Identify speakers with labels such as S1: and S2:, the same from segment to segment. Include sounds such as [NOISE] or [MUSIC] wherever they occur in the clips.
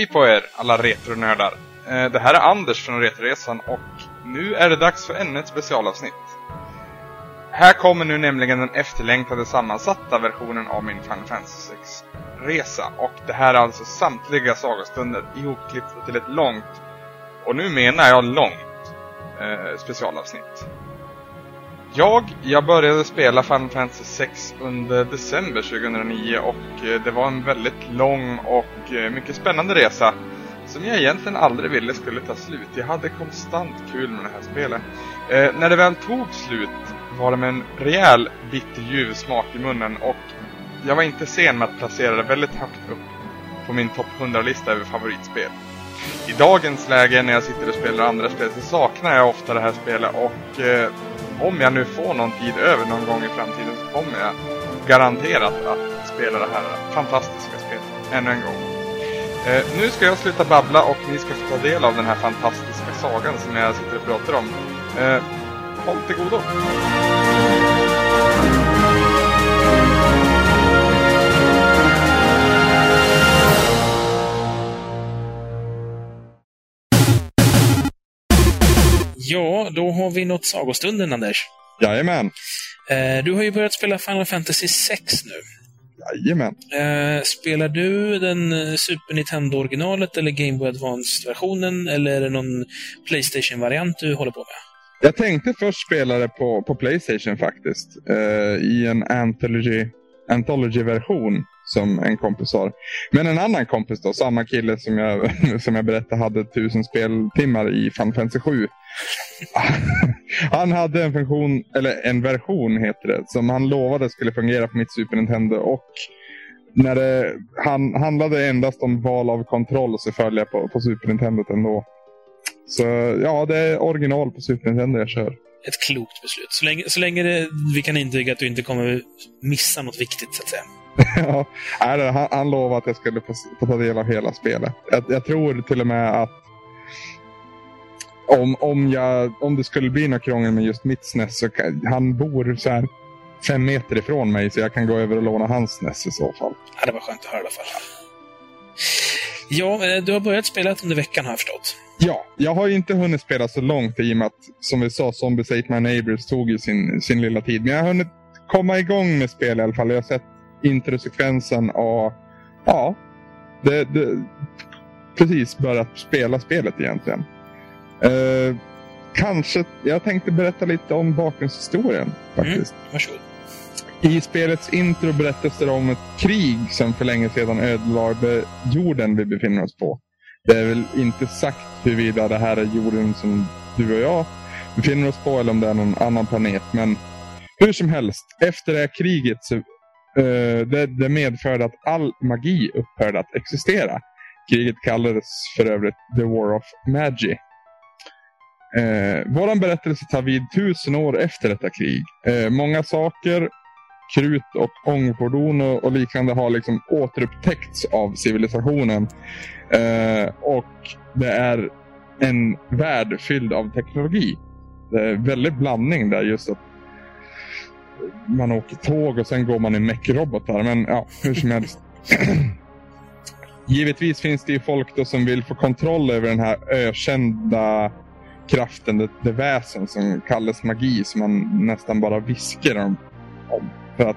S1: Hej på er alla retronördar! Eh, det här är Anders från Retroresan och nu är det dags för ännu ett specialavsnitt. Här kommer nu nämligen den efterlängtade sammansatta versionen av min Final Fantasy 6-resa och det här är alltså samtliga sagostunder ihopklippta till ett långt, och nu menar jag långt, eh, specialavsnitt. Jag, jag började spela Final Fantasy 6 under december 2009 och eh, det var en väldigt lång och eh, mycket spännande resa som jag egentligen aldrig ville skulle ta slut. Jag hade konstant kul med det här spelet. Eh, när det väl tog slut var det med en rejäl bitterljuv smak i munnen och jag var inte sen med att placera det väldigt högt upp på min topp 100-lista över favoritspel. I dagens läge när jag sitter och spelar andra spel så saknar jag ofta det här spelet och eh, om jag nu får någon tid över någon gång i framtiden så kommer jag garanterat att spela det här fantastiska spelet ännu en gång. Eh, nu ska jag sluta babbla och ni ska få ta del av den här fantastiska sagan som jag sitter och pratar om. Eh, håll till godo!
S2: Ja, då har vi nått sagostunden, Anders.
S3: Jajamän.
S2: Eh, du har ju börjat spela Final Fantasy 6 nu.
S3: Jajamän.
S2: Eh, spelar du den eh, Super Nintendo-originalet eller Game Boy Advance-versionen? Eller är det någon Playstation-variant du håller på med?
S3: Jag tänkte först spela det på, på Playstation faktiskt. Eh, I en Anthology, Anthology-version som en kompis har. Men en annan kompis då, samma kille som jag, [LAUGHS] som jag berättade hade tusen speltimmar i Final Fantasy 7. [LAUGHS] Han hade en funktion, eller en version heter det, som han lovade skulle fungera på mitt Super Nintendo. Och när det han, handlade endast om val av kontroll så föll jag på, på Super Nintendo ändå. Så ja, det är original på Super Nintendo jag kör.
S2: Ett klokt beslut. Så länge, så länge det, vi kan intyga att du inte kommer missa något viktigt, så att säga. [LAUGHS]
S3: ja, han, han lovade att jag skulle få, få ta del av hela spelet. Jag, jag tror till och med att om, om, jag, om det skulle bli något krångel med just mitt SNES så kan, han bor så här fem meter ifrån mig så jag kan gå över och låna hans SNES i så fall.
S2: Ja, det var skönt att höra i alla fall. Ja, eh, du har börjat spela under veckan har jag förstått.
S3: Ja, jag har ju inte hunnit spela så långt i och med att, som vi sa, Zombies Ate My Neighbors tog ju sin, sin lilla tid. Men jag har hunnit komma igång med spel i alla fall. Jag har sett introsekvensen och ja, det, det precis börjat spela spelet egentligen. Eh, kanske, jag tänkte berätta lite om bakgrundshistorien faktiskt.
S2: Varsågod.
S3: I spelets intro berättas det om ett krig som för länge sedan ödelade jorden vi befinner oss på. Det är väl inte sagt huruvida det här är jorden som du och jag befinner oss på eller om det är någon annan planet. Men hur som helst, efter det här kriget så eh, det, det medförde att all magi upphörde att existera. Kriget kallades för övrigt The War of Magi. Eh, Vår berättelse tar vid tusen år efter detta krig. Eh, många saker, krut och ångfordon och, och liknande har liksom återupptäckts av civilisationen. Eh, och det är en värld fylld av teknologi. Det är väldigt blandning där just att man åker tåg och sen går man i mech-robotar. Men ja, hur som helst. Givetvis finns det ju folk då som vill få kontroll över den här ökända kraften, det, det väsen som kallas magi som man nästan bara viskar om. om. För att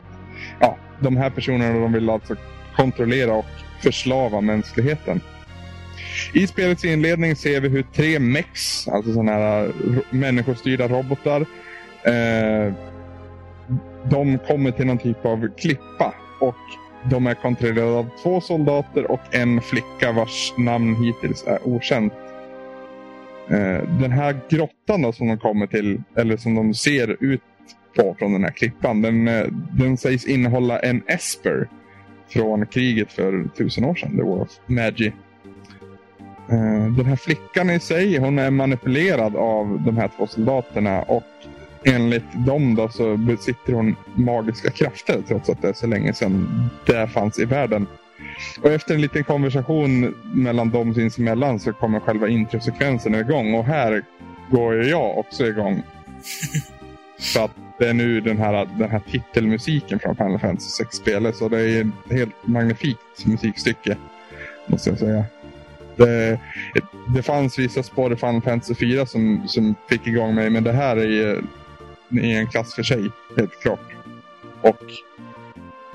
S3: ja, de här personerna de vill alltså kontrollera och förslava mänskligheten. I spelets inledning ser vi hur tre mechs, alltså sådana här människostyrda robotar, eh, de kommer till någon typ av klippa och de är kontrollerade av två soldater och en flicka vars namn hittills är okänt. Eh, den här grottan då, som de kommer till, eller som de ser ut på från den här klippan, den, eh, den sägs innehålla en Esper från kriget för tusen år sedan, The War of Magi. Eh, den här flickan i sig, hon är manipulerad av de här två soldaterna och enligt dem då så besitter hon magiska krafter trots att det är så länge sedan det fanns i världen. Och efter en liten konversation mellan dem sinsemellan så kommer själva introsekvensen igång och här går ju jag också igång. [LAUGHS] Så att det är nu den här, den här titelmusiken från Final Fantasy 6 spelet så det är ett helt magnifikt musikstycke. Måste jag säga. Det, det fanns vissa spår i Final Fantasy 4 som, som fick igång mig, men det här är, är en klass för sig, helt klart. Och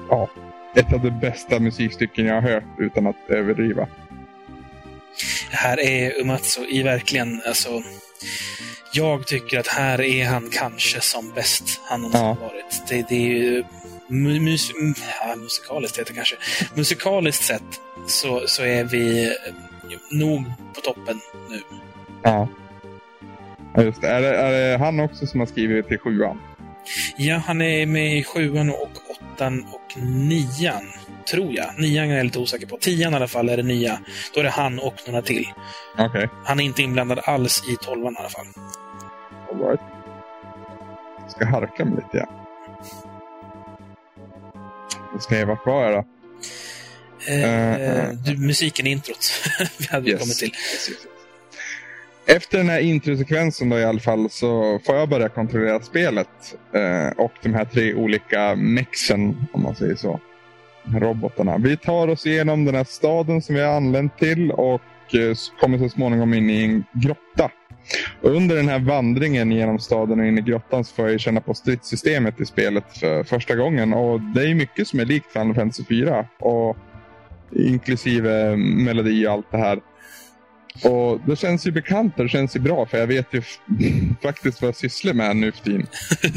S3: ja, ett av de bästa musikstycken jag har hört utan att överdriva.
S4: Här är Umatsu i verkligen, alltså... Jag tycker att här är han kanske som bäst han någonsin
S3: Ja.
S4: varit. Det, det är ju... Mu, mus, mm, ja, musikaliskt heter det kanske. Musikaliskt sett så, så är vi nog på toppen nu.
S3: Ja. Ja, just det. Är, det. är det han också som har skrivit till sjuan?
S4: Ja, han är med i sjuan och åttan och nian. Tror jag. Nian är jag lite osäker på. Tian i alla fall är det nya. Då är det han och några till.
S3: Okej.
S4: Han är inte inblandad alls i tolvan i alla fall.
S3: All right. Jag ska harka mig lite. Ja. Vad ska jag vart var jag då?
S4: Eh,
S3: Eh,
S4: du, musiken i introt. [LAUGHS] vi hade
S3: Yes.
S4: kommit till.
S3: Yes, yes. Efter den här introsekvensen då i alla fall så får jag börja kontrollera spelet. Eh, och de här tre olika mexen, om man säger så. Robotarna. Vi tar oss igenom den här staden som vi har anlänt till och eh, kommer så småningom in i en grotta. Och under den här vandringen genom staden och in i grottan så får jag känna på stridssystemet i spelet för första gången. Och det är mycket som är likt Final Fantasy 4. Och inklusive melodi och allt det här. Och det känns ju bekant och det känns ju bra för jag vet ju [LAUGHS] faktiskt vad jag sysslar med nu för tiden.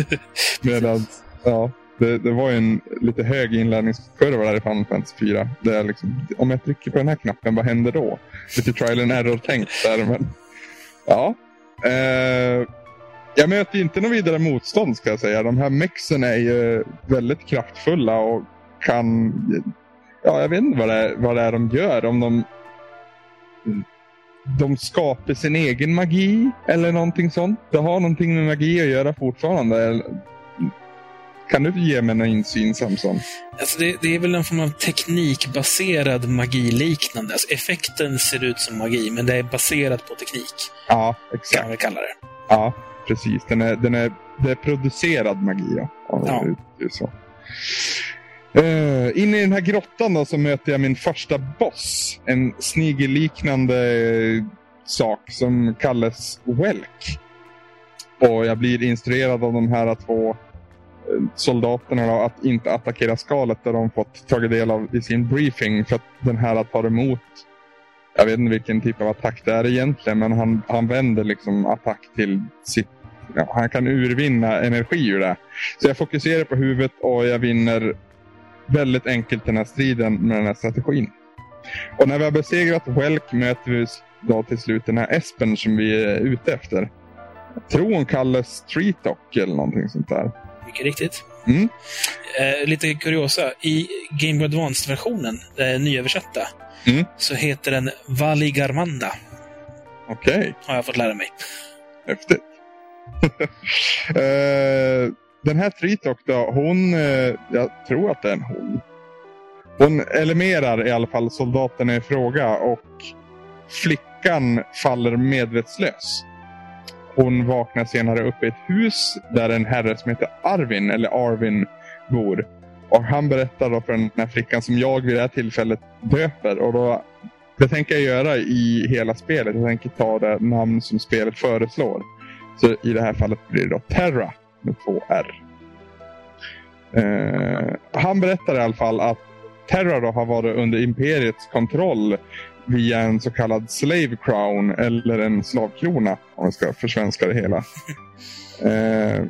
S3: [LAUGHS] Medan, ja, det, det var ju en lite hög inlärningskurva där i Final Fantasy 4. Där liksom, om jag trycker på den här knappen, vad händer då? Lite trial and error-tänkt där. Men, ja. Eh, jag möter inte något vidare motstånd ska jag säga. De här mexen är ju väldigt kraftfulla och kan... Ja, jag vet inte vad det är, vad det är de gör. Om de de skapar sin egen magi eller någonting sånt. Det har någonting med magi att göra fortfarande. Kan du ge mig någon insyn Samson?
S4: Alltså det, det är väl en form av teknikbaserad magiliknande. Alltså effekten ser ut som magi, men det är baserat på teknik.
S3: Ja,
S4: Kan
S3: exakt.
S4: man väl kalla det.
S3: Ja, precis. Den är, den är, det är producerad magi. Ja, Ja. det- Det är så. Eh, uh, inne i den här grottan då, så möter jag min första boss. En snigelliknande eh, sak som kallas Welk. Och jag blir instruerad av de här två eh, soldaterna då, att inte attackera skalet där de fått tagit del av i sin briefing. För att den här tar emot jag vet inte vilken typ av attack det är egentligen, men han, han vänder liksom attack till sitt... Ja, han kan urvinna energi ur det. Så jag fokuserar på huvudet och jag vinner väldigt enkelt den här striden med den här strategin. Och när vi har besegrat Welk möter vi då till slut den här Espen som vi är ute efter. Jag tror hon kallas Street Dock eller någonting sånt där.
S4: Mycket riktigt.
S3: Mm.
S4: Eh, lite kuriosa. I Game Boy Advance-versionen, den nyöversatta,
S3: Mm.
S4: så heter den Valigarmanda,
S3: Okej.
S4: har jag fått lära mig.
S3: Häftigt. [LAUGHS] Eh, den här Tritok då, hon, eh, jag tror att det är en hon. Hon eliminerar i alla fall soldaterna i fråga och flickan faller medvetslös. Hon vaknar senare upp i ett hus där en herre som heter Arvin, eller Arvin, bor. Och han berättar då för den här flickan som jag vid det här tillfället döper. Och då, det tänker jag göra i hela spelet. Jag tänker ta det namn som spelet föreslår. Så i det här fallet blir det då Terra med två R. Eh, han berättar i alla fall att Terra då har varit under Imperiets kontroll via en så kallad slave crown eller en slavkrona om vi ska försvenska det hela. Eh,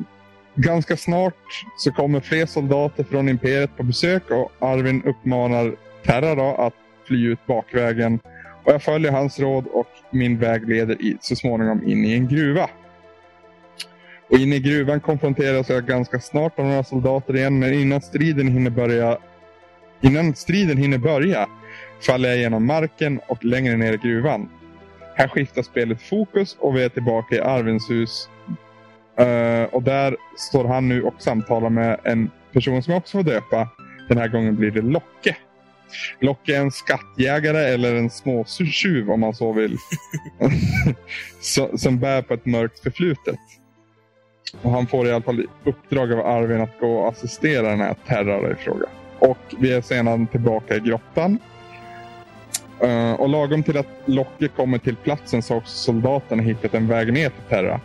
S3: ganska snart så kommer fler soldater från Imperiet på besök och Arvin uppmanar Terra då att fly ut bakvägen. Och jag följer hans råd och min väg leder i, så småningom in i en gruva. Och inne i gruvan konfronteras jag ganska snart av några soldater igen, men innan striden hinner börja Innan striden hinner börja faller jag genom marken och längre ner i gruvan. Här skiftar spelet fokus och vi är tillbaka i Arvins hus. Eh, och där står han nu och samtalar med en person som jag också får döpa. Den här gången blir det Locke. Locke är en skattjägare eller en småtjuv om man så vill. [LAUGHS] [LAUGHS] Som bär på ett mörkt förflutet. Och han får i alla fall i uppdrag av Arvin att gå och assistera den här Terrar i fråga. Och vi är sedan tillbaka i grottan. Uh, och lagom till att Locke kommer till platsen så har också soldaterna hittat en väg ner till Terra.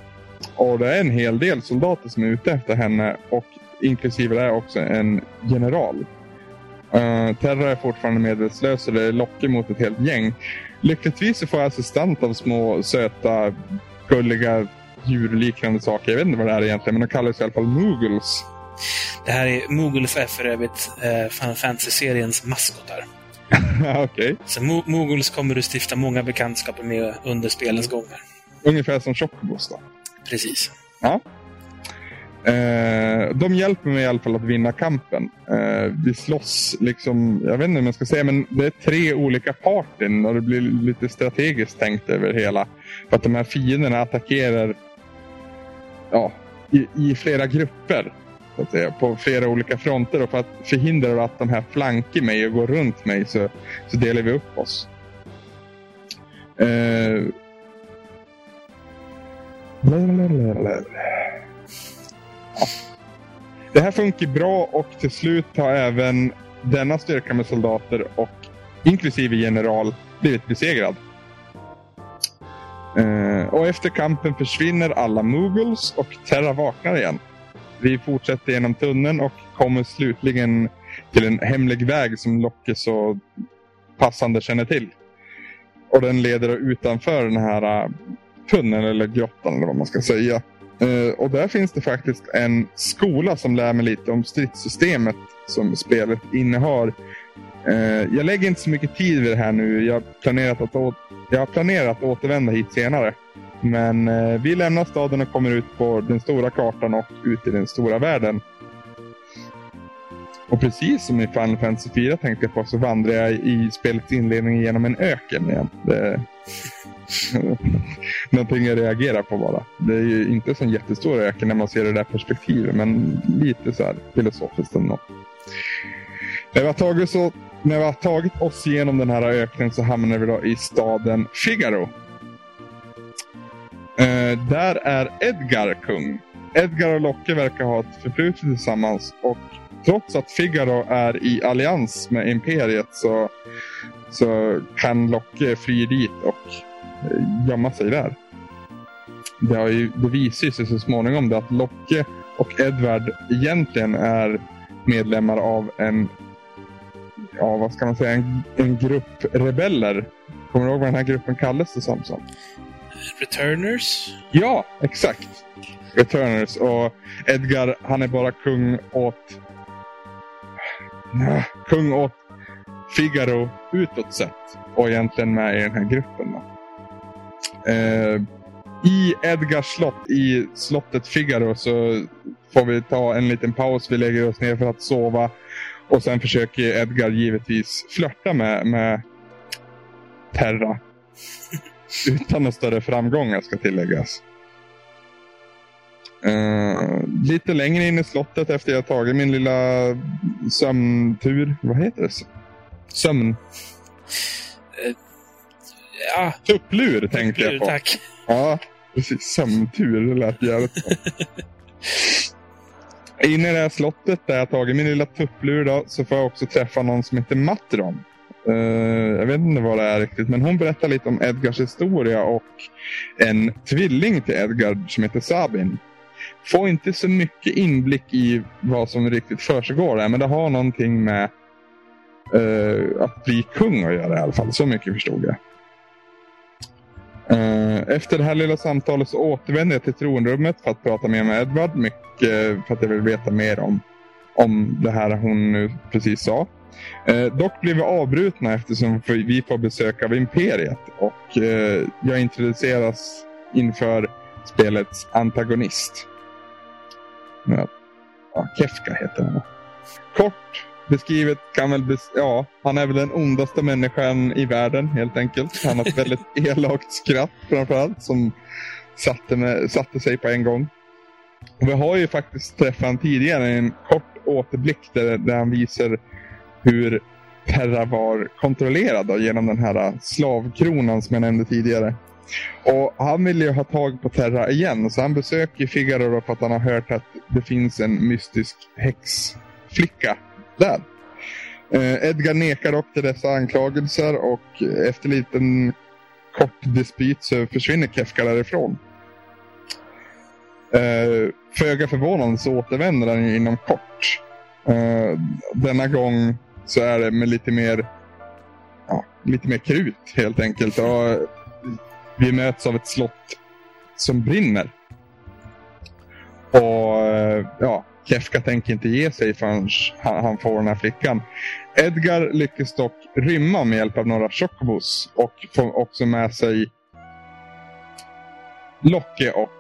S3: Och det är en hel del soldater som är ute efter henne och inklusive det är också en general. Uh, Terra är fortfarande medvetslös och det är Locke mot ett helt gäng. Lyckligtvis så får jag assistent av små söta, gulliga djurliknande saker. Jag vet inte vad det är egentligen, men de kallas i alla fall Moogles.
S2: Det här är Moogles är för övrigt eh, Final Fantasy-seriens maskotar. [LAUGHS]
S3: Okej. Okay.
S2: Så Mo Moogles kommer du stifta många bekantskaper med under spelens gånger.
S3: Ungefär som Chocobos då?
S2: Precis.
S3: Ja. Eh, de hjälper mig i alla fall att vinna kampen. Eh, vi slåss, liksom, jag vet inte hur man ska säga, men det är tre olika partyn och det blir lite strategiskt tänkt över hela. För att de här fienderna attackerar ja, i, i flera grupper. Så att säga, på flera olika fronter. Och för att förhindra att de här flankar mig och går runt mig så, så delar vi upp oss. Eh, det här funkar bra och till slut har även denna styrka med soldater och inklusive general blivit besegrad. Eh, och efter kampen försvinner alla Moogles och Terra vaknar igen. Vi fortsätter genom tunneln och kommer slutligen till en hemlig väg som Locke så passande känner till. Och den leder utanför den här eh, tunneln eller grottan eller vad man ska säga. Uh, och där finns det faktiskt en skola som lär mig lite om stridssystemet som spelet innehar. Uh, jag lägger inte så mycket tid vid det här nu. Jag, planerat att jag har planerat att återvända hit senare. Men eh, vi lämnar staden och kommer ut på den stora kartan och ut i den stora världen. Och precis som i Final Fantasy 4 tänkte jag på så vandrar jag i spelets inledning genom en öken igen. Det, [LAUGHS] Någonting jag reagerar på bara. Det är ju inte så en jättestor öken när man ser det där perspektivet, men lite så här filosofiskt ändå. När vi, har tagit så, när vi har tagit oss igenom den här öknen så hamnar vi då i staden Figaro. Eh, där är Edgar kung. Edgar och Locke verkar ha ett förflutet tillsammans och trots att Figaro är i allians med Imperiet så, så kan Locke fly dit och eh, gömma sig där. Det, har ju, det visar sig så småningom det att Locke och Edvard egentligen är medlemmar av en, ja vad ska man säga, en, en grupp rebeller. Kommer du ihåg vad den här gruppen kallades det som?
S2: Returners?
S3: Ja, exakt. Returners. Och Edgar, han är bara kung åt... Kung åt Figaro utåt sett. Och egentligen med i den här gruppen. Eh, I Edgars slott, i slottet Figaro, så får vi ta en liten paus. Vi lägger oss ner för att sova. Och sen försöker Edgar givetvis flörta med, med Terra. [LAUGHS] Utan några större framgångar ska tilläggas. Uh, lite längre in i slottet efter jag tagit min lilla sömntur. Vad heter det? Sömn?
S2: Uh, ja.
S3: Tupplur tänkte jag på.
S2: Tack.
S3: Ja, precis. Sömntur. Det lät jävligt bra. [LAUGHS] Inne i det här slottet där jag tagit min lilla tupplur då, så får jag också träffa någon som heter Matron. Uh, jag vet inte vad det är riktigt, men hon berättar lite om Edgars historia och en tvilling till Edgar som heter Sabin. Får inte så mycket inblick i vad som riktigt försiggår där, men det har någonting med uh, att bli kung att göra i alla fall. Så mycket förstod jag. Eh, efter det här lilla samtalet så återvänder jag till tronrummet för att prata mer med Edward. Mycket eh, för att jag vill veta mer om, om det här hon nu precis sa. Eh, dock blir vi avbrutna eftersom vi får besök av Imperiet och jag introduceras inför spelets antagonist. Ja, Kefka heter han. Kort beskrivet kan väl... Bes ja, han är väl den ondaste människan i världen helt enkelt. Han har ett väldigt [LAUGHS] elakt skratt framförallt som satte, med, satte sig på en gång. Och vi har ju faktiskt träffat honom tidigare i en kort återblick där, där han visar hur Terra var kontrollerad då, genom den här slavkronan som jag nämnde tidigare. Och Han vill ju ha tag på Terra igen så han besöker Figaro för att han har hört att det finns en mystisk häxflicka där. Eh, Edgar nekar dock till dessa anklagelser och efter en liten kort dispyt så försvinner Kefka därifrån. Eh, Föga förvånande så återvänder han inom kort. Eh, denna gång så är det med lite mer, ja, lite mer krut helt enkelt. Och vi möts av ett slott som brinner. Och eh, ja, Kefka tänker inte ge sig förrän han, får den här flickan. Edgar lyckas dock rymma med hjälp av några chocobos och får också med sig Locke och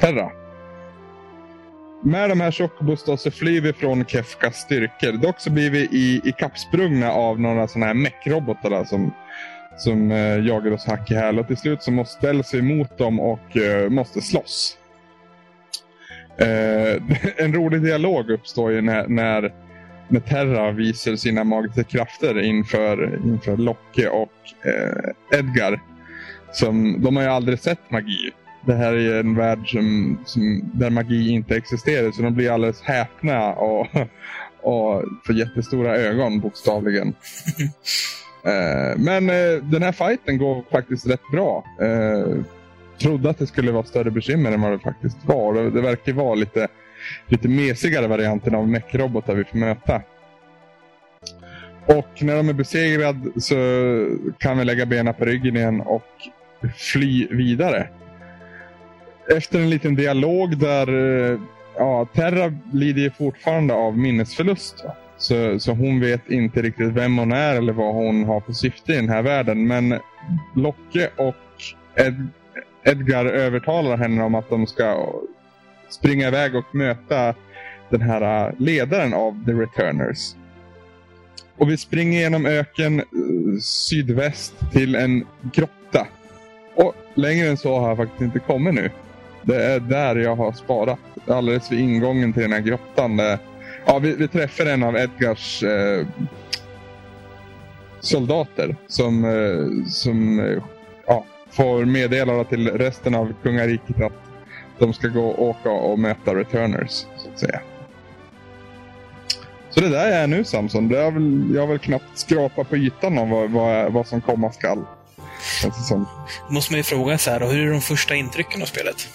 S3: Terra. Med de här chocobos så flyr vi från Kefkas styrkor. Dock så blir vi i, i kappsprungna av några sådana här mech-robotar som, som eh, jagar oss hack i häl. Och till slut så måste ställs vi mot dem och eh, måste slåss. Eh, [LAUGHS] en rolig dialog uppstår ju när, när, när Terra visar sina magiska krafter inför, inför Locke och eh, Edgar. Som, de har ju aldrig sett magi. Det här är en värld som, som, där magi inte existerar så de blir alldeles häpna och, [LAUGHS] och får jättestora ögon bokstavligen. [LAUGHS] eh, men eh, den här fighten går faktiskt rätt bra. Trodde att det skulle vara större bekymmer än vad det faktiskt var. Det, det verkar vara lite, lite mesigare varianten av mech-robotar vi får möta. Och när de är besegrade så kan vi lägga benen på ryggen igen och fly vidare. Efter en liten dialog där eh, ja, Terra lider ju fortfarande av minnesförlust. Så, så hon vet inte riktigt vem hon är eller vad hon har för syfte i den här världen. Men Locke och Ed, Edgar övertalar henne om att de ska springa iväg och möta den här äh, ledaren av The Returners. Och vi springer genom öken äh, sydväst till en grotta. Och längre än så har jag faktiskt inte kommit nu. Det är där jag har sparat. Alldeles vid ingången till den här grottan. Ja, vi, vi träffar en av Edgars eh, soldater som, eh, som ja, får meddela till resten av kungariket att de ska gå och åka och möta returners. Så att säga. Så det där är nu Samson. Det är väl, jag har väl knappt skrapat på ytan av vad, vad, vad som komma skall.
S4: Som. måste man ju fråga så här, då, hur är de första intrycken av spelet?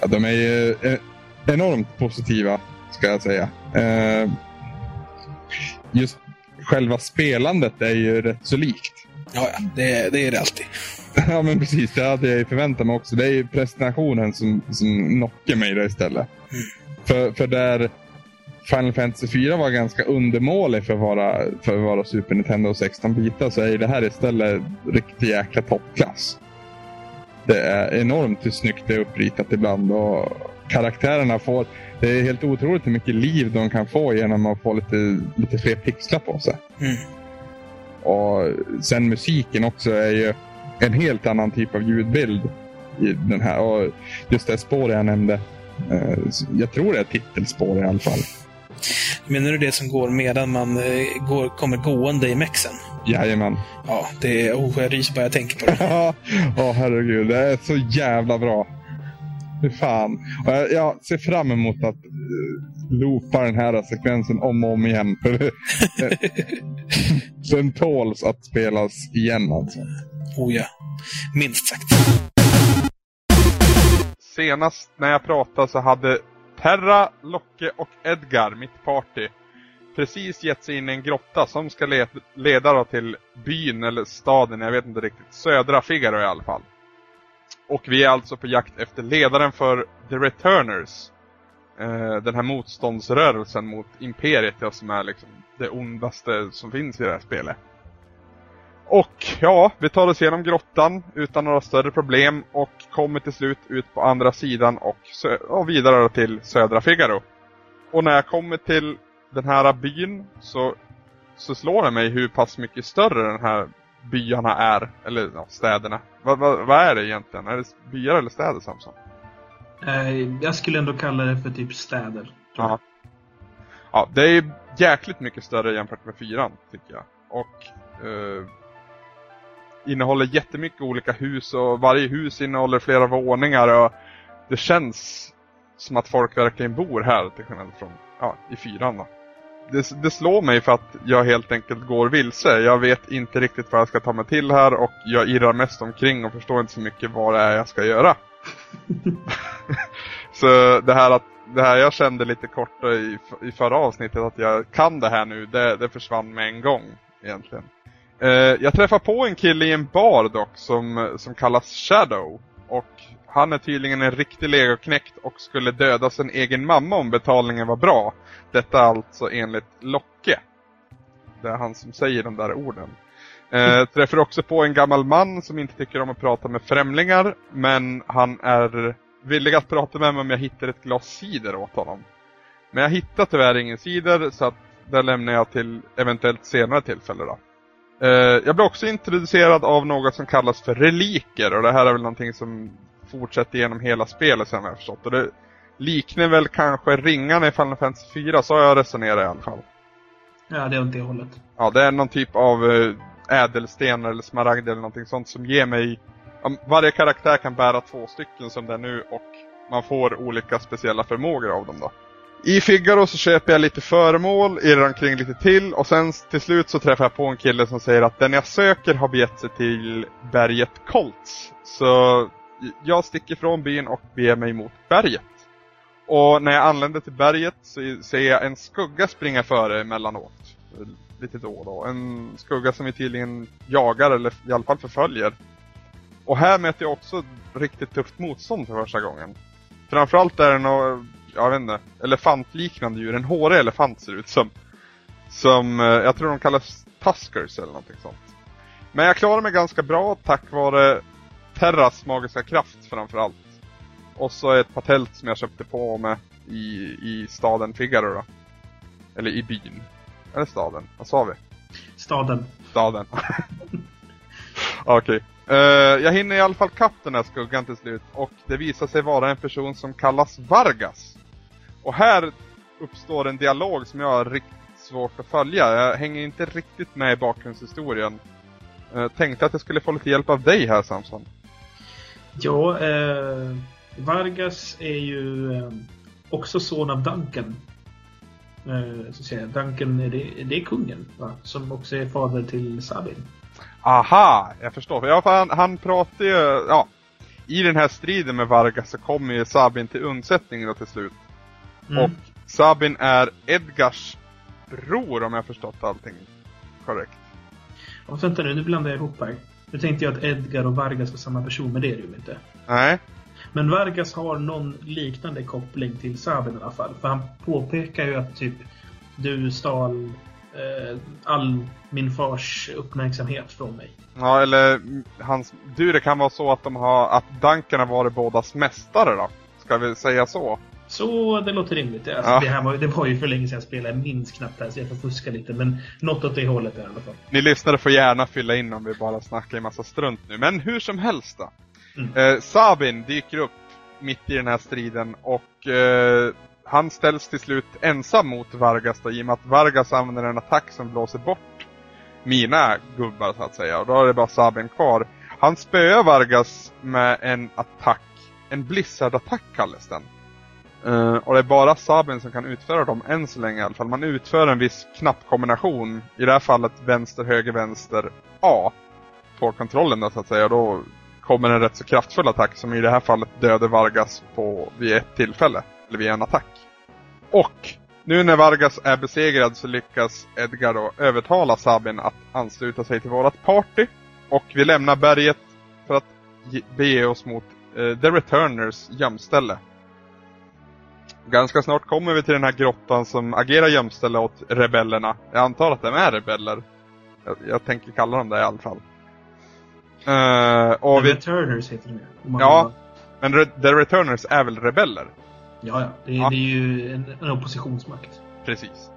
S3: Ja, de är ju eh, enormt positiva, ska jag säga. Eh, just själva spelandet är ju rätt så likt.
S4: Ja, ja det, det är det alltid. [LAUGHS]
S3: ja, men precis. Det hade jag förväntat mig också. Det är ju presentationen som, som knockar mig där istället. Mm. För, för där Final Fantasy 4 var ganska undermålig för att vara, för att vara Super Nintendo och 16 bitar så är det här istället riktigt jäkla toppklass. Det är enormt hur snyggt det är uppritat ibland och karaktärerna får... Det är helt otroligt hur mycket liv de kan få genom att få lite, lite fler pixlar på sig. Mm. Och sen musiken också är ju en helt annan typ av ljudbild i den här. Och just det spår jag nämnde. Eh, jag tror det är titelspår i alla fall.
S4: Menar du det som går medan man eh, går, kommer gående i mexen?
S3: Jajamän.
S4: Ja, det är... Oh, jag ryser bara jag tänker på det. [LAUGHS]
S3: Ja, oh, herregud. Det är så jävla bra. Hur fan. Och jag, jag ser fram emot att uh, loopa den här sekvensen om och om igen. [LAUGHS] [LAUGHS] den tåls att spelas igen alltså.
S4: Oh ja. Minst sagt.
S5: Senast när jag pratade så hade Terra, Locke och Edgar, mitt party, precis gett sig in i en grotta som ska le leda till byn eller staden, jag vet inte riktigt, södra Figaro i alla fall. Och vi är alltså på jakt efter ledaren för The Returners. Eh, den här motståndsrörelsen mot Imperiet, ja, som är liksom det ondaste som finns i det här spelet. Och ja, vi tar oss igenom grottan utan några större problem och kommer till slut ut på andra sidan och, och vidare till södra Figaro. Och när jag kommer till den här byn så, så slår det mig hur pass mycket större den här byarna är, eller ja, städerna. Vad va, va är det egentligen? Är det byar eller städer Samson?
S2: Eh, jag skulle ändå kalla det för typ städer.
S5: Ja. ja, det är jäkligt mycket större jämfört med fyran tycker jag. Och eh, innehåller jättemycket olika hus och varje hus innehåller flera våningar och det känns som att folk verkligen bor här till skillnad från ja, i fyran då. det, det slår mig för att jag helt enkelt går vilse. Jag vet inte riktigt vad jag ska ta mig till här och jag irrar mest omkring och förstår inte så mycket vad det är jag ska göra. [LAUGHS] så det här att det här jag kände lite kort i, i förra avsnittet att jag kan det här nu, det, det försvann med en gång egentligen. Eh, jag träffar på en kille i en bar dock som, eh, som kallas Shadow. Och han är tydligen en riktig legoknäckt och skulle döda sin egen mamma om betalningen var bra. Detta alltså enligt Locke. Det är han som säger de där orden. Eh, träffar också på en gammal man som inte tycker om att prata med främlingar. Men han är villig att prata med mig om jag hittar ett glas cider åt honom. Men jag hittar tyvärr ingen cider så att det lämnar jag till eventuellt senare tillfälle då. Eh, jag blir också introducerad av något som kallas för reliker och det här är väl någonting som fortsätter genom hela spelet sen har jag förstått. Och det liknar väl kanske ringarna i Final Fantasy 4, så har jag resonerat i alla fall.
S2: Ja, det är åt det hållet.
S5: Ja, det är någon typ av äh, ädelsten eller smaragd eller någonting sånt som ger mig... Varje karaktär kan bära två stycken som det är nu och man får olika speciella förmågor av dem då. I Figaro så köper jag lite föremål, irrar omkring lite till och sen till slut så träffar jag på en kille som säger att den jag söker har begett sig till berget Colts. Så jag sticker från byn och beger mig mot berget. Och när jag anländer till berget så ser jag en skugga springa före emellanåt. Lite då och då. En skugga som vi tydligen jagar eller i alla fall förföljer. Och här möter jag också riktigt tufft motstånd för första gången. Framförallt är det nog jag vet inte, elefantliknande djur. En hårig elefant ser ut som. Som, eh, jag tror de kallas tuskers eller någonting sånt. Men jag klarar mig ganska bra tack vare Terras magiska kraft framförallt. Och så ett patent som jag köpte på med i, i staden Figaro då. Eller i byn. Eller staden, vad sa vi?
S2: Staden.
S5: Staden. [LAUGHS] Okej. Okay. Uh, eh, jag hinner i alla fall kapp den här skuggan till slut och det visar sig vara en person som kallas Vargas. Och här uppstår en dialog som jag har riktigt svårt att följa. Jag hänger inte riktigt med i bakgrundshistorien. Uh, tänkte att jag skulle få lite hjälp av dig här Samson.
S2: Ja, eh, Vargas är ju eh, också son av Duncan. Eh, så säga. Duncan, är det, det är kungen, va? Som också är fader till Sabin.
S5: Aha, jag förstår. Ja, för han, han pratar ju, ja. I den här striden med Vargas så kommer ju Sabin till undsättning då till slut. Mm. Och Sabin är Edgars bror om jag förstått allting korrekt.
S2: Och vänta nu, nu blandar jag ihop här. Nu tänkte jag att Edgar och Vargas var samma person, men det är det ju inte.
S5: Nej.
S2: Men Vargas har någon liknande koppling till Sabin i alla fall. För han påpekar ju att typ du stal eh, all min fars uppmärksamhet från mig.
S5: Ja, eller hans... Du, det kan vara så att de har... Att Duncan har varit bådas mästare då? Ska vi säga så?
S2: Så det låter rimligt. Alltså, ja. det, här var, det var ju för länge sedan jag spelade. Jag minns knappt det här så jag får fuska lite. Men något åt det hållet i alla fall.
S5: Ni lyssnare får gärna fylla in om vi bara snackar en massa strunt nu. Men hur som helst då. Mm. Eh, Sabin dyker upp mitt i den här striden och eh, han ställs till slut ensam mot Vargas då, i och med att Vargas använder en attack som blåser bort mina gubbar så att säga. Och då är det bara Sabin kvar. Han spöar Vargas med en attack. En blizzard-attack kallas den. Uh, och det är bara Sabin som kan utföra dem än så länge i alla fall. Man utför en viss knappkombination. I det här fallet vänster, höger, vänster, A. På kontrollen då så att säga. och Då kommer en rätt så kraftfull attack som i det här fallet dödar Vargas på, vid ett tillfälle. Eller vid en attack. Och nu när Vargas är besegrad så lyckas Edgar då övertala Sabin att ansluta sig till vårat party. Och vi lämnar berget för att bege oss mot uh, The Returners gömställe. Ganska snart kommer vi till den här grottan som agerar gömställe åt rebellerna. Jag antar att de är rebeller. Jag, jag tänker kalla dem det i alla fall.
S2: Uh, och The vi... Returners heter
S5: de Ja, men Re The Returners är väl rebeller?
S2: Ja, ja. Det, ja. det är ju en, en, oppositionsmakt.
S5: Precis.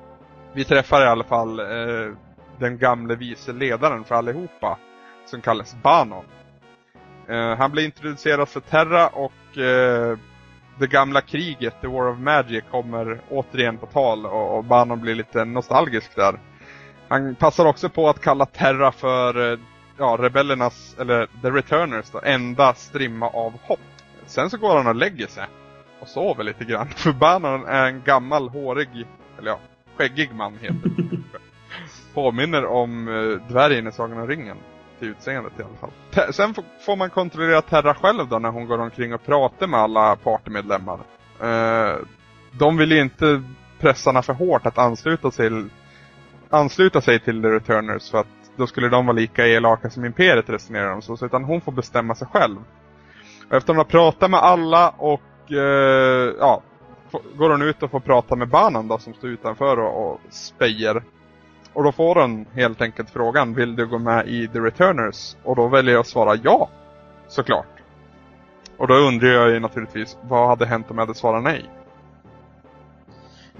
S5: Vi träffar i alla fall uh, den gamle vice ledaren för allihopa. Som kallas Banon. Uh, han blir introducerad för Terra och det gamla kriget, The War of Magic, kommer återigen på tal och, och Bannon blir lite nostalgisk där. Han passar också på att kalla Terra för eh, ja, rebellernas, eller The Returners då, enda strimma av hopp. Sen så går han och lägger sig. Och sover lite grann. [LAUGHS] För Bannon är en gammal hårig, eller ja, Skäggig man heter [LAUGHS] Påminner om uh, dvärgen i Sagan om ringen. Till utseendet i alla fall. Sen får man kontrollera Terra själv då när hon går omkring och pratar med alla partymedlemmar. Uh, de vill ju inte pressarna för hårt att ansluta sig, till, ansluta sig till The Returners för att då skulle de vara lika elaka som Imperiet resonerar de så, utan hon får bestämma sig själv. Och efter hon har pratat med alla och eh, ja, går hon ut och får prata med Banan då som står utanför och, och spejer. Och då får hon helt enkelt frågan, vill du gå med i The Returners? Och då väljer jag att svara ja, såklart. Och då undrar jag ju naturligtvis, vad hade hänt om jag hade svarat nej?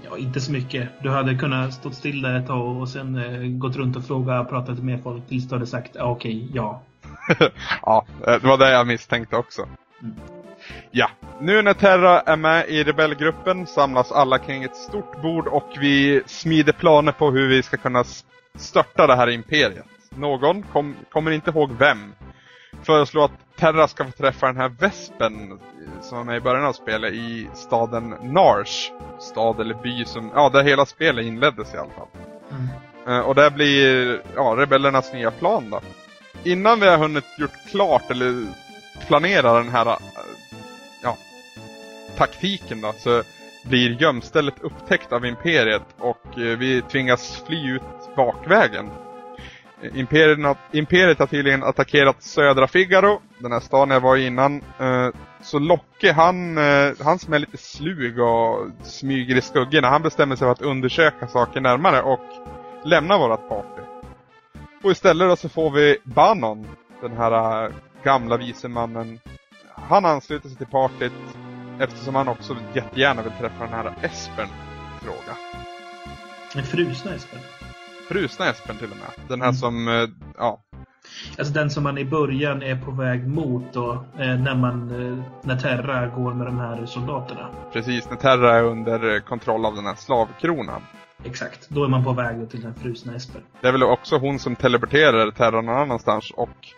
S2: Ja, inte så mycket. Du hade kunnat stå still där ett tag och sen eh, gått runt och frågat, pratat med folk tills du hade sagt ah, okej, okay, ja. [LAUGHS]
S5: ja, eh, det var det jag misstänkte också. Mm. Ja, nu när Terra är med i rebellgruppen samlas alla kring ett stort bord och vi smider planer på hur vi ska kunna störta det här imperiet. Någon, kom, kommer inte ihåg vem, föreslår att Terra ska få träffa den här vespen som var med i början av spelet i staden Narsh. Stad eller by som, ja där hela spelet inleddes i alla fall. Mm. Uh, och det blir, ja, rebellernas nya plan då. Innan vi har hunnit gjort klart eller planera den här, taktiken då, så blir gömstället upptäckt av Imperiet och eh, vi tvingas fly ut bakvägen. Imperiet, Imperiet har tydligen attackerat södra Figaro, den här staden jag var i innan. Eh, så Locke, han, eh, han som är lite slug och smyger i skuggorna, han bestämmer sig för att undersöka saker närmare och lämna vårat party. Och istället då så får vi Bannon, den här gamla vise mannen. Han ansluter sig till partyt eftersom han också jättegärna vill träffa den här Espern fråga.
S2: Den frusna Espern?
S5: frusna Espen till och med. Den här mm. som, eh, ja.
S2: Alltså den som man i början är på väg mot då, eh, när man, eh, när Terra går med de här soldaterna.
S5: Precis, när Terra är under kontroll av den här slavkronan.
S2: Exakt, då är man på väg till den frusna Espen.
S5: Det är väl också hon som teleporterar Terra någon annanstans och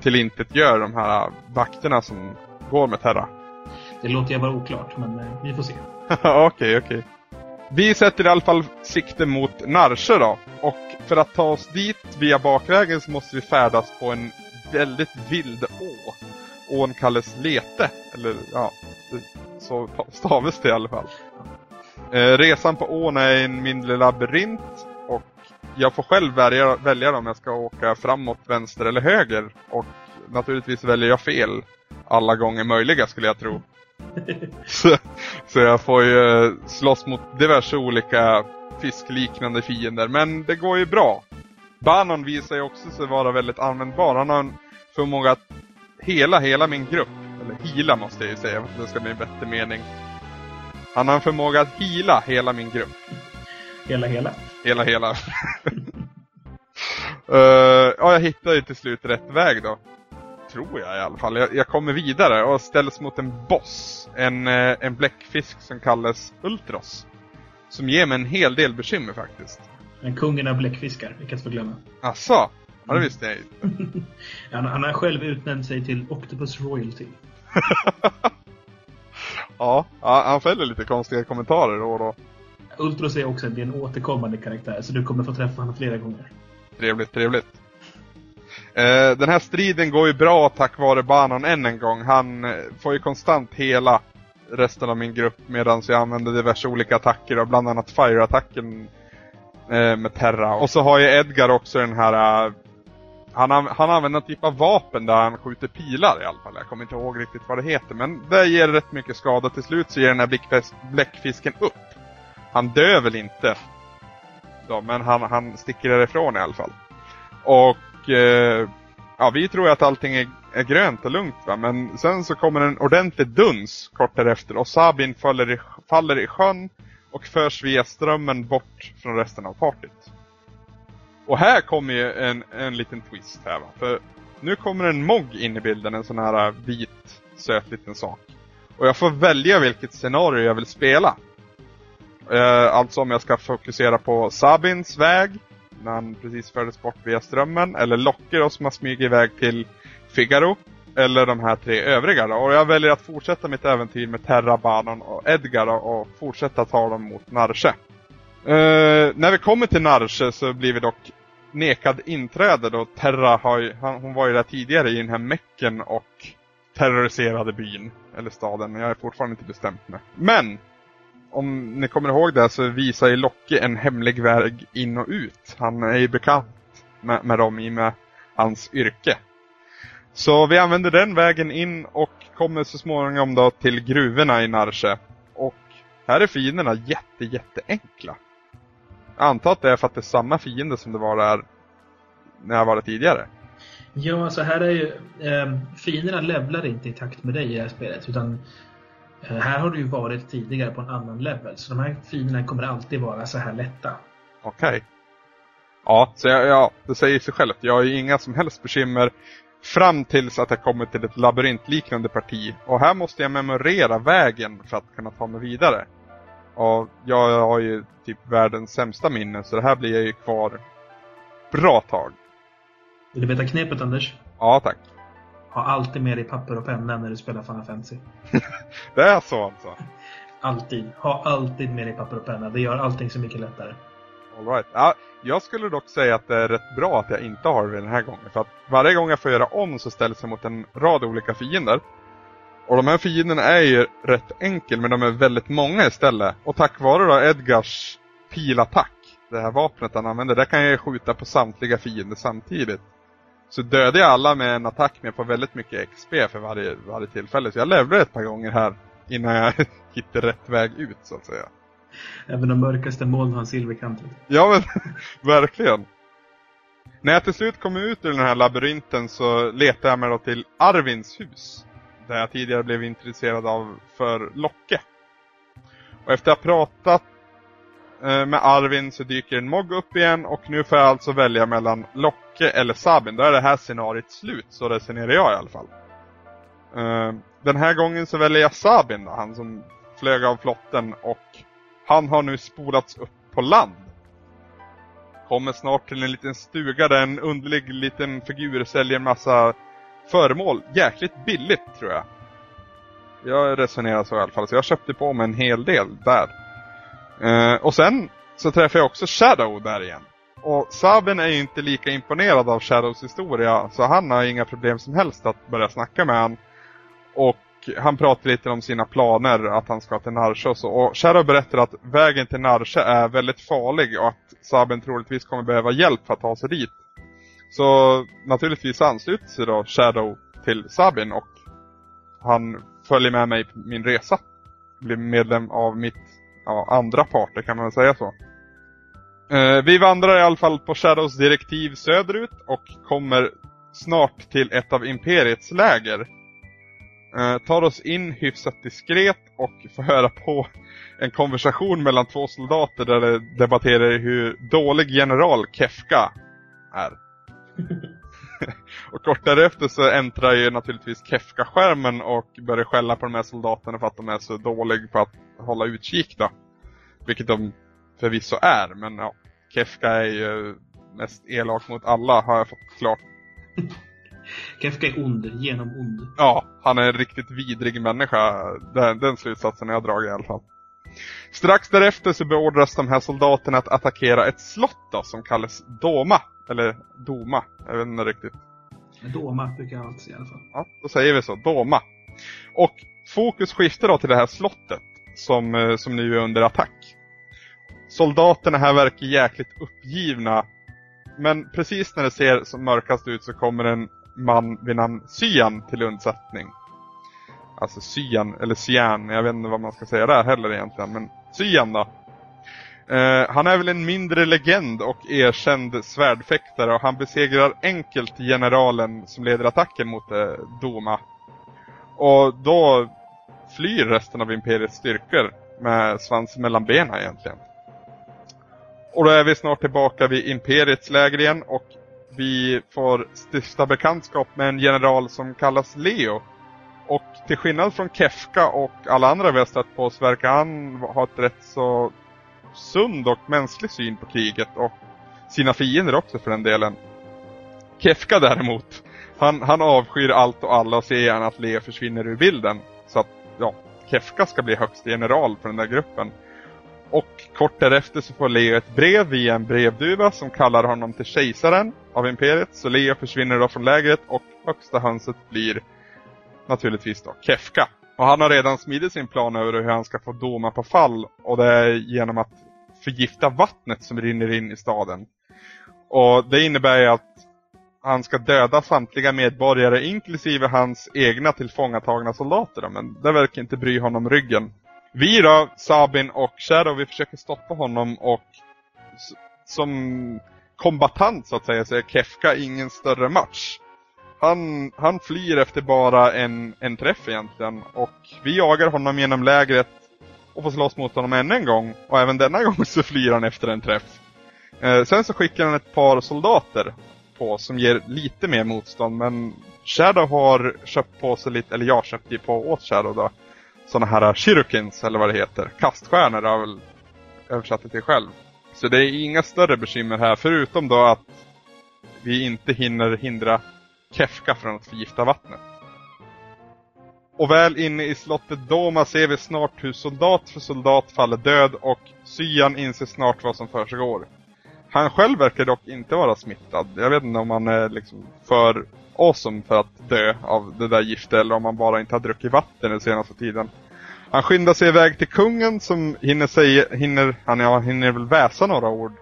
S5: till intet gör de här vakterna som går med Terra.
S2: Det låter jag vara oklart, men eh, vi får se. [LAUGHS]
S5: Okej, okej. Okay, okay. Vi sätter i alla fall sikte mot Narsjö då. Och för att ta oss dit via bakvägen så måste vi färdas på en väldigt vild å. Ån kallas Lete. Eller ja, så stavas det i alla fall. Eh, resan på ån är en mindre labyrint. Och jag får själv välja, välja om jag ska åka framåt, vänster eller höger. Och naturligtvis väljer jag fel alla gånger möjliga skulle jag tro så, så jag får ju slåss mot diverse olika fiskliknande fiender. Men det går ju bra. Banon visar ju också sig vara väldigt användbar. Han har en förmåga att hela hela min grupp. Eller hila måste jag ju säga, det ska bli en bättre mening. Han har en förmåga att hila hela min grupp.
S2: Hela hela?
S5: Hela hela. uh, [LAUGHS] ja, jag hittade ju till slut rätt väg då tror jag i alla fall. Jag, jag kommer vidare och ställs mot en boss. En, eh, en bläckfisk som kallas Ultros. Som ger mig en hel del bekymmer faktiskt.
S2: En kungen av bläckfiskar, vilket inte få glömma.
S5: Asså? Ja, det visste jag
S2: inte. [LAUGHS] han, han har själv utnämnt sig till Octopus Royalty. [LAUGHS]
S5: ja, han fäller lite konstiga kommentarer då och då.
S2: Ultros är också en återkommande karaktär, så du kommer få träffa honom flera gånger.
S5: Trevligt, trevligt. Eh, den här striden går ju bra tack vare banan än en gång. Han eh, får ju konstant hela resten av min grupp medan jag använder diverse olika attacker och bland annat Fire-attacken eh, med Terra. Och så har ju Edgar också den här Eh, han, han använder en typ av vapen där han skjuter pilar i alla fall. Jag kommer inte ihåg riktigt vad det heter. Men det ger rätt mycket skada. Till slut så ger den här bläckfisken upp. Han dör väl inte. Då, men han, han sticker därifrån i alla fall. Och eh, ja, vi tror att allting är, är grönt och lugnt va. Men sen så kommer en ordentlig duns kort därefter och Sabin faller i, faller i sjön och förs via strömmen bort från resten av partyt. Och här kommer ju en, en liten twist här va. För nu kommer en Mog in i bilden, en sån här eh, vit, söt liten sak. Och jag får välja vilket scenario jag vill spela. Eh, alltså om jag ska fokusera på Sabins väg när han precis fördes bort via strömmen. Eller Locker oss som har smugit iväg till Figaro. Eller de här tre övriga då. Och jag väljer att fortsätta mitt äventyr med Terra, Banon och Edgar då, och fortsätta ta dem mot Narche. Uh, eh, när vi kommer till Narche så blir vi dock nekad inträde då Terra har ju, han, hon var ju där tidigare i den här mecken och terroriserade byn, eller staden. Jag är fortfarande inte bestämt med. Men! Om ni kommer ihåg det så visar ju Locke en hemlig väg in och ut. Han är ju bekant med, med dem i och med hans yrke. Så vi använder den vägen in och kommer så småningom då till gruvorna i Narsche. Och här är fienderna jätte, jätteenkla. Jag antar att det är för att det är samma fiende som det var där när jag var där tidigare.
S2: Ja, alltså här är ju... Eh, fienderna levlar inte i takt med dig i det här spelet. Utan här har du ju varit tidigare på en annan level. Så de här fienderna kommer alltid vara så här lätta.
S5: Okej. Okay. Ja, så jag, ja, det säger sig självt. Jag har ju inga som helst bekymmer fram tills att jag kommer till ett labyrintliknande parti. Och här måste jag memorera vägen för att kunna ta mig vidare. Och jag har ju typ världens sämsta minne så det här blir jag ju kvar bra tag.
S2: Vill du veta knepet Anders?
S5: Ja, tack.
S2: Ha alltid med dig papper och penna när du spelar Final Fantasy. [LAUGHS]
S5: det är så alltså?
S2: Alltid. Ha alltid med dig papper och penna. Det gör allting så mycket lättare.
S5: All right. ja, jag skulle dock säga att det är rätt bra att jag inte har det den här gången. För att varje gång jag får göra om så ställs jag mot en rad olika fiender. Och de här fienderna är ju rätt enkel men de är väldigt många istället. Och tack vare då Edgars pilattack, det här vapnet han använder, där kan jag skjuta på samtliga fiender samtidigt. Så dödar jag alla med en attack med på väldigt mycket XP för varje, varje tillfälle. Så jag levde ett par gånger här innan jag [LAUGHS] hittade rätt väg ut så att säga.
S2: Även de mörkaste moln har en silverkant.
S5: Ja men, [LAUGHS] verkligen. När jag till slut kom ut ur den här labyrinten så letade jag mig då till Arvins hus där jag tidigare blev intresserad av för Locke. Och efter att ha pratat Eh, med Arvin så dyker en Mog upp igen och nu får jag alltså välja mellan Locke eller Sabin. Då är det här scenariet slut, så resonerar jag i alla fall. Eh, den här gången så väljer jag Sabin då, han som flög av flotten och han har nu spolats upp på land. Kommer snart till en liten stuga där en underlig liten figur säljer en massa föremål jäkligt billigt tror jag. Jag resonerar så i alla fall, så jag köpte på mig en hel del där. Eh, och sen så träffade jag också Shadow där igen. Och Sabin är ju inte lika imponerad av Shadows historia, så han har inga problem som helst att börja snacka med han. Och han pratar lite om sina planer, att han ska till Narsha och så. Och Shadow berättar att vägen till Narsha är väldigt farlig och att Sabin troligtvis kommer behöva hjälp för att ta sig dit. Så naturligtvis ansluter sig då Shadow till Sabin och han följer med mig på min resa. Blir medlem av mitt ja, andra parter kan man väl säga så. Eh, vi vandrar i alla fall på Shadows direktiv söderut och kommer snart till ett av Imperiets läger. Eh, tar oss in hyfsat diskret och får höra på en konversation mellan två soldater där de debatterar hur dålig general Kefka är. [LAUGHS] [LAUGHS] och kort därefter så äntrar ju naturligtvis Kefka skärmen och börjar skälla på de här soldaterna för att de är så dåliga på att hålla utkik då. Vilket de förvisso är, men ja. Kefka är ju mest elak mot alla har jag fått klart. [LAUGHS]
S2: Kefka är ond, genom ond.
S5: Ja, han är en riktigt vidrig människa. Den, den slutsatsen har jag dragit i alla fall. Strax därefter så beordras de här soldaterna att attackera ett slott då, som kallas Doma. Eller Doma, jag vet inte riktigt.
S2: Doma brukar jag alltid säga i alla fall.
S5: Ja, då säger vi så. Doma. Och fokus skiftar då till det här slottet som, eh, som nu är under attack. Soldaterna här verkar jäkligt uppgivna. Men precis när det ser som mörkast ut så kommer en man vid namn Cyan till undsättning. Alltså Cyan, eller Cyan, jag vet inte vad man ska säga där heller egentligen. Men Cyan då. Eh, han är väl en mindre legend och erkänd svärdfäktare och han besegrar enkelt generalen som leder attacken mot eh, Doma. Och då flyr resten av Imperiets styrkor med svansen mellan benen egentligen. Och då är vi snart tillbaka vid Imperiets läger igen och vi får stifta bekantskap med en general som kallas Leo. Och till skillnad från Kefka och alla andra vi har stött på så verkar han ha ett rätt så sund och mänsklig syn på kriget och sina fiender också för den delen. Kefka däremot, han, han avskyr allt och alla och ser gärna att Leo försvinner ur bilden. Så att, ja, Kefka ska bli högst general för den där gruppen. Och kort därefter så får Leo ett brev via en brevduva som kallar honom till kejsaren av Imperiet. Så Leo försvinner då från lägret och högsta hönset blir naturligtvis då Kefka. Och han har redan smidit sin plan över hur han ska få doma på fall och det är genom att förgifta vattnet som rinner in i staden. Och det innebär ju att han ska döda samtliga medborgare inklusive hans egna tillfångatagna soldater. Men det verkar inte bry honom ryggen. Vi då, Sabin och Shadow, vi försöker stoppa honom och som kombatant så att säga så är Kefka ingen större match. Han, han flyr efter bara en, en träff egentligen och vi jagar honom genom lägret och får slåss mot honom ännu en gång. Och även denna [LAUGHS] gång så flyr han efter en träff. Eh, sen så skickar han ett par soldater på som ger lite mer motstånd men Shadow har köpt på sig lite, eller jag köpte ju på åt Shadow då, såna här shirukins eller vad det heter. Kaststjärnor har jag väl översatt det till själv. Så det är inga större bekymmer här förutom då att vi inte hinner hindra Kefka från att förgifta vattnet. Och väl inne i slottet Doma ser vi snart hur soldat för soldat faller död och Syan inser snart vad som försiggår. Han själv verkar dock inte vara smittad. Jag vet inte om han är liksom för awesome för att dö av det där giftet eller om han bara inte har druckit vatten den senaste tiden. Han skyndar sig iväg till kungen som hinner säga, hinner, han ja, hinner väl väsa några ord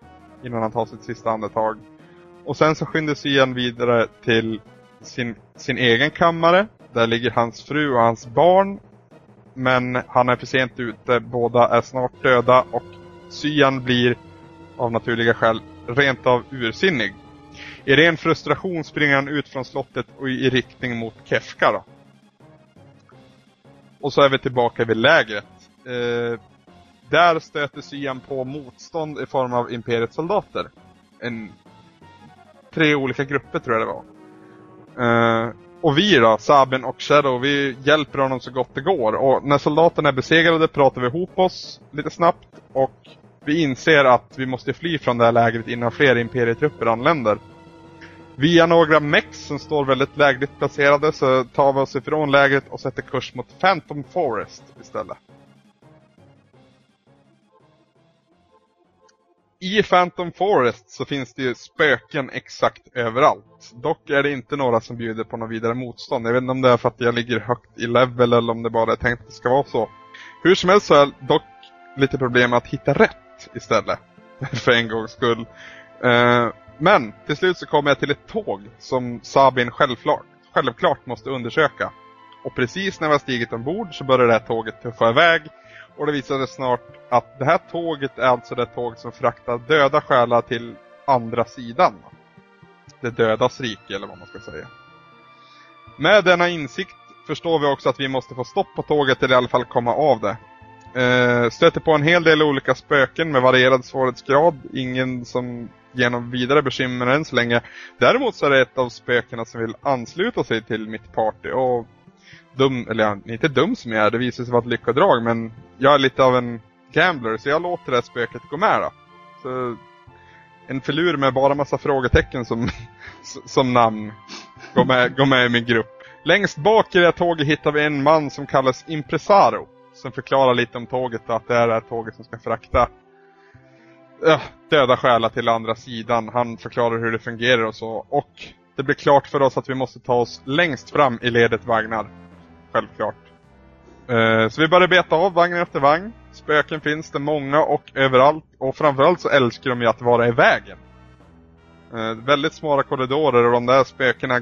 S5: innan han tar sitt sista andetag. Och sen så skyndar sig vidare till sin, sin egen kammare. Där ligger hans fru och hans barn. Men han är för sent ute, båda är snart döda och Syan blir av naturliga skäl rent av ursinnig. I ren frustration springer han ut från slottet och i riktning mot Kefka då. Och så är vi tillbaka vid lägret. Eh, där stöter Syan på motstånd i form av Imperiets soldater. En, tre olika grupper tror jag det var. Eh, och vi då, Sabin och Shadow, vi hjälper honom så gott det går. Och när soldaterna är besegrade pratar vi ihop oss lite snabbt och vi inser att vi måste fly från det här lägret innan fler imperietrupper anländer. Via några mex som står väldigt lägligt placerade så tar vi oss ifrån lägret och sätter kurs mot Phantom Forest istället. I Phantom Forest så finns det ju spöken exakt överallt. Dock är det inte några som bjuder på något vidare motstånd. Jag vet inte om det är för att jag ligger högt i level eller om det bara är tänkt att det ska vara så. Hur som helst så är dock lite problem med att hitta rätt istället. [LAUGHS] för en gångs skull. Uh, men till slut så kommer jag till ett tåg som Sabin självklart, självklart måste undersöka. Och precis när vi har stigit ombord så börjar det här tåget tuffa iväg. Och det visade sig snart att det här tåget är alltså det tåg som fraktar döda själar till andra sidan. Det dödas rike eller vad man ska säga. Med denna insikt förstår vi också att vi måste få stopp på tåget eller i alla fall komma av det. Eh, stöter på en hel del olika spöken med varierad svårighetsgrad. Ingen som genom vidare bekymmer än så länge. Däremot så är det ett av spökena som vill ansluta sig till mitt party och dum, eller ja, inte dum som jag är, det visar sig vara ett lyckodrag men jag är lite av en gambler så jag låter det här spöket gå med då. Så en filur med bara massa frågetecken som, [LAUGHS] som namn går med, går med i min grupp. Längst bak i det här tåget hittar vi en man som kallas Impresaro. Som förklarar lite om tåget och att det är det här tåget som ska frakta döda själar till andra sidan. Han förklarar hur det fungerar och så. Och det blir klart för oss att vi måste ta oss längst fram i ledet vagnar. Självklart. Eh, så vi börjar beta av vagn efter vagn. Spöken finns det många och överallt. Och framförallt så älskar de ju att vara i vägen. Eh, väldigt smala korridorer och de där spökena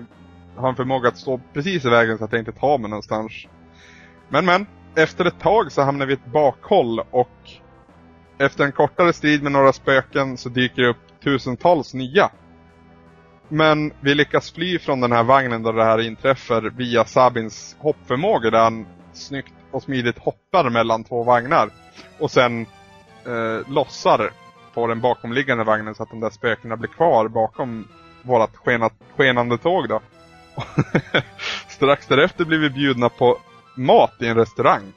S5: har en förmåga att stå precis i vägen så att jag inte tar mig någonstans. Men men, efter ett tag så hamnar vi i ett bakhåll och efter en kortare strid med några spöken så dyker det upp tusentals nya. Men vi lyckas fly från den här vagnen där det här inträffar via Sabins hoppförmåga där han snyggt och smidigt hoppar mellan två vagnar. Och sen eh, lossar på den bakomliggande vagnen så att de där spökena blir kvar bakom vårat skenat, skenande tåg då. [LAUGHS] Strax därefter blir vi bjudna på mat i en restaurang.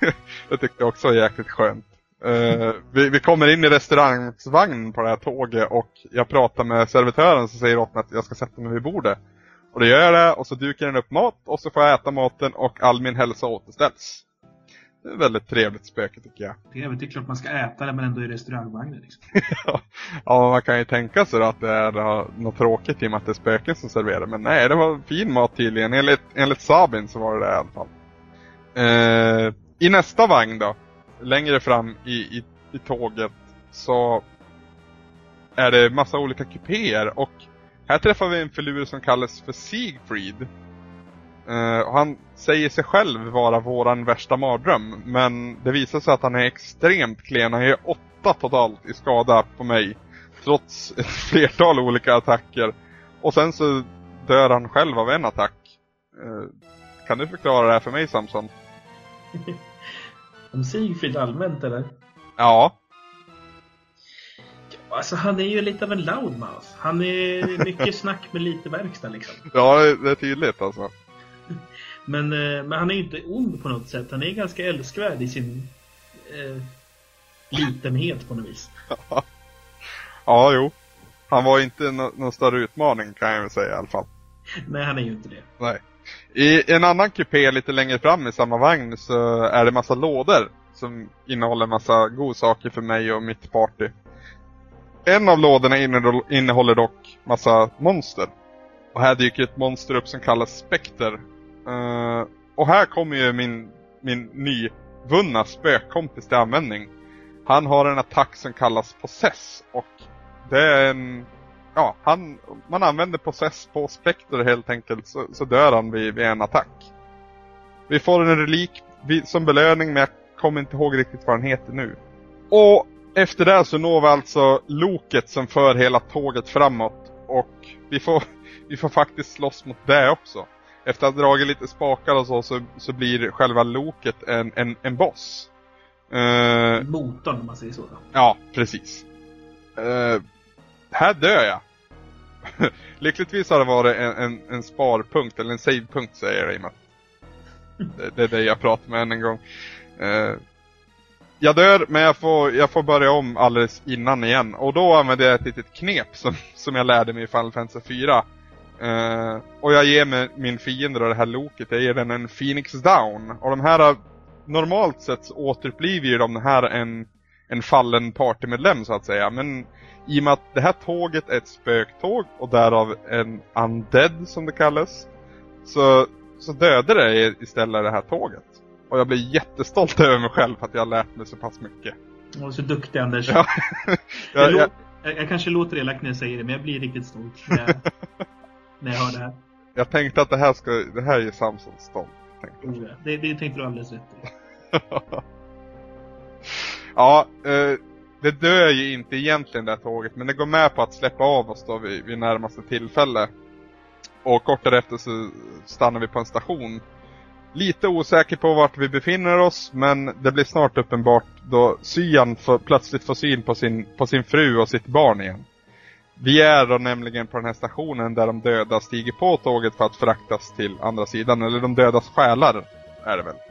S5: [LAUGHS] det tyckte jag också var jäkligt skönt. Uh, vi, vi, kommer in i restaurangvagnen på det här tåget och jag pratar med servitören som säger åt mig att jag ska sätta mig vid bordet. Och det gör jag det och så dukar den upp mat och så får jag äta maten och all min hälsa återställs. Det är ett väldigt trevligt spöke tycker jag.
S2: Väl- det är klart man ska äta det men ändå i restaurangvagnen. Liksom. [LAUGHS]
S5: ja, man kan ju tänka sig då att det är uh, något tråkigt i och med att det är spöken som serverar. Men nej, det var fin mat tydligen. Enligt, enligt Sabin så var det det i alla fall. Eh, I nästa vagn då, längre fram i, i, i tåget, så är det massa olika kupéer och här träffar vi en filur som kallas för Siegfried. Uh, och han säger sig själv vara våran värsta mardröm, men det visar sig att han är extremt klen. Han gör åtta totalt i skada på mig, trots ett [LAUGHS] flertal olika attacker. Och sen så dör han själv av en attack. Uh, kan du förklara det här för mig Samson? [LAUGHS]
S2: Om Sigfrid allmänt eller?
S5: Ja,
S2: Alltså han är ju lite av en loudmouth. Han är [LAUGHS] mycket snack med lite verkstad liksom.
S5: ja det är tydligt alltså.
S2: Men, eh, men han är ju inte ond på något sätt. Han är ganska älskvärd i sin eh, litenhet på något vis. [LAUGHS]
S5: Ja, jo. Han var inte nå- någon större utmaning kan jag väl säga i alla fall.
S2: Nej, han är ju inte det.
S5: Nej. I en annan kupé lite längre fram i samma vagn så är det massa lådor som innehåller massa godsaker för mig och mitt party. En av lådorna innehåller- dock massa monster. Och här dyker ett monster upp som kallas Spekter. Uh, eh, och här kommer ju min, min nyvunna spökkompis till användning. Han har en attack som kallas Possess och det är en ja, han, man använder Possess på Spectre helt enkelt så, så dör han vid, vid en attack. Vi får en relik vid, som belöning men jag kommer inte ihåg riktigt vad den heter nu. Och efter det så når vi alltså loket som för hela tåget framåt och vi får, [LAUGHS] vi får faktiskt slåss mot det också. Efter att ha dragit lite spakar och så, så, så blir själva loket en, en, en boss. Eh,
S2: Motorn om man säger så. Då.
S5: Ja, precis. Eh, här dör jag. [LAUGHS] Lyckligtvis har det varit en, en, en sparpunkt, eller en savepunkt säger jag i och det, det är det jag pratar med än en gång. Uh, jag dör, men jag får, jag får börja om alldeles innan igen. Och då använder jag ett litet knep som, som jag lärde mig i Final Fantasy 4. Uh, eh, och jag ger mig min fiende då, det här loket, jag ger den en Phoenix Down. Och de här, normalt sett så återupplivar ju de här en, en fallen partymedlem så att säga. Men i och med att det här tåget är ett spöktåg och därav en undead som det kallas. Så, så dödar det istället det här tåget. Och jag blir jättestolt [LAUGHS] över mig själv för att jag har lärt mig så pass mycket.
S2: Och så duktig Anders.
S5: Ja. [LAUGHS]
S2: jag,
S5: jag, jag,
S2: jag, kanske låter elak när jag säger det, men jag blir riktigt stolt när jag, [LAUGHS] när jag hör det här.
S5: jag tänkte att det här ska, det här är Samson stolt. tänkte.
S2: Oh, ja. Det, det tänkte du alldeles rätt i
S5: ja, eh, det dör ju inte egentligen det här tåget, men det går med på att släppa av oss då vid, vid närmaste tillfälle. Och kort därefter så stannar vi på en station. Lite osäker på vart vi befinner oss, men det blir snart uppenbart då Syan får, plötsligt får syn på sin, på sin fru och sitt barn igen. Vi är då nämligen på den här stationen där de döda stiger på tåget för att fraktas till andra sidan, eller de dödas själar är det väl.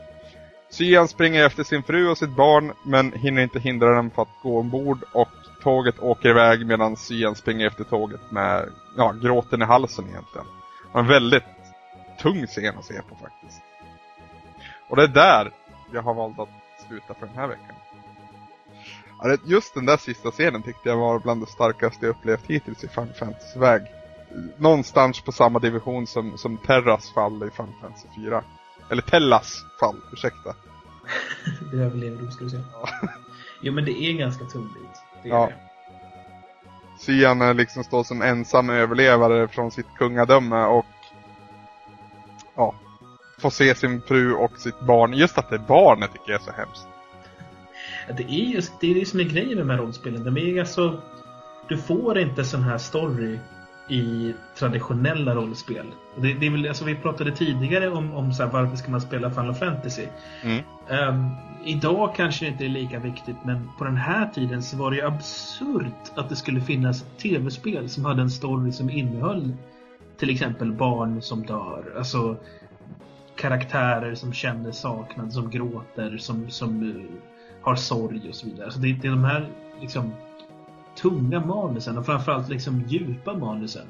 S5: Syan springer efter sin fru och sitt barn men hinner inte hindra dem från att gå ombord och tåget åker iväg medan Syan springer efter tåget med ja, gråten i halsen egentligen. En väldigt tung scen att se på faktiskt. Och det är där jag har valt att sluta för den här veckan. Just den där sista scenen tyckte jag var bland det starkaste jag upplevt hittills i Final Fantasy-väg. Någonstans på samma division som, som Terras fall i Final Fantasy 4. Eller Tellas fall, ursäkta. [LAUGHS]
S2: Det överlever du, ska vi säga. [LAUGHS] Jo, men det är en ganska tung bit. Det är
S5: Ja.
S2: det.
S5: Sian liksom står som ensam överlevare från sitt kungadöme och ja, får se sin fru och sitt barn. Just att det är barnet tycker jag är så hemskt.
S2: Ja, Det är just det, är det som är grejen med de här rollspelen. De är alltså... Du får inte sån här story i traditionella rollspel. Det, det är väl, alltså vi pratade tidigare om, om så här, varför ska man spela Final Fantasy.
S5: Mm.
S2: Ehm, idag kanske det inte är lika viktigt men på den här tiden så var det ju absurt att det skulle finnas tv-spel som hade en story som innehöll till exempel barn som dör. Alltså karaktärer som känner saknad, som gråter, som, som eh, har sorg och så vidare. Så det, det är de här liksom tunga manusen och framförallt liksom djupa manusen.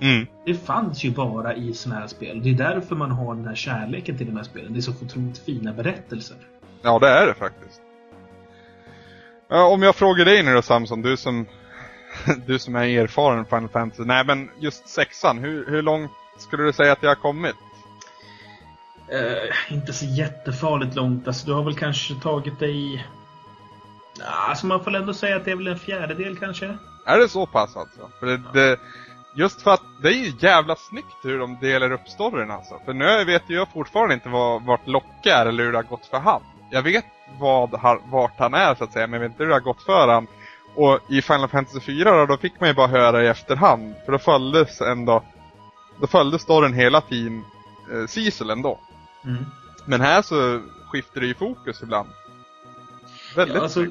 S5: Mm.
S2: Det fanns ju bara i sådana här spel. Det är därför man har den här kärleken till de här spelen. Det är så otroligt fina berättelser.
S5: Ja, det är det faktiskt. Om jag frågar dig nu då Samson, du som, [LAUGHS] du som är erfaren Final Fantasy. Nej men just sexan, hur, hur långt skulle du säga att jag har kommit?
S2: Eh, inte så jättefarligt långt. Alltså, du har väl kanske tagit dig... Alltså man får ändå säga att det är väl en fjärdedel kanske.
S5: Är det så pass alltså? För det, det, just för att det är ju jävla snyggt hur de delar upp storyn alltså. För nu vet ju jag fortfarande inte vad, vart Locke är eller hur det har gått för han. Jag vet vad, vart han är så att säga, men jag vet inte hur det har gått för han. Och i Final Fantasy 4 då, då fick man ju bara höra i efterhand. För då följdes ändå, då följdes storyn hela tiden eh, Cecil ändå.
S2: Mm.
S5: Men här så skiftar det ju fokus ibland. Väldigt
S2: Ja, alltså,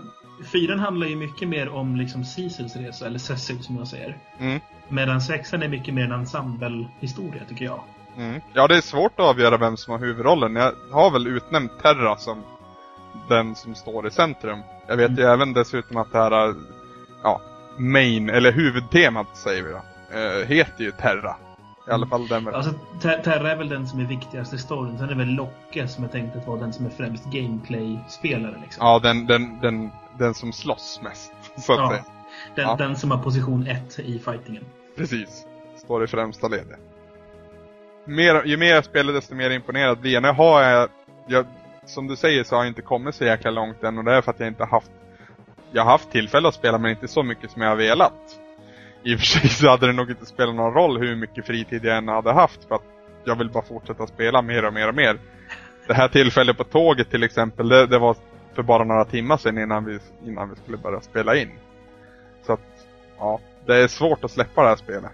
S2: fyran handlar ju mycket mer om liksom Cecils resa, eller Cecil som jag säger.
S5: Mm.
S2: Medan sexan är mycket mer en ensemble-historia tycker jag.
S5: Mm. Ja, det är svårt att avgöra vem som har huvudrollen. Jag har väl utnämnt Terra som den som står i centrum. Jag vet ju även dessutom att det här, ja, main, eller huvudtemat säger vi då, eh, heter ju Terra. I alla fall den
S2: Alltså, Ter- Terra är väl den som är viktigast i storyn. Sen är det väl Locke som är tänkt att vara den som är främst gameplay-spelare. Liksom.
S5: Ja, den, den, den, den som slåss mest, så att
S2: Ja.
S5: säga.
S2: Den,
S5: Ja.
S2: den som har position 1 i fightingen.
S5: Precis. Står i främsta ledet. Mer, ju mer jag spelar desto mer imponerad blir jag. Nu har jag, jag, som du säger så har jag inte kommit så jäkla långt än och det är för att jag inte haft Jag har haft tillfälle att spela men inte så mycket som jag har velat. I och för sig så hade det nog inte spelat någon roll hur mycket fritid jag än hade haft för att jag vill bara fortsätta spela mer och mer och mer. Det här tillfället på tåget till exempel, det, det var för bara några timmar sedan innan vi, innan vi skulle börja spela in. Så att, ja, det är svårt att släppa det här spelet.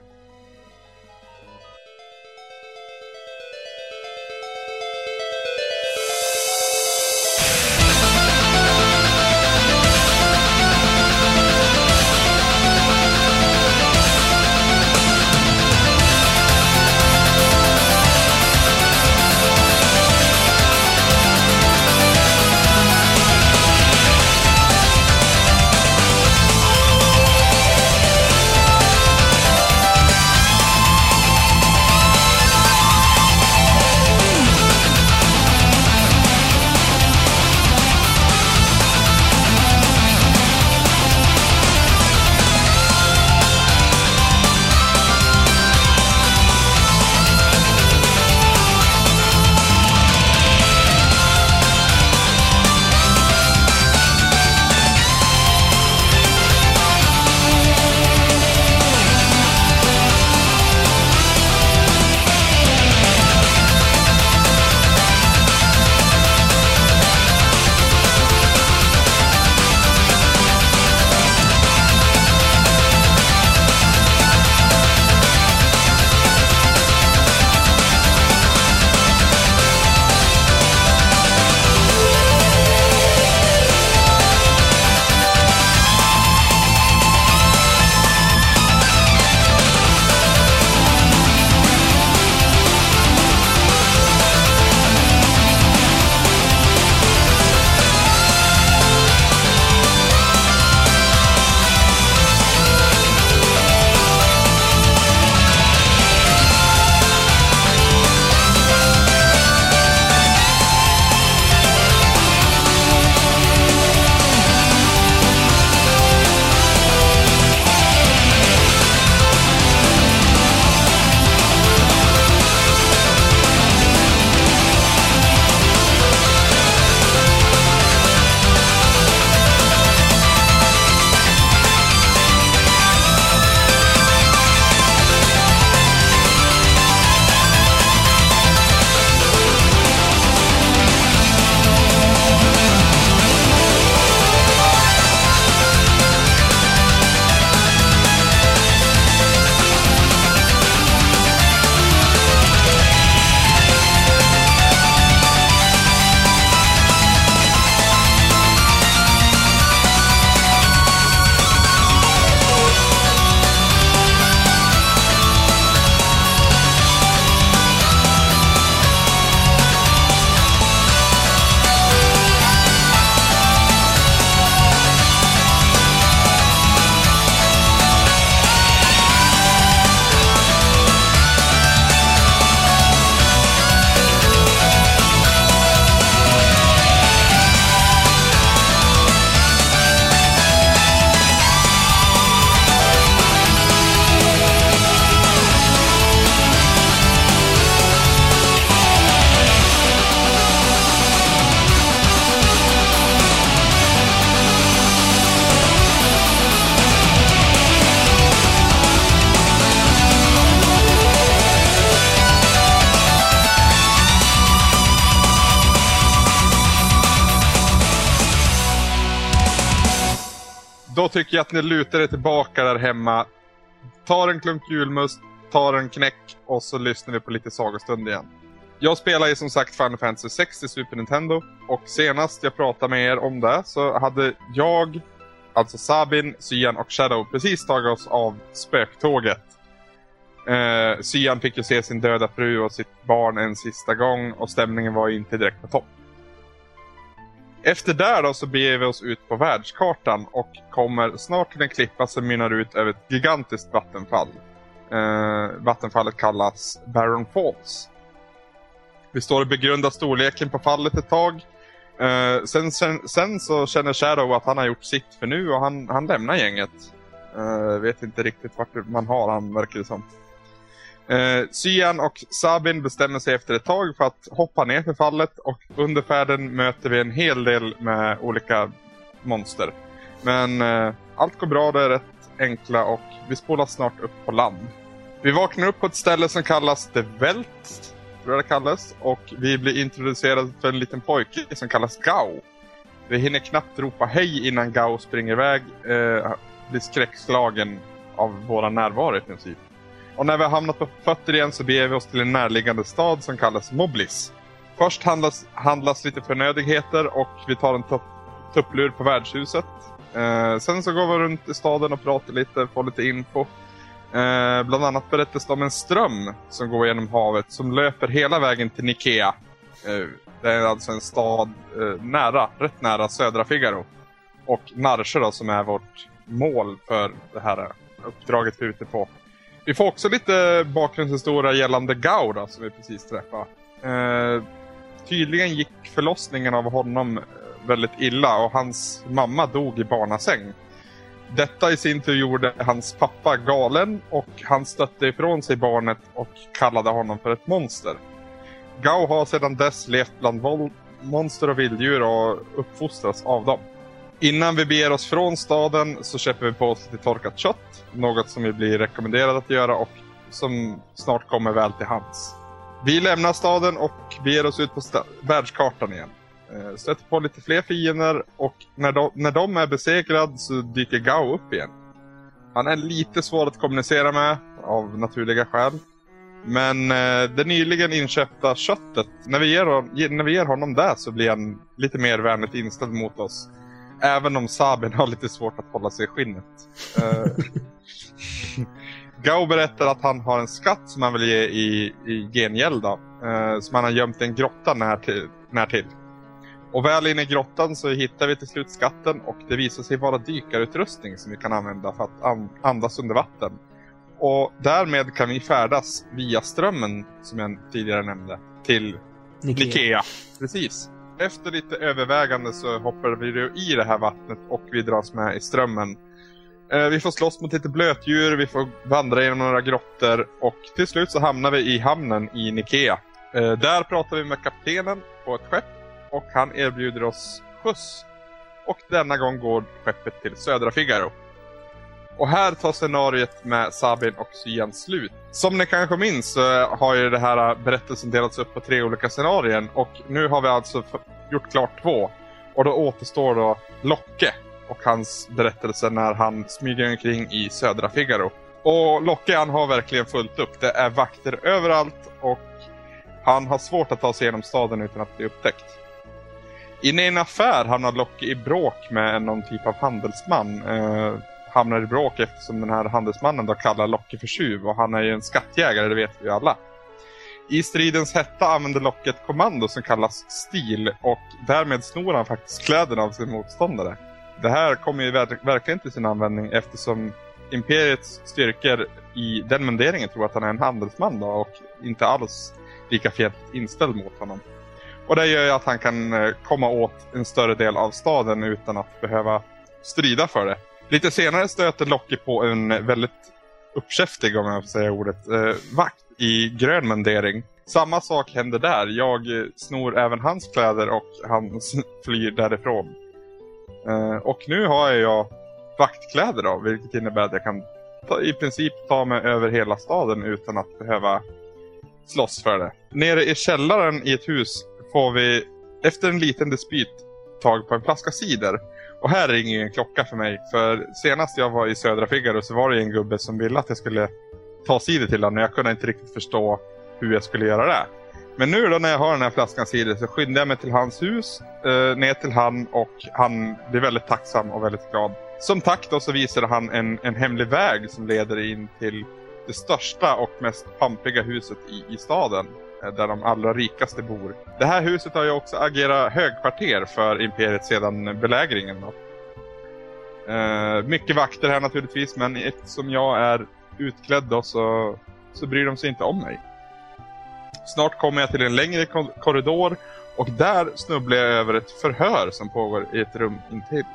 S5: Tycker jag att ni lutar er tillbaka där hemma. Tar en klunk julmust, tar en knäck och så lyssnar vi på lite sagostund igen. Jag spelar ju som sagt Final Fantasy 6 i Super Nintendo och senast jag pratade med er om det så hade jag, alltså Sabin, Cyan och Shadow precis tagit oss av spöktåget. Eh, Cyan fick ju se sin döda fru och sitt barn en sista gång och stämningen var ju inte direkt på topp. Efter det då så beger vi oss ut på världskartan och kommer snart till en klippa som mynnar ut över ett gigantiskt vattenfall. Eh, vattenfallet kallas Baron Falls. Vi står och begrundar storleken på fallet ett tag. Eh, sen, sen, sen, så känner Shadow att han har gjort sitt för nu och han, han lämnar gänget. Eh, vet inte riktigt vart man har han verkar det som. Eh, Cyan och Sabin bestämmer sig efter ett tag för att hoppa ner för fallet och under färden möter vi en hel del med olika monster. Men eh, allt går bra, det är rätt enkla och vi spolas snart upp på land. Vi vaknar upp på ett ställe som kallas The Welt, tror jag det kallas, och vi blir introducerade för en liten pojke som kallas Gao. Vi hinner knappt ropa hej innan Gao springer iväg, eh, blir skräckslagen av våra närvaro i princip. Och när vi har hamnat på fötter igen så beger vi oss till en närliggande stad som kallas Moblis. Först handlas, handlas lite förnödigheter och vi tar en tupp, tupplur på värdshuset. Eh, sen så går vi runt i staden och pratar lite, får lite info. Eh, bland annat berättas det om en ström som går genom havet som löper hela vägen till Nikea. Eh, det är alltså en stad eh, nära, rätt nära södra Figaro. Och Narsche då som är vårt mål för det här uppdraget vi är ute på. Vi får också lite bakgrundshistoria gällande Gao som vi precis träffade. Eh, tydligen gick förlossningen av honom eh, väldigt illa och hans mamma dog i barnasäng. Detta i sin tur gjorde hans pappa galen och han stötte ifrån sig barnet och kallade honom för ett monster. Gao har sedan dess levt bland monster och vilddjur och uppfostrats av dem. Innan vi beger oss från staden så köper vi på oss lite torkat kött. Något som vi blir rekommenderade att göra och som snart kommer väl till hands. Vi lämnar staden och beger oss ut på världskartan igen. Eh, stöter på lite fler fiender och när de, när de är besegrade så dyker Gao upp igen. Han är lite svår att kommunicera med av naturliga skäl. Men eh, det nyligen inköpta köttet, när vi, ger, när vi ger honom det så blir han lite mer vänligt inställd mot oss. Även om Sabin har lite svårt att hålla sig i skinnet. Uh, [LAUGHS] Gao berättar att han har en skatt som han vill ge i, i gengäld. Uh, som han har gömt i en grotta när till, när till. Och väl inne i grottan så hittar vi till slut skatten och det visar sig vara dykarutrustning som vi kan använda för att andas under vatten. Och därmed kan vi färdas via strömmen, som jag tidigare nämnde, till. Nikea. Precis. Efter lite övervägande så hoppar vi i det här vattnet och vi dras med i strömmen. Eh, vi får slåss mot lite blötdjur, vi får vandra genom några grottor och till slut så hamnar vi i hamnen i Nikea. Eh, där pratar vi med kaptenen på ett skepp och han erbjuder oss skjuts. Och denna gång går skeppet till södra Figaro. Och här tar scenariet med Sabin och Syan slut. Som ni kanske minns så har ju det här eh, berättelsen delats upp på tre olika scenarier och nu har vi alltså gjort klart två. Och då återstår då Locke och hans berättelse när han smyger omkring i södra Figaro. Och Locke han har verkligen fullt upp. Det är vakter överallt och han har svårt att ta sig genom staden utan att bli upptäckt. Inne i en affär hamnar Locke i bråk med någon typ av handelsman. Eh, hamnar i bråk eftersom den här handelsmannen då kallar Locke för tjuv och han är ju en skattjägare, det vet vi ju alla. I stridens hetta använder Locke ett kommando som kallas stil och därmed snor han faktiskt kläderna av sin motståndare. Det här kommer ju verk verkligen till sin användning eftersom Imperiets styrkor i den munderingen tror att han är en handelsman då och inte alls lika fientligt inställd mot honom. Och det gör ju att han kan eh, komma åt en större del av staden utan att behöva strida för det. Lite senare stöter Locke på en väldigt uppkäftig, om jag får säga ordet, eh, vakt i grön mundering. Samma sak händer där. Jag eh, snor även hans kläder och han [LAUGHS] flyr därifrån. Eh, och nu har jag vaktkläder då, vilket innebär att jag kan ta, i princip ta mig över hela staden utan att behöva slåss för det. Nere i källaren i ett hus får vi efter en liten dispyt tag på en flaska cider.
S3: Och här ringer en klocka för mig. För senast jag var i Södra Figaro så var det en gubbe som ville att jag skulle ta cider till honom. Och jag kunde inte riktigt förstå hur jag skulle göra det. Men nu då när jag har den här flaskan cider så skyndar jag mig till hans hus, eh, ner till han och han blir väldigt tacksam och väldigt glad. Som tack då så visade han en, en hemlig väg som leder in till det största och mest pampiga huset i, i staden. Eh, där de allra rikaste bor. Det här huset har ju också agerat högkvarter för Imperiet sedan belägringen. Då. Eh, mycket vakter här naturligtvis men eftersom jag är utklädd då så, så bryr de sig inte om mig. Snart kommer jag till en längre korridor och där snubblar jag över ett förhör som pågår i ett rum intill.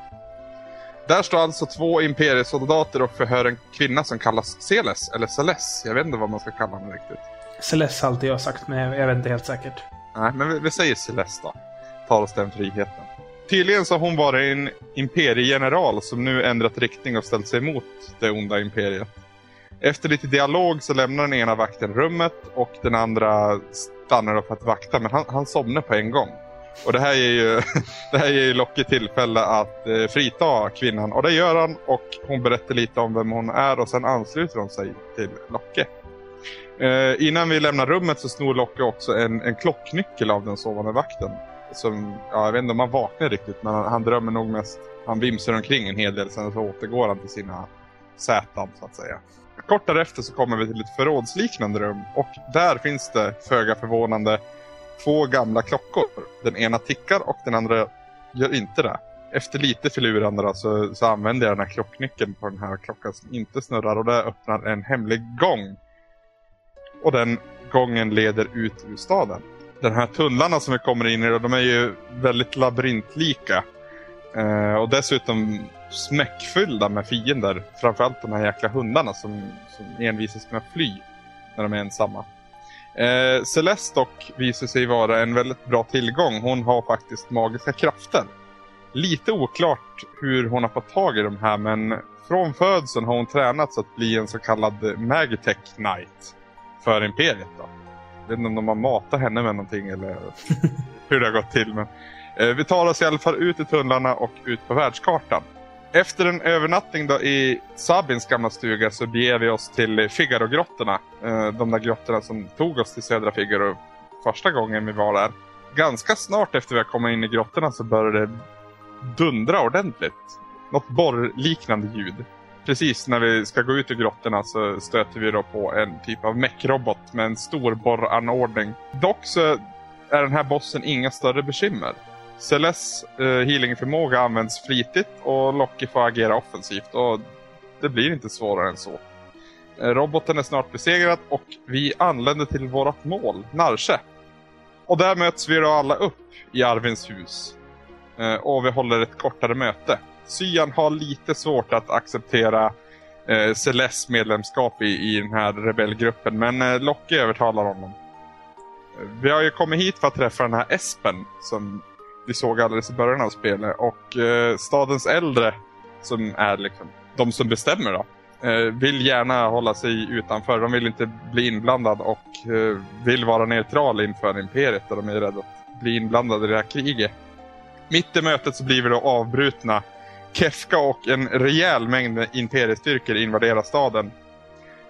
S3: Där står alltså två imperiesoldater och förhör en kvinna som kallas Celes, eller Celes. Jag vet inte vad man ska kalla henne riktigt.
S4: Celeste har alltid jag sagt, men jag vet inte helt säkert.
S3: Nej, men vi, vi säger Celeste då. Tar oss den friheten. Tydligen så har hon varit en imperiegeneral som nu ändrat riktning och ställt sig emot det onda imperiet. Efter lite dialog så lämnar den ena vakten rummet och den andra stannar upp för att vakta, men han, han somnar på en gång. Och det här ger ju, [LAUGHS] det här ger ju Locke tillfälle att eh, frita kvinnan. Och det gör han och hon berättar lite om vem hon är och sen ansluter hon sig till Locke. Eh, innan vi lämnar rummet så snor Locke också en, en klocknyckel av den sovande vakten. Som, ja, jag vet inte om han vaknar riktigt men han, han drömmer nog mest. Han vimsar omkring en hel del sen så återgår han till sina sätan så att säga. Kort därefter så kommer vi till ett förrådsliknande rum och där finns det föga förvånande två gamla klockor. Den ena tickar och den andra gör inte det. Efter lite förlurande då, så, så använder jag den här klocknyckeln på den här klockan som inte snurrar och det öppnar en hemlig gång. Och den gången leder ut ur staden. Den här tunnlarna som vi kommer in i, då, de är ju väldigt labyrintlika. Eh, och dessutom smäckfyllda med fiender. Framförallt de här jäkla hundarna som, som envisas med att fly när de är ensamma. Eh, Celeste dock visar sig vara en väldigt bra tillgång. Hon har faktiskt magiska krafter. Lite oklart hur hon har fått tag i de här men från födseln har hon tränats att bli en så kallad Magitech Knight för Imperiet. Då. Jag vet inte om de har matat henne med någonting eller [LAUGHS] hur det har gått till. Men, eh, vi tar oss i alla fall ut i tunnlarna och ut på världskartan. Efter en övernattning då i Sabins gamla stuga så beger vi oss till Figaro-grottorna. Eh, de där grottorna som tog oss till södra Figaro första gången vi var där. Ganska snart efter vi har kommit in i grottorna så började det dundra ordentligt. Något borrliknande ljud. Precis när vi ska gå ut ur grottorna så stöter vi då på en typ av meckrobot med en stor borranordning. Dock så är den här bossen inga större bekymmer. Celeste eh, healingförmåga används flitigt och Locky får agera offensivt och det blir inte svårare än så. Eh, roboten är snart besegrad och vi anländer till vårt mål, Narche. Och där möts vi då alla upp i Arvins hus. Eh, och vi håller ett kortare möte. Syan har lite svårt att acceptera eh, Celestes medlemskap i, i den här rebellgruppen men eh, Locke övertalar honom. Vi har ju kommit hit för att träffa den här Espen som vi såg alldeles i början av spelet och eh, stadens äldre som är liksom de som bestämmer då. Eh, vill gärna hålla sig utanför. De vill inte bli inblandad och eh, vill vara neutral inför imperiet och de är rädda att bli inblandade i det här kriget. Mitt i mötet så blir vi då avbrutna. Kefka och en rejäl mängd imperiestyrkor invaderar staden.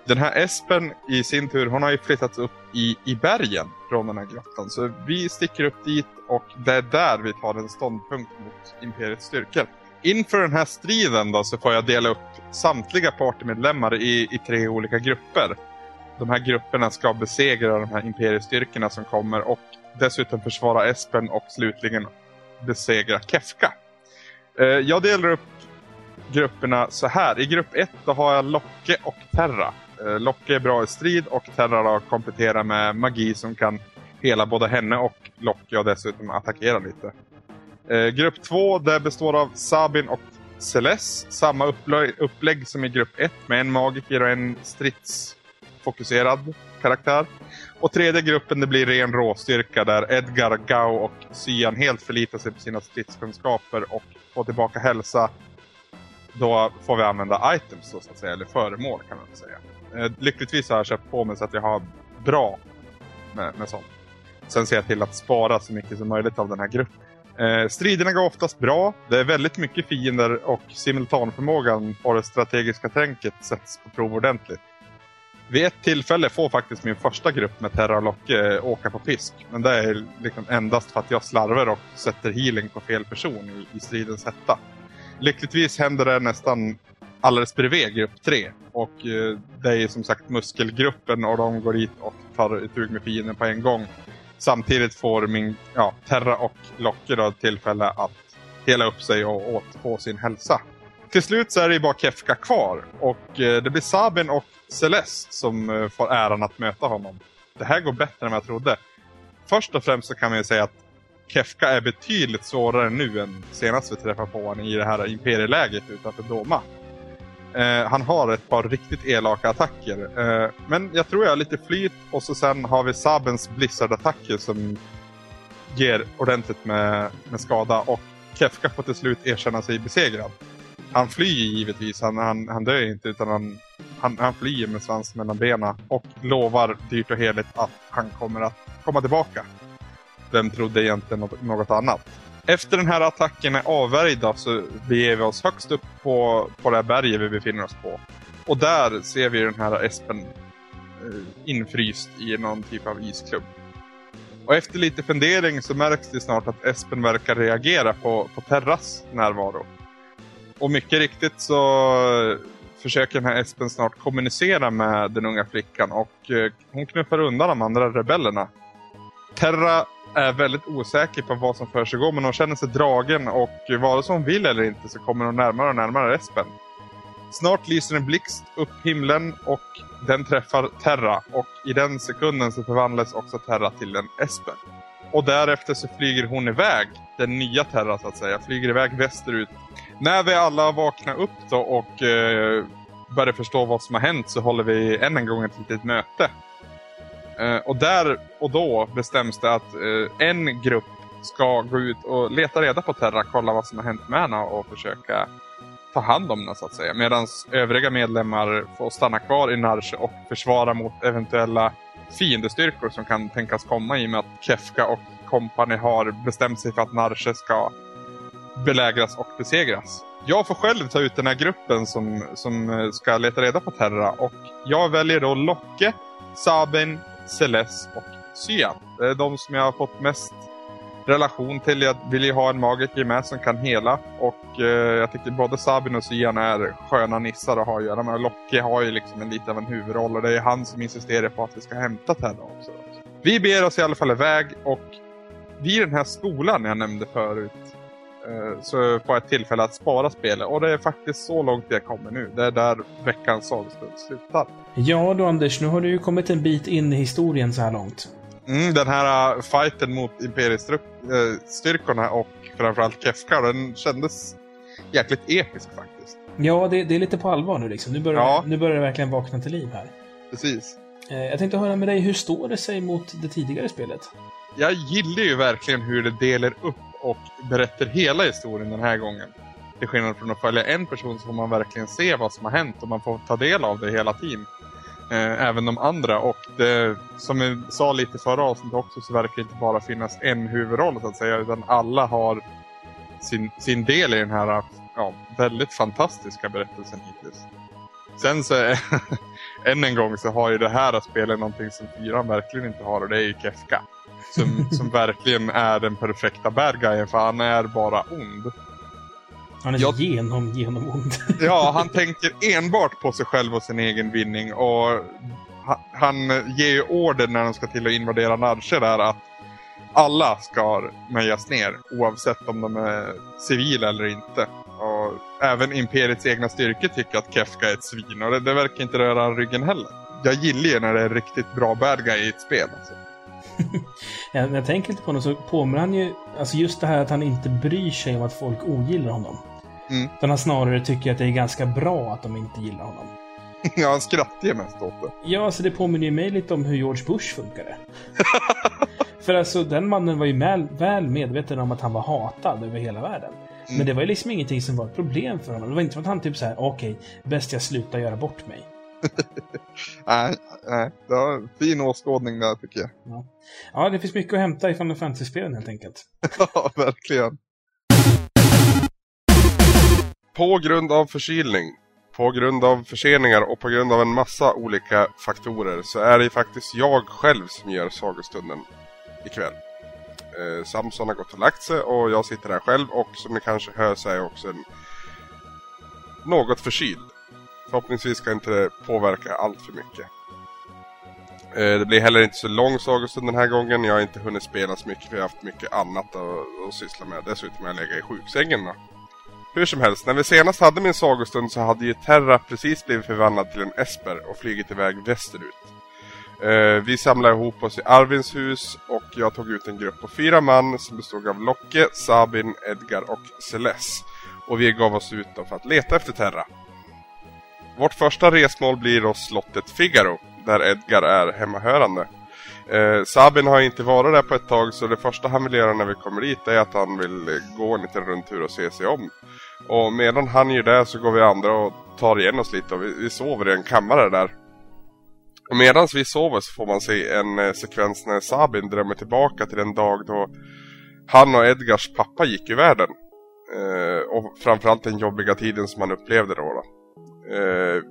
S3: Den här Espen i sin tur, hon har ju flyttats upp i, i bergen från den här grottan. Så vi sticker upp dit och det är där vi tar en ståndpunkt mot Imperiets styrkor. Inför den här striden då så får jag dela upp samtliga partymedlemmar i, i tre olika grupper. De här grupperna ska besegra de här imperiestyrkorna som kommer och dessutom försvara Espen och slutligen besegra Kefka. Eh, jag delar upp grupperna så här. I grupp 1 har jag Locke och Terra. Eh, Locke är bra i strid och Terra då kompletterar med magi som kan hela både henne och Locke och dessutom attackera lite. Eh, grupp 2 består av Sabin och Celeste. Samma upplö- upplägg som i grupp 1 med en magiker och en stridsfokuserad karaktär. Och tredje gruppen det blir ren råstyrka där Edgar, Gao och Cyan helt förlitar sig på sina stridskunskaper och Få tillbaka hälsa. Då får vi använda items då, så att säga, eller föremål kan man säga. Eh, lyckligtvis har jag köpt på mig så att jag har bra med, med sånt. Sen ser jag till att spara så mycket som möjligt av den här gruppen. Eh, striderna går oftast bra. Det är väldigt mycket fiender och simultanförmågan och det strategiska tänket sätts på prov ordentligt. Vid ett tillfälle får faktiskt min första grupp med Terra och Locke eh, åka på pisk. Men det är liksom endast för att jag slarvar och sätter healing på fel person i, i stridens hetta. Lyckligtvis händer det nästan alldeles bredvid grupp 3. Och eh, det är som sagt muskelgruppen och de går dit och tar ett med fienden på en gång. Samtidigt får min ja, Terra och Locke då tillfälle att hela upp sig och återfå sin hälsa. Till slut så är det bara Kefka kvar och eh, det blir Sabin och Celeste som eh, får äran att möta honom. Det här går bättre än vad jag trodde. Först och främst så kan man ju säga att Kefka är betydligt svårare nu än senast vi träffade på honom i det här imperieläget utanför Doma. Eh, han har ett par riktigt elaka attacker. Eh, men jag tror jag har lite flyt och så sen har vi Sabens Blizzard-attacker som ger ordentligt med, med skada och Kefka får till slut erkänna sig besegrad. Han flyr givetvis, han, han, han dör inte utan han, han, han flyr med svans mellan benen och lovar dyrt och heligt att han kommer att komma tillbaka. Vem trodde egentligen något, något annat? Efter den här attacken är avvärjda så beger vi oss högst upp på, på det här berget vi befinner oss på. Och där ser vi den här Espen eh, infryst i någon typ av isklubb. Och efter lite fundering så märks det snart att Espen verkar reagera på, på Terras närvaro. Och mycket riktigt så försöker den här Espen snart kommunicera med den unga flickan och eh, hon knuffar undan de andra rebellerna. Terra är väldigt osäker på vad som försiggår men hon känner sig dragen och vare sig hon vill eller inte så kommer hon närmare och närmare Espen. Snart lyser en blixt upp himlen och den träffar Terra och i den sekunden så förvandlas också Terra till en Espen. Och därefter så flyger hon iväg, den nya Terra så att säga, flyger iväg västerut. När vi alla vaknar upp då och eh, börjar förstå vad som har hänt så håller vi än en gång ett litet möte. Eh, och där och då bestäms det att eh, en grupp ska gå ut och leta reda på Terra, kolla vad som har hänt med henne och försöka ta hand om henne så att säga. Medan övriga medlemmar får stanna kvar i Narche och försvara mot eventuella fiendestyrkor som kan tänkas komma i och med att Kefka och kompani har bestämt sig för att Narche ska belägras och besegras. Jag får själv ta ut den här gruppen som, som eh, ska leta reda på Terra och jag väljer då Locke, Sabin, Celeste och Cyan. Det är de som jag har fått mest relation till. Jag vill ju ha en magiker med som kan hela. Och eh, jag tycker både Sabin och Cyan är sköna nissar att ha att göra med. Locke har ju liksom en lite av en huvudroll och det är han som insisterar på att vi ska hämta Terra också. Vi beger oss i alla fall iväg och vid den här skolan jag nämnde förut så får jag ett tillfälle att spara spelet. Och det är faktiskt så långt jag kommer nu. Det är där veckans sagostund slutar.
S2: Ja du Anders, nu har du ju kommit en bit in i historien så här långt.
S3: Mm, den här uh, fighten mot imperiestyrkorna och framförallt Kefka, den kändes jäkligt episk faktiskt.
S2: Ja, det, det är lite på allvar nu liksom. Nu börjar, ja. nu börjar det verkligen vakna till liv här.
S3: Precis.
S2: Eh, jag tänkte höra med dig, hur står det sig mot det tidigare spelet?
S3: Jag gillar ju verkligen hur det delar upp och berättar hela historien den här gången. Till skillnad från att följa en person så får man verkligen se vad som har hänt och man får ta del av det hela tiden. Eh, även de andra. Och det, som vi sa lite förra avsnittet också så verkar det inte bara finnas en huvudroll så att säga. Utan alla har sin, sin del i den här ja, väldigt fantastiska berättelsen hittills. Sen så, [LAUGHS] än en gång så har ju det här spelet någonting som fyran verkligen inte har och det är ju Kefka. Som, som verkligen är den perfekta bad guyen för han är bara ond.
S2: Han är jag... genom, genom ond. [LAUGHS]
S3: ja, han tänker enbart på sig själv och sin egen vinning. Och han ger ju order när de ska till att invadera Narshe där att alla ska mejas ner oavsett om de är civila eller inte. Och även Imperiets egna styrkor tycker att Kefka är ett svin och det, det verkar inte röra ryggen heller. Jag gillar ju när det är riktigt bra bad guy i ett spel. Alltså. [LAUGHS]
S2: jag, jag tänker inte på något så påminner han ju, alltså just det här att han inte bryr sig om att folk ogillar honom. Mm. Utan han snarare tycker att det är ganska bra att de inte gillar honom. [LAUGHS]
S3: ja, han skrattar ju mest åt det.
S2: Ja, så det påminner ju mig lite om hur George Bush funkade. [LAUGHS] För alltså, den mannen var ju väl, väl medveten om att han var hatad över hela världen. Mm. Men det var ju liksom ingenting som var ett problem för honom. Det var inte som att han typ såhär, okej, okay, bäst jag slutar göra bort mig. [LAUGHS]
S3: nej, nej, det var en fin åskådning där tycker jag.
S4: Ja. ja, det finns mycket att hämta i Final Fantasy-spelen helt enkelt. [LAUGHS]
S3: ja, verkligen.
S6: På grund av förkylning, på grund av förseningar och på grund av en massa olika faktorer så är det faktiskt jag själv som gör sagostunden ikväll. Eh, Samson har gått och lagt sig och jag sitter här själv och som ni kanske hör så är jag också en, något förkyld. Förhoppningsvis ska inte det påverka allt för mycket. Eh, det blir heller inte så lång sagostund den här gången. Jag har inte hunnit spela så mycket för jag har haft mycket annat att, att syssla med. Dessutom har jag legat i sjuksängen då. Hur som helst, när vi senast hade min sagostund så hade ju Terra precis blivit förvandlad till en Esper och flugit iväg västerut. Eh, vi samlade ihop oss i Arvins hus och jag tog ut en grupp på fyra man som bestod av Locke, Sabin, Edgar och Celeste. Och vi gav oss ut för att leta efter Terra. Vårt första resmål blir då slottet Figaro, där Edgar är hemmahörande. Eh, Sabin har inte varit där på ett tag så det första han vill göra när vi kommer dit är att han vill eh, gå en liten rundtur och se sig om. Och medan han gör det så går vi andra och tar igen oss lite och vi, vi sover i en kammare där. Och medan vi sover så får man se en eh, sekvens när Sabin drömmer tillbaka till den dag då han och Edgars pappa gick i världen. Eh, och framförallt den jobbiga tiden som han upplevde då. då. Eh,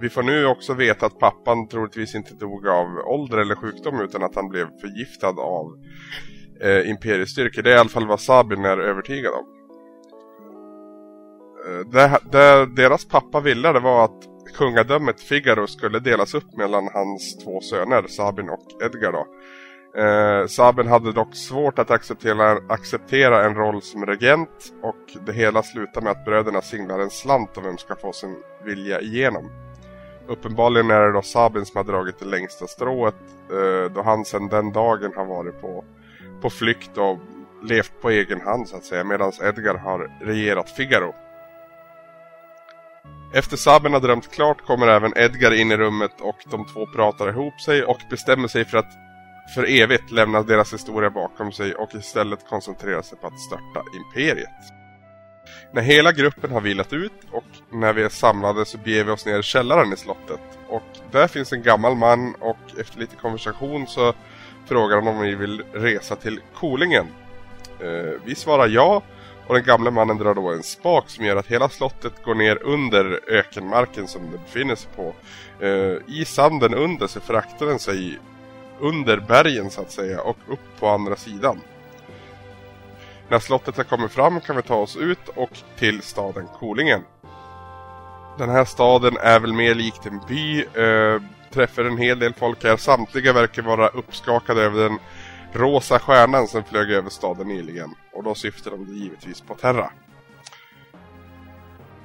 S6: vi får nu också veta att pappan troligtvis inte dog av ålder eller sjukdom utan att han blev förgiftad av eh, imperiestyrkor. Det är i alla fall vad Sabin är övertygad om. Eh, det, det, deras pappa ville det var att kungadömet Figaro skulle delas upp mellan hans två söner, Sabin och Edgar då. Eh, Sabin hade dock svårt att acceptera, acceptera en roll som regent och det hela slutar med att bröderna singlar en slant om vem ska få sin vilja igenom. Uppenbarligen är det då Sabin som har dragit det längsta strået eh, då han sedan den dagen har varit på, på flykt och levt på egen hand så att säga medan Edgar har regerat Figaro. Efter Sabin har drömt klart kommer även Edgar in i rummet och de två pratar ihop sig och bestämmer sig för att för evigt lämna deras historia bakom sig och istället koncentrera sig på att störta imperiet. När hela gruppen har vilat ut och när vi är samlade så beger vi oss ner i källaren i slottet. Och där finns en gammal man och efter lite konversation så frågar han om vi vill resa till Kolingen. Eh, vi svarar ja och den gamla mannen drar då en spak som gör att hela slottet går ner under ökenmarken som det befinner sig på. Eh, I sanden under så fraktar den sig under bergen så att säga och upp på andra sidan. När slottet har kommit fram kan vi ta oss ut och till staden Kolingen. Den här staden är väl mer likt en by, eh, träffar en hel del folk här. Samtliga verkar vara uppskakade över den rosa stjärnan som flög över staden nyligen. Och då syftar de givetvis på Terra.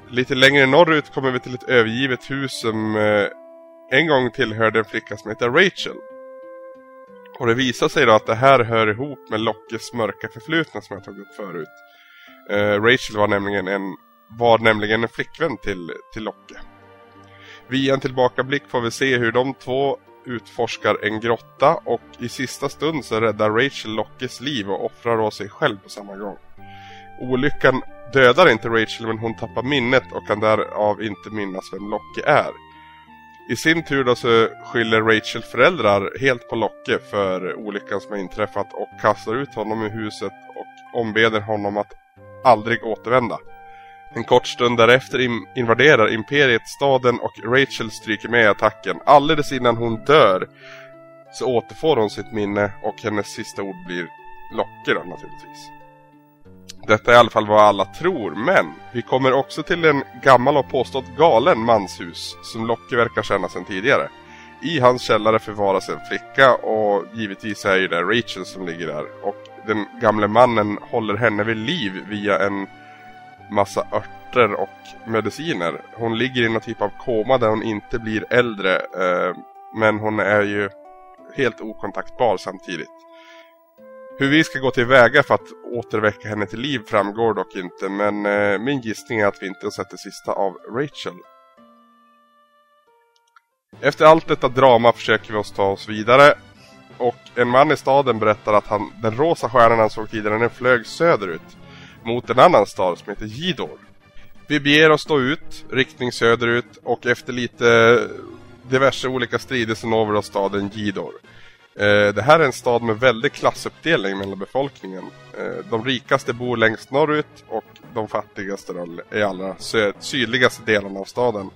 S6: Lite längre norrut kommer vi till ett övergivet hus som eh, en gång tillhörde en flicka som heter Rachel. Och det visar sig då att det här hör ihop med Lockes mörka förflutna som jag tog upp förut. Eh, Rachel var nämligen en, var nämligen en flickvän till, till Locke. Via en tillbakablick får vi se hur de två utforskar en grotta och i sista stund så räddar Rachel Lockes liv och offrar då sig själv på samma gång. Olyckan dödar inte Rachel men hon tappar minnet och kan därav inte minnas vem Locke är. I sin tur då så skyller Rachel föräldrar helt på Locke för olyckan som har inträffat och kastar ut honom ur huset och ombeder honom att aldrig återvända. En kort stund därefter invaderar Imperiet staden och Rachel stryker med i attacken. Alldeles innan hon dör så återfår hon sitt minne och hennes sista ord blir Locke då naturligtvis. Detta är i alla fall vad alla tror, men vi kommer också till en gammal och påstått galen manshus som Locke verkar känna sedan tidigare. I hans källare förvaras en flicka och givetvis är ju det Rachel som ligger där. Och den gamle mannen håller henne vid liv via en massa örter och mediciner. Hon ligger i någon typ av koma där hon inte blir äldre eh, men hon är ju helt okontaktbar samtidigt. Hur vi ska gå tillväga för att återväcka henne till liv framgår dock inte men eh, min gissning är att vi inte har sett det sista av Rachel. Efter allt detta drama försöker vi oss ta oss vidare och en man i staden berättar att han, den rosa stjärnan han såg tidigare den flög söderut mot en annan stad som heter Gidor. Vi beger oss då ut, riktning söderut och efter lite diverse olika strider så når vi då staden Gidor. Eh, det här är en stad med väldig klassuppdelning mellan befolkningen. Eh, de rikaste bor längst norrut och de fattigaste i allra sydligaste delarna av staden.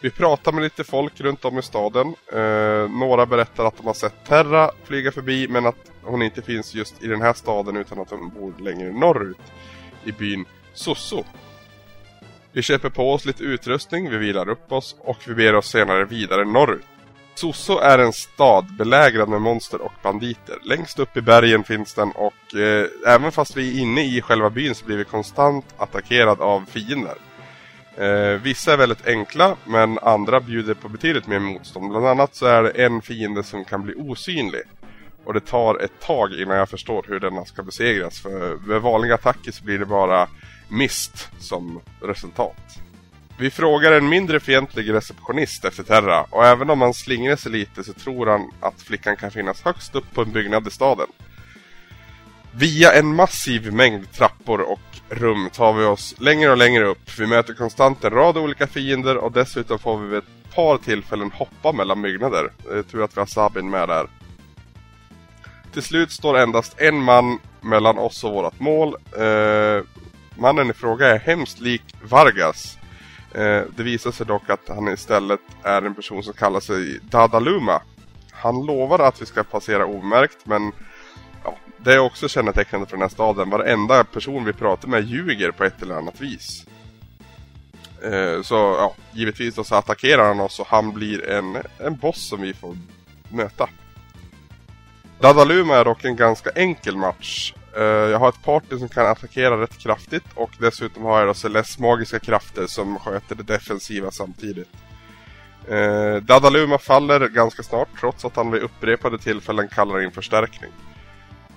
S6: Vi pratar med lite folk runt om i staden. Eh, några berättar att de har sett Terra flyga förbi men att hon inte finns just i den här staden utan att hon bor längre norrut i byn Sosso. Vi köper på oss lite utrustning, vi vilar upp oss och vi ber oss senare vidare norrut. Soso är en stad belägrad med monster och banditer. Längst upp i bergen finns den och eh, även fast vi är inne i själva byn så blir vi konstant attackerad av fiender. Eh, vissa är väldigt enkla men andra bjuder på betydligt mer motstånd. Bland annat så är det en fiende som kan bli osynlig. Och det tar ett tag innan jag förstår hur denna ska besegras. För med vanliga attacker så blir det bara mist som resultat. Vi frågar en mindre fientlig receptionist efter Terra och även om han slingrar sig lite så tror han att flickan kan finnas högst upp på en byggnad i staden. Via en massiv mängd trappor och rum tar vi oss längre och längre upp. Vi möter konstant en rad olika fiender och dessutom får vi vid ett par tillfällen hoppa mellan byggnader. Det är tur att vi har Sabin med där. Till slut står endast en man mellan oss och vårt mål. Eh, mannen i fråga är hemskt lik Vargas. Eh, det visar sig dock att han istället är en person som kallar sig Dadaluma. Han lovar att vi ska passera omärkt men ja, det är också kännetecknande för den här staden. Varenda person vi pratar med ljuger på ett eller annat vis. Eh, så ja, givetvis då så attackerar han oss och han blir en, en boss som vi får möta. Dadaluma är dock en ganska enkel match. Eh, jag har ett party som kan attackera rätt kraftigt och dessutom har jag då Celeste magiska krafter som sköter det defensiva samtidigt. Eh, Dadaluma faller ganska snart trots att han vid upprepade tillfällen kallar in förstärkning.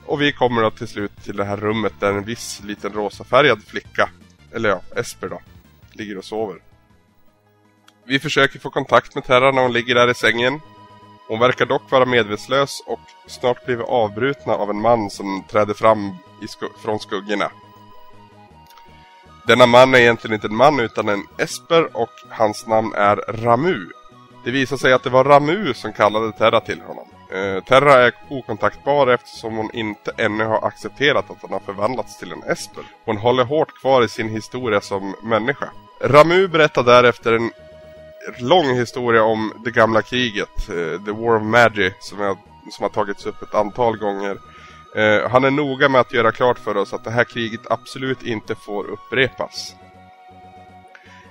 S6: Och vi kommer då till slut till det här rummet där en viss liten rosafärgad flicka, eller ja, Esper då, ligger och sover. Vi försöker få kontakt med Terra när hon ligger där i sängen hon verkar dock vara medvetslös och snart blir avbrutna av en man som träder fram sk från skuggorna. Denna man är egentligen inte en man utan en Esper och hans namn är Ramu. Det visar sig att det var Ramu som kallade Terra till honom. Eh, Terra är okontaktbar eftersom hon inte ännu har accepterat att hon har förvandlats till en Esper. Hon håller hårt kvar i sin historia som människa. Ramu berättar därefter en lång historia om det gamla kriget, uh, The War of Magic som, jag, som har tagits upp ett antal gånger. Uh, han är noga med att göra klart för oss att det här kriget absolut inte får upprepas.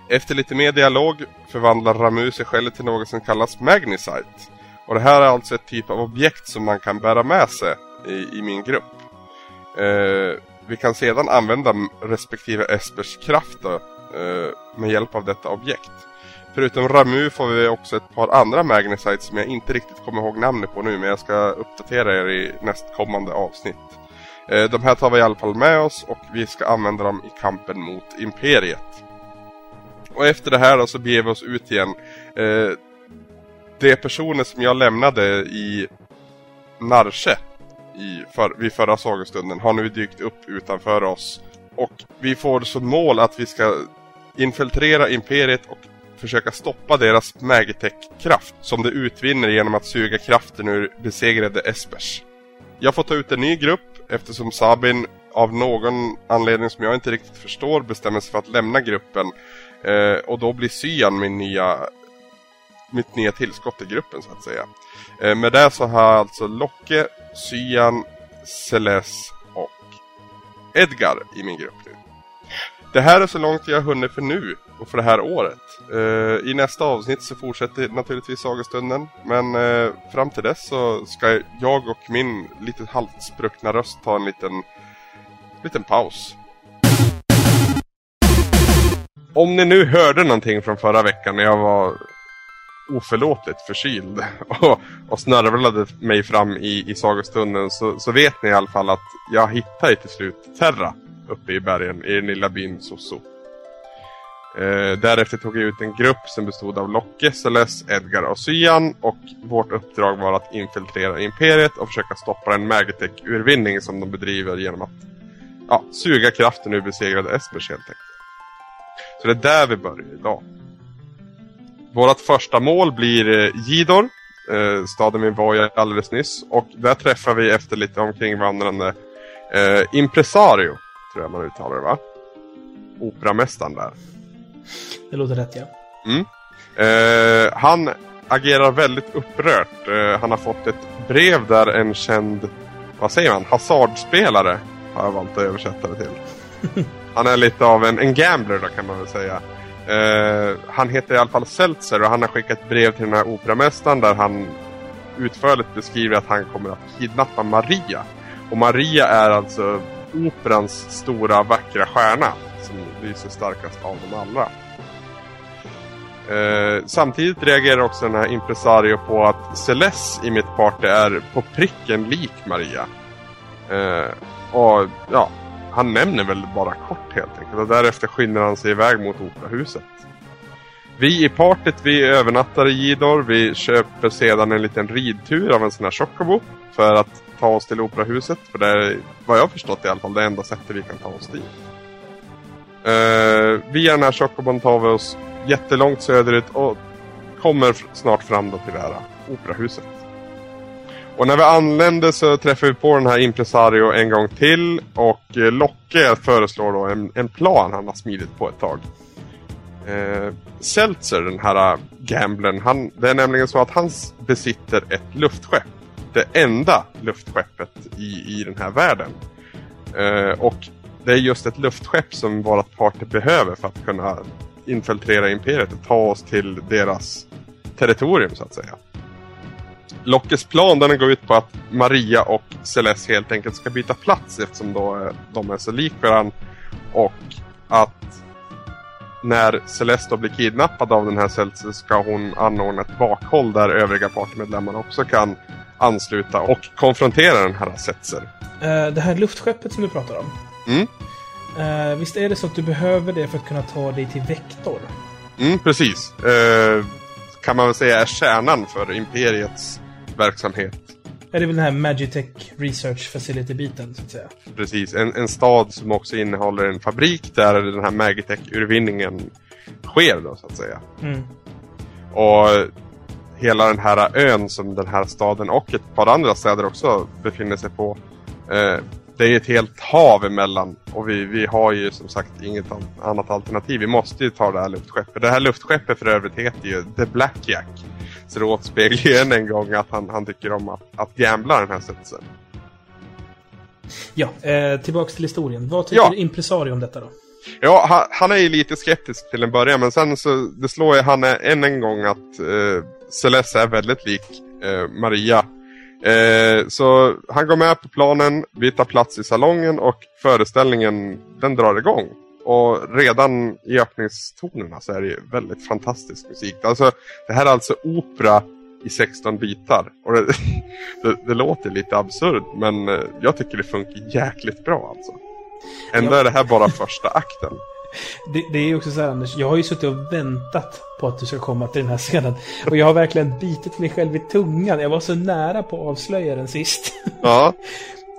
S6: Efter lite mer dialog förvandlar Ramu sig själv till något som kallas Magnesite. Och det här är alltså ett typ av objekt som man kan bära med sig i, i min grupp. Uh, vi kan sedan använda respektive Espers kraft då, med hjälp av detta objekt. Förutom Ramu får vi också ett par andra Magnesites som jag inte riktigt kommer ihåg namnet på nu men jag ska uppdatera er i nästkommande avsnitt. Eh, de här tar vi i alla fall med oss och vi ska använda dem i kampen mot Imperiet. Och efter det här då så beger vi oss ut igen. Eh, de personer som jag lämnade i Narsche i för, vid förra sagostunden har nu dykt upp utanför oss. Och vi får som mål att vi ska infiltrera Imperiet och försöka stoppa deras Magitech-kraft som de utvinner genom att suga kraften ur besegrade Espers. Jag får ta ut en ny grupp eftersom Sabin av någon anledning som jag inte riktigt förstår bestämmer sig för att lämna gruppen eh, och då blir Syan min nya mitt nya tillskott i gruppen så att säga. Eh, med det så har jag alltså Locke, Syan, Celeste och Edgar i min grupp nu. Det här är så långt jag har hunnit för nu och för det här året. Eh, I nästa avsnitt så fortsätter naturligtvis sagostunden. Men eh, fram till dess så ska jag och min lite halvt spruckna röst ta en liten, liten paus. Om ni nu hörde någonting från förra veckan när jag var oförlåtligt förkyld [LAUGHS] och, och snörvlade mig fram i, i sagostunden så, så vet ni i alla fall att jag hittade till slut Terra uppe i bergen i den lilla byn Soso. Eh, därefter tog jag ut en grupp som bestod av Locke, Celeste, Edgar och Cyan och vårt uppdrag var att infiltrera Imperiet och försöka stoppa en Magitech-urvinning som de bedriver genom att ja, suga kraften ur besegrade Espers helt enkelt. Så det är där vi börjar idag.
S5: vårt första mål blir eh, Gidor, eh, staden vi var i alldeles nyss. Och där träffar vi efter lite omkringvandrande eh, Impresario, tror jag man uttalar det va? Operamästaren där.
S2: Det låter rätt ja.
S5: Mm. Eh, han agerar väldigt upprört. Eh, han har fått ett brev där en känd, vad säger man, hasardspelare har jag valt att översätta det till. [LAUGHS] Han är lite av en, en gambler då kan man väl säga. Eh, han heter i alla fall Seltzer och han har skickat ett brev till den här operamästaren där han utförligt beskriver att han kommer att kidnappa Maria. Och Maria är alltså operans stora vackra stjärna som lyser starkast av dem alla. Eh, samtidigt reagerar också den här impresario på att Celeste i mitt party är på pricken lik Maria. Eh, och ja, han nämner väl bara kort helt enkelt och därefter skyndar han sig iväg mot operahuset. Vi i partyt vi övernattar i Gidor. Vi köper sedan en liten ridtur av en sån här chocobo för att ta oss till operahuset. För det är, vad jag förstått i alla fall, det enda sättet vi kan ta oss dit. Uh, via den här chocobon tar vi oss jättelångt söderut och kommer snart fram då till det här operahuset. Och när vi anländer så träffar vi på den här impresario en gång till och eh, Locke föreslår då en, en plan han har smidit på ett tag. Eh, Seltzer, den här eh, gamblern, han, det är nämligen så att han besitter ett luftskepp. Det enda luftskeppet i, i den här världen. Eh, och det är just ett luftskepp som vårat party behöver för att kunna infiltrera imperiet och ta oss till deras territorium så att säga. Lockes plan den går ut på att Maria och Celeste helt enkelt ska byta plats eftersom då de är så lik varandra. Och att när Celeste blir kidnappad av den här Celeste ska hon anordna ett bakhåll där övriga partymedlemmar också kan ansluta och konfrontera den här Setzer.
S2: Uh, det här luftskeppet som du pratar om.
S5: Mm.
S2: Uh, visst är det så att du behöver det för att kunna ta dig till Vektor?
S5: Mm, precis. Uh, kan man väl säga är kärnan för Imperiets verksamhet.
S2: Ja, det är väl den här Magitech Research Facility-biten, så att säga.
S5: Precis, en, en stad som också innehåller en fabrik där den här Magitech-urvinningen sker då, så att säga.
S2: Mm.
S5: Och hela den här ön som den här staden och ett par andra städer också befinner sig på. Eh, det är ett helt hav emellan och vi, vi har ju som sagt inget annat alternativ. Vi måste ju ta det här luftskeppet. Det här luftskeppet för övrigt heter ju The Blackjack. Så det återspeglar ju än en gång att han, han tycker om att, att gambla den här sättelsen.
S2: Ja, eh, tillbaks till historien. Vad tycker ja. impresario om detta då?
S5: Ja, han, han, är ju lite skeptisk till en början men sen så det slår ju han än en gång att eh, Celeste är väldigt lik eh, Maria. Eh, så han går med på planen, vi tar plats i salongen och föreställningen den drar igång. Och redan i öppningstonerna så är det väldigt fantastisk musik. Alltså, det här är alltså opera i 16 bitar. Och det, [LAUGHS] det, det låter lite absurd men eh, jag tycker det funkar jäkligt bra alltså. Ändå är det här bara första akten.
S2: Det, det, är också så här Anders, jag har ju suttit och väntat på att du ska komma till den här scenen. Och jag har verkligen bitit mig själv i tungan. Jag var så nära på att avslöja den sist.
S5: Ja. [LAUGHS]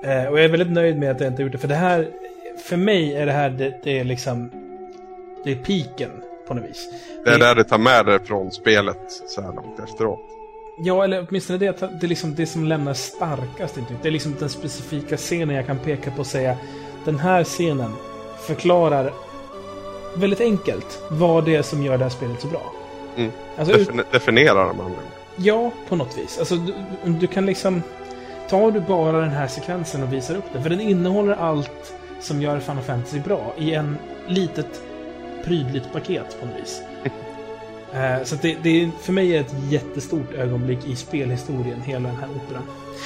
S2: Eh, och jag är väldigt nöjd med att jag inte gjort det. För det här, för mig är det här, det, det är liksom, det är piken på något vis.
S5: Det är det, där du tar med dig från spelet så här långt efteråt.
S2: Ja, eller åtminstone det, det är liksom det som lämnar starkast intryck. Det är liksom den specifika scenen jag kan peka på och säga den här scenen förklarar väldigt enkelt vad det är som gör det här spelet så bra.
S5: Mm. Alltså, Defin definierar de andra.
S2: Ja, på något vis. Alltså, du, du kan liksom... Tar du bara den här sekvensen och visar upp den, för den innehåller allt som gör Final Fantasy bra i en litet prydligt paket på något vis. uh, [LAUGHS] så det, det, för mig är ett jättestort ögonblick i spelhistorien, hela den här operan.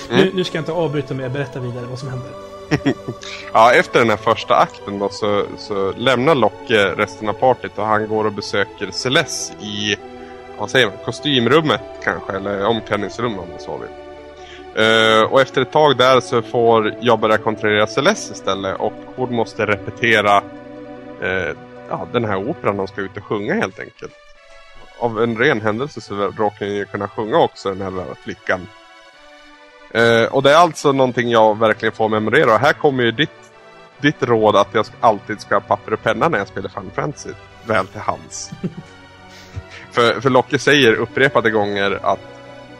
S2: Mm. Nu, nu, ska jag inte avbryta med att berätta vidare vad som händer. [LAUGHS]
S5: ja, efter den här första akten då så, så lämnar Locke resten av partyt och han går och besöker Celeste i vad säger man, kostymrummet kanske, eller omklädningsrummet om man så vill. Uh, och efter ett tag där så får jag börja kontrollera Celeste istället och hon måste repetera uh, ja, den här operan de ska ut och sjunga helt enkelt. Av en ren händelse så råkar hon ju kunna sjunga också den här flickan. Uh, och det är alltså någonting jag verkligen får memorera och här kommer ju ditt, ditt råd att jag alltid ska ha papper och penna när jag spelar Final Fantasy väl till hands. [LAUGHS] För, för Locke säger upprepade gånger att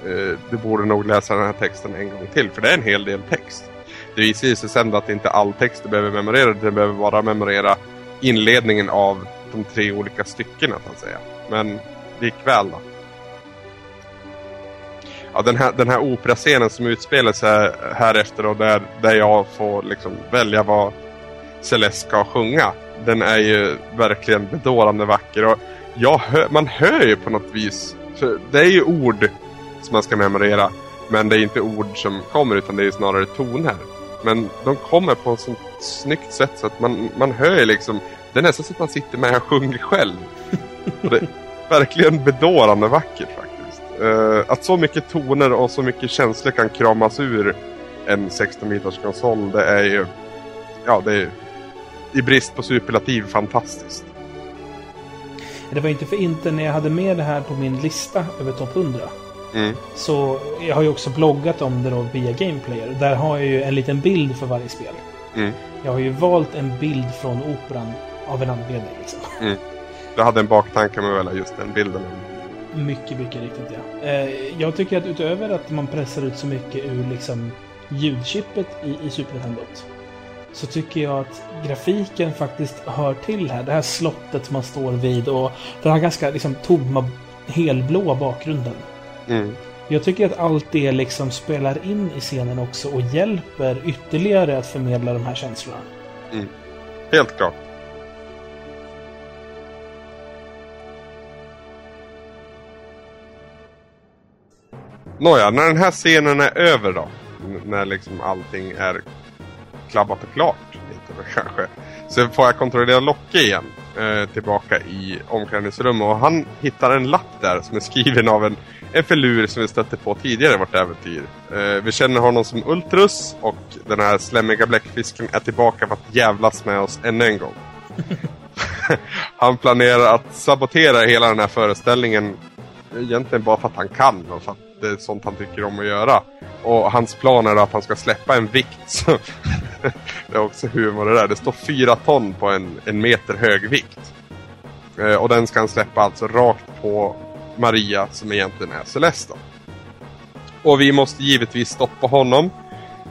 S5: eh, du borde nog läsa den här texten en gång till, för det är en hel del text. Det visar sig sen att inte all text du behöver memorera, du behöver bara memorera inledningen av de tre olika styckena så att säga. Men likväl då. Ja, den här, den här operascenen som utspelar sig här efter och där, där jag får liksom välja vad Celeste ska sjunga. Den är ju verkligen bedårande vacker och jag hör, man hör ju på något vis. För det är ju ord som man ska memorera. Men det är inte ord som kommer utan det är snarare toner. Men de kommer på ett sånt snyggt sätt så att man, man hör ju liksom. Det är nästan så att man sitter med och sjunger själv. Och det är verkligen bedårande vackert faktiskt. Uh, att så mycket toner och så mycket känslor kan kramas ur en 16 bitars konsol. Det är ju... Ja, det är i brist på superlativ fantastiskt.
S2: Det var inte för inte när jag hade med det här på min lista över topp 100.
S5: Mm.
S2: Så jag har ju också bloggat om det då via Gameplayer. Där har jag ju en liten bild för varje spel.
S5: Mm.
S2: Jag har ju valt en bild från operan av en anledning. Liksom.
S5: Mm. Du hade en baktanke med välja just den bilden.
S2: Mycket, mycket riktigt ja. Eh, jag tycker att utöver att man pressar ut så mycket ur liksom ljudchippet i, i Super Nintendo så tycker jag att grafiken faktiskt hör till här. Det här slottet man står vid och den här ganska liksom tomma helblåa bakgrunden.
S5: Mm.
S2: Jag tycker att allt det liksom spelar in i scenen också och hjälper ytterligare att förmedla de här känslorna.
S5: Mm. Helt klart. Nåja, när den här scenen är över då. När liksom allting är klabbat och klart. Lite kanske. Så får jag kontrollera Locke igen. Eh, tillbaka i omklädningsrummet. Och han hittar en lapp där som är skriven av en, en filur som vi stötte på tidigare i vårt äventyr. Eh, vi känner honom som Ultrus och den här slemmiga bläckfisken är tillbaka för att jävlas med oss ännu en gång. [LAUGHS] han planerar att sabotera hela den här föreställningen egentligen bara för att han kan och för att det är eh, sånt han tycker om att göra. Och hans plan är att han ska släppa en vikt. [LAUGHS] det är också humor det där. Det står fyra ton på en, en meter hög vikt. Eh, och den ska han släppa alltså rakt på Maria som egentligen är Celesta. Och vi måste givetvis stoppa honom.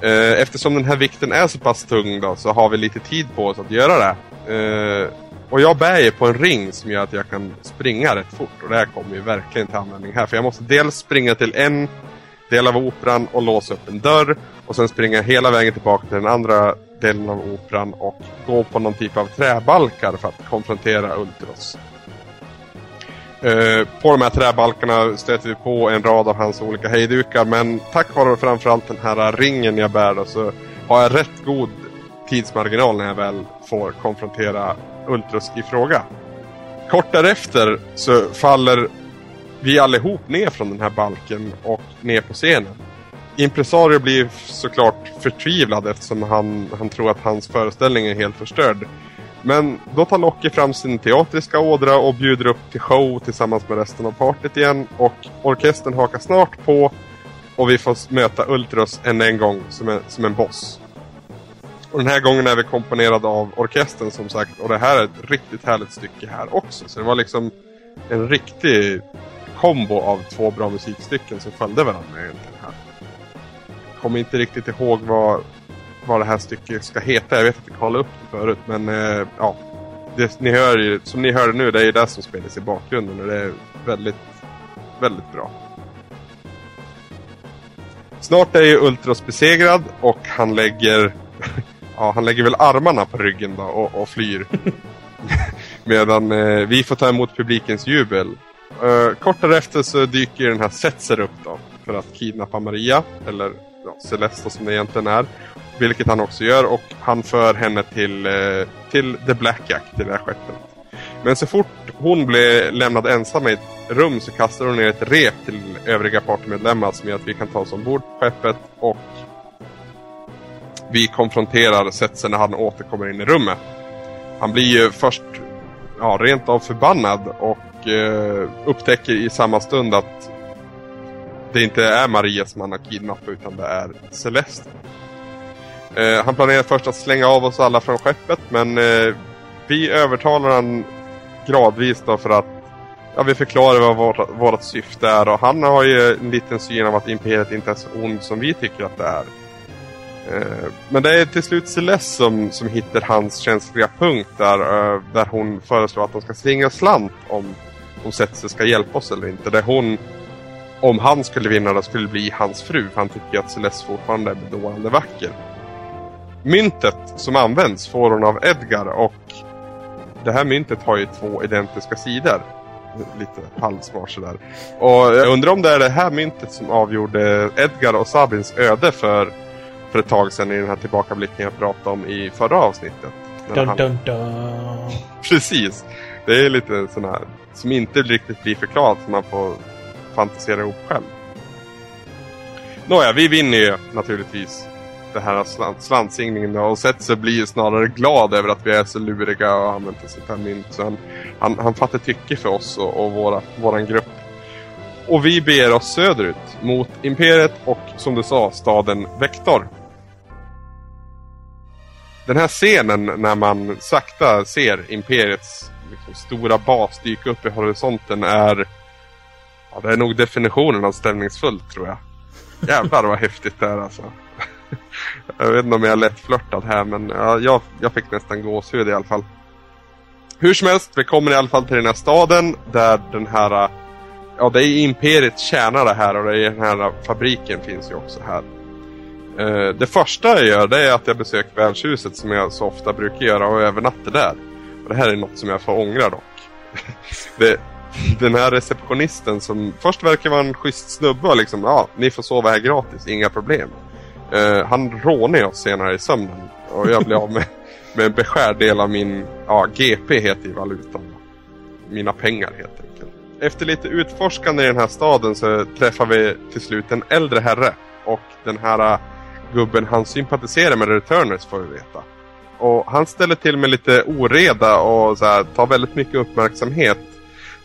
S5: Eh, eftersom den här vikten är så pass tung då så har vi lite tid på oss att göra det. Eh, och jag bär ju på en ring som gör att jag kan springa rätt fort. Och det här kommer ju verkligen till användning här. För jag måste dels springa till en del av operan och låsa upp en dörr. Och sen springa hela vägen tillbaka till den andra delen av operan och gå på någon typ av träbalkar för att konfrontera Ultros. Uh, på de här träbalkarna stöter vi på en rad av hans olika hejdukar men tack vare framförallt den här ringen jag bär då, så har jag rätt god tidsmarginal när jag väl får konfrontera Ultros i fråga. Kort därefter så faller vi allihop ner från den här balken och ner på scenen. Impresario blir såklart förtvivlad eftersom han, han tror att hans föreställning är helt förstörd. Men då tar Locke fram sin teatriska ådra och bjuder upp till show tillsammans med resten av partyt igen. Och orkestern hakar snart på och vi får möta Ultros än en gång som en, som en boss. Och den här gången är vi komponerade av orkestern som sagt. Och det här är ett riktigt härligt stycke här också. Så det var liksom en riktig kombo av två bra musikstycken som följde varandra egentligen här. Jag kommer inte riktigt ihåg vad, vad det här stycket ska heta. Jag vet att jag kollade upp det förut men eh, ja. Det, ni hör ju, som ni hörde nu, det är ju det som spelas i bakgrunden och det är väldigt, väldigt bra. Snart är ju Ultros besegrad och han lägger ja, han lägger väl armarna på ryggen då och, och flyr. [LAUGHS] Medan eh, vi får ta emot publikens jubel. Uh, kort därefter så dyker den här Setzer upp då. För att kidnappa Maria. Eller ja, Celeste som det egentligen är. Vilket han också gör och han för henne till, uh, till The Blackjack, till det här skeppet. Men så fort hon blir lämnad ensam i ett rum så kastar hon ner ett rep till övriga partymedlemmar som gör att vi kan ta oss ombord på skeppet och vi konfronterar Setzer när han återkommer in i rummet. Han blir ju först ja, rent av förbannad och eh, upptäcker i samma stund att det inte är Maria som han har kidnappat utan det är Celeste. Eh, han planerar först att slänga av oss alla från skeppet men eh, vi övertalar han gradvis då för att ja, vi förklarar vad vårt, vårt syfte är och han har ju en liten syn av att Imperiet inte är så ond som vi tycker att det är. Eh, men det är till slut Celeste som, som hittar hans känsliga punkt där, eh, där hon föreslår att de ska svinga slant om, om Setze ska hjälpa oss eller inte. Där hon, om han skulle vinna, då skulle bli hans fru. För han tycker att Celeste fortfarande är bedårande vacker. Myntet som används får hon av Edgar och det här myntet har ju två identiska sidor. Lite halvsmart sådär. Och jag undrar om det är det här myntet som avgjorde Edgar och Sabins öde för, för ett tag sedan i den här tillbakablicken jag pratade om i förra avsnittet.
S2: Dun,
S5: han-
S2: dun, dun. [LAUGHS]
S5: Precis. Det är lite sån här som inte riktigt blir förklarat som man får fantisera ihop själv. Nåja, vi vinner ju naturligtvis det här slant, slantsingningen och Setze blir ju snarare glad över att vi är så luriga och ett sånt här mynt. Så han, han, han fattar tycke för oss och, och våra, våran grupp. Och vi beger oss söderut mot Imperiet och som du sa, staden Vektor. Den här scenen när man sakta ser Imperiets liksom, stora bas dyka upp i horisonten är... Ja, det är nog definitionen av stämningsfullt tror jag. Jävlar vad häftigt det är alltså. [LAUGHS] jag vet inte om jag är lättflörtad här men ja, jag, jag fick nästan gåshud i alla fall. Hur som helst, vi kommer i alla fall till den här staden där den här... Ja, det är Imperiets tjänare här och det är den här fabriken finns ju också här. Eh, det första jag gör det är att jag besöker värdshuset som jag så ofta brukar göra och övernatter där. Och det här är något som jag får ångra dock. [LAUGHS] det, den här receptionisten som först verkar vara en schysst snubbe och liksom, ja, ni får sova här gratis, inga problem. Eh, han rånar oss senare i sömnen och jag blir av med, [LAUGHS] med en beskärd del av min, ja, GP heter i valutan. Mina pengar helt enkelt. Efter lite utforskande i den här staden så träffar vi till slut en äldre herre. Och den här äh, gubben han sympatiserar med Returners får vi veta. Och han ställer till med lite oreda och så här, tar väldigt mycket uppmärksamhet.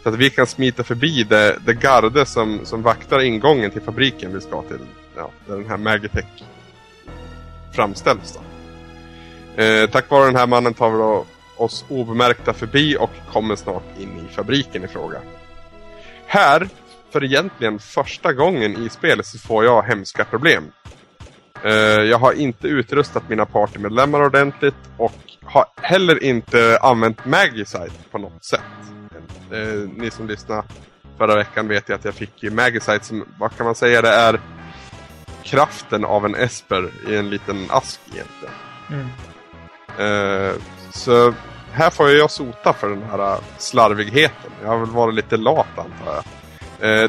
S5: Så att vi kan smita förbi det, det garde som, som vaktar ingången till fabriken vi ska till. Ja, där den här Magitech framställs då. Eh, tack vare den här mannen tar vi då oss obemärkta förbi och kommer snart in i fabriken i fråga. Här, för egentligen första gången i spelet, så får jag hemska problem. Eh, jag har inte utrustat mina partymedlemmar ordentligt och har heller inte använt Magicite på något sätt. Eh, ni som lyssnade förra veckan vet ju att jag fick ju Magicite som, vad kan man säga, det är kraften av en Esper i en liten ask egentligen.
S2: Mm.
S5: Eh, så här får jag sota för den här slarvigheten. Jag har väl varit lite lat antar jag.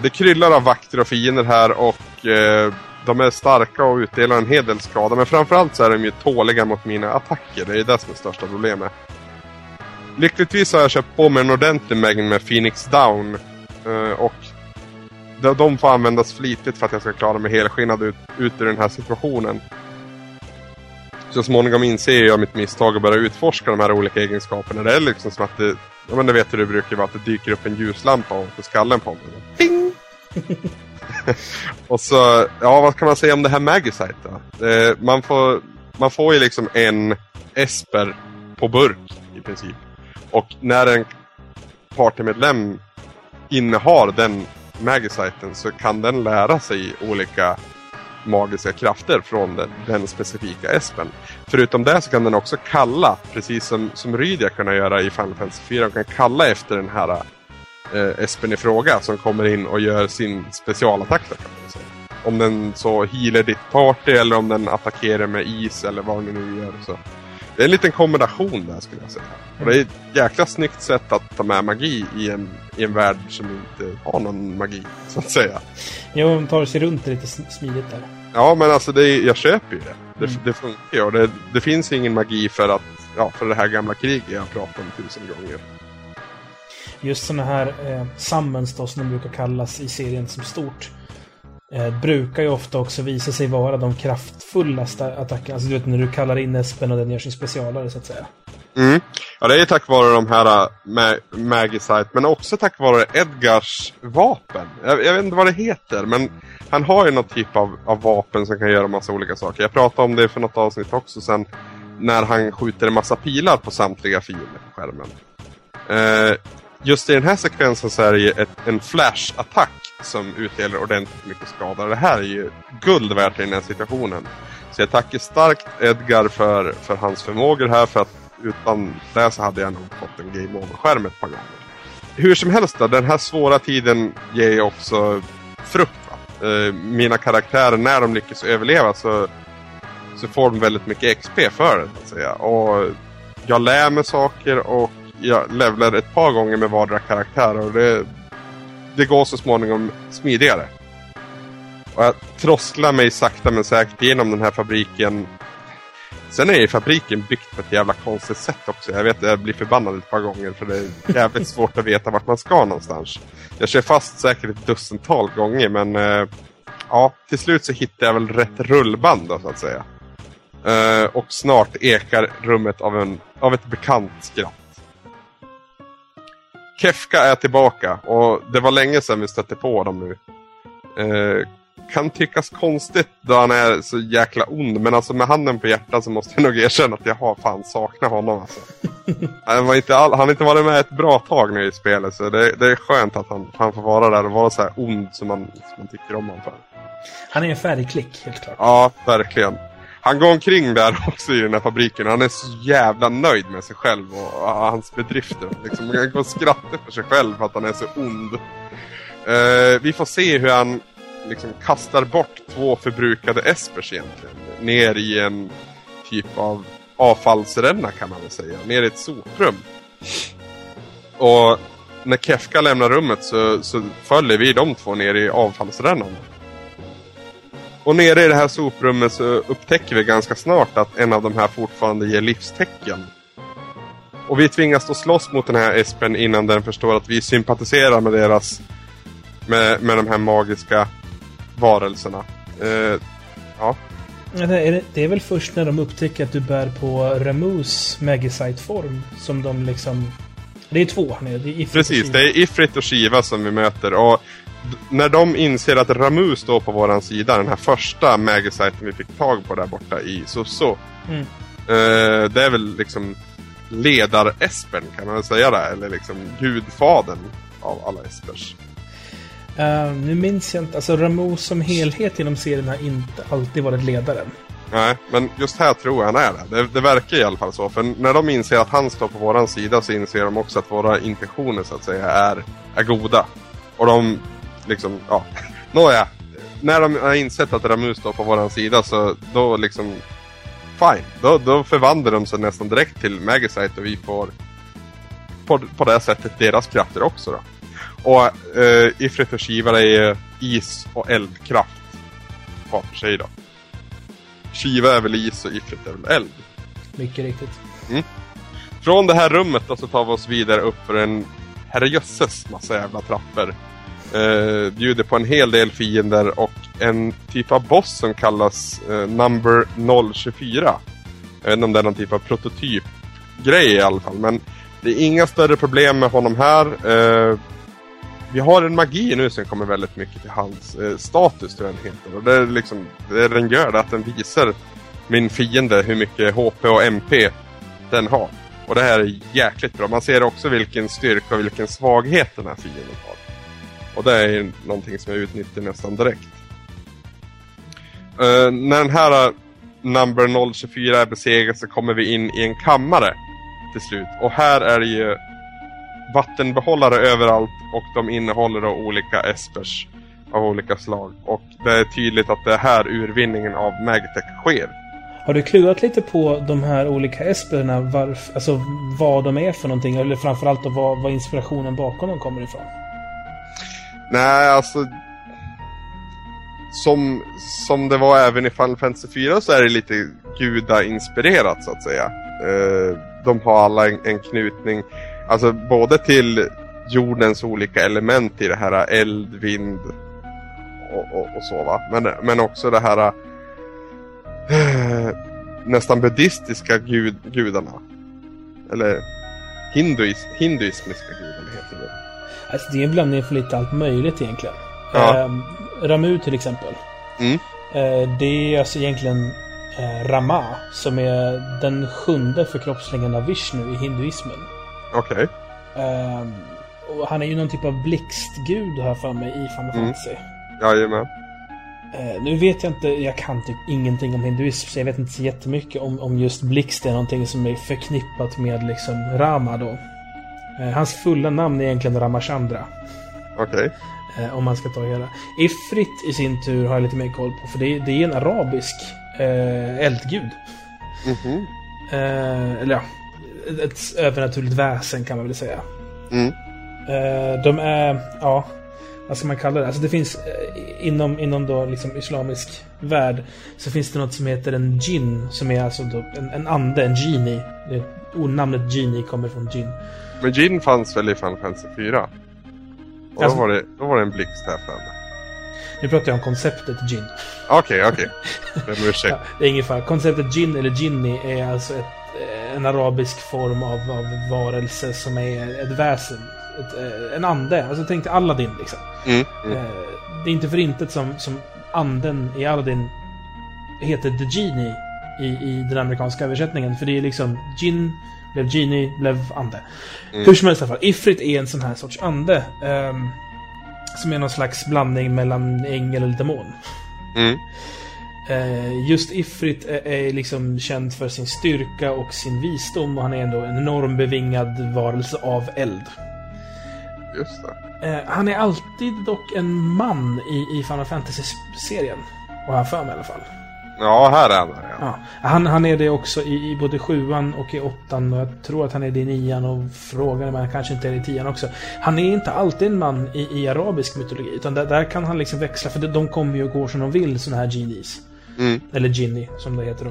S5: Det kryllar av vakter och fiender här och de är starka och utdelar en hel del skada. Men framförallt så är de ju tåliga mot mina attacker. Det är det som är största problemet. Lyckligtvis har jag köpt på mig en ordentlig mängd med Phoenix Down. Eh, och de, får användas flitigt för att jag ska klara mig helskinnad ut, ut ur den här situationen. Så småningom inser jag mitt misstag och börjar utforska de här olika egenskaperna. Det är liksom som att det, ja men du vet hur det brukar vara, att det dyker upp en ljuslampa ovanför skallen på mig. Ping! [LAUGHS] [LAUGHS] och så, ja vad kan man säga om det här Magicite då? Eh, man, får, man får ju liksom en Esper på burk i princip. Och när en partymedlem innehar den Magiciten så kan den lära sig olika magiska krafter från den, den specifika espen. Förutom det så kan den också kalla, precis som, som Rydia kunde göra i Final Fantasy 4. Den kan kalla efter den här eh, espen i fråga som kommer in och gör sin specialattack. Då, kan man säga. Om den så healar ditt party eller om den attackerar med is eller vad den nu gör. Så. Det är en liten kombination där skulle jag säga. Och det är ett jäkla snyggt sätt att ta med magi i en, i en värld som inte har någon magi, så att säga.
S2: Jo, de tar sig runt lite sm- smidigt där.
S5: Ja, men alltså det, är- jag köper ju det. Det,
S2: Mm.
S5: det funkar ju. Och det, det finns ingen magi för att ja, för det här gamla kriget jag pratat om tusen gånger.
S2: Just sådana här eh, summons då, som de brukar kallas i serien som stort. Eh, brukar ju ofta också visa sig vara de kraftfullaste attackerna. Alltså du vet när du kallar in Espen och den gör sin specialare så att säga.
S5: Mm. Ja, det är tack vare de här äh, ma- men också tack vare Edgars vapen. Jag, jag vet inte vad det heter, men han har ju någon typ av, av vapen som kan göra massa olika saker. Jag pratade om det för något avsnitt också sen, när han skjuter en massa pilar på samtliga fiender på skärmen. Eh, just i den här sekvensen så är det ju ett, en flash-attack som utdelar ordentligt mycket skada. Det här är ju guld värt i den här situationen. Så jag tackar starkt Edgar för, för hans förmågor här för att utan det så hade jag nog fått en game over-skärm ett par gånger. Hur som helst då, den här svåra tiden ger ju också frukt. Va? Eh, mina karaktärer, när de lyckas överleva så, så får de väldigt mycket XP för det. Så att säga. Och jag lär mig saker och jag levlar ett par gånger med vardera karaktär. Och det, det går så småningom smidigare. Och jag trosslar mig sakta men säkert igenom den här fabriken. Sen är ju fabriken byggt på ett jävla konstigt sätt också. Jag vet att jag blir förbannad ett par gånger för det är jävligt [LAUGHS] svårt att veta vart man ska någonstans. Jag kör fast säkert ett dussintal gånger men eh, ja, till slut så hittar jag väl rätt rullband då så att säga. Eh, och snart ekar rummet av, en, av ett bekant skratt. Kefka är tillbaka och det var länge sedan vi stötte på honom nu. Eh, kan tyckas konstigt då han är så jäkla ond men alltså med handen på hjärtat så måste jag nog erkänna att jag har fan saknat honom alltså. [LAUGHS] han, var inte all, han har inte varit med ett bra tag nu i spelet så det, det är skönt att han, han får vara där och vara så här ond som man, som man tycker om honom för.
S2: Han är en färdig klick, helt klart.
S5: Ja, verkligen. Han går omkring där [LAUGHS] också i den här fabriken. Han är så jävla nöjd med sig själv och hans bedrifter. Liksom, han går och skrattar för sig själv för att han är så ond. Uh, vi får se hur han liksom kastar bort två förbrukade espers egentligen. Ner i en typ av avfallsränna kan man väl säga. Ner i ett soprum. Och när Kefka lämnar rummet så, så följer vi de två ner i avfallsrännan. Och nere i det här soprummet så upptäcker vi ganska snart att en av de här fortfarande ger livstecken. Och vi tvingas då slåss mot den här espen innan den förstår att vi sympatiserar med deras... Med, med de här magiska varelserna. Eh, ja.
S2: Det är, väl först när de upptäcker att du bär på Ramus Magicite-form som de liksom... Det är två här nere. Det är Ifrit
S5: Precis, det är Ifrit och Shiva som vi möter. Och när de inser att Ramu står på våran sida, den här första Magiciten vi fick tag på där borta i Susso.
S2: Mm.
S5: Eh, det är väl liksom ledar-Espen kan man väl säga det. Eller liksom gudfadern av alla Espers.
S2: Eh, nu minns jag inte. Alltså Ramus som helhet genom serien har inte alltid varit ledaren.
S5: Nej, men just här tror jag han är det. det. Det verkar i alla fall så. För när de inser att han står på våran sida så inser de också att våra intentioner så att säga är, är goda. Och de liksom, ja. Nåja. När de har insett att Ramus står på våran sida så då liksom Fine. Då, då förvandlar de sig nästan direkt till Magicite och vi får på, på det sättet deras krafter också då. Och eh, Ifrit och Shiva är is och eldkraft var för sig då. Shiva är väl is och Ifrit är väl eld.
S2: Mycket riktigt.
S5: Från det här rummet då så tar vi oss vidare upp för en herrejösses massa jävla trappor. Eh, bjuder på en hel del fiender och en typ av boss som kallas eh, Number 024. Jag vet inte om det är någon typ av prototypgrej i alla fall. Men det är inga större problem med honom här. Eh, vi har en magi nu som kommer väldigt mycket till hans eh, status tror jag den heter. Och det är liksom, det den gör det att den visar min fiende hur mycket HP och MP den har. Och det här är jäkligt bra. Man ser också vilken styrka och vilken svaghet den här fienden har. Och det är ju någonting som jag utnyttjar nästan direkt. Uh, när den här eh, number 024 är besegrad så kommer vi in i en kammare till slut. Och här är det ju vattenbehållare överallt och de innehåller då olika espers av olika slag. Och det är tydligt att det är här urvinningen av Magtech sker.
S2: Har du klurat lite på de här olika esperna? Varf, alltså vad de är för någonting? Eller framförallt då vad, vad inspirationen bakom dem kommer ifrån?
S5: Nej, alltså... Som, som det var även i Final Fantasy 4 så är det lite gudainspirerat, så att säga. Eh, de har alla en, en knutning, alltså både till jordens olika element i det här eld, vind och, och, och så va. Men, men också det här eh, nästan buddhistiska gud, gudarna. Eller hinduis, hinduismiska gudarna.
S2: Alltså, det är en blandning för lite allt möjligt egentligen.
S5: Ja.
S2: Ehm, Ramu till exempel.
S5: Mm.
S2: Eh, det är alltså egentligen eh, Rama som är den sjunde förkroppsligningen av Vishnu i hinduismen.
S5: Okej.
S2: Ehm, och han är ju någon typ av blixtgud jag för mig i Final
S5: Mm.
S2: Fantasy.
S5: Jajamän.
S2: Eh, nu vet jag inte, jag kan typ ingenting om hinduism, så jag vet inte så jättemycket om, om just blixt är någonting som är förknippat med liksom Rama då. Eh, hans fulla namn är egentligen Ramachandra.
S5: Okej.
S2: Eh, om man ska ta hela. Ifrit i sin tur har jag lite mer koll på, för det är, det är en arabisk eh, eldgud.
S5: Mhm.
S2: Eh, eller ja, ett övernaturligt väsen kan man väl säga.
S5: Mm.
S2: De är, ja, vad ska man kalla det? Alltså det finns inom, inom då liksom islamisk värld så finns det något som heter en jinn som är alltså en, en ande, en genie. Det, namnet genie kommer från jinn.
S5: Men Jin fanns väl i Final Fantasy 4? Och
S2: Alltså-
S5: då, var det, då var det en blixt här för mig.
S2: Nu pratar jag om konceptet jinn.
S5: Okej, okej. [LAUGHS] Ber om ursäkt.
S2: Ja, det är ingen fara. Konceptet jinn eller jinni är alltså ett, eh, en arabisk form av, av varelse som är ett väsen. Ett, eh, en ande. Alltså tänk dig Aladdin liksom.
S5: Mm. Mm.
S2: Eh, Det är inte för intet som, som anden i Aladdin heter The Genie i, i den amerikanska översättningen. För det är liksom Jin blev Genie, blev ande.
S5: Mm.
S2: Hur som helst i alla fall. Ifrit är en sån här sorts ande. ehm, som är någon slags blandning mellan ängel och demon.
S5: Mm.
S2: Eh, just Ifrit är, är liksom känd för sin styrka och sin visdom och han är ändå en enorm bevingad varelse av eld.
S5: Just det.
S2: Eh, han är alltid dock en man i, i Final Fantasy-serien. Och han för mig i alla fall.
S5: Ja, här är han. Ja.
S2: Ja. Han, han är det också i, i både sjuan och i åttan och jag tror att han är det i nian och frågan är om han kanske inte är det i tian också. Han är inte alltid en man i, i arabisk mytologi utan där, där kan han liksom växla för de, de kommer ju och går som de vill såna här genies.
S5: Mm.
S2: Eller Ginny, som det heter då.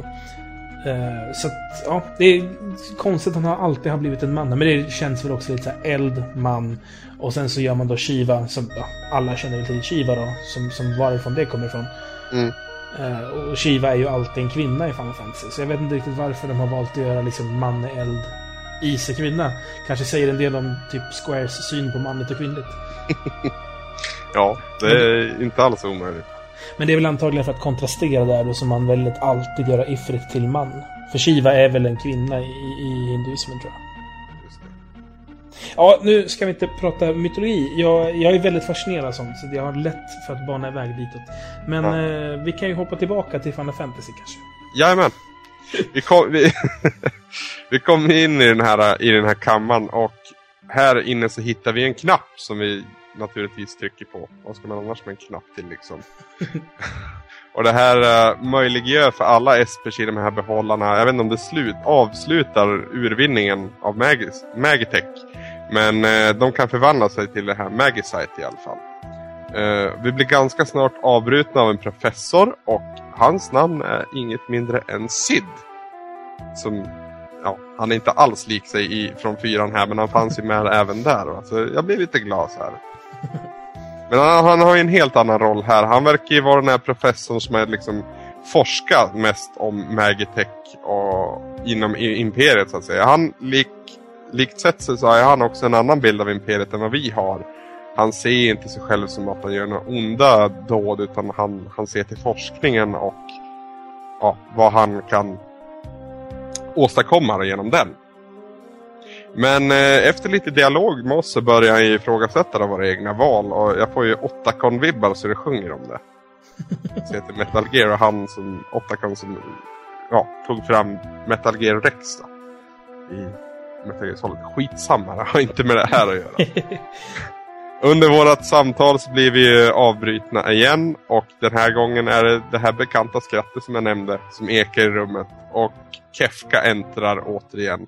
S2: Eh, så att, ja, det är konstigt att han alltid har blivit en man. Men det känns väl också lite så eld, man. Och sen så gör man då Shiva, som ja, alla känner väl till Shiva då, som, som varifrån det kommer ifrån.
S5: Mm.
S2: Eh, och Shiva är ju alltid en kvinna i Final Fantasy. Så jag vet inte riktigt varför de har valt att göra liksom man, eld, is och kvinna. Kanske säger en del om typ Squares syn på manligt och kvinnligt. [LAUGHS]
S5: Ja, det är inte alls omöjligt.
S2: Men det är väl antagligen för att kontrastera där då som man väljer att alltid göra Ifrit till man. För Shiva är väl en kvinna i, i hinduismen tror jag. Ja, nu ska vi inte prata mytologi. Jag, jag är väldigt fascinerad av sånt, så jag har lätt för att bana iväg ditåt. Men
S5: Ja.
S2: eh, vi kan ju hoppa tillbaka till Final Fantasy kanske.
S5: Jajamän. Vi kom, vi, [LAUGHS] vi kom in i den, här, i den här kammaren och här inne så hittar vi en knapp som vi naturligtvis trycker på. Vad ska man annars med en knapp till liksom? [LAUGHS] och det här uh, möjliggör för alla espers i de här behållarna, jag vet inte om det slut, avslutar urvinningen av Magis, Magitech. Men eh, de kan förvandla sig till det här Magisite i alla fall. Eh, vi blir ganska snart avbrutna av en professor och hans namn är inget mindre än Sid. Som, ja, han är inte alls lik sig i, från fyran här men han fanns ju med även där. Va? Så jag blir lite glad här. [LAUGHS] Men han, han har ju en helt annan roll här. Han verkar ju vara den här professorn som är liksom forskat mest om Magitech och inom imperiet så att säga. Han lik, likt sett så har han också en annan bild av imperiet än vad vi har. Han ser inte sig själv som att han gör några onda dåd utan han, han ser till forskningen och ja, vad han kan åstadkomma genom den. Men eh, efter lite dialog med oss så börjar han ju ifrågasätta våra egna val och jag får ju Otacon-vibbar så det sjunger om det. [LAUGHS] Så heter Metal Gear och han som Otacon som ja, tog fram Metal Gear Rex då. I Metal Gear Solid. Skitsamma, det har inte med det här att göra. Under vårt samtal så blir vi avbrytna igen och den här gången är det det här bekanta skrattet som jag nämnde som ekar i rummet och Kefka äntrar återigen.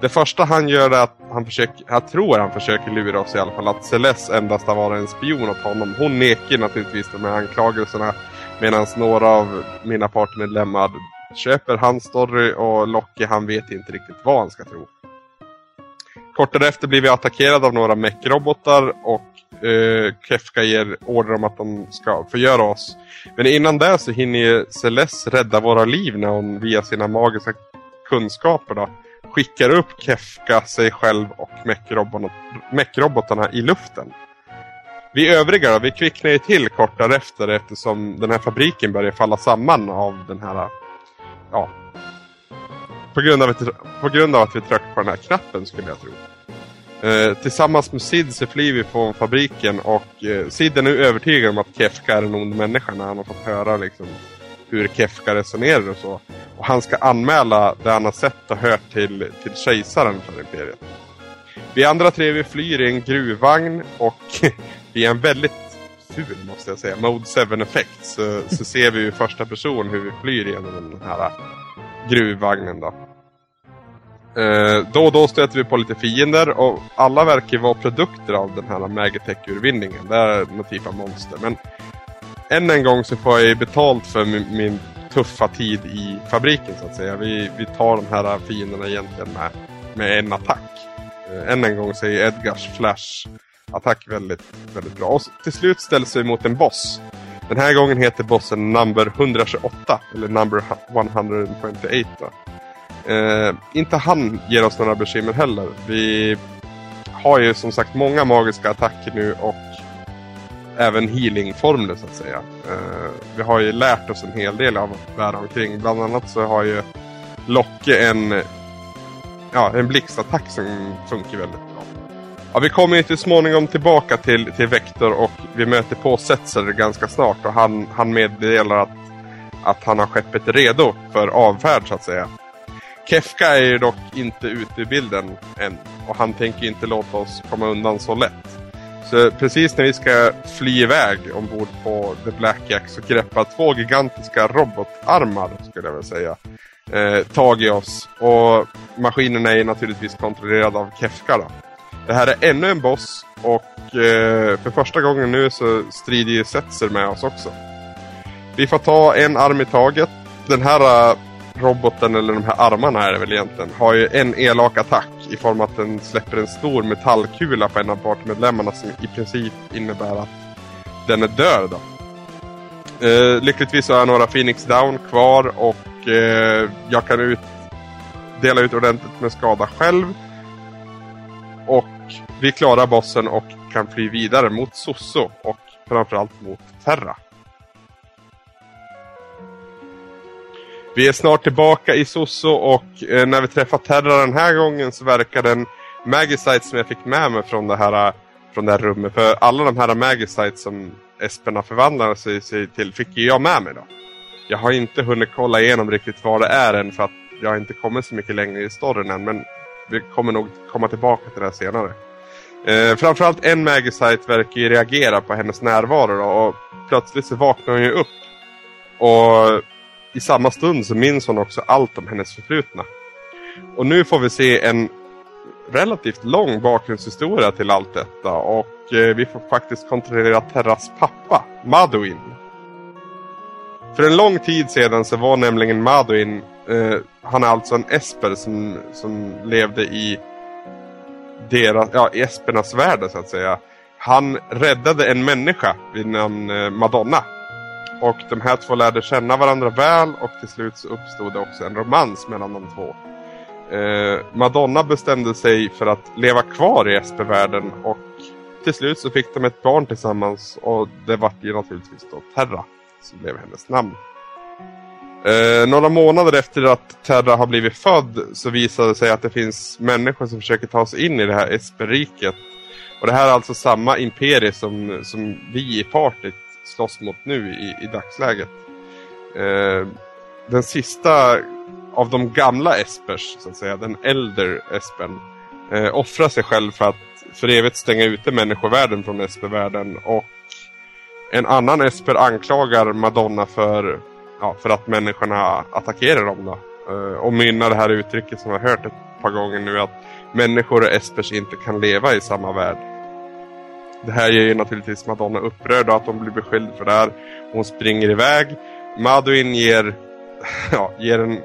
S5: Det första han gör är att han försöker, jag tror han försöker lura oss i alla fall, att Celeste endast har varit en spion åt honom. Hon nekar naturligtvis de här anklagelserna medan några av mina partmedlemmar köper hans story och Locke han vet inte riktigt vad han ska tro. Kort därefter blir vi attackerade av några mech-robotar och eh, Kefka ger order om att de ska förgöra oss. Men innan det så hinner ju Celeste rädda våra liv när hon via sina magiska kunskaper då, skickar upp Kefka, sig själv och mech-robotarna i luften. Vi övriga då, vi kvicknar ju till kort därefter eftersom den här fabriken börjar falla samman av den här ja, på grund, av att, på grund av att vi tryckte på den här knappen skulle jag tro. Eh, tillsammans med Sid så flyr vi från fabriken och eh, Sid är nu övertygad om att Kefka är en ond människa när han har fått höra liksom, hur Kefka resonerar och så. Och han ska anmäla det han har sett och hört till, till kejsaren för Imperiet. Vi andra tre vi flyr i en gruvvagn och [LAUGHS] vi är en väldigt ful måste jag säga, Mode 7-effekt. Så, så ser vi i första person hur vi flyr genom den här gruvvagnen då. Eh, då och då stöter vi på lite fiender och alla verkar vara produkter av den här Magitech-urvinningen. Det är någon typ av monster. Men än en gång så får jag ju betalt för min, min tuffa tid i fabriken så att säga. Vi, vi tar de här fienderna egentligen med, med en attack. Eh, än en gång så är Edgars flash-attack väldigt, väldigt bra. Och till slut ställs vi mot en boss. Den här gången heter bossen number 128, eller number 128. Eh, inte han ger oss några bekymmer heller. Vi har ju som sagt många magiska attacker nu och även healing-formler så att säga. Eh, vi har ju lärt oss en hel del av världen omkring. Bland annat så har ju Locke en, ja, en blixtattack som funkar väldigt bra. Ja, vi kommer ju till småningom tillbaka till, till Vector och vi möter på Setzer ganska snart och han, han meddelar att, att han har skeppet redo för avfärd så att säga. Kefka är ju dock inte ute i bilden än och han tänker inte låta oss komma undan så lätt. Så precis när vi ska fly iväg ombord på The Blackjack så greppar två gigantiska robotarmar, skulle jag vilja säga, eh, tag i oss. Och maskinerna är naturligtvis kontrollerade av Kefka då. Det här är ännu en boss och eh, för första gången nu så strider ju Setzer med oss också. Vi får ta en arm i taget. Den här eh, roboten, eller de här armarna är det väl egentligen, har ju en elak attack i form av att den släpper en stor metallkula på en av partmedlemmarna som i princip innebär att den är död. Då. Eh, lyckligtvis har jag några Phoenix Down kvar och eh, jag kan ut, dela ut ordentligt med skada själv. Och vi klarar bossen och kan fly vidare mot Sosso och framförallt mot Terra. Vi är snart tillbaka i Sosso och eh, när vi träffar Terra den här gången så verkar den Magisite som jag fick med mig från det här, från det här rummet. För alla de här Magisite som Esperna förvandlar sig, sig till fick ju jag med mig då. Jag har inte hunnit kolla igenom riktigt vad det är än för att jag har inte kommit så mycket längre i storyn än. Men vi kommer nog komma tillbaka till det senare. Eh, framförallt en Magicite verkar ju reagera på hennes närvaro då, och plötsligt så vaknar hon ju upp. Och i samma stund så minns hon också allt om hennes förflutna. Och nu får vi se en relativt lång bakgrundshistoria till allt detta och eh, vi får faktiskt kontrollera Terras pappa, Maduin. För en lång tid sedan så var nämligen Maduin, eh, han är alltså en esper som, som levde i deras, ja, espernas värld så att säga. Han räddade en människa vid namn eh, Madonna och de här två lärde känna varandra väl och till slut så uppstod det också en romans mellan de två. Eh, Madonna bestämde sig för att leva kvar i Espervärlden och till slut så fick de ett barn tillsammans och det var ju naturligtvis då Terra som blev hennes namn. Eh, några månader efter att Terra har blivit född så visade det sig att det finns människor som försöker ta sig in i det här Esperriket. Och det här är alltså samma imperie som, som vi i partiet slåss mot nu i, i dagsläget. Eh, den sista av de gamla Espers, så att säga, den äldre Espen, eh, offrar sig själv för att för evigt stänga ute människovärlden från Espervärlden och en annan Esper anklagar Madonna för, ja, för att människorna attackerar dem då. Eh, och mynnar det här uttrycket som jag har hört ett par gånger nu att människor och Espers inte kan leva i samma värld. Det här gör ju naturligtvis Madonna upprörd att hon blir beskylld för det här. Hon springer iväg. Maduin ger, [LAUGHS] ja, ger en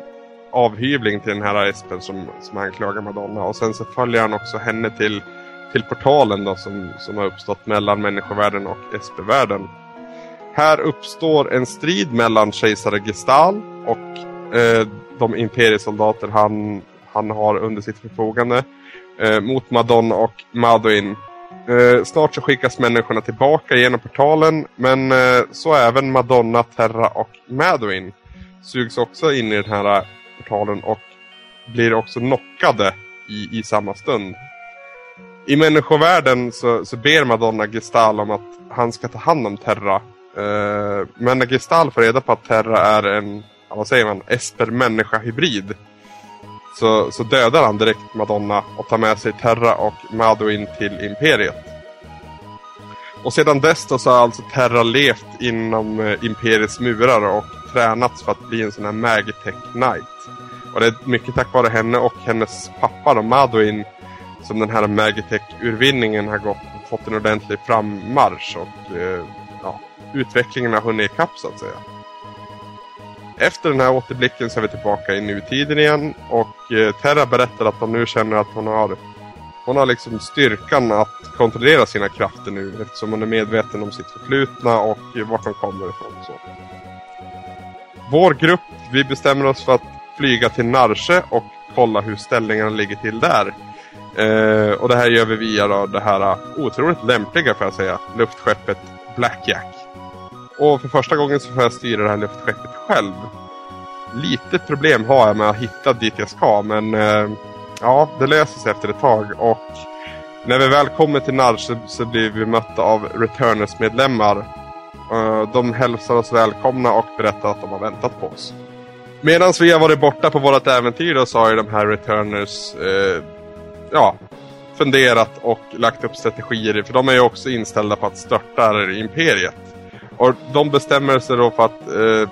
S5: avhyvling till den här Espen som, som anklagar Madonna. Och sen så följer han också henne till, till portalen då som, som har uppstått mellan människovärlden och Espervärlden. Här uppstår en strid mellan kejsare Gestal och eh, de imperiesoldater han, han har under sitt förfogande eh, mot Madonna och Madoin. Eh, snart så skickas människorna tillbaka genom portalen men eh, så även Madonna, Terra och Madoin sugs också in i den här portalen och blir också knockade i, i samma stund. I människovärlden så, så ber Madonna Gestal om att han ska ta hand om Terra. Eh, men när Gestal får reda på att Terra är en, vad säger man, Esper-människa-hybrid. Så, så dödar han direkt Madonna och tar med sig Terra och Maduin till Imperiet. Och sedan dess då så har alltså Terra levt inom eh, Imperiets murar och tränats för att bli en sån här Magitech Knight. Och det är mycket tack vare henne och hennes pappa då, Maduin som den här Magitech-urvinningen har gått, fått en ordentlig frammarsch och eh, ja, utvecklingen har hunnit ikapp så att säga. Efter den här återblicken så är vi tillbaka i nutiden igen och eh, Terra berättar att hon nu känner att hon har hon har liksom styrkan att kontrollera sina krafter nu eftersom hon är medveten om sitt förflutna och vart hon kommer ifrån. Så. Vår grupp, vi bestämmer oss för att flyga till Narsche och kolla hur ställningarna ligger till där. Eh, och det här gör vi via då det här otroligt lämpliga får jag säga, luftskeppet Blackjack. Och för första gången så får jag styra det här luftskeppet själv. Lite problem har jag med att hitta dit jag ska men eh, ja, det löser sig efter ett tag och när vi väl kommer till Narj så, så blir vi mötta av Returners-medlemmar. Uh, de hälsar oss välkomna och berättar att de har väntat på oss. Medan vi har varit borta på vårt äventyr då, så har ju de här Returners eh, ja, funderat och lagt upp strategier. För de är ju också inställda på att störta Imperiet. Och de bestämmer sig då för att eh,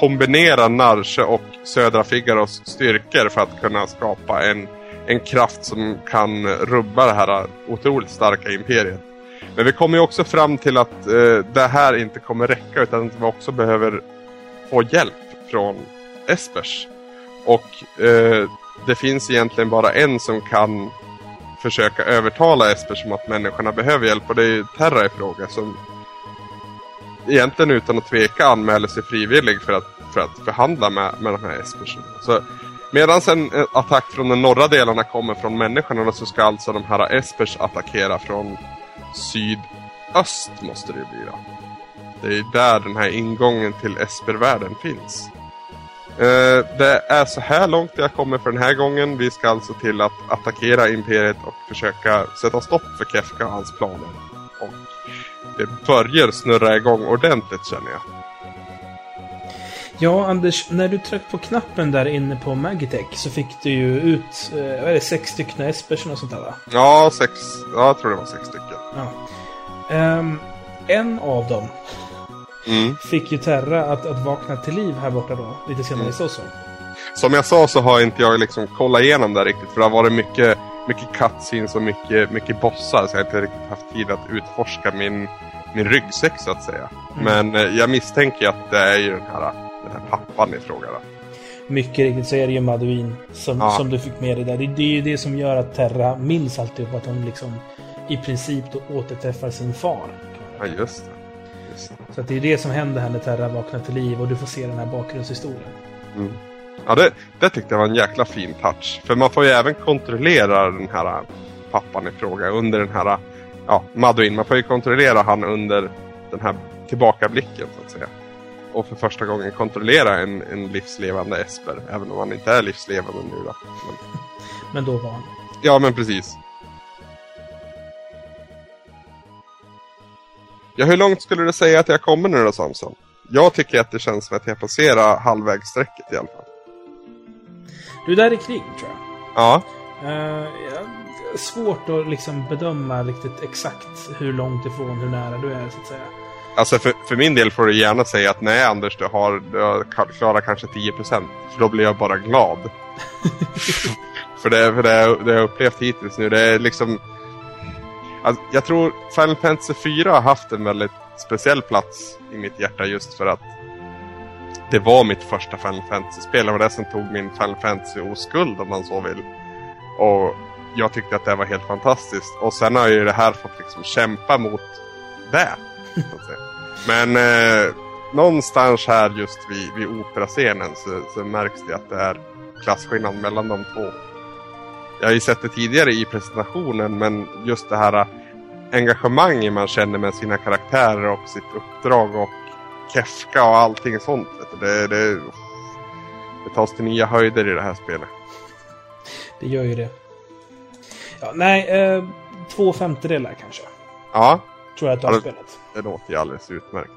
S5: kombinera Narsche och Södra Figaros styrkor för att kunna skapa en en kraft som kan rubba det här otroligt starka imperiet. Men vi kommer ju också fram till att eh, det här inte kommer räcka utan att vi också behöver få hjälp från Espers. Och eh, det finns egentligen bara en som kan försöka övertala Espers om att människorna behöver hjälp och det är ju Terra i fråga som egentligen utan att tveka anmäler sig frivillig för att, för att förhandla med, med de här Espersen. Så Medan en attack från de norra delarna kommer från människorna så ska alltså de här Espers attackera från sydöst måste det ju bli då. Det är där den här ingången till Espervärlden finns. Uh, det är så här långt jag kommer för den här gången. Vi ska alltså till att attackera Imperiet och försöka sätta stopp för Kefka och hans planer. Och det börjar snurra igång ordentligt känner jag.
S2: Ja, Anders, när du tryckte på knappen där inne på Magitech så fick du ju ut, eh, vad är det, sex stycken Espers och sånt där va?
S5: Ja, sex, ja, jag tror det var sex stycken.
S2: Ja. Um, en av dem mm. fick ju Terra att, att vakna till liv här borta då, lite senare mm. så så.
S5: Som jag sa så har inte jag liksom kollat igenom det riktigt för det har varit mycket, mycket cutscenes och mycket, mycket bossar så jag har inte riktigt haft tid att utforska min, min ryggsäck så att säga. Mm. Men eh, jag misstänker att det är ju den här den här pappan i fråga. Då.
S2: Mycket riktigt så är det ju Maduin som, ja. som du fick med dig där. Det, det är ju det som gör att Terra minns alltihop. Att hon liksom i princip då återträffar sin far.
S5: Ja, just det.
S2: Det. Så det är det som händer här när Terra vaknar till liv och du får se den här bakgrundshistorien.
S5: Mm. Ja, det, det tyckte jag var en jäkla fin touch. För man får ju även kontrollera den här pappan i fråga under den här, ja, Maduin. Man får ju kontrollera han under den här tillbakablicken så att säga och för första gången kontrollera en, en livslevande Esper. Även om han inte är livslevande nu då. Men, [LAUGHS]
S2: men då var han.
S5: Ja, men precis. Ja, hur långt skulle du säga att jag kommer nu då Samson? Jag tycker att det känns som att jag passerar halvvägssträcket i alla fall.
S2: Du är där i krig tror jag.
S5: Ja.
S2: Uh, ja. Svårt att liksom bedöma riktigt exakt hur långt ifrån, hur nära du är så att säga.
S5: Alltså för, för min del får du gärna säga att nej Anders, du har, du har klarat kanske 10%. För då blir jag bara glad. [LAUGHS] för det, för det, det jag upplevt hittills nu, det är liksom... Alltså, jag tror Final Fantasy 4 har haft en väldigt speciell plats i mitt hjärta just för att det var mitt första Final Fantasy-spel. Det var det som tog min Final Fantasy-oskuld om man så vill. Och jag tyckte att det var helt fantastiskt. Och sen har ju det här fått liksom kämpa mot det. Men eh, någonstans här just vid, vid operascenen så, så märks det att det är klasskillnad mellan de två. Jag har ju sett det tidigare i presentationen men just det här engagemanget man känner med sina karaktärer och sitt uppdrag och Kefka och allting sånt. Det, det, det tas till nya höjder i det här spelet.
S2: Det gör ju det. Ja, nej, eh, två femtedelar kanske.
S7: Ja,
S2: Tror jag att du har spelat.
S7: det låter ju alldeles utmärkt.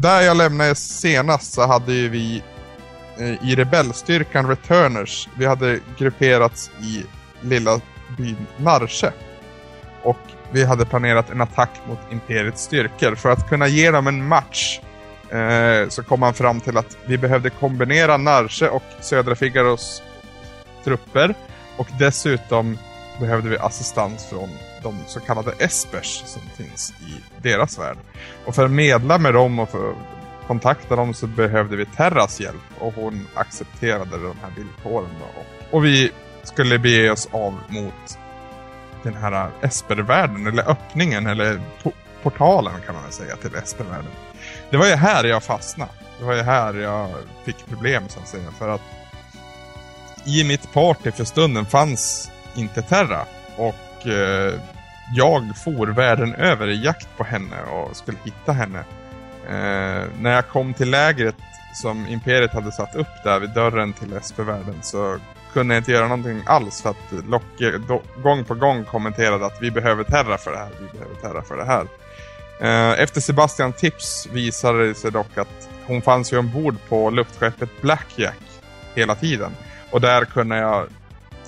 S5: Där jag lämnade senast så hade ju vi eh, i rebellstyrkan Returners, vi hade grupperats i lilla byn Narsche. Och vi hade planerat en attack mot Imperiets styrkor. För att kunna ge dem en match eh, så kom man fram till att vi behövde kombinera Narsche och Södra Figaros trupper. Och dessutom behövde vi assistans från de så kallade Espers som finns i deras värld. Och för att medla med dem och för att kontakta dem så behövde vi Terras hjälp och hon accepterade de här villkoren. Då. Och, vi skulle bege oss av mot den här Espervärlden, eller öppningen, eller po- portalen kan man väl säga till Espervärlden. Det var ju här jag fastnade. Det var ju här jag fick problem så att säga. För att i mitt party för stunden fanns inte Terra. Och eh, jag for världen över i jakt på henne och skulle hitta henne. Eh, när jag kom till lägret som Imperiet hade satt upp där vid dörren till SP-världen så kunde jag inte göra någonting alls för att Locke då, gång på gång kommenterade att vi behöver Terra för det här, vi behöver Terra för det här. Eh, efter Sebastian tips visade det sig dock att hon fanns ju ombord på luftskeppet Blackjack hela tiden. Och där kunde jag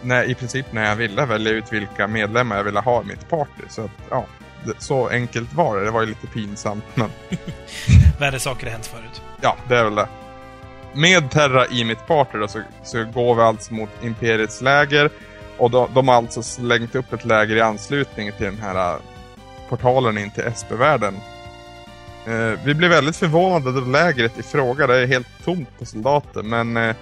S5: när, i princip när jag ville välja ut vilka medlemmar jag ville ha i mitt party. Så att, ja, det, så enkelt var det. Det var ju lite pinsamt men [LAUGHS]
S4: Värre saker har hänt förut.
S5: ja, det är väl det. Med Terra i mitt party då, så, så går vi alltså mot Imperiets läger. Och de, de har alltså slängt upp ett läger i anslutning till den här äh, portalen in till SP-världen. Eh, vi blev väldigt förvånade då lägret i fråga, det är helt tomt på soldater. Men eh,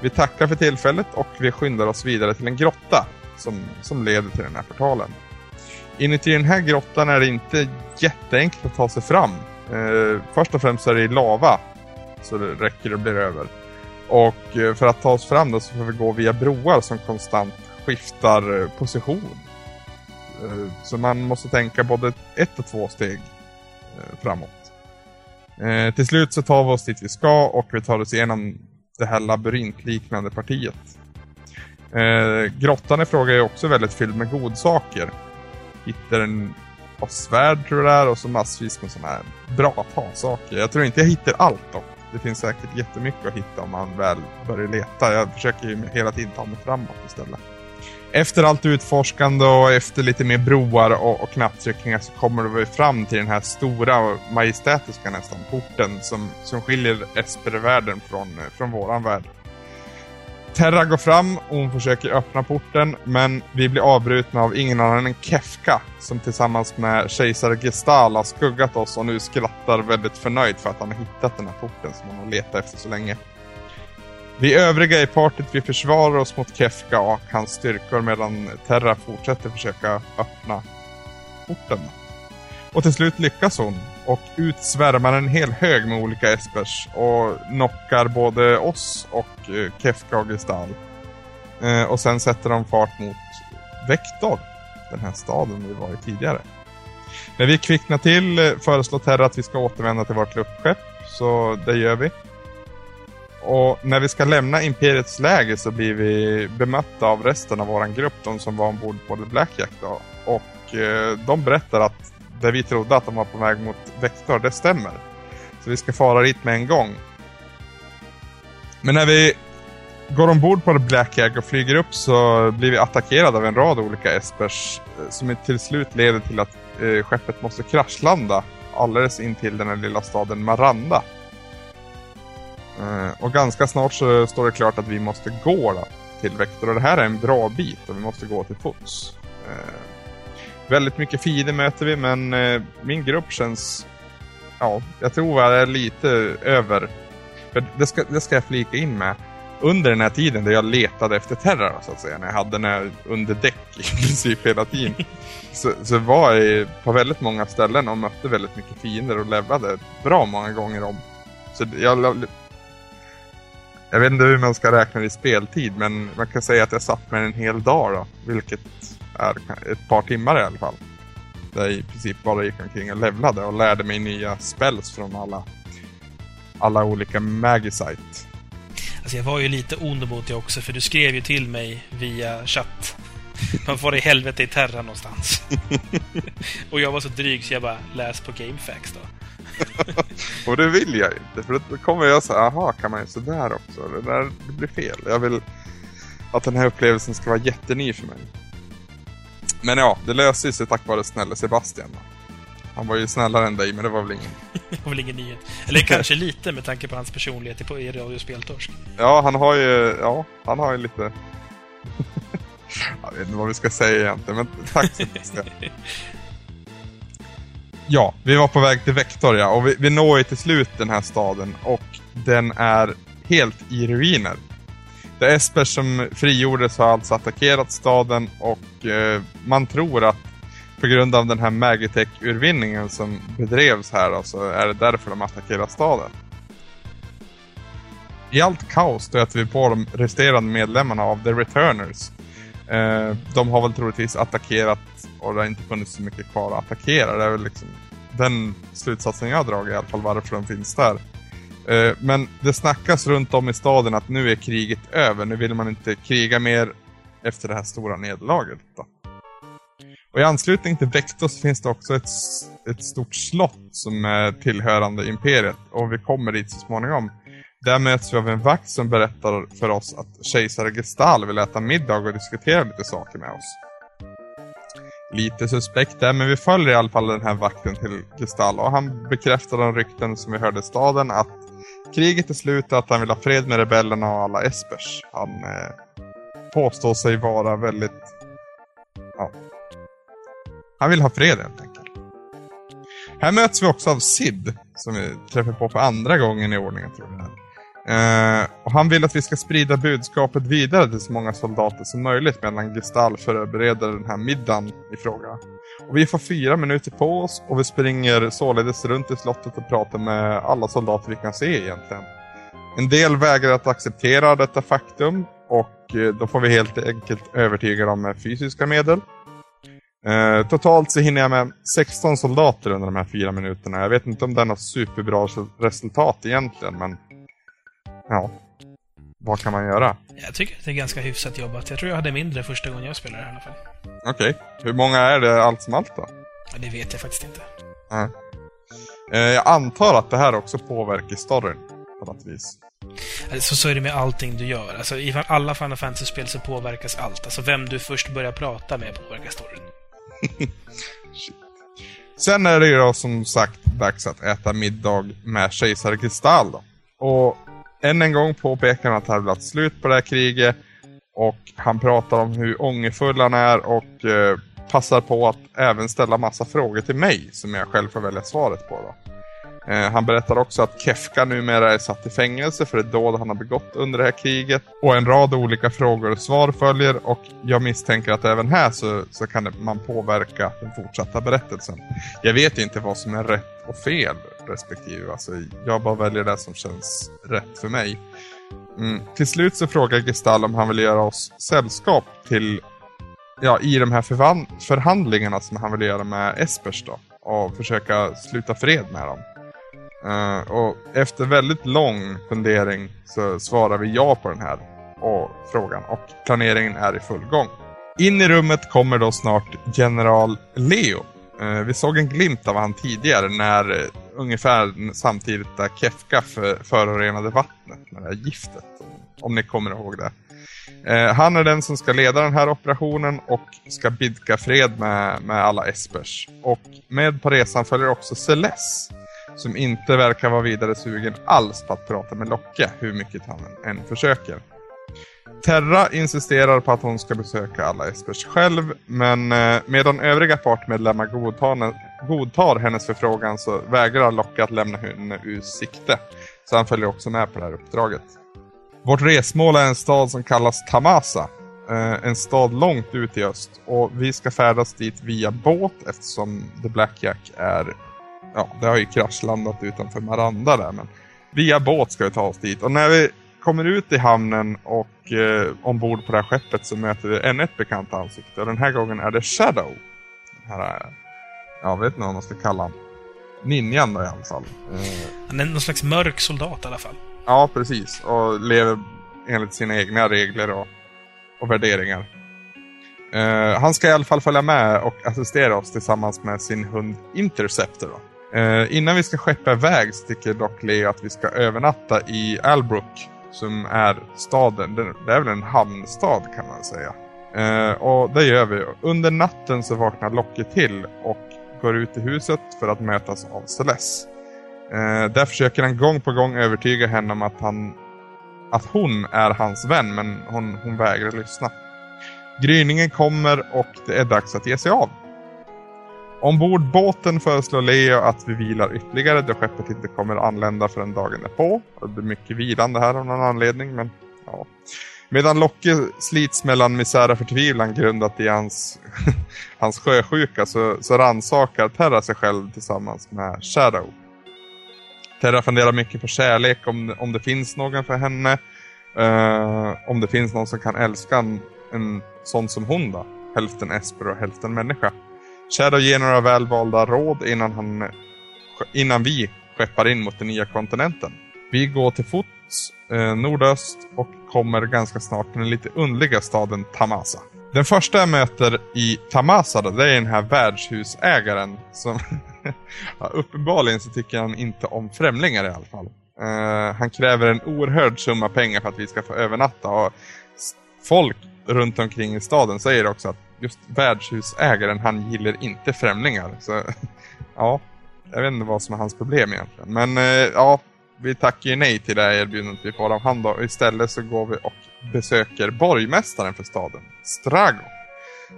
S5: vi tackar för tillfället och vi skyndar oss vidare till en grotta som, som leder till den här portalen. Inuti den här grottan är det inte jätteenkelt att ta sig fram. Eh, först och främst är det i lava. Så det räcker och blir över. Och eh, för att ta oss fram då så får vi gå via broar som konstant skiftar eh, position. Eh, så man måste tänka både ett och två steg eh, framåt. Eh, till slut så tar vi oss dit vi ska och vi tar oss igenom det här labyrintliknande partiet. Eh, grottan i fråga är också väldigt fylld med godsaker. Hittar en par svärd tror jag där, och så massvis med sådana här bra att ha-saker. Jag tror inte jag hittar allt dock. Det finns säkert jättemycket att hitta om man väl börjar leta. Jag försöker ju hela tiden ta mig framåt istället. Efter allt utforskande och efter lite mer broar och, och knapptryckningar så kommer vi fram till den här stora och majestätiska nästan porten som, som skiljer Espervärlden från, från våran värld. Terra går fram och hon försöker öppna porten men vi blir avbrutna av ingen annan än Kefka som tillsammans med kejsare Gestal har skuggat oss och nu skrattar väldigt förnöjt för att han har hittat den här porten som han har letat efter så länge. Vi övriga i partyt vi försvarar oss mot Kefka och hans styrkor medan Terra fortsätter försöka öppna porten. Och till slut lyckas hon och ut svärmar en hel hög med olika espers och knockar både oss och eh, Kefka och Gestal. Eh, och sen sätter de fart mot Vektor, den här staden vi var i tidigare. När vi kvicknar till eh, föreslår Terra att vi ska återvända till vårt luftskepp, så det gör vi. Och när vi ska lämna Imperiets läger så blir vi bemötta av resten av våran grupp, de som var ombord på The Blackjack då. Och eh, de berättar att det vi trodde att de var på väg mot Vektor, det stämmer. Så vi ska fara dit med en gång. Men när vi går ombord på The Blackjack och flyger upp så blir vi attackerade av en rad olika espers eh, som till slut leder till att eh, skeppet måste kraschlanda alldeles in till den här lilla staden Maranda. Eh, och ganska snart så står det klart att vi måste gå då, till Vector och det här är en bra bit och vi måste gå till fots. Eh, väldigt mycket fiender möter vi men eh, min grupp känns, ja, jag tror jag är lite över. För det ska, det ska jag flika in med. Under den här tiden där jag letade efter Terra så att säga, när jag hade den här under däck i [LAUGHS] princip hela tiden. så, så var jag på väldigt många ställen och mötte väldigt mycket fiender och levlade bra många gånger om. Så jag, jag vet inte hur man ska räkna det i speltid, men man kan säga att jag satt med en hel dag då, vilket är ett par timmar i alla fall. Där jag i princip bara gick omkring och levlade och lärde mig nya spells från alla, alla olika Magicite.
S4: Alltså jag var ju lite ond mot dig också, för du skrev ju till mig via chatt. Man får i helvete i Terra någonstans. [LAUGHS] och jag var så dryg så jag bara läs på GameFAQs då. [LAUGHS]
S5: och det vill jag inte, för då kommer jag säga, aha, kan man ju sådär också? Det där det blir fel. Jag vill att den här upplevelsen ska vara jätteny för mig. Men ja, det löser sig tack vare snälla Sebastian. Då. Han var ju snällare än dig, men det var väl ingen... [LAUGHS]
S4: det var väl ingen nyhet. Eller [LAUGHS] kanske lite med tanke på hans personlighet i, i radiospeltorsk.
S5: Ja, han har ju, ja, han har ju lite... jag vet inte vad vi ska säga egentligen, men tack Sebastian. Ja, vi var på väg till Vektor ja, och vi, vi når ju till slut den här staden och den är helt i ruiner. Det Espers som frigjordes har alltså attackerat staden och eh, man tror att på grund av den här Magitech-urvinningen som bedrevs här då, så är det därför de attackerar staden. I allt kaos stöter vi på de resterande medlemmarna av The Returners. Eh, de har väl troligtvis attackerat och det har inte funnits så mycket kvar att attackera. Det är väl liksom den slutsatsen jag har dragit i alla fall varför de finns där. Eh, men det snackas runt om i staden att nu är kriget över. Nu vill man inte kriga mer efter det här stora nederlaget. Då. Och i anslutning till Vector finns det också ett, ett stort slott som är tillhörande Imperiet. Och vi kommer dit så småningom. Där möts vi av en vakt som berättar för oss att kejsare Gestal vill äta middag och diskutera lite saker med oss. Lite suspekt där, men vi följer i alla fall den här vakten till Gestal och han bekräftar de rykten som vi hörde i staden att kriget är slut och att han vill ha fred med rebellerna och alla espers. Han eh, påstår sig vara väldigt... Ja. Han vill ha fred helt enkelt. Här möts vi också av Sid, som vi träffar på för andra gången i ordningen tror jag. Eh, och han vill att vi ska sprida budskapet vidare till så många soldater som möjligt medan Gestal förbereder den här middagen i fråga. Och vi får fyra minuter på oss och vi springer således runt i slottet och pratar med alla soldater vi kan se egentligen. En del vägrar att acceptera detta faktum och eh, då får vi helt enkelt övertyga dem med fysiska medel. Eh, totalt så hinner jag med 16 soldater under de här fyra minuterna. Jag vet inte om det är något superbra resultat egentligen, men ja, vad kan man göra?
S4: Jag tycker att det är ganska hyfsat jobbat. Jag tror jag hade mindre första gången jag spelade i alla fall.
S5: Okej, hur många är det allt som allt då?
S4: Ja, det vet jag faktiskt inte.
S5: Nej. Eh, jag antar att det här också påverkar storyn på något vis.
S4: Alltså, så är det med allting du gör. Alltså, I alla Final Fantasy-spel så påverkas allt. Alltså vem du först börjar prata med påverkar storyn. [LAUGHS]
S5: Sen är det ju då som sagt dags att äta middag med kejsare Kristal då. Och än en gång påpekar han att det har blivit slut på det här kriget. Och han pratar om hur ångerfull han är och eh, passar på att även ställa massa frågor till mig som jag själv får välja svaret på då. Eh, han berättar också att Kefka numera är satt i fängelse för ett dåd han har begått under det här kriget. Och en rad olika frågor och svar följer och jag misstänker att även här så, så kan man påverka den fortsatta berättelsen. Jag vet inte vad som är rätt och fel respektive. Alltså, jag bara väljer det som känns rätt för mig. Mm. Till slut så frågar Gestal om han vill göra oss sällskap till ja, i de här förhandlingarna som han vill göra med Espers då. Och försöka sluta fred med dem. Uh, och efter väldigt lång fundering så svarar vi ja på den här och, frågan och planeringen är i full gång. In i rummet kommer då snart general Leo. Eh, vi såg en glimt av han tidigare när eh, ungefär samtidigt där Kefka förorenade vattnet med det här giftet. Om ni kommer ihåg det. Eh, han är den som ska leda den här operationen och ska bidka fred med, med alla Espers. Och med på resan följer också Celeste som inte verkar vara vidare sugen alls på att prata med Locke, hur mycket han än försöker. Terra insisterar på att hon ska besöka alla Espers själv, men eh, medan övriga partmedlemmar godtar, godtar hennes förfrågan så vägrar Locke att lämna henne ur sikte. Så han följer också med på det här uppdraget. Vårt resmål är en stad som kallas Tamasa. Eh, en stad långt ut i öst och vi ska färdas dit via båt eftersom The Blackjack är ja, det har ju kraschlandat utanför Maranda där, men via båt ska vi ta oss dit. Och när vi kommer ut i hamnen och eh, ombord på det här skeppet så möter vi ännu ett bekant ansikte. Och den här gången är det Shadow. Den här, jag vet inte vad man ska kalla honom. Ninjan då i alla fall. Eh,
S4: Han är någon slags mörk soldat i alla fall.
S5: ja, precis. Och lever enligt sina egna regler och, och värderingar. Eh, han ska i alla fall följa med och assistera oss tillsammans med sin hund Interceptor. Då. Eh, innan vi ska skeppa iväg så tycker dock Leo att vi ska övernatta i Albrook som är staden. Det är väl en hamnstad kan man säga. Eh, och det gör vi. Under natten så vaknar Locke till och går ut i huset för att mötas av Celeste. Eh, där försöker han gång på gång övertyga henne om att, han, att hon är hans vän men hon, hon vägrar lyssna. Gryningen kommer och det är dags att ge sig av. Ombord båten föreslår Leo att vi vilar ytterligare då skeppet inte kommer anlända förrän dagen är på. Det blir mycket vilande här av någon anledning, men ja. Medan Locke slits mellan misär och förtvivlan grundat i hans, [LAUGHS] hans sjösjuka så, så rannsakar Terra sig själv tillsammans med Shadow. Terra funderar mycket på kärlek, om, om det finns någon för henne. Uh, om det finns någon som kan älska en, en sån som hon då. Hälften Esper och hälften människa. Shadow ger några välvalda råd innan, han, innan vi skeppar in mot den nya kontinenten. Vi går till fots eh, nordöst och kommer ganska snart till den lite underliga staden Tamasa. Den första jag möter i Tamasa då, det är den här värdshusägaren som [LAUGHS] ja, uppenbarligen så tycker han inte om främlingar i alla fall. Eh, han kräver en oerhörd summa pengar för att vi ska få övernatta och folk runt omkring i staden säger också att just värdshusägaren, han gillar inte främlingar. Så [LAUGHS] ja, jag vet inte vad som är hans problem egentligen. Men eh, ja, vi tackar ju nej till det här erbjudandet vi får av han då. Istället så går vi och besöker borgmästaren för staden, Strago.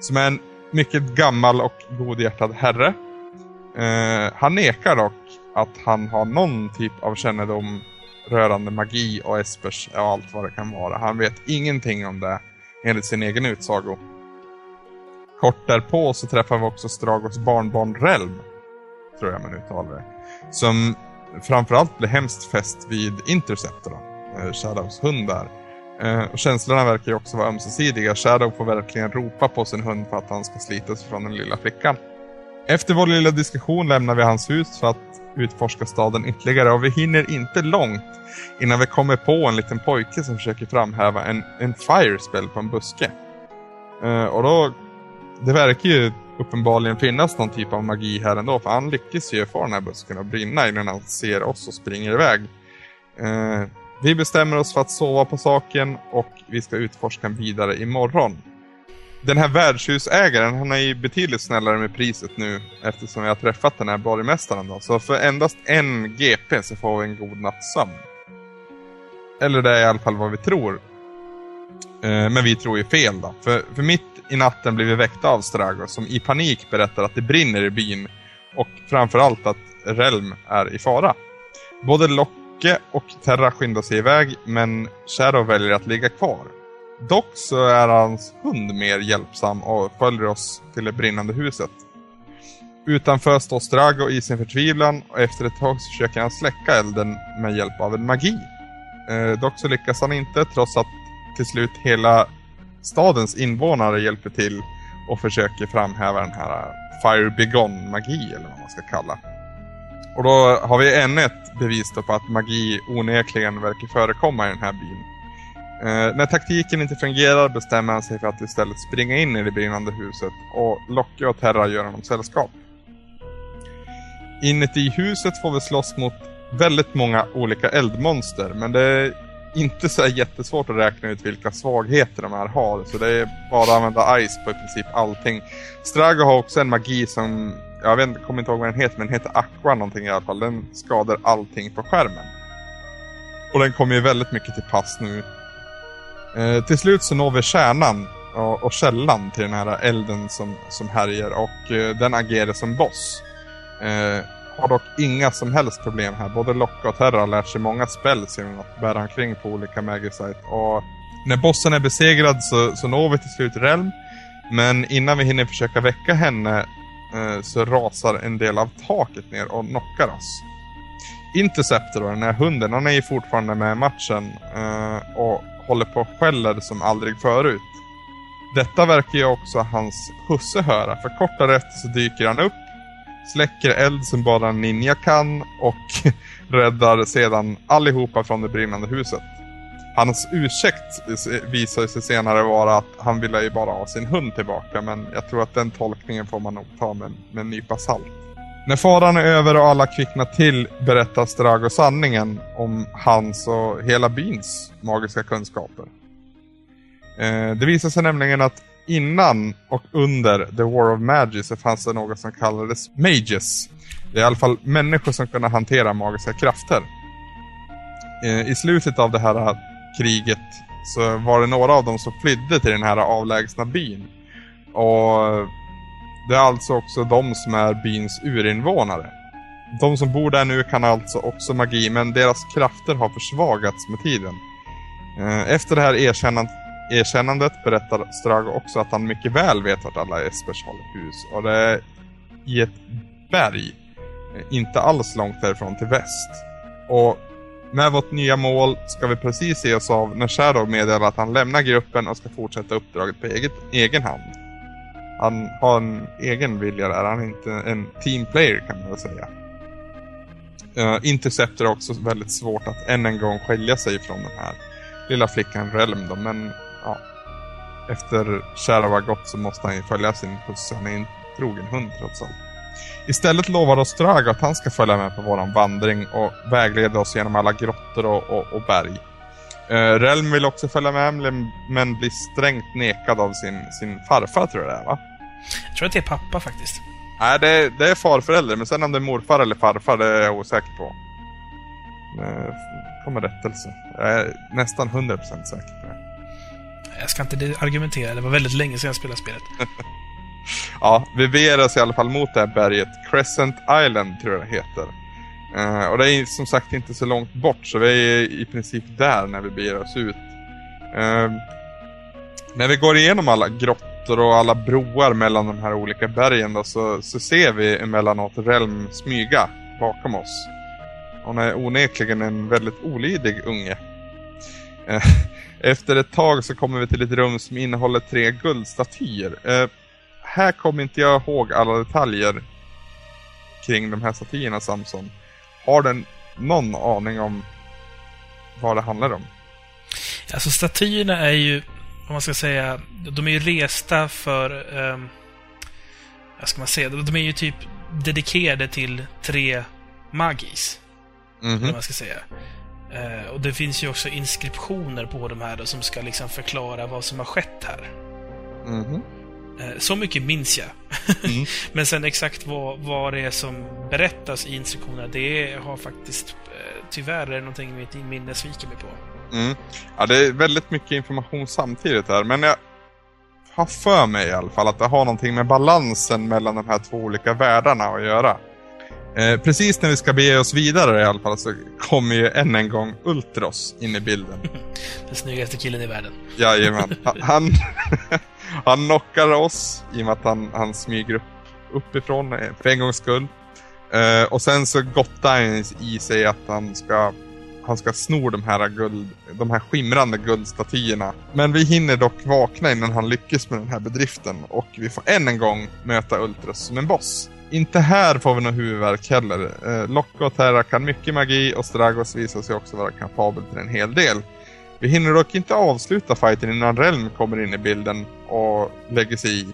S5: Som är en mycket gammal och godhjärtad herre. Eh, han nekar dock att han har någon typ av kännedom rörande magi och espers och allt vad det kan vara. Han vet ingenting om det enligt sin egen utsago. Kort därpå så träffar vi också Stragos barnbarn Relm, tror jag man uttalar det. Som framförallt blir hemskt fäst vid Interceptor, då, eh, Shadows hund där. Eh, och känslorna verkar ju också vara ömsesidiga. Shadow får verkligen ropa på sin hund för att han ska slita sig från den lilla flickan. Efter vår lilla diskussion lämnar vi hans hus för att utforska staden ytterligare och vi hinner inte långt innan vi kommer på en liten pojke som försöker framhäva en, en firespell på en buske. Uh, och då, det verkar ju uppenbarligen finnas någon typ av magi här ändå för han lyckas ju få den här busken att brinna innan han ser oss och springer iväg. Uh, vi bestämmer oss för att sova på saken och vi ska utforska den vidare imorgon. Den här värdshusägaren, han är ju betydligt snällare med priset nu eftersom jag har träffat den här borgmästaren då. Så för endast en GP så får vi en god natts sömn. Eller det är i alla fall vad vi tror. Eh, men vi tror ju fel då. För, för mitt i natten blir vi väckta av Strago som i panik berättar att det brinner i byn. Och framförallt att Relm är i fara. Både Locke och Terra skyndar sig iväg men Shadow väljer att ligga kvar. Dock så är hans hund mer hjälpsam och följer oss till det brinnande huset. Utanför står Strago i sin förtvivlan och efter ett tag så försöker han släcka elden med hjälp av en magi. Eh, dock så lyckas han inte trots att till slut hela stadens invånare hjälper till och försöker framhäva den här Fire Begone-magi eller vad man ska kalla. Och då har vi ännu ett bevis på att magi onekligen verkar förekomma i den här byn. Eh, när taktiken inte fungerar bestämmer han sig för att istället springa in i det brinnande huset och Locke och Terra gör honom sällskap. Inuti huset får vi slåss mot väldigt många olika eldmonster men det är inte så jättesvårt att räkna ut vilka svagheter de här har så det är bara att använda ice på i princip allting. Strago har också en magi som, jag vet inte, kommer inte ihåg vad den heter men den heter Aqua någonting i alla fall. Den skadar allting på skärmen. Och den kommer ju väldigt mycket till pass nu Eh, till slut så når vi kärnan och, och källan till den här elden som, som härjer och eh, den agerar som boss. Eh, har dock inga som helst problem här. Både Locke och Terra har lärt sig många spells genom att bära omkring på olika Magisite. Och när bossen är besegrad så, så når vi till slut Relm. Men innan vi hinner försöka väcka henne eh, så rasar en del av taket ner och knockar oss. Interceptor den här hunden, han är ju fortfarande med i matchen. Eh, och håller på och skäller som aldrig förut. Detta verkar ju också hans husse höra, för kort därefter så dyker han upp, släcker eld som bara en ninja kan och [LAUGHS] räddar sedan allihopa från det brinnande huset. Hans ursäkt visar sig senare vara att han ville ju bara ha sin hund tillbaka, men jag tror att den tolkningen får man nog ta med, med en nypa salt. När faran är över och alla kvicknar till berättar Strago sanningen om hans och hela byns magiska kunskaper. Eh, det visar sig nämligen att innan och under The War of Magic så fanns det något som kallades Mages. Det är i alla fall människor som kunde hantera magiska krafter. Eh, I slutet av det här kriget så var det några av dem som flydde till den här avlägsna byn. Och det är alltså också de som är byns urinvånare. De som bor där nu kan alltså också magi, men deras krafter har försvagats med tiden. Eh, efter det här erkännandet, erkännandet berättar Strago också att han mycket väl vet vart alla Espers håller hus. Och det är i ett berg, eh, inte alls långt därifrån till väst. Och med vårt nya mål ska vi precis se oss av när Shadow meddelar att han lämnar gruppen och ska fortsätta uppdraget på eget, egen hand. Han har en egen vilja där, han är inte en teamplayer kan man väl säga. Uh, Interceptor är också väldigt svårt att än en gång skilja sig från den här lilla flickan Relm då, men ja. Efter Shadow har gått så måste han ju följa sin husse, han är en trogen hund trots allt. Istället lovar oss Strago att han ska följa med på våran vandring och vägleda oss genom alla grottor och, och, och berg. Eh, uh, Relm vill också följa med men blir strängt nekad av sin, sin farfar tror jag det är va?
S4: Jag tror att det är pappa faktiskt.
S5: Nej, det, det är farförälder, men sen om det är morfar eller farfar, det är jag osäker på. Kommer rättelse. Jag är nästan 100% säker på det.
S4: Jag ska inte argumentera, det var väldigt länge sedan jag spelade spelet. [LAUGHS]
S5: ja, vi beger oss i alla fall mot det här berget. Crescent Island tror jag det heter. Uh, och det är som sagt inte så långt bort, så vi är i princip där när vi beger oss ut. Uh, när vi går igenom alla grottor gator och alla broar mellan de här olika bergen då, så, så ser vi emellanåt Relm smyga bakom oss. Hon är onekligen en väldigt olydig unge. Eh, [LAUGHS] efter ett tag så kommer vi till ett rum som innehåller tre guldstatyer. Eh, här kommer inte jag ihåg alla detaljer kring de här statyerna Samson. Har den någon aning om vad det handlar om?
S4: Alltså statyerna är ju, om man ska säga, de är ju resta för... Um, vad ska man säga? De är ju typ dedikerade till tre magis. Eller vad man ska säga. Eh, och det finns ju också inskriptioner på de här då, som ska liksom förklara vad som har skett här.
S5: Mhm.
S4: Eh, så mycket minns jag.
S5: Mm. [LAUGHS]
S4: Men sen exakt vad, vad det är som berättas i instruktionerna, det har faktiskt eh, tyvärr är någonting mitt minne sviker mig på.
S5: Mm. Ja, det är väldigt mycket information samtidigt här, men jag har för mig i alla fall att det har någonting med balansen mellan de här två olika världarna att göra. Eh, precis när vi ska bege oss vidare i alla fall så kommer ju än en gång Ultros in i bilden. [LAUGHS]
S4: Den snyggaste killen i världen.
S5: Jajamän. [LAUGHS] Han, [LAUGHS] han, knockar oss i och med att han, han smyger upp uppifrån eh, för en gångs skull. Eh, och sen så gottar han i sig att han ska, han ska sno de här, guld, de här skimrande guldstatyerna. Men vi hinner dock vakna innan han lyckas med den här bedriften och vi får än en gång möta Ultros som en boss. Inte här får vi någon huvudvärk heller. Eh, Locke och Terra kan mycket magi och Stragos visar sig också vara kapabel till en hel del. Vi hinner dock inte avsluta fighten innan Relm kommer in i bilden och lägger sig i.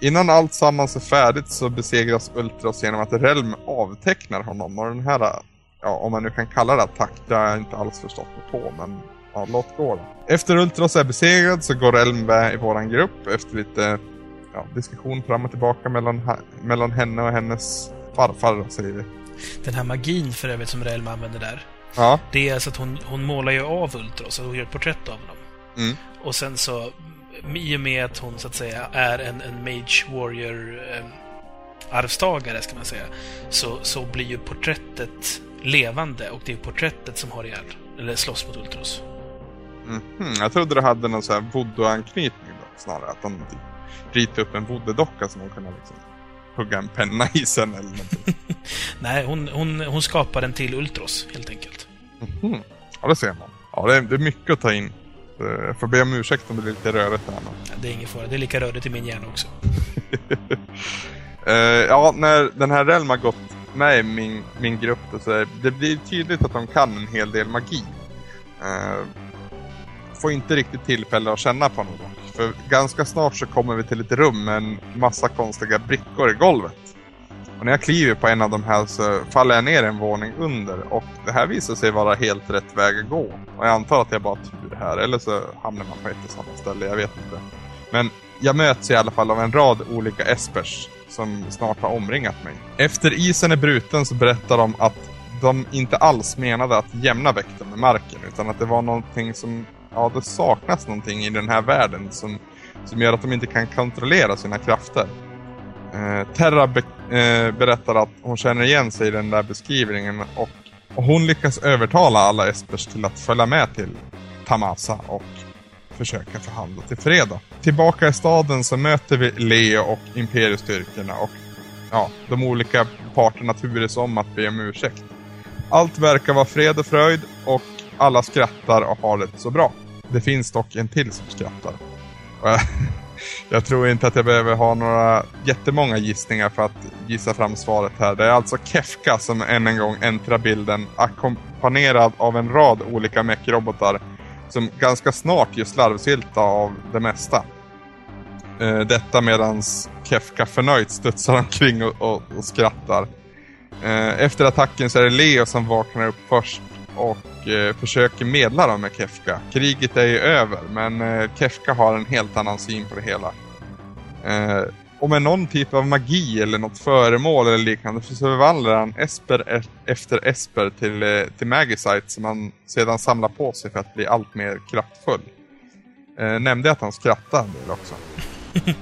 S5: Innan allt sammans är färdigt så besegras Ultros genom att Relm avtecknar honom och den här, ja om man nu kan kalla det attack, det har jag inte alls förstått mig på men ja, låt gå då. Efter Ultros är besegrad så går Relm med i våran grupp efter lite ja, diskussion fram och tillbaka mellan, mellan henne och hennes farfar säger vi.
S4: Den här magin för övrigt som Relm använder där.
S5: Ja,
S4: Det är alltså att hon, hon målar ju av Ultros, och hon gör ett porträtt av honom.
S5: Mm.
S4: Och sen så, i och med att hon så att säga är en, en Mage Warrior eh, arvstagare, ska man säga, så, så blir ju porträttet levande och det är porträttet som har ihjäl, eller slåss mot Ultros.
S5: Mhm, Jag trodde det hade någon sån här voodoo-anknytning då, snarare. Att de typ ritade upp en voodoo-docka som hon kunde liksom hugga en penna i sen eller någonting. [LAUGHS]
S4: Nej, hon, hon, hon skapar den till Ultros, helt enkelt.
S5: Mhm. Ja, det ser man. Ja, det är, det är mycket att ta in. Jag får be om ursäkt om det blir lite rörigt där nu.
S4: Ja, det är ingen fara, det är lika rörigt i min hjärna också. [LAUGHS]
S5: Eh, ja, när den här Relm har gått med i min, min grupp då, så det blir tydligt att de kan en hel del magi. Uh, får inte riktigt tillfälle att känna på något. För ganska snart så kommer vi till ett rum med en massa konstiga brickor i golvet. Och när jag kliver på en av de här så faller jag ner en våning under och det här visar sig vara helt rätt väg att gå. Och jag antar att jag bara tur här eller så hamnar man på ett och samma ställe, jag vet inte. Men jag möts i alla fall av en rad olika espers som snart har omringat mig. Efter isen är bruten så berättar de att de inte alls menade att jämna väkten med marken utan att det var någonting som, ja det saknas någonting i den här världen som, som gör att de inte kan kontrollera sina krafter. Eh, Terra be- eh, berättar att hon känner igen sig i den där beskrivningen och, och hon lyckas övertala alla espers till att följa med till Tamasa och försöka förhandla till fredag. Tillbaka i staden så möter vi Leo och Imperiestyrkorna och ja, de olika parterna turas om att be om ursäkt. Allt verkar vara fred och fröjd och alla skrattar och har det så bra. Det finns dock en till som skrattar. Jag- [LAUGHS] Jag tror inte att jag behöver ha några jättemånga gissningar för att gissa fram svaret här. Det är alltså Kefka som än en gång äntrar bilden ackompanjerad av en rad olika mech-robotar som ganska snart gör slarvsylta av det mesta. Eh, detta medans Kefka förnöjt studsar omkring och, och, och skrattar. Eh, efter attacken så är det Leo som vaknar upp först och eh, försöker medla dem med Kefka. Kriget är ju över men eh, Kefka har en helt annan syn på det hela. Eh, Eh, och med någon typ av magi eller något föremål eller liknande så förvandlar han Esper e- efter Esper till, eh, till Magicite som han sedan samlar på sig för att bli allt mer kraftfull. Eh, nämnde att han skrattar en del också. [LAUGHS]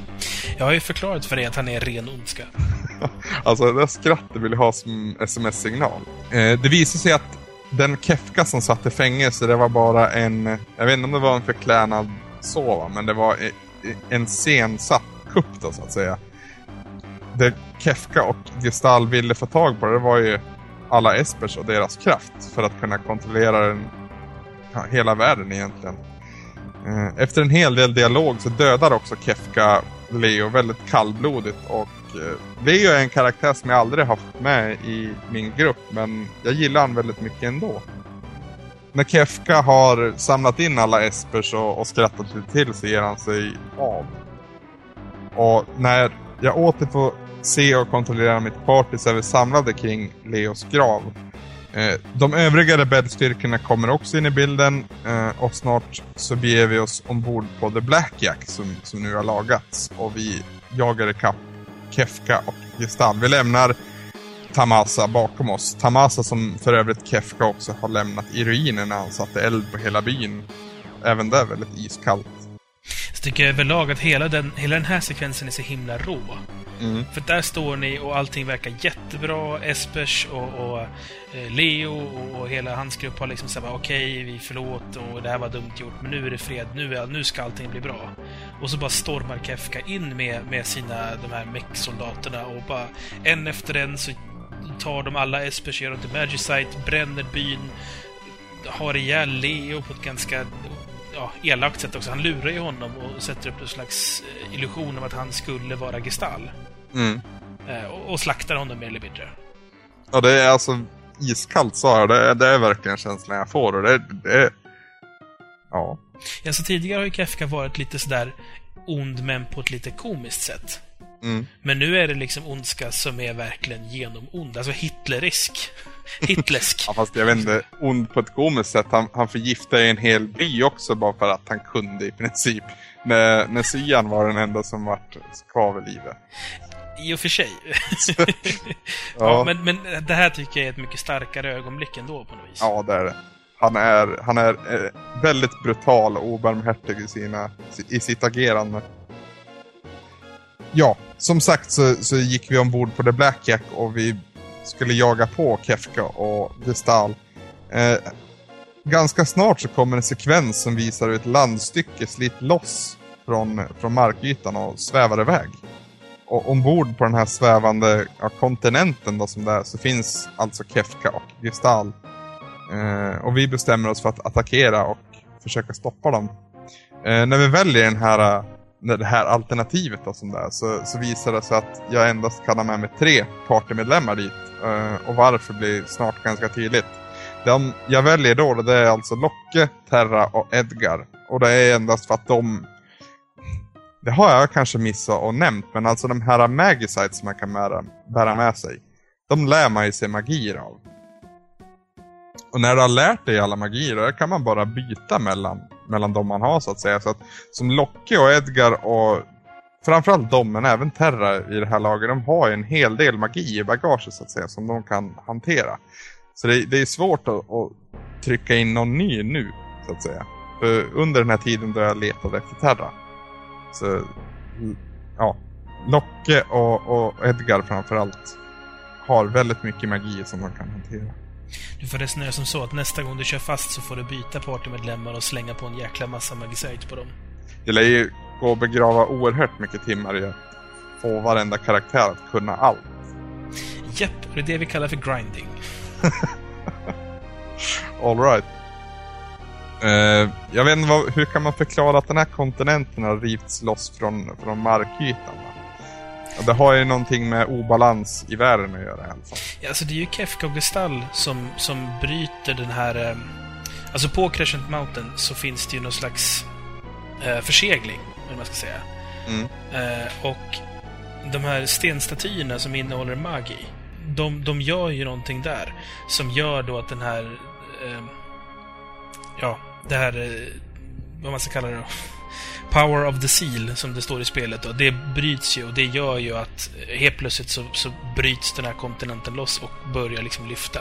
S4: Jag har ju förklarat för dig att han är ren ondska. [LAUGHS]
S5: Alltså det där skrattet vill jag ha som sms-signal. Eh, det visar sig att den Kefka som satt i fängelse, det var bara en, jag vet inte om det var en förklänad sova, men det var e- e- en scensatt kupp då så att säga. Det Kefka och Gestal ville få tag på det var ju alla Espers och deras kraft för att kunna kontrollera den ja, hela världen egentligen. Eh, efter en hel del dialog så dödar också Kefka Leo väldigt kallblodigt och eh, Leo är en karaktär som jag aldrig haft med i min grupp men jag gillar han väldigt mycket ändå. När Kefka har samlat in alla espers och, och skrattat lite till så ger han sig av. Och när jag åter får se och kontrollera mitt party så är vi samlade kring Leos grav. Eh, de övriga rebellstyrkorna kommer också in i bilden eh, och snart så beger vi oss ombord på The Blackjack som, som nu har lagats och vi jagar ikapp Kefka och Gestal. Vi lämnar Tamasa bakom oss. Tamasa som för övrigt Kefka också har lämnat i ruiner när han satte eld på hela byn. Även där väldigt iskallt.
S4: Tycker jag överlag att hela den, hela den här sekvensen är så himla rå.
S5: Mm.
S4: För där står ni och allting verkar jättebra. Espers och, och eh, Leo och, och hela hans grupp har liksom sagt okej, vi förlåt och det här var dumt gjort, men nu är det fred, nu, är, nu ska allting bli bra. Och så bara stormar Kefka in med, med sina, de här mech-soldaterna och bara en efter en så tar de alla Espers, gör dem till Magicite, bränner byn, har ihjäl Leo på ett ganska ja, elakt sätt också. Han lurar ju honom och sätter upp en slags eh, illusion av att han skulle vara Gestal.
S5: Mm.
S4: Eh, och, och slaktar honom mer eller mindre.
S5: Ja, det är alltså iskallt sa jag. Det, det är verkligen känslan jag får och det, det. Ja.
S4: Ja, så tidigare har ju Kefka varit lite sådär ond, men på ett lite komiskt sätt.
S5: Mm.
S4: Men nu är det liksom ondska som är verkligen genomond. Alltså hitlerisk. Hitlersk.
S5: Ja, fast jag vet inte, ond på ett komiskt sätt. Han, han förgiftade en hel by också bara för att han kunde i princip. När, när Sian var den enda som vart kvar vid livet.
S4: I och för sig. [LAUGHS] [LAUGHS]
S5: Ja.
S4: ja, men, men det här tycker jag är ett mycket starkare ögonblick ändå på något vis.
S5: Ja, det är det. Han är, han är eh, väldigt brutal och obarmhärtig i, sina, i sitt agerande. Ja, som sagt så, så gick vi ombord på The Blackjack och vi skulle jaga på Kefka och Gestal. Eh, ganska snart så kommer en sekvens som visar hur ett landstycke slits loss från, från markytan och svävar iväg. Och ombord på den här svävande ja, kontinenten då som det är, så finns alltså Kefka och Gestal. Eh, och vi bestämmer oss för att attackera och försöka stoppa dem. Eh, när vi väljer den här, eh, det här alternativet då, som det är, så, så visar det sig att jag endast kan ha med mig tre partymedlemmar dit. Eh, och varför blir snart ganska tydligt. De jag väljer då, det är alltså Locke, Terra och Edgar. Och det är endast för att de... Det har jag kanske missat och nämnt, men alltså de här Magicites som man kan bära, bära med sig. De lär man ju sig magier av. Och när du har lärt dig alla magier, då kan man bara byta mellan, mellan de man har så att säga. Så att, som Locke och Edgar och framförallt de, men även Terra i det här laget, de har ju en hel del magi i bagaget så att säga, som de kan hantera. Så det, det är svårt att, att trycka in någon ny nu, så att säga. För under den här tiden då jag letade efter Terra. Så, ja. Locke och, och Edgar framförallt har väldigt mycket magi som de kan hantera.
S4: Du får resonera som så att nästa gång du kör fast så får du byta partymedlemmar och slänga på en jäkla massa Magicite på dem.
S5: Det lär ju gå och begrava oerhört mycket timmar i att få varenda karaktär att kunna allt.
S4: Japp, det är det vi kallar för grinding. [LAUGHS]
S5: All right. Eh, jag vet inte, vad, hur kan man förklara att den här kontinenten har rivits loss från, från markytan? Det har ju någonting med obalans i världen att göra i alla fall.
S4: Ja, alltså det är ju Kefka och Gestall som, som bryter den här... Eh, alltså på Crescent Mountain så finns det ju någon slags eh, försegling, eller man ska säga.
S5: Mm.
S4: Eh, och de här stenstatyerna som innehåller magi, de, de gör ju någonting där som gör då att den här... Eh, ja, det här... Eh, vad man ska kalla det då? Power of the Seal, som det står i spelet då, det bryts ju och det gör ju att eh, helt plötsligt så, så bryts den här kontinenten loss och börjar liksom lyfta.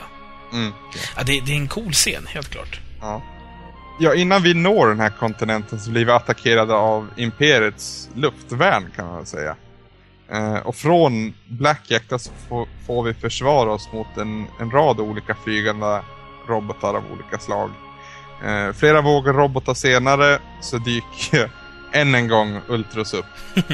S5: Mm.
S4: Ja, det, det är en cool scen, helt klart.
S5: Ja. ja, innan vi når den här kontinenten så blir vi attackerade av Imperiets luftvärn kan man väl säga. Eh, och från Blackjack så får, får vi försvara oss mot en, en rad olika flygande robotar av olika slag. Eh, flera vågor robotar senare så dyker än en gång Ultros upp. [LAUGHS]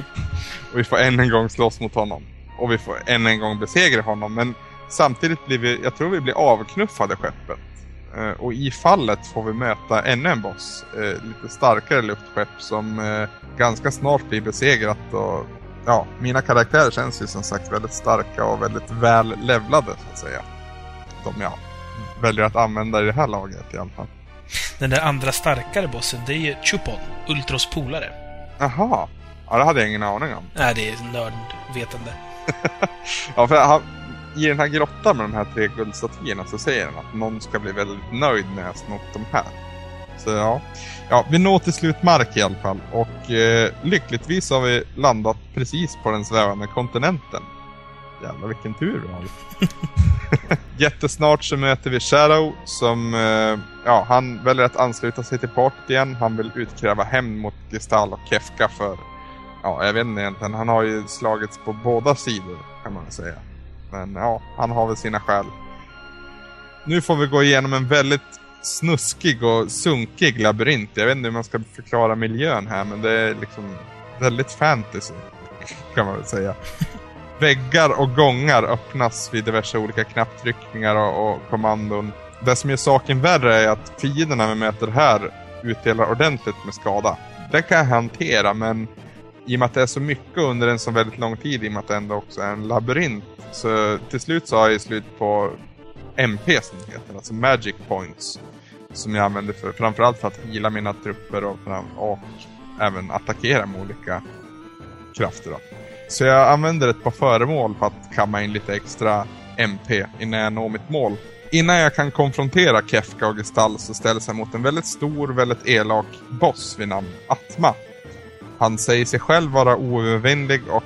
S5: och vi får än en gång slåss mot honom. Och vi får än en gång besegra honom. Men samtidigt blir vi, jag tror vi blir avknuffade skeppet. Eh, och i fallet får vi möta ännu en boss. Eh, lite starkare luftskepp som eh, ganska snart blir besegrat. Och, ja, mina karaktärer känns ju som sagt väldigt starka och väldigt väl levlade så att säga. De jag väljer att använda i det här laget i alla fall.
S4: Den där andra starkare bossen, det är ju Chupon, Ultros polare.
S5: Jaha, ja, det hade jag ingen aning om.
S4: Nej, det är nördvetande. [LAUGHS]
S5: Ja, för han, i den här grottan med de här tre guldstatyerna så säger han att någon ska bli väldigt nöjd när jag snott de här. Så ja. ja, vi når till slut mark i alla fall och eh, lyckligtvis har vi landat precis på den svävande kontinenten. Jävlar vilken tur vi har. [LAUGHS] [LAUGHS] Jättesnart så möter vi Shadow som, eh, ja, han väljer att ansluta sig till Port igen. Han vill utkräva hämnd mot Gestal och Kefka för, ja, jag vet inte egentligen. Han har ju slagits på båda sidor kan man säga. Men ja, han har väl sina skäl. Nu får vi gå igenom en väldigt snuskig och sunkig labyrint. Jag vet inte hur man ska förklara miljön här, men det är liksom väldigt fantasy. [LAUGHS] Kan man väl säga. Väggar och gångar öppnas vid diverse olika knapptryckningar och, och kommandon. Det som gör saken värre är att fienderna vi möter här utdelar ordentligt med skada. Det kan jag hantera, men i och med att det är så mycket under en så väldigt lång tid, i och med att det ändå också är en labyrint, så till slut så har jag slut på MP som det heter, alltså Magic Points. Som jag använder för, framförallt för att hila mina trupper och, fram, och även attackera med olika krafter. Då. Så jag använder ett par föremål för att kamma in lite extra MP innan jag når mitt mål. Innan jag kan konfrontera Kefka och Gestalt så ställs jag mot en väldigt stor, väldigt elak boss vid namn Atma. Han säger sig själv vara oövervinnlig och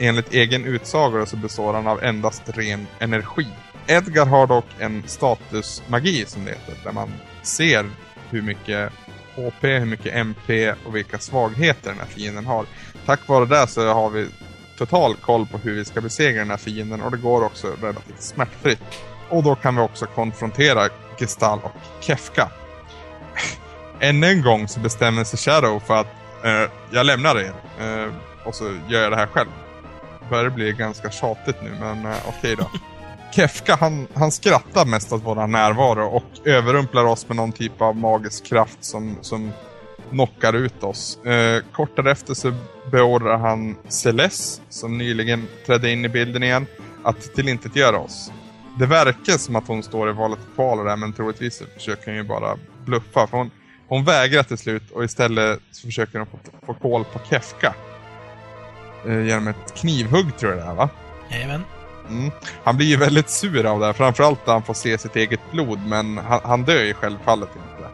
S5: enligt egen utsago så består han av endast ren energi. Edgar har dock en statusmagi som det heter, där man ser hur mycket HP, hur mycket MP och vilka svagheter den här fienden har. Tack vare det så har vi total koll på hur vi ska besegra den här fienden och det går också relativt smärtfritt. Och då kan vi också konfrontera Gestal och Kefka. Ännu en gång så bestämmer sig Shadow för att eh, jag lämnar er eh, och så gör jag det här själv. Det börjar bli ganska tjatigt nu men eh, okej då. [LAUGHS] Kefka han, han skrattar mest åt våra närvaro och överrumplar oss med någon typ av magisk kraft som, som knockar ut oss. Eh, kort därefter så beordrar han Celeste, som nyligen trädde in i bilden igen, att tillintetgöra oss. Det verkar som att hon står i valet och kvalet där, men troligtvis försöker hon ju bara bluffa. För hon, hon vägrar till slut och istället så försöker hon få, få koll på Kefka. Eh, genom ett knivhugg tror jag det är va?
S4: Jajamän.
S5: Mm. Han blir ju väldigt sur av det här, framförallt när han får se sitt eget blod, men han, han dör ju självfallet inte.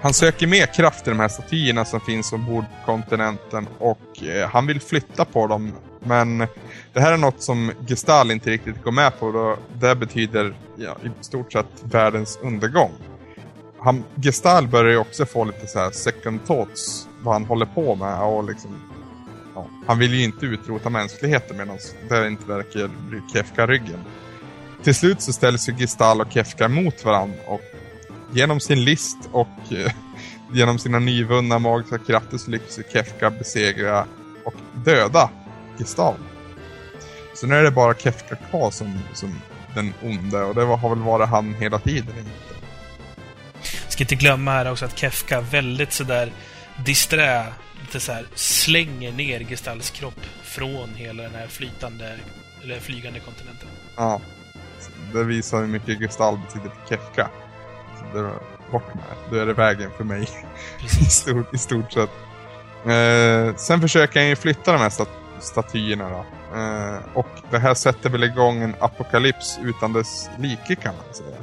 S5: Han söker mer kraft i de här statyerna som finns ombord på kontinenten och eh, han vill flytta på dem. Men det här är något som Gestal inte riktigt går med på. Då det betyder ja, i stort sett världens undergång. Han, Gestal börjar ju också få lite så här second thoughts vad han håller på med och liksom ja, han vill ju inte utrota mänskligheten medan det inte verkar bli Kefka ryggen. Till slut så ställs ju Gestal och Kefka mot varandra och genom sin list och [LAUGHS] genom sina nyvunna magiska krafter så lyckas ju Kefka besegra och döda Gestal. Så nu är det bara Kefka kvar som, som den onde och det har väl varit han hela tiden. Inte?
S4: Ska inte glömma här också att Kefka väldigt sådär disträ, lite så här slänger ner Gestalts kropp från hela den här flytande, eller flygande kontinenten.
S5: Ja. Det visar hur mycket Gestalt betyder för Kefka. Så det bort med det. Då är det vägen för mig. [LAUGHS] I stort, I stort sett. Eh, sen försöker han ju flytta de här stat statyerna då. Eh, och det här sätter väl igång en apokalyps utan dess like kan man säga.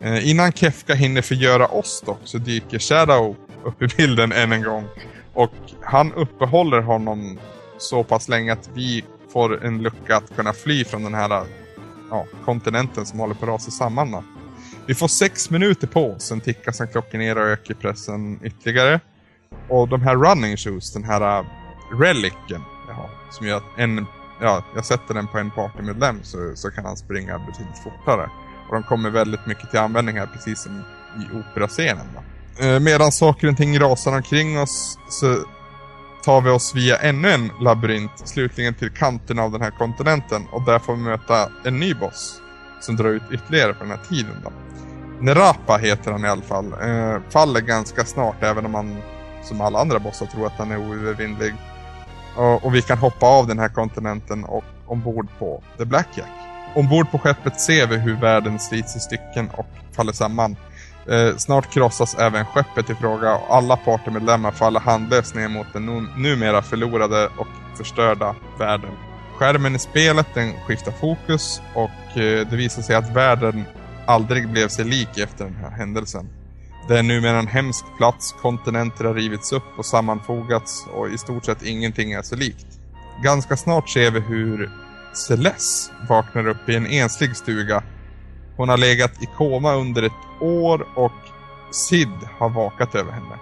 S5: Eh, innan Kefka hinner förgöra oss dock så dyker Shadow upp i bilden än en gång. Och han uppehåller honom så pass länge att vi får en lucka att kunna fly från den här ja, kontinenten som håller på att rasa samman. Då. Vi får sex minuter på oss, sen tickar sen klockan ner och ökar pressen ytterligare. Och de här running shoes, den här eh, relicen som gör att en, ja, jag sätter den på en partymedlem så, så kan han springa betydligt fortare. Och de kommer väldigt mycket till användning här, precis som i operascenen. Då. Eh, medan saker och ting rasar omkring oss så tar vi oss via ännu en labyrint, slutligen till kanten av den här kontinenten och där får vi möta en ny boss som drar ut ytterligare på den här tiden. Då. Nerapa heter han i alla fall. Eh, faller ganska snart även om han som alla andra bossar tror att han är oövervinnlig. Eh, och, vi kan hoppa av den här kontinenten och ombord på The Blackjack. Ombord på skeppet ser vi hur världen slits i stycken och faller samman. Eh, snart krossas även skeppet i fråga och alla partymedlemmar faller handlöst ner mot den numera förlorade och förstörda världen. Skärmen i spelet den skiftar fokus och eh, det visar sig att världen aldrig blev sig lik efter den här händelsen. Det är numera en hemsk plats, kontinenter har rivits upp och sammanfogats och i stort sett ingenting är så likt. Ganska snart ser vi hur Celeste vaknar upp i en enslig stuga. Hon har legat i koma under ett år och Sid har vakat över henne.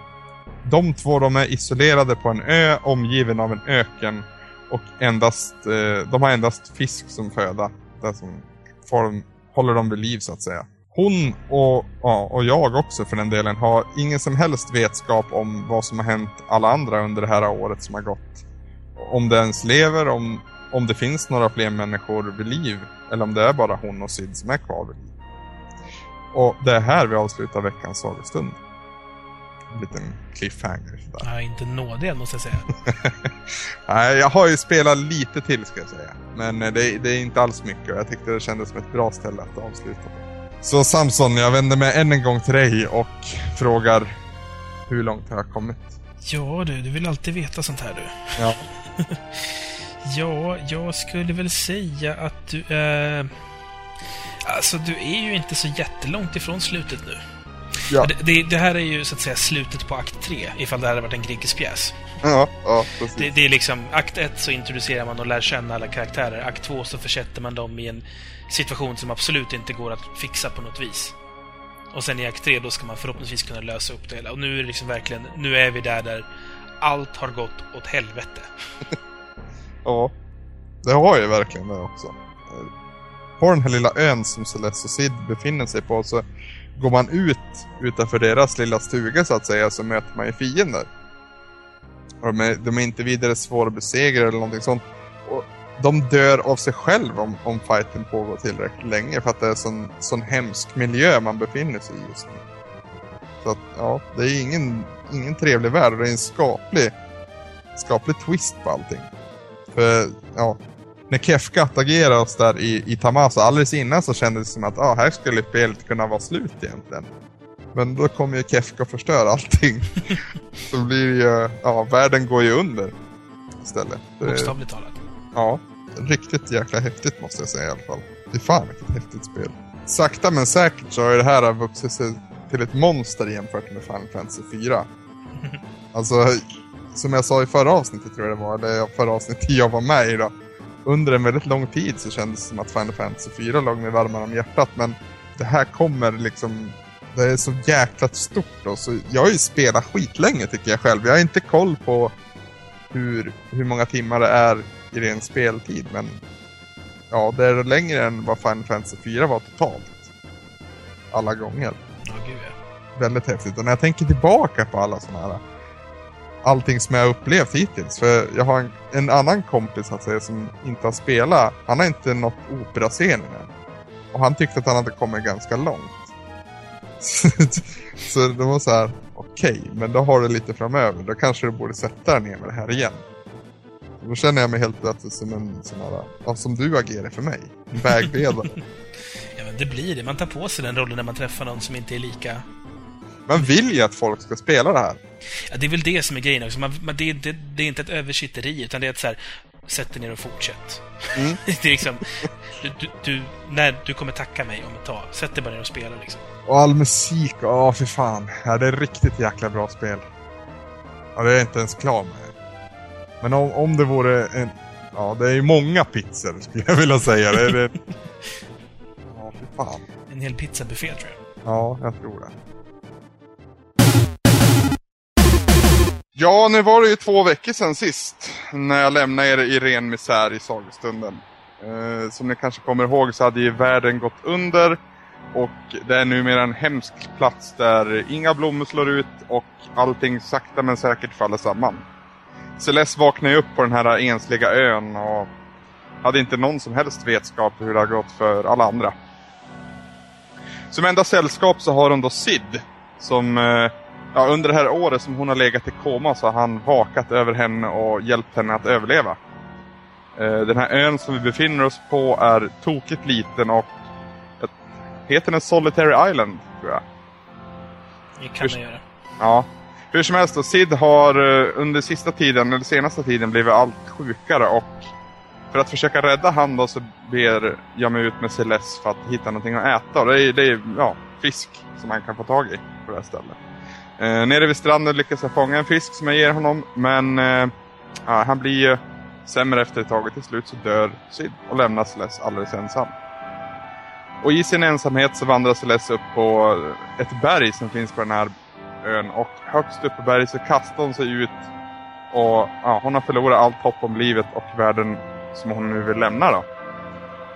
S5: De två de är isolerade på en ö omgiven av en öken och endast, eh, de har endast fisk som föda. Det som får håller dem vid liv så att säga. Hon och, ja, och jag också för den delen har ingen som helst vetskap om vad som har hänt alla andra under det här året som har gått. Om det ens lever, om, om det finns några fler människor vid liv eller om det är bara hon och Sid som är kvar vid liv. Och det är här vi avslutar veckans sagostund. En liten cliffhanger sådär.
S4: Ja, inte nådig måste jag säga. [LAUGHS]
S5: Nej, jag har ju spelat lite till ska jag säga. Men eh, det, det är inte alls mycket och jag tyckte det kändes som ett bra ställe att avsluta på. Så Samson, jag vänder mig än en gång till dig och frågar hur långt har jag kommit?
S4: Ja du, du vill alltid veta sånt här du.
S5: Ja. [LAUGHS]
S4: Ja, jag skulle väl säga att du är... Alltså, du är ju inte så jättelångt ifrån slutet nu.
S5: Ja,
S4: Det, det, det här är ju så att säga slutet på akt 3, ifall det här hade varit en grekisk pjäs.
S5: ja, ja precis.
S4: Det, det är liksom, akt 1 så introducerar man och lär känna alla karaktärer. Akt 2 så försätter man dem i en situation som absolut inte går att fixa på något vis. Och sen i akt 3 då ska man förhoppningsvis kunna lösa upp det hela. Och nu är det liksom verkligen, nu är vi där där allt har gått åt helvete. [LAUGHS]
S5: Ja, det har ju verkligen det också. På den här lilla ön som Celeste och Sid befinner sig på så går man ut utanför deras lilla stuga så att säga så möter man ju fiender. Och de, är, de är inte vidare svåra att besegra eller någonting sånt. Och de dör av sig själv om, om fighten pågår tillräckligt länge för att det är sån, sån hemsk miljö man befinner sig i just nu. Så att, ja, det är ingen, ingen trevlig värld och det är en skaplig, skaplig twist på allting. För, ja, när Kefka attackerade oss där i, i Tamasa alldeles innan så kändes det som att ah, här skulle spelet kunna vara slut egentligen. Men då kommer ju Kefka och förstör allting. [LAUGHS] så blir ju, ja, världen går ju under istället.
S4: Bokstavligt talat.
S5: ja, riktigt jäkla häftigt måste jag säga i alla fall. Fy fan vilket häftigt spel. Sakta men säkert så har ju det här vuxit sig till ett monster jämfört med Final Fantasy 4. [LAUGHS] Alltså, som jag sa i förra avsnittet tror jag det var, eller förra avsnittet [LAUGHS] jag var med i då. Under en väldigt lång tid så kändes det som att Final Fantasy 4 låg mig varmare om hjärtat, men det här kommer liksom... Det är så jäkla stort då, så jag har ju spelat skitlänge tycker jag själv. Jag har inte koll på hur, hur många timmar det är i ren speltid, men ja, det är längre än vad Final Fantasy 4 var totalt. Alla gånger
S4: Ja, gud ja.
S5: väldigt häftigt. Och när jag tänker tillbaka på alla sådana här allting som jag upplevt hittills. För jag har en, en annan kompis att säga, som inte har spelat. Han har inte nått operascenen än. Och han tyckte att han hade kommit ganska långt. [LAUGHS] så det var så här, okej, men då har du lite framöver. Då kanske du borde sätta dig ner med det här igen. Då känner jag mig helt plötsligt som en sån här, ja, som du agerar för mig. En vägledare. [LAUGHS]
S4: Ja, men det blir det. Man tar på sig den rollen när man träffar någon som inte är lika...
S5: Man vill ju att folk ska spela det här.
S4: Ja, det är väl det som är grejen också. Man, man, det, det, det är inte ett översitteri, utan det är ett så här... Sätt dig ner och fortsätt.
S5: Mm. [LAUGHS]
S4: det är liksom... Du, du, du, när du kommer tacka mig om ett tag, sätt dig bara ner och spela liksom.
S5: Och all musik, ja för fan. Ja, det är riktigt jäkla bra spel. Ja, det är jag inte ens klar med. Men om, om det vore en... Ja, det är ju många pizzor skulle jag vilja säga. Det är, det... [LAUGHS] Ja, fy fan.
S4: En hel pizzabuffé, tror jag.
S5: Ja, jag tror det. Ja, nu var det ju två veckor sedan sist. När jag lämnade er i ren misär i sagostunden. Eh, som ni kanske kommer ihåg så hade ju världen gått under. Och det är numera en hemsk plats där inga blommor slår ut och allting sakta men säkert faller samman. Celeste vaknade upp på den här ensliga ön och hade inte någon som helst vetskap hur det har gått för alla andra. Som enda sällskap så har hon då Sid. Som eh, ja, under det här året som hon har legat i koma så har han vakat över henne och hjälpt henne att överleva. Eh, den här ön som vi befinner oss på är tokigt liten och ett, heter den Solitary Island tror jag.
S4: Det kan
S5: Just-
S4: man göra.
S5: Ja. Hur som helst då, Sid har eh, under sista tiden, eller senaste tiden blivit allt sjukare och för att försöka rädda han då så ber jag mig ut med Celeste för att hitta någonting att äta. Och det är, det är ja, fisk som han kan få tag i på det här stället. Eh, nere vid stranden lyckas jag fånga en fisk som jag ger honom men eh, ja, han blir ju sämre efter ett tag och till slut så dör Sid och lämnar Celeste alldeles ensam. Och i sin ensamhet så vandrar Celeste upp på ett berg som finns på den här ön och högst upp på berget så kastar hon sig ut och ja, hon har förlorat allt hopp om livet och världen som hon nu vill lämna då.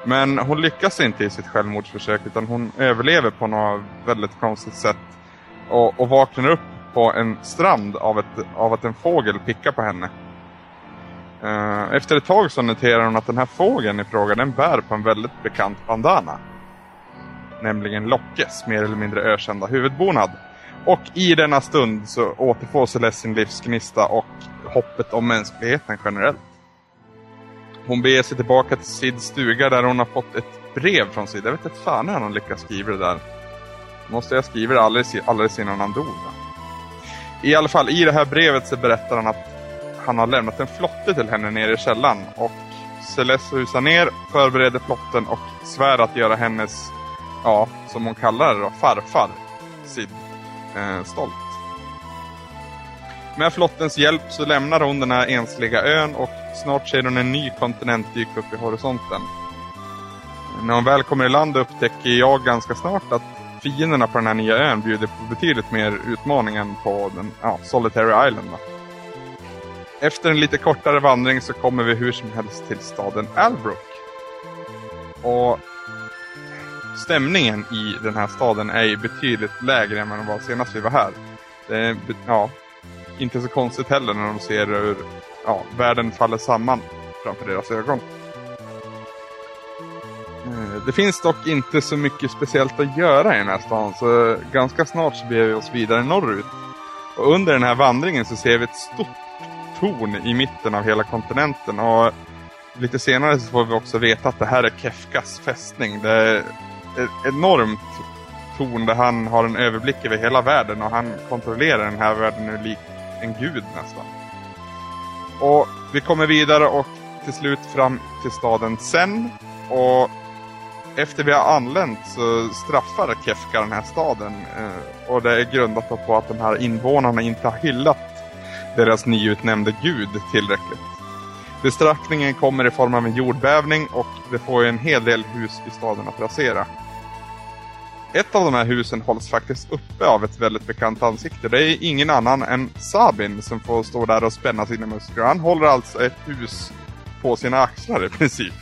S5: Men hon lyckas inte i sitt självmordsförsök utan hon överlever på något väldigt konstigt sätt och, och vaknar upp på en strand av, ett, av att en fågel pickar på henne. Eh, efter ett tag så noterar hon att den här fågeln i fråga den bär på en väldigt bekant bandana. Nämligen Lockes mer eller mindre ökända huvudbonad. Och i denna stund så återfår Celeste sin livsgnista och hoppet om mänskligheten generellt. Hon beger sig tillbaka till Sids stuga där hon har fått ett brev från Sid. Jag vet inte fan hur han har lyckats skriva det där. Måste jag skriva det alldeles, alldeles innan han dog Då? I alla fall, i det här brevet så berättar han att han har lämnat en flotte till henne nere i källan och Celeste rusar ner, förbereder flotten och svär att göra hennes, ja, som hon kallar det då, farfar, Sid, eh, stolt. Med flottens hjälp så lämnar hon den här ensliga ön och snart ser hon en ny kontinent dyka upp i horisonten. När hon väl kommer i land upptäcker jag ganska snart att fienderna på den här nya ön bjuder på betydligt mer utmaning än på den, ja, Solitary Island. Va? Efter en lite kortare vandring så kommer vi hur som helst till staden Albrook. Och stämningen i den här staden är ju betydligt lägre än vad den var senast vi var här. Det är, ja, inte så konstigt heller när de ser hur ja, världen faller samman framför deras ögon. Eh, det finns dock inte så mycket speciellt att göra i den här stan så ganska snart så beger vi oss vidare norrut. Och under den här vandringen så ser vi ett stort torn i mitten av hela kontinenten och lite senare så får vi också veta att det här är Kefkas fästning. Det enormt torn där han har en överblick över hela världen och han kontrollerar den här världen nu lik en gud nästan. Och vi kommer vidare och till slut fram till staden Sen och efter vi har anlänt så straffar Kefka den här staden eh, och det är grundat på att de här invånarna inte har hyllat deras nyutnämnde gud tillräckligt. Bestraffningen kommer i form av en jordbävning och det får ju en hel del hus i staden att rasera. Ett av de här husen hålls faktiskt uppe av ett väldigt bekant ansikte. Det är ingen annan än Sabin som får stå där och spänna sina muskler. Han håller alltså ett hus på sina axlar i princip.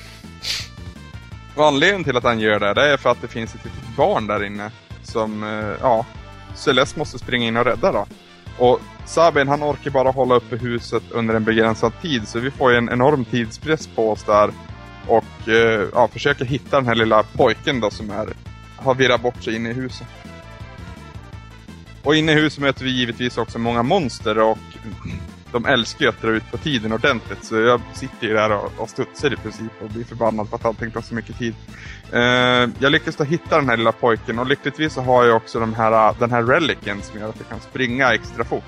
S5: Och anledningen till att han gör det, det är för att det finns ett litet barn där inne som, eh, ja, Celeste måste springa in och rädda då. Och Sabin han orkar bara hålla uppe huset under en begränsad tid så vi får ju en enorm tidspress på oss där. Och eh, ja, försöker hitta den här lilla pojken då som är, har virrat bort sig inne i huset. Och inne i huset möter vi givetvis också många monster och de älskar ju att dra ut på tiden ordentligt. Så jag sitter ju där och, och studsar i princip och blir förbannad för att allting tar så mycket tid. Eh, jag lyckas då hitta den här lilla pojken och lyckligtvis så har jag också de här, den här relicen som gör att jag kan springa extra fort.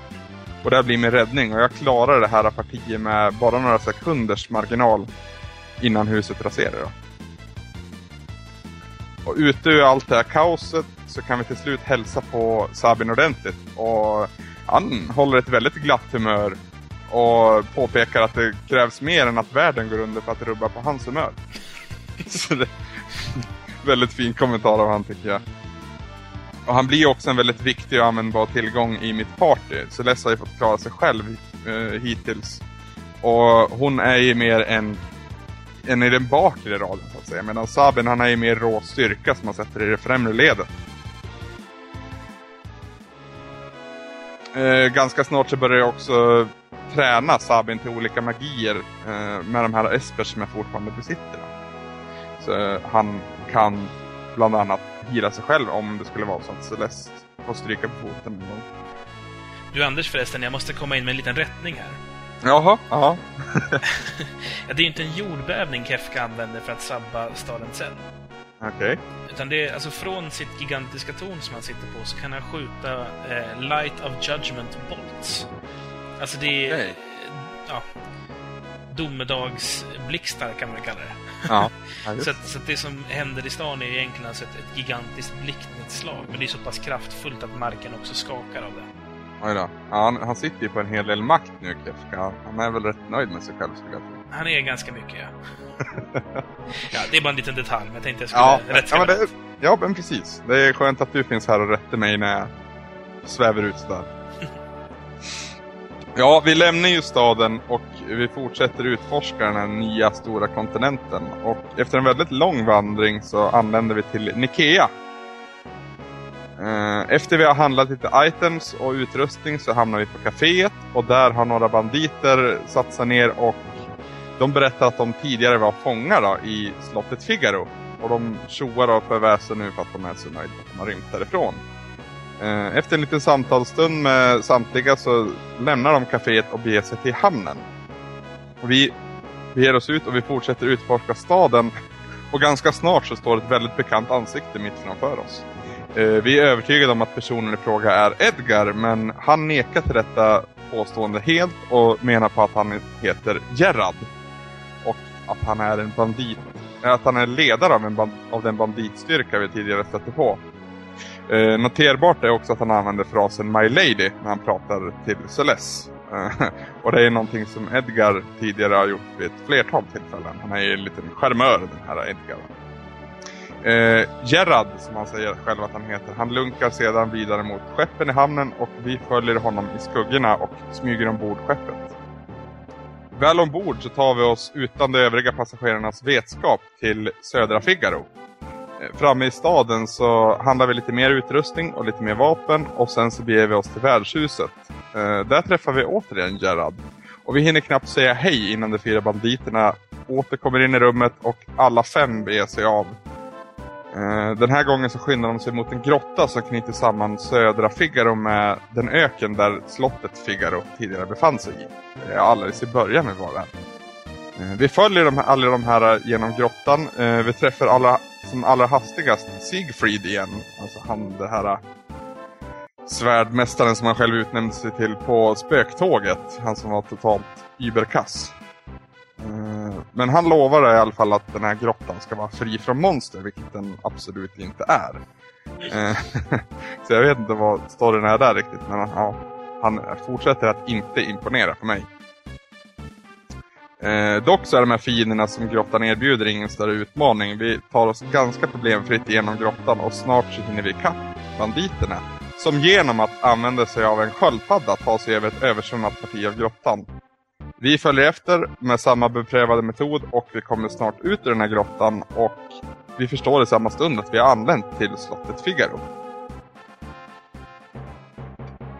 S5: Och det här blir min räddning och jag klarar det här partiet med bara några sekunders marginal innan huset raserar. Då. Och ute ur allt det här kaoset så kan vi till slut hälsa på Sabin ordentligt. Och han håller ett väldigt glatt humör och påpekar att det krävs mer än att världen går under för att rubba på hans humör. [LAUGHS] Så det väldigt fin kommentar av han tycker jag. Och han blir också en väldigt viktig och användbar tillgång i mitt party. Celeste har ju fått klara sig själv eh, hittills. Och hon är ju mer en, än i den bakre raden så att säga. Medan Sabin han har ju mer rå styrka som man sätter i det främre ledet. Eh, ganska snart så börjar jag också träna Sabin till olika magier eh, med de här espers som jag fortfarande besitter. Så eh, han kan bland annat hila sig själv om det skulle vara så att Celeste får stryka på foten gång.
S4: Du Anders förresten, jag måste komma in med en liten rättning här.
S5: Jaha, ja. [LAUGHS]
S4: Ja, det är ju inte en jordbävning Kefka använder för att sabba staden Zell.
S5: Okej.
S4: Utan det är alltså från sitt gigantiska torn som han sitter på så kan han skjuta eh, Light of Judgment Bolts. Alltså det är...
S5: Okej.
S4: Ja. Domedagsblixtar kan man kalla det.
S5: Ja. ja. [LAUGHS]
S4: Så, att, så att det som händer i stan är egentligen alltså ett, ett gigantiskt blixtnedslag. Men det är så pass kraftfullt att marken också skakar av det.
S5: Oj då. Ja, han, han sitter ju på en hel del makt nu, Kefka. Han är väl rätt nöjd med sig själv, skulle jag tro.
S4: Han är ganska mycket, ja. [LAUGHS] ja, det är bara en liten detalj, men jag tänkte jag skulle
S5: Ja,
S4: rätt
S5: ja, men det, ja, men precis. Det är skönt att du finns här och rättar mig när jag svävar ut sådär. [LAUGHS] Ja, vi lämnar ju staden och vi fortsätter utforska den här nya stora kontinenten. Och efter en väldigt lång vandring så anländer vi till Nikea. Eh, efter vi har handlat lite items och utrustning så hamnar vi på kaféet och där har några banditer satt sig ner och de berättar att de tidigare var fångar då, i slottet Figaro. Och de tjoar och för väsen nu för att de är så nöjda att de har rymt därifrån. Eh, efter en liten samtalsstund med samtliga så lämnar de kaféet och beger sig till hamnen. Och vi beger oss ut och vi fortsätter utforska staden. Och ganska snart så står ett väldigt bekant ansikte mitt framför oss. Eh, Vi är övertygade om att personen i fråga är Edgar, men han nekar till detta påstående helt och menar på att han heter Gerard. Och att han är en bandit, eh, att han är ledare av, en band, av den banditstyrka vi tidigare stötte på. Eh, noterbart är också att han använder frasen My Lady när han pratar till Celeste. Eh, [LAUGHS] och det är någonting som Edgar tidigare har gjort vid ett flertal tillfällen. Han är ju en liten charmör den här Edgar. Eh, Gerard, som han säger själv att han heter, han lunkar sedan vidare mot skeppen i hamnen och vi följer honom i skuggorna och smyger ombord skeppet. Väl ombord så tar vi oss utan de övriga passagerarnas vetskap till södra Figaro. Eh, Framme i staden så handlar vi lite mer utrustning och lite mer vapen och sen så beger vi oss till värdshuset. Eh, där träffar vi återigen Gerard. Och vi hinner knappt säga hej innan de fyra banditerna åter kommer in i rummet och alla fem beger sig av. Eh, den här gången så skyndar de sig mot en grotta som knyter samman södra Figaro med den öken där slottet Figaro tidigare befann sig i. Alldeles i början var det. Eh, vi följer de här, alla de här eh, genom grottan. Vi träffar alla, som allra hastigast Siegfried igen. Alltså han det här svärdmästaren som han själv utnämnde sig till på spöktåget. Han som var totalt überkass. Eh, men han lovar i alla fall att den här grottan ska vara fri från monster, vilket den absolut inte är. Eh, [LAUGHS] så jag vet inte vad storyn är där riktigt, men ja, han fortsätter att inte imponera på mig. Eh, dock så är de här fienderna som grottan erbjuder ingen större utmaning. Vi tar oss ganska problemfritt igenom grottan och snart så hinner vi ikapp banditerna. Som genom att använda sig av en sköldpadda tar sig över ett översvämmat parti av grottan. Vi följer efter med samma beprövade metod och vi kommer snart ut ur den här grottan och vi förstår i samma stund att vi har anlänt till slottet Figaro.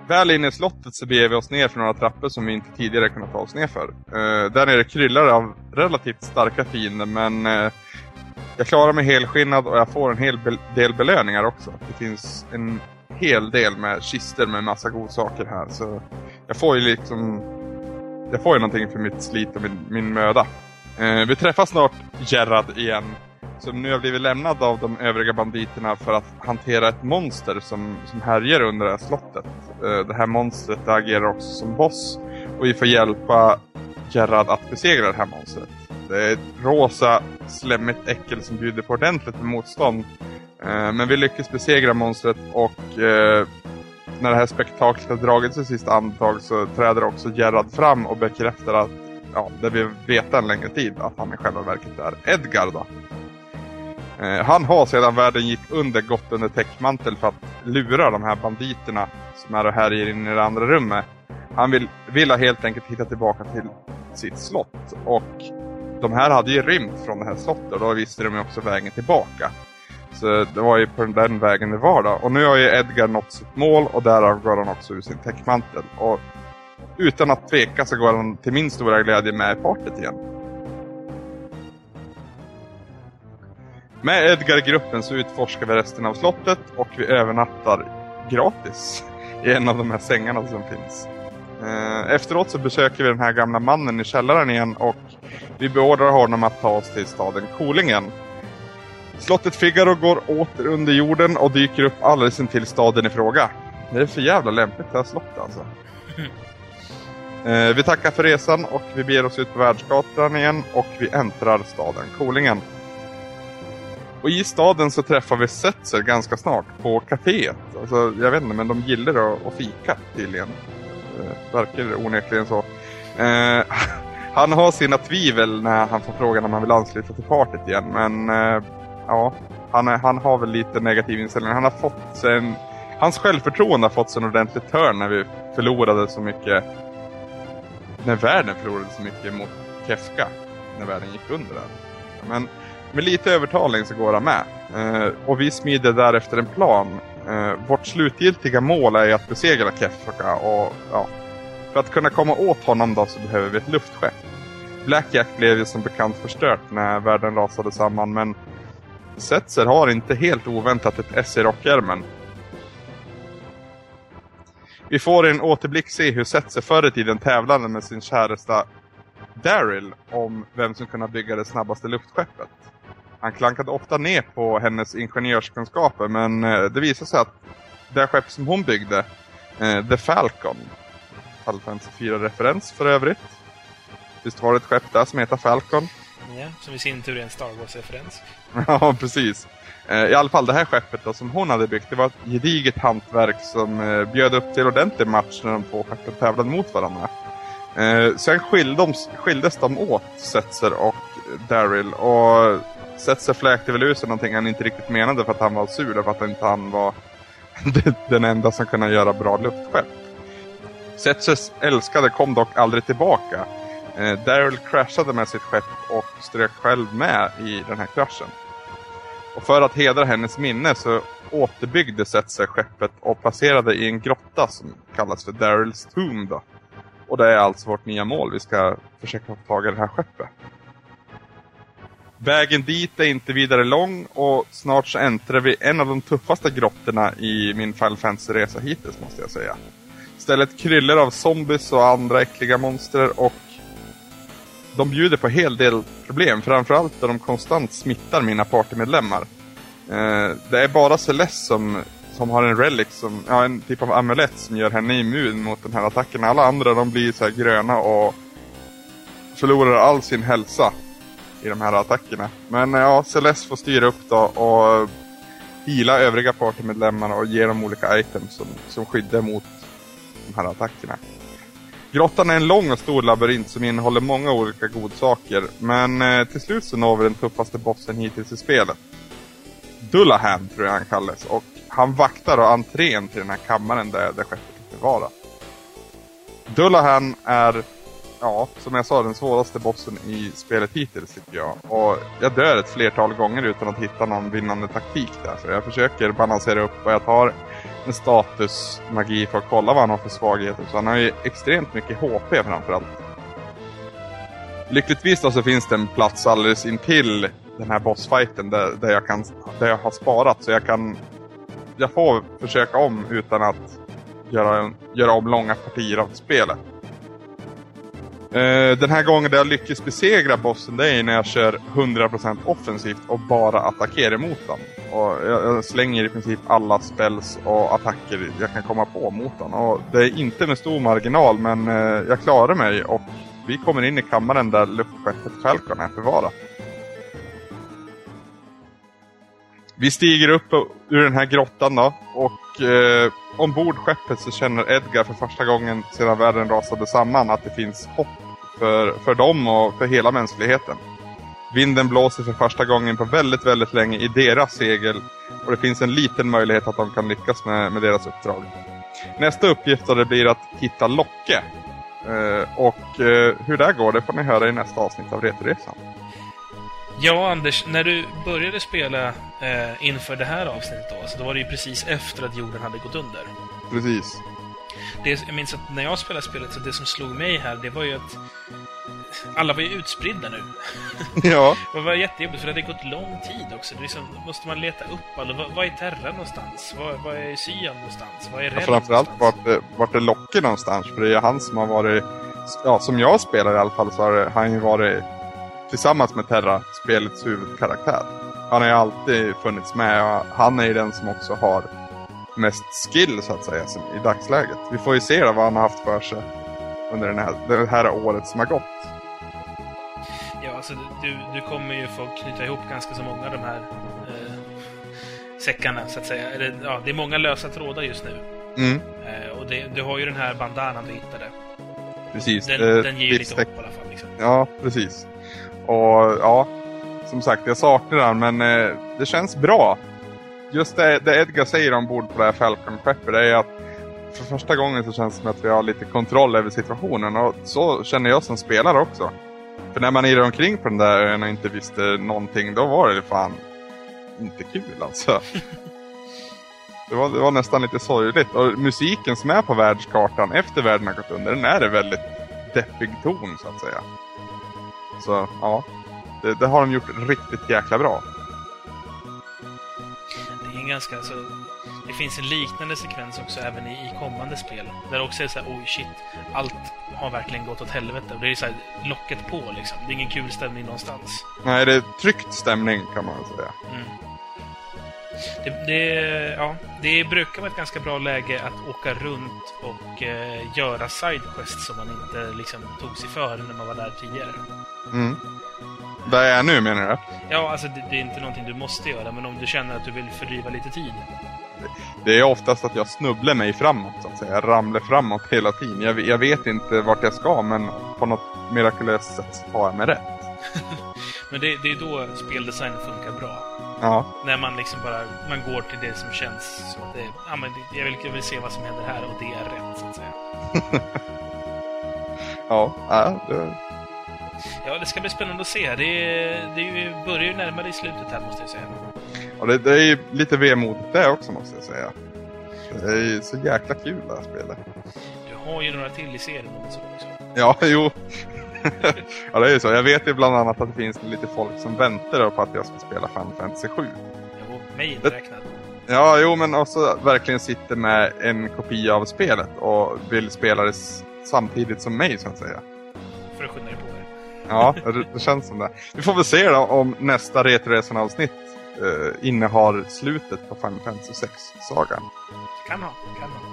S5: Väl inne i slottet så beger vi oss ner för några trappor som vi inte tidigare kunnat ta oss ner för. Uh, där nere kryllar av relativt starka fiender men uh, jag klarar mig helskinnad och jag får en hel be- del belöningar också. Det finns en hel del med kister med massa godsaker här så jag får ju liksom jag får ju någonting för mitt slit och min, min möda. Eh, vi träffar snart Gerard igen. Som nu har blivit lämnad av de övriga banditerna för att hantera ett monster som, som härjar under det här slottet. Eh, det här monstret agerar också som boss. Och vi får hjälpa Gerard att besegra det här monstret. Det är ett rosa, slemmigt äckel som bjuder på ordentligt med motstånd. Eh, men vi lyckas besegra monstret och eh, när det här spektaklet har dragit sitt sista andetag så träder också Gerard fram och bekräftar att, ja, det vi vet en längre tid, att han i själva verket är Edgar då. Eh, han har sedan världen gick under gått under täckmantel för att lura de här banditerna som är här inne i det andra rummet. Han vill, vill helt enkelt hitta tillbaka till sitt slott och de här hade ju rymt från det här slottet och då visste de ju också vägen tillbaka. Så det var ju på den vägen det var då. Och nu har ju Edgar nått sitt mål och därav går han också ur sin täckmantel. Och utan att tveka så går han till min stora glädje med i partyt igen. Med Edgar i gruppen så utforskar vi resten av slottet och vi övernattar gratis i en av de här sängarna som finns. Eh, efteråt så besöker vi den här gamla mannen i källaren igen och vi beordrar honom att ta oss till staden Kolingen. Slottet Figaro går åter under jorden och dyker upp alldeles intill staden i fråga. Det är för jävla lämpligt det här slottet alltså. [LAUGHS] Eh, vi tackar för resan och vi beger oss ut på världsgatan igen och vi äntrar staden Kolingen. Och i staden så träffar vi Setzer ganska snart på kaféet. Alltså, jag vet inte, men de gillar att, att fika tydligen. Eh, verkar onekligen så. Eh, [LAUGHS] han har sina tvivel när han får frågan om han vill ansluta till partiet igen. Men eh, ja, han, är, han har väl lite negativ inställning. Han har fått sig en... Hans självförtroende har fått sig en ordentlig törn när vi förlorade så mycket... När världen förlorade så mycket mot Kefka. När världen gick under den. Men med lite övertalning så går han med. Eh, och vi smider därefter en plan. Eh, vårt slutgiltiga mål är att besegra Kefka och ja, för att kunna komma åt honom då så behöver vi ett luftskepp. Blackjack blev ju som bekant förstört när världen rasade samman men Setzer har inte helt oväntat ett S i rockärmen. Vi får i en återblick se hur Setzer förr i tiden tävlade med sin käresta Daryl om vem som kunde bygga det snabbaste luftskeppet. Han klankade ofta ner på hennes ingenjörskunskaper men eh, det visade sig att det skepp som hon byggde, eh, The Falcon, Final Fantasy 4-referens för övrigt. Visst var det ett skepp där som heter Falcon?
S4: Som i sin tur är en Star Wars-referens. [LAUGHS]
S5: Ja, precis. Eh, I alla fall det här skeppet då, som hon hade byggt, det var ett gediget hantverk som eh, bjöd upp till ordentlig match när de två skeppen tävlade mot varandra. Eh, sen skildes, skildes de åt, Setzer och Daryl. Och Setzer fläkte väl ur sig någonting han inte riktigt menade för att han var sur för att inte han var [LAUGHS] den enda som kunde göra bra luftskepp. Setzers älskade kom dock aldrig tillbaka. Eh, Daryl kraschade med sitt skepp och strök själv med i den här kraschen. Och för att hedra hennes minne så återbyggde Setzer skeppet och placerade i en grotta som kallas för Daryls Tomb då. Och det är alltså vårt nya mål. Vi ska försöka få tag i det här skeppet. Vägen dit är inte vidare lång och snart så äntrar vi en av de tuffaste grottorna i min Final Fantasy-resa hittills måste jag säga. Stället kryllar av zombies och andra äckliga monster och de bjuder på hel del problem, framförallt då de konstant smittar mina partymedlemmar. Eh, det är bara Celeste som, som har en relic, som, ja, en typ av amulett som gör henne immun mot den här attacken. Alla andra de blir så här gröna och förlorar all sin hälsa i de här attackerna. Men eh, ja, Celeste får styra upp då och hila övriga partymedlemmar och ge dem olika items som, som skyddar mot de här attackerna. Grottan är en lång och stor labyrint som innehåller många olika godsaker. Men eh, till slut så når vi den tuffaste bossen hittills i spelet. Dullahan tror jag han kallas och han vaktar och entrén till den här kammaren där, det skeppet är förvarat. Dullahan är, ja, som jag sa, den svåraste bossen i spelet hittills tycker jag. Och jag dör ett flertal gånger utan att hitta någon vinnande taktik där. Så jag försöker balansera upp och jag tar en statusmagi för att kolla vad han har för svagheter. Så han har ju extremt mycket HP framförallt. Lyckligtvis då så finns det en plats alldeles intill den här bossfighten där, där, jag, kan, där jag har sparat. Så jag kan... Jag får försöka om utan att göra, göra om långa partier av spelet. Eh, den här gången där jag lyckas besegra bossen det är när jag kör 100% offensivt och bara attackerar mot den. Och jag, jag slänger i princip alla spells och attacker jag kan komma på mot den. Och det är inte med stor marginal men eh, jag klarar mig och vi kommer in i kammaren där luftskeppet Falcon är förvarat. Vi stiger upp ur den här grottan då och eh, ombord skeppet så känner Edgar för första gången sedan världen rasade samman att det finns hopp för, för dem och för hela mänskligheten. Vinden blåser för första gången på väldigt, väldigt länge i deras segel och det finns en liten möjlighet att de kan lyckas med, med deras uppdrag. Nästa uppgift då det blir att hitta Locke. Eh, och eh, hur det går det får ni höra i nästa avsnitt av Retoresan.
S4: Ja, Anders, när du började spela eh, inför det här avsnittet då, så då var det ju precis efter att jorden hade gått under.
S5: Precis.
S4: Det, jag minns att när jag spelade spelet, så det som slog mig här, det var ju att alla var ju utspridda nu. [LAUGHS]
S5: Ja, [LAUGHS]
S4: Det var jättejobbigt, för det hade gått lång tid också. Det liksom, måste man leta upp alla. Vad, vad är Terra någonstans? Vad, vad är Cyan någonstans? Vad är Red
S5: framförallt
S4: någonstans?
S5: vart, det- vart är Locke någonstans? För det är ju han som har varit, ja som jag spelar i alla fall så har han ju varit tillsammans med Terra spelets huvudkaraktär. Han har ju alltid funnits med och han är ju den som också har mest skill så att säga i dagsläget. Vi får ju se då vad han har haft för sig under den här, det här året som har gått.
S4: Ja, alltså du, du kommer ju få knyta ihop ganska så många av de här eh, säckarna, så att säga. Eller, ja, det är många lösa trådar just nu.
S5: Mm,
S4: Eh, och det, du har ju den här bandanan du hittade.
S5: precis.
S4: Den,
S5: Eh,
S4: den ger ju lite hopp i alla fall. Liksom.
S5: Ja, precis. Och ja, som sagt, jag saknar den men eh, det känns bra. Just det, det Edgar säger ombord på det här Falcon-skeppet det är att för första gången så känns det som att vi har lite kontroll över situationen och så känner jag som spelare också. För när man irrade omkring på den där ön och inte visste någonting, då var det fan inte kul alltså. Det var, det var nästan lite sorgligt. Och musiken som är på världskartan efter världen har gått under, den är en väldigt deppig ton så att säga. Så ja, det, det har de gjort riktigt jäkla bra.
S4: Det är en ganska, alltså, det finns en liknande sekvens också även i, i kommande spel. Där det också är så här, oj shit, allt har verkligen gått åt helvete. Och det är så här, locket på liksom. Det är ingen kul stämning någonstans.
S5: Nej, det är tryckt stämning kan man säga.
S4: Mm. Det, det, ja, det brukar vara ett ganska bra läge att åka runt och eh, göra sidequests som man inte liksom tog sig för när man var där tidigare.
S5: Mm. Där är jag nu menar du?
S4: Ja, alltså det, det är inte någonting du måste göra, men om du känner att du vill fördriva lite tid.
S5: Det är oftast att jag snubblar mig framåt så att säga. Jag ramlar framåt hela tiden. Jag, jag vet inte vart jag ska men på något mirakulöst sätt tar jag mig rätt. [LAUGHS]
S4: Men det, det är då speldesignen funkar bra.
S5: Ja,
S4: När man liksom bara man går till det som känns som att det, ja, men jag, vill, jag vill se vad som händer här och det är rätt, så att säga. [LAUGHS]
S5: ja, ja det,
S4: Ja, det ska bli spännande att se. Det, det börjar ju närma dig slutet här, måste jag säga.
S5: och det, det är ju lite vemodigt det också måste jag säga. Det är ju så jäkla kul det här spelet.
S4: Du har ju några till i serien och så också.
S5: Ja, [LAUGHS] jo. [LAUGHS] ja, det är ju så. Jag vet ju bland annat att det finns lite folk som väntar på att jag ska spela Final Fantasy 7.
S4: Jo, mig inräknad.
S5: Ja, jo, men också verkligen sitter med en kopia av spelet och vill spela det samtidigt som mig så att säga.
S4: För att skynda dig på det.
S5: Ja, [LAUGHS] det, det känns som det. Vi får väl se då om nästa Retroresan-avsnitt eh, innehar slutet på Final Fantasy 6-sagan.
S4: Kan ha, kan ha.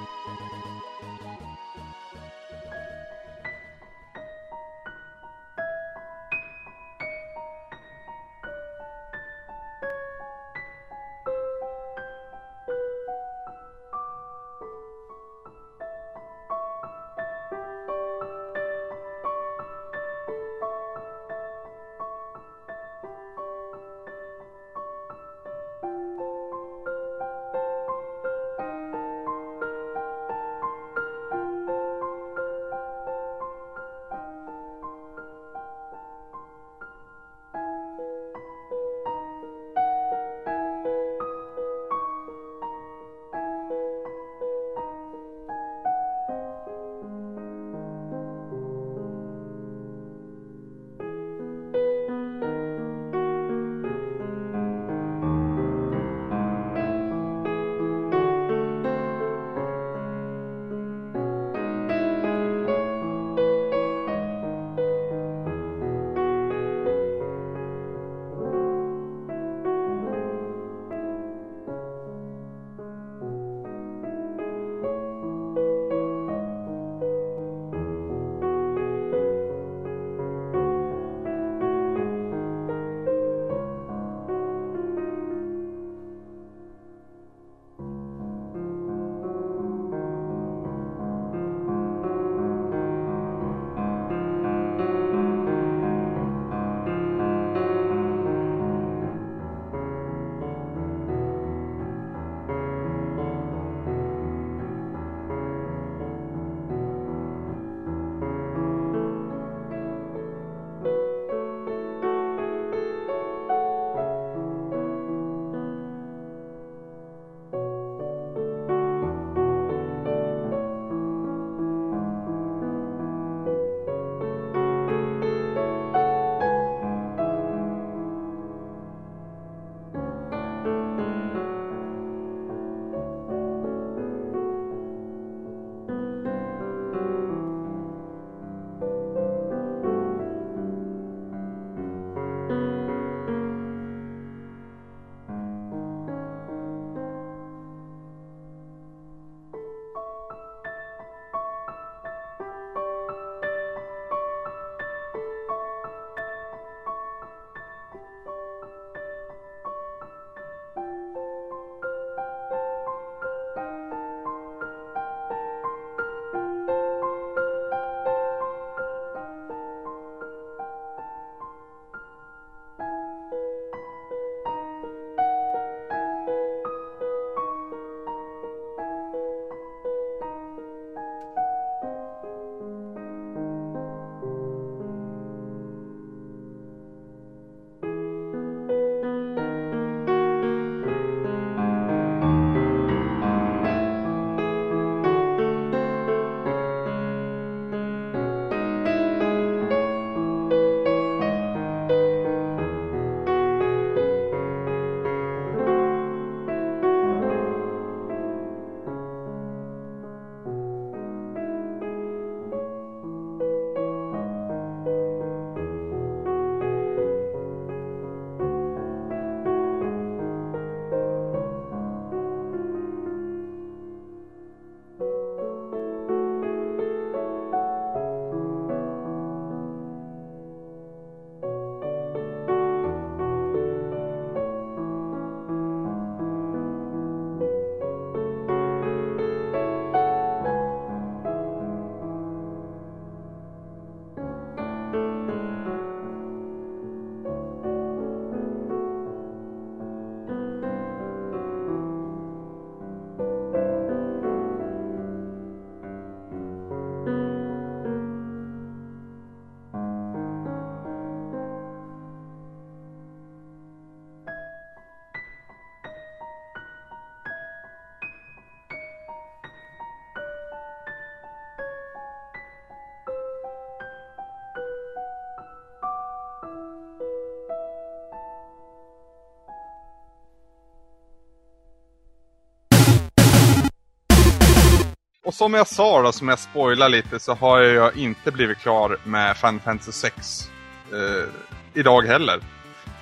S5: Som jag sa då, som jag spoilar lite, så har jag inte blivit klar med Final Fantasy 6 eh, idag heller.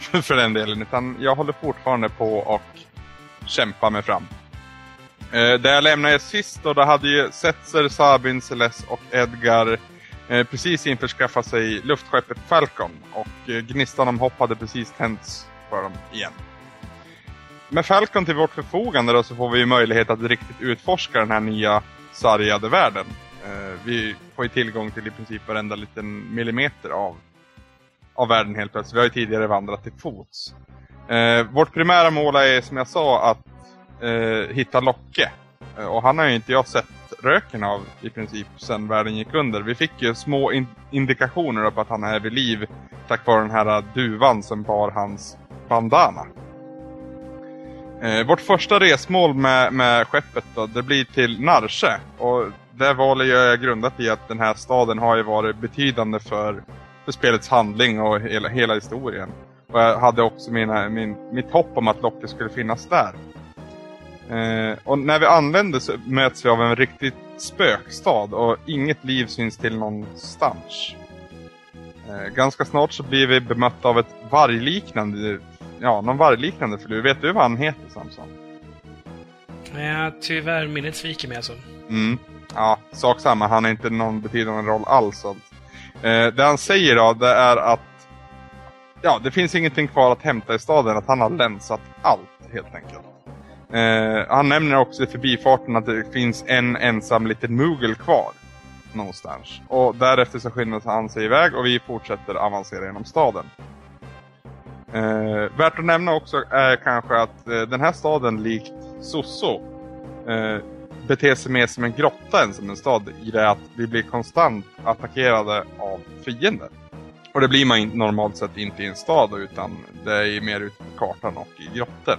S5: [LAUGHS] för den delen, utan jag håller fortfarande på och kämpa mig fram. Eh, där jag lämnade sist då, då hade ju Setzer, Sabin, Celeste och Edgar eh, precis införskaffat sig luftskeppet Falcon och eh, gnistan om hopp hade precis tänts för dem igen. Med Falcon till vårt förfogande då, så får vi ju möjlighet att riktigt utforska den här nya sargade världen. Eh, vi får ju tillgång till i princip varenda liten millimeter av, av världen helt plötsligt. Vi har ju tidigare vandrat till fots. Eh, vårt primära mål är som jag sa att eh, hitta Locke. Eh, och han har ju inte jag sett röken av i princip sedan världen gick under. Vi fick ju små in indikationer på att han är vid liv tack vare den här duvan som bar hans bandana. Eh, vårt första resmål med, med skeppet då, det blir till Narche. Och det valet gör jag grundat i att den här staden har ju varit betydande för, för spelets handling och hela, hela historien. Och jag hade också mina, min, mitt hopp om att Locket skulle finnas där. Eh, och när vi anländer så möts vi av en riktigt spökstad och inget liv syns till någonstans. Eh, ganska snart så blir vi bemötta av ett vargliknande, ja, någon vargliknande flur. Vet du vad han heter Samson?
S4: Ja, tyvärr, minnet sviker mig alltså.
S5: Mm. Ja, sak samma. Han har inte någon betydande roll alls. Eh, det han säger då, det är att ja, det finns ingenting kvar att hämta i staden. Att han har länsat allt, helt enkelt. Eh, han nämner också i förbifarten att det finns en ensam liten mugel kvar. Någonstans. Och därefter så skyndar han sig iväg och vi fortsätter avancera genom staden. Eh, värt att nämna också är kanske att eh, den här staden likt Soso eh, beter sig mer som en grotta än som en stad i det att vi blir konstant attackerade av fiender. Och det blir man normalt sett inte i en stad utan det är mer ute på kartan och i grottor.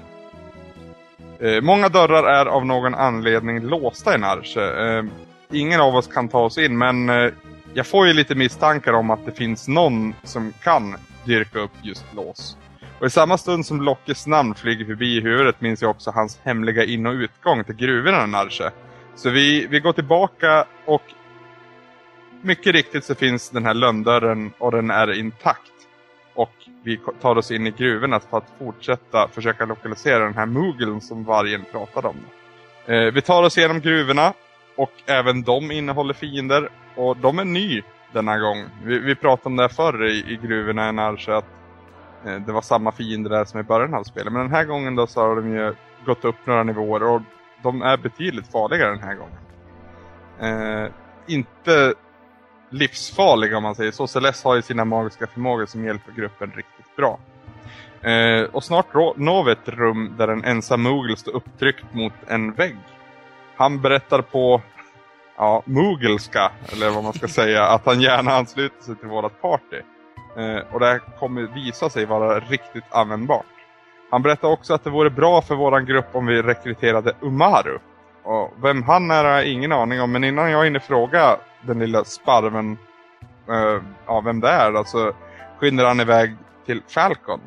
S5: Eh, många dörrar är av någon anledning låsta i Narche. Eh, ingen av oss kan ta oss in men eh, jag får ju lite misstankar om att det finns någon som kan dyrka upp just lås. Och i samma stund som Lockes namn flyger förbi i huvudet minns jag också hans hemliga in- och utgång till gruvorna i Narche. Så vi, vi går tillbaka och mycket riktigt så finns den här lönndörren och den är intakt. Och vi tar oss in i gruvorna för att fortsätta försöka lokalisera den här mugeln som vargen pratade om. Eh, vi tar oss igenom gruvorna och även de innehåller fiender och de är ny denna gång. Vi, vi pratade om det här förr i, i gruvorna i Narche. att Eh, det var samma fiender där som i början av spelet. Men den här gången då så har de ju gått upp några nivåer och de är betydligt farligare den här gången. Eh, inte livsfarliga om man säger så. Celeste har ju sina magiska förmågor som hjälper gruppen riktigt bra. Eh, och snart når vi ett rum där en ensam Moogle står upptryckt mot en vägg. Han berättar på ja, Moogelska, eller vad man ska säga, att han gärna ansluter sig till vårat party. Eh, och det här kommer visa sig vara riktigt användbart. Han berättar också att det vore bra för våran grupp om vi rekryterade Umaru. Och vem han är har jag ingen aning om, men innan jag hinner fråga den lilla sparven eh, ja, vem det är, då, så skyndar han iväg till Falcon.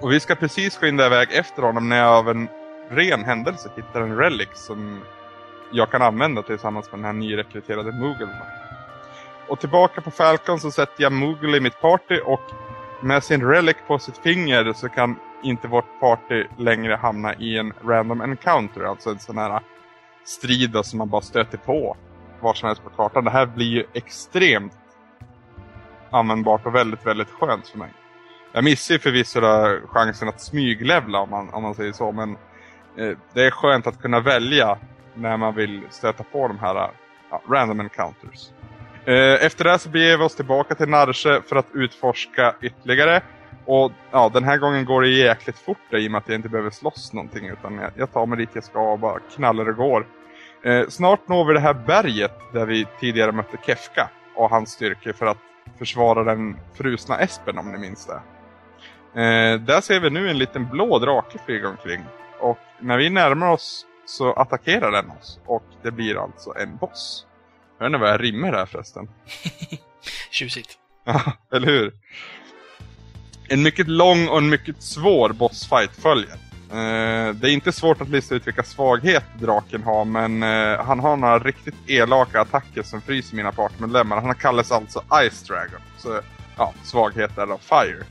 S5: Och vi ska precis skynda iväg efter honom när jag av en ren händelse hittar en relic som jag kan använda tillsammans med den här nyrekryterade Moogle. Och tillbaka på Falcon så sätter jag Moogle i mitt party och med sin relic på sitt finger så kan inte vårt party längre hamna i en random encounter, alltså en sån här strid som man bara stöter på var som helst på kartan. Det här blir ju extremt användbart och väldigt, väldigt skönt för mig. Jag missar ju förvisso chansen att smyglevla om man, om man säger så, men eh, det är skönt att kunna välja när man vill stöta på de här eh, ja, random encounters. Eh, efter det så beger vi oss tillbaka till Narshe för att utforska ytterligare. Och ja, den här gången går det jäkligt fort där, i och med att jag inte behöver slåss någonting utan jag, jag tar mig dit jag ska och bara knallar och går. Eh, snart når vi det här berget där vi tidigare mötte Kefka och hans styrkor för att försvara den frusna Espen om ni minns det. Eh, där ser vi nu en liten blå drake flyga omkring. Och när vi närmar oss så attackerar den oss. Och det blir alltså en boss. Hör ni vad jag rimmar där förresten? [LAUGHS]
S4: Tjusigt.
S5: Ja, eller hur? En mycket lång och en mycket svår bossfight följer. Eh, det är inte svårt att lista ut vilka svagheter draken har, men eh, han har några riktigt elaka attacker som fryser mina partmedlemmar. Han kallas alltså Ice Dragon. Så ja, svaghet är då Fire.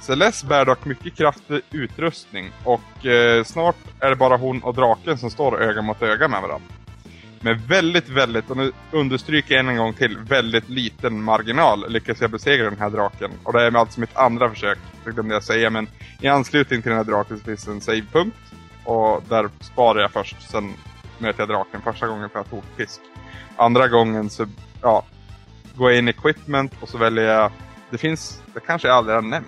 S5: Celeste bär dock mycket kraftig utrustning och eh, snart är det bara hon och draken som står öga mot öga med varandra. Med väldigt, väldigt, och nu understryker jag en gång till, väldigt liten marginal lyckas jag besegra den här draken. Och det är alltså mitt andra försök, det glömde jag säga, men i anslutning till den här draken så finns det en savepunkt. Och där sparar jag först, sen möter jag draken första gången för att hota fisk. Andra gången så, ja, går jag in i equipment och så väljer jag, det finns, det kanske jag aldrig har nämnt.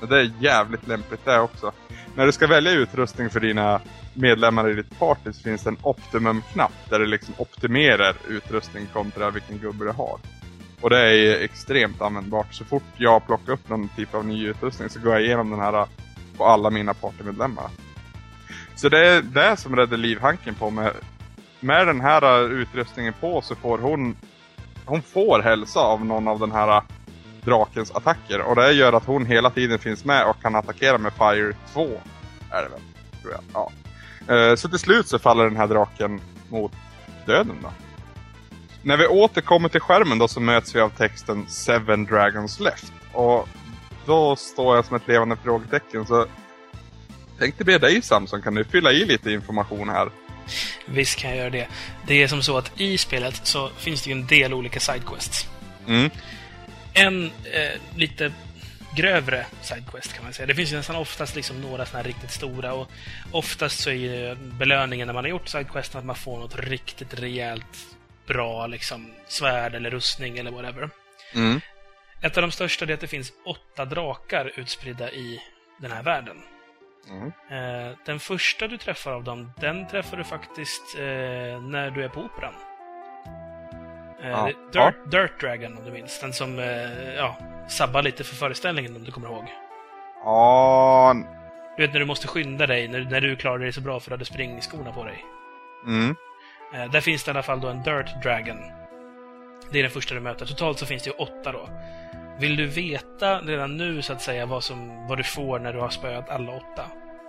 S5: Men det är jävligt lämpligt det också. När du ska välja utrustning för dina medlemmar i ditt party så finns det en optimum-knapp där du liksom optimerar utrustning kontra vilken gubbe du har. Och det är extremt användbart. Så fort jag plockar upp någon typ av ny utrustning så går jag igenom den här äh, på alla mina partymedlemmar. Så det är det som räddar livhanken på mig. med den här äh, utrustningen på så får hon hon får hälsa av någon av den här äh, drakens attacker. Och det gör att hon hela tiden finns med och kan attackera med Fire 2. Är det väl, tror jag. Ja. Eh, Så till slut så faller den här draken mot döden då. När vi återkommer till skärmen då så möts vi av texten Seven Dragons Left. Och då står jag som ett levande frågetecken så tänkte be dig Samson, kan du fylla i lite information här?
S4: Visst kan jag göra det. Det är som så att i spelet så finns det ju en del olika sidequests.
S5: Mm.
S4: En eh, lite grövre sidequest kan man säga. Det finns ju nästan oftast liksom några sådana här riktigt stora och oftast så är ju belöningen när man har gjort sidequesten att man får något riktigt rejält bra liksom svärd eller rustning eller whatever.
S5: Mm.
S4: Ett av de största är att det finns åtta drakar utspridda i den här världen.
S5: Mm.
S4: Eh, den första du träffar av dem, den träffar du faktiskt eh, när du är på operan. Eh,
S5: Ja.
S4: Dirt, Dirt Dragon om du minns. Den som eh, ja, sabbar lite för föreställningen om du kommer ihåg.
S5: Ja,
S4: Du vet när du måste skynda dig, när, när du klarar dig så bra för att du har springskorna på dig.
S5: mm.
S4: Eh, där finns det i alla fall då en Dirt Dragon. Det är den första du möter. Totalt så finns det ju åtta då. Vill du veta redan nu så att säga vad, som, vad du får när du har spöat alla åtta?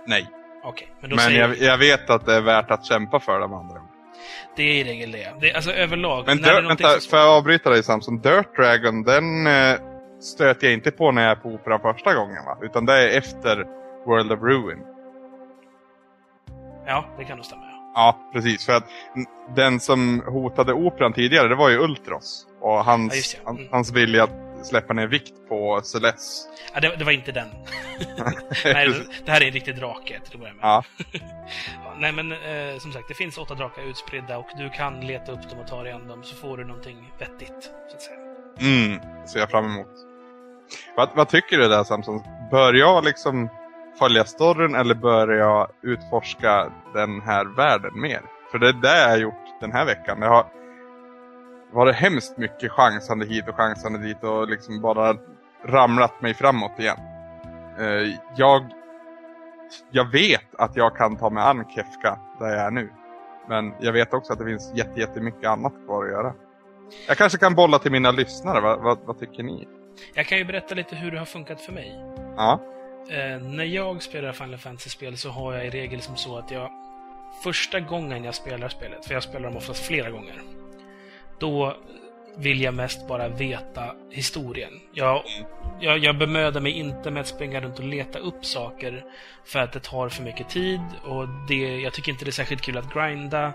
S5: nej.
S4: Okej, men då
S5: Men
S4: säger
S5: jag, jag vet att det är värt att kämpa för de andra.
S4: Det är i regel det. det alltså överlag.
S5: Men Dirt, vänta, får jag avbryta dig Samson? Dirt Dragon, den eh, stöter jag inte på när jag är på operan första gången va? Utan det är efter World of Ruin.
S4: Ja, det kan nog stämma. ja.
S5: Ja, precis. För att den som hotade operan tidigare, det var ju Ultros. Och hans,
S4: Ja, Mm.
S5: hans vilja att släppa ner vikt på Celeste.
S4: Ja, det, det var inte den. [LAUGHS] Nej, det, det här är en riktig drake till att börja med.
S5: Ja. [LAUGHS]
S4: Nej, men eh, som sagt, det finns åtta drakar utspridda och du kan leta upp dem och ta dig an dem så får du någonting vettigt, så att säga.
S5: Mm, ser jag fram emot. Vad, vad tycker du där Samson? Bör jag liksom följa storyn eller bör jag utforska den här världen mer? För det är det jag har gjort den här veckan. Jag har varit hemskt mycket chansande hit och chansande dit och liksom bara ramlat mig framåt igen. Eh, jag, jag vet att jag kan ta mig an Kefka där jag är nu. Men jag vet också att det finns jätte, jättemycket annat kvar att göra. Jag kanske kan bolla till mina lyssnare, vad, vad, vad tycker ni?
S4: Jag kan ju berätta lite hur det har funkat för mig.
S5: Ja.
S4: Eh, när jag spelar Final Fantasy-spel så har jag i regel som så att jag första gången jag spelar spelet, för jag spelar dem oftast flera gånger, då vill jag mest bara veta historien. Jag, jag, jag bemödar mig inte med att springa runt och leta upp saker för att det tar för mycket tid och det, jag tycker inte det är särskilt kul att grinda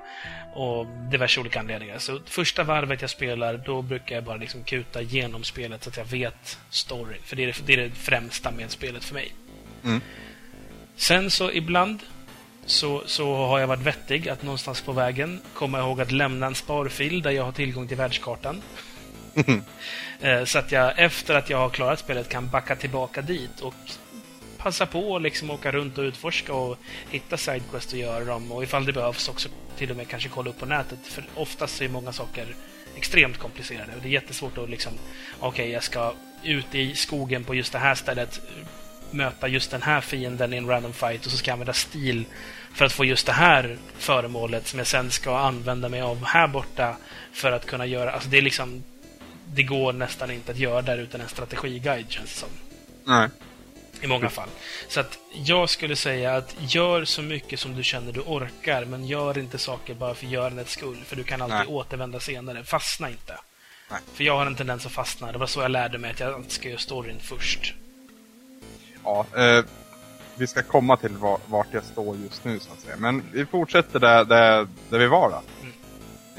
S4: och diverse olika anledningar. Så första varvet jag spelar, då brukar jag bara liksom kuta genom spelet så att jag vet storyn. För det är det, det, är det främsta med spelet för mig.
S5: Mm.
S4: Sen så ibland så, så har jag varit vettig att någonstans på vägen komma ihåg att lämna en sparfil där jag har tillgång till världskartan. [LAUGHS] Eh, så att jag efter att jag har klarat spelet kan backa tillbaka dit och passa på att liksom åka runt och utforska och hitta sidequest och göra dem. Och ifall det behövs också till och med kanske kolla upp på nätet. För oftast är många saker extremt komplicerade. Och det är jättesvårt att liksom, okej, jag ska ut i skogen på just det här stället, möta just den här fienden i en random fight och så ska jag använda stil för att få just det här föremålet som jag sen ska använda mig av här borta för att kunna göra... Alltså det är liksom... Det går nästan inte att göra där utan en strategiguide, känns det som.
S5: Nej.
S4: I många fall. Så att jag skulle säga att gör så mycket som du känner du orkar, men gör inte saker bara för görandets skull. För du kan alltid
S5: Nej.
S4: återvända senare. Fastna inte.
S5: Nej.
S4: För jag har en tendens att fastna. Det var så jag lärde mig att jag alltid ska göra storyn först.
S5: Ja, eh, vi ska komma till var, vart jag står just nu så att säga. Men vi fortsätter där, där, där vi var då.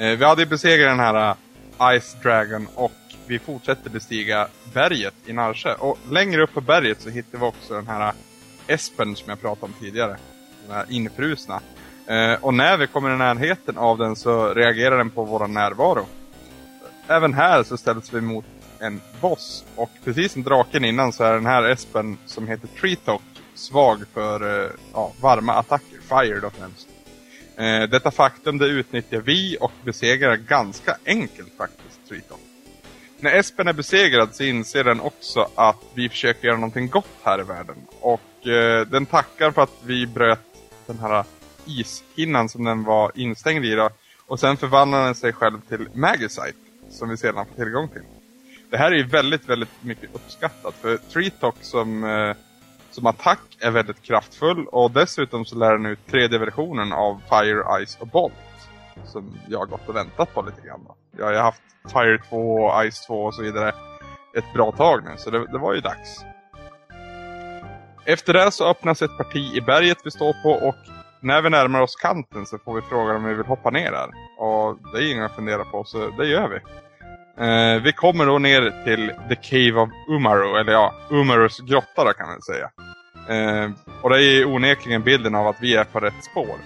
S5: Eh, vi hade ju besegrat den här eh, Ice Dragon och vi fortsätter bestiga berget i Narsche. Och längre upp på berget så hittar vi också den här Espen som jag pratade om tidigare. Den här infrusna. Eh, och när vi kommer i närheten av den så reagerar den på vår närvaro. Även här så ställs vi mot en boss. Och precis som draken innan så är den här Espen som heter Treetalk svag för eh, ja, varma attacker. Fire då främst. Eh, detta faktum det utnyttjar vi och besegrar ganska enkelt faktiskt Treetalk. När Espen är besegrad så inser den också att vi försöker göra någonting gott här i världen. Och eh, den tackar för att vi bröt den här ishinnan som den var instängd i då. Och sen förvandlar den sig själv till Magicite som vi sedan får tillgång till. Det här är ju väldigt, väldigt mycket uppskattat. För Treetalk som, eh, som attack är väldigt kraftfull och dessutom så lär den ut tredje versionen av Fire, Ice och Bolt. Som jag har gått och väntat på lite grann. Då. Jag har ju haft Fire 2 och Ice 2 och så vidare ett bra tag nu, så det, det var ju dags. Efter det så öppnas ett parti i berget vi står på och när vi närmar oss kanten så får vi frågan om vi vill hoppa ner där. Och det är inget att fundera på, så det gör vi. Eh, vi kommer då ner till The Cave of Umaru, eller ja, Umarus grotta då kan man säga. Eh, och det är onekligen bilden av att vi är på rätt spår.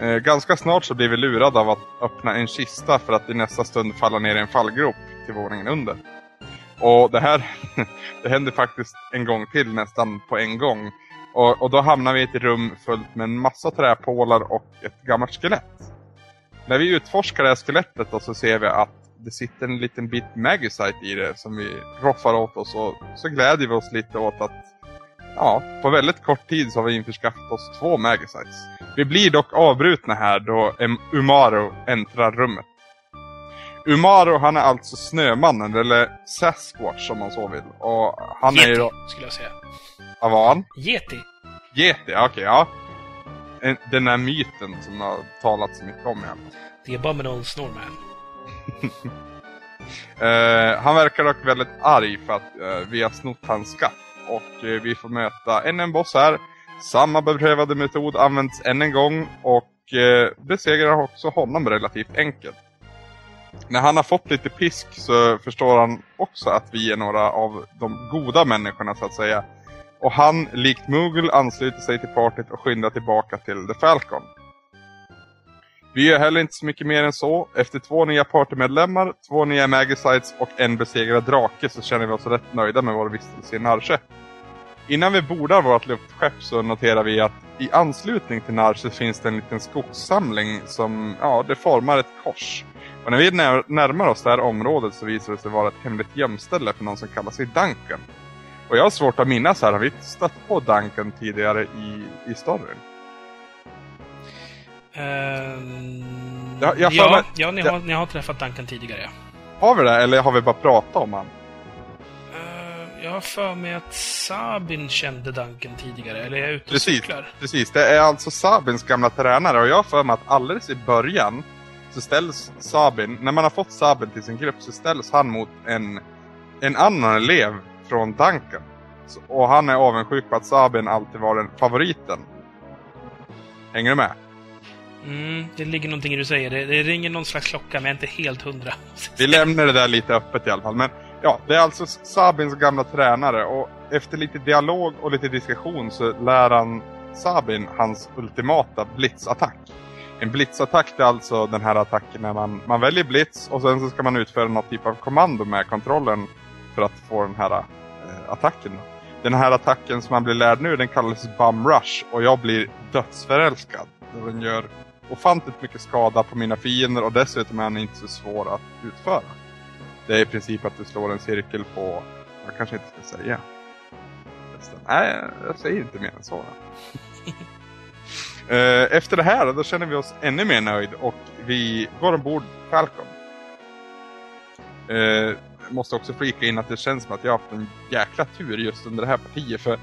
S5: Eh, ganska snart så blir vi lurade av att öppna en kista för att i nästa stund falla ner i en fallgrop till våningen under. Och det här [LAUGHS] det händer faktiskt en gång till nästan på en gång. Och, och då hamnar vi i ett rum fullt med en massa träpålar och ett gammalt skelett. När vi utforskar det här skelettet då så ser vi att det sitter en liten bit magicite i det som vi roffar åt oss och så glädjer vi oss lite åt att ja, på väldigt kort tid så har vi införskaffat oss två magicites. Vi blir dock avbrutna här då Umaro äntrar rummet. Umaro han är alltså Snömannen eller Sasquatch om man så vill. Och han är
S4: Yeti,
S5: då...
S4: skulle jag säga.
S5: Vad var han?
S4: Yeti.
S5: Yeti, okej ja. En- Den där myten som har talats så mycket om i alla fall.
S4: The Abominable Snowman. [LAUGHS]
S5: Eh, han verkar dock väldigt arg för att uh, vi har snott hans skatt. Och uh, vi får möta än en boss här. Samma beprövade metod används än en gång och besegrar också honom relativt enkelt. När han har fått lite pisk så förstår han också att vi är några av de goda människorna så att säga. Och han, likt Moogle, ansluter sig till partyt och skyndar tillbaka till The Falcon. Vi gör heller inte så mycket mer än så. Efter två nya partymedlemmar, två nya Magicites och en besegrad drake så känner vi oss rätt nöjda med vår vistelse i Narsche. Innan vi bordar vårt luftskepp så noterar vi att i anslutning till Narsche finns det en liten skogssamling som, ja, det formar ett kors. Och när vi när, närmar oss det här området så visar det sig vara ett hemligt gömställe för någon som kallar sig Duncan. Och jag har svårt att minnas här, har vi stött på Duncan tidigare i, i storyn? Ja, jag
S4: ja,
S5: mig-
S4: ja, ni,
S5: ja.
S4: har, ni har träffat Duncan tidigare.
S5: Har vi det eller har vi bara pratat om han?
S4: Eh, jag har för mig att Sabin kände Duncan tidigare, eller är jag ute och
S5: Precis,
S4: cyklar?
S5: precis. Det är alltså Sabins gamla tränare och jag har för mig att alldeles i början så ställs Sabin, när man har fått Sabin till sin grupp så ställs han mot en, en annan elev från Duncan. Så, och han är avundsjuk på att Sabin alltid var den favoriten. Hänger du med?
S4: Mm, det ligger någonting i det du säger. Det, det ringer någon slags klocka, men jag är inte helt hundra. [LAUGHS]
S5: Vi lämnar det där lite öppet i alla fall. Men ja, det är alltså Sabins gamla tränare och efter lite dialog och lite diskussion så lär han Sabin hans ultimata blitzattack. En blitzattack är alltså den här attacken när man, man väljer blitz och sen så ska man utföra någon typ av kommando med kontrollen för att få den här eh, attacken. Den här attacken som man blir lärd nu den kallas Bum Rush och jag blir dödsförälskad. Då Den gör ofantligt mycket skada på mina fiender och dessutom är den inte så svår att utföra. Det är i princip att du slår en cirkel på, jag kanske inte ska säga. Nej, jag säger inte mer än så. [LAUGHS] Eh, Efter det här då känner vi oss ännu mer nöjd och vi går ombord Falcon. Eh, måste också flika in att det känns som att jag har haft en jäkla tur just under det här partiet. För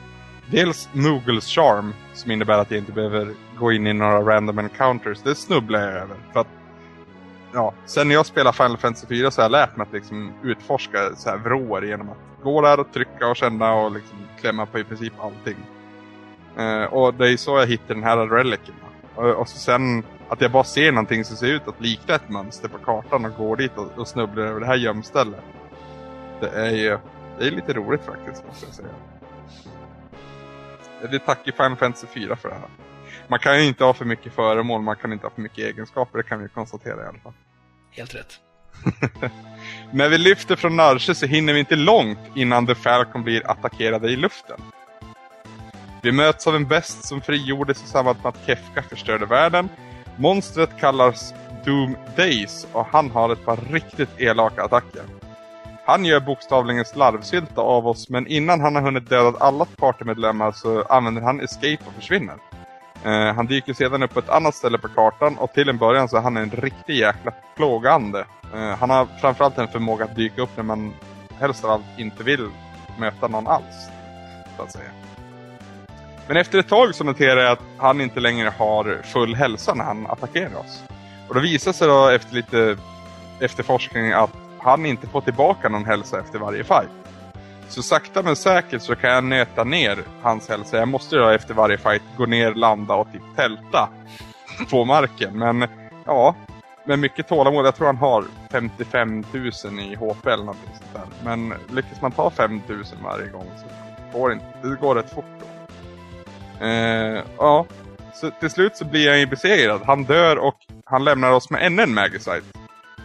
S5: dels Moogles charm, som innebär att jag inte behöver gå in i några random encounters, det snubblar jag över. För att, ja, sen när jag spelar Final Fantasy 4 så har jag lärt mig att liksom utforska så här vrår genom att gå där och trycka och känna och liksom klämma på i princip allting. Eh, och det är så jag hittar den här relicen. Och, och så sen att jag bara ser någonting som ser ut att likna ett mönster på kartan och går dit och, och snubblar över det här gömstället. Det är ju det är lite roligt faktiskt måste jag säga. Vi tackar Final Fantasy 4 för det här. Man kan ju inte ha för mycket föremål, man kan inte ha för mycket egenskaper, det kan vi konstatera i alla fall.
S4: Helt rätt. [LAUGHS]
S5: När vi lyfter från Narshe så hinner vi inte långt innan The Falcon blir attackerade i luften. Vi möts av en best som frigjordes i samband med att Kefka förstörde världen. Monstret kallas Doom Days och han har ett par riktigt elaka attacker. Han gör bokstavligen slarvsylta av oss men innan han har hunnit döda alla partymedlemmar så använder han escape och försvinner. Eh, han dyker sedan upp på ett annat ställe på kartan och till en början så är han en riktig jäkla plågande. Eh, han har framförallt en förmåga att dyka upp när man helst av allt inte vill möta någon alls. Så att säga. Men efter ett tag så noterar jag att han inte längre har full hälsa när han attackerar oss. Och det visar sig då efter lite efterforskning att han inte får tillbaka någon hälsa efter varje fight. Så sakta men säkert så kan jag nöta ner hans hälsa. Jag måste då efter varje fight gå ner, landa och typ tälta på marken. Men ja, med mycket tålamod. Jag tror han har 55 000 i HP eller någonting sånt där. Men lyckas man ta 5 000 varje gång så går det, inte, det går rätt fort då. Eh, ja, så till slut så blir han ju besegrad. Han dör och han lämnar oss med ännu en Magicite.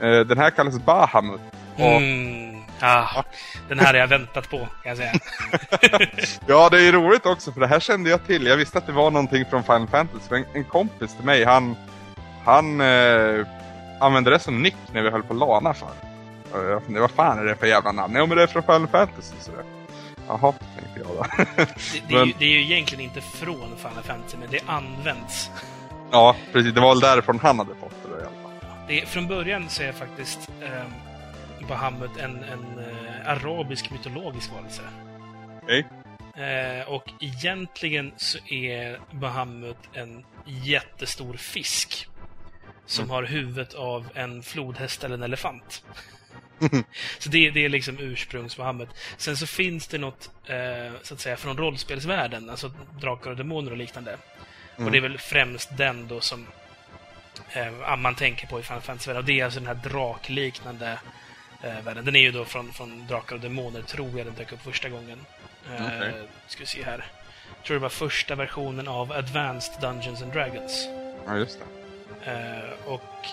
S5: Eh, den här kallas Bahamut. Och,
S4: Mm. Ah, den här har jag väntat på, kan jag säga. [LAUGHS]
S5: Ja, det är roligt också för det här kände jag till. Jag visste att det var någonting från Final Fantasy. För en, en kompis till mig, han, han eh, använde det som nick när vi höll på Lana för. Jag funderade, vad fan är det för jävla namn? Jo, men det är från Final Fantasy. Så det. Jaha, tänkte jag då.
S4: Det, det, är ju, [LAUGHS] det är ju egentligen inte från Final Fantasy, men det används.
S5: ja, precis. Det var väl därifrån han hade fått det då, i alla fall.
S4: Det från början så är faktiskt eh, Bahamut en, en eh, arabisk mytologisk varelse.
S5: Okej.
S4: Eh, och egentligen så är Bahamut en jättestor fisk. Som har huvudet av en flodhäst eller en elefant. [LAUGHS] så det, det är liksom ursprungs-Bahamut. Sen så finns det något, eh, så att säga, från rollspelsvärlden. Alltså drakar och demoner och liknande. Och det är väl främst den då som eh, man tänker på i Final Fantasy-världen. Och det är alltså den här drakliknande världen. Den är ju då från, från Drakar och Demoner, tror jag den dök upp första gången. Eh,
S5: Okej.
S4: Ska vi se här. Jag tror det var första versionen av Advanced Dungeons and Dragons.
S5: Ja, just det.
S4: Eh, och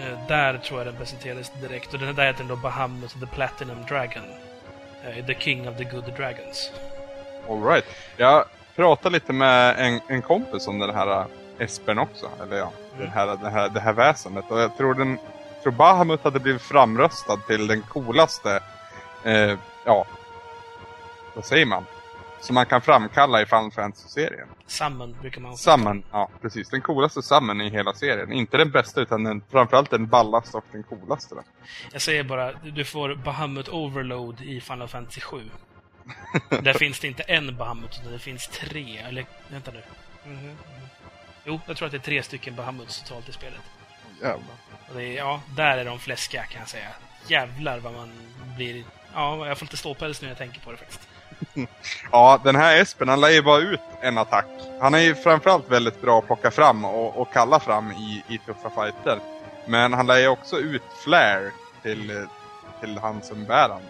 S4: eh, där tror jag den presenterades direkt. Och den där heter då Bahamut the Platinum Dragon. Eh, the King of the Good Dragons.
S5: All right. Jag pratade lite med en, en kompis om den här Espern också. Eller ja,
S4: Mm.
S5: det, här, det, här, det här väsendet. Och jag tror den jag tror Bahamut hade blivit framröstad till den coolaste, eh, ja, vad säger man? Som man kan framkalla i Final Fantasy-serien.
S4: Summon brukar man
S5: Summon, ja precis. Den coolaste summon i hela serien. Inte den bästa utan den, framförallt den ballaste och den coolaste. Då.
S4: Jag säger bara, du får Bahamut Overload i Final Fantasy 7. [LAUGHS] Där finns det inte en Bahamut, utan det finns tre. Eller, vänta nu. Mhm. Jo, jag tror att det är tre stycken Bahamuts totalt i spelet.
S5: Jävlar.
S4: Det ja, där är de fläskiga kan jag säga. Jävlar vad man blir... Ja, jag får lite ståpäls nu när jag tänker på det faktiskt. [LAUGHS]
S5: Ja, den här Espen han lär ju bara ut en attack. Han är ju framförallt väldigt bra att plocka fram och, och kalla fram i, i tuffa fighter. Men han lär ju också ut flare till, till han som bär han.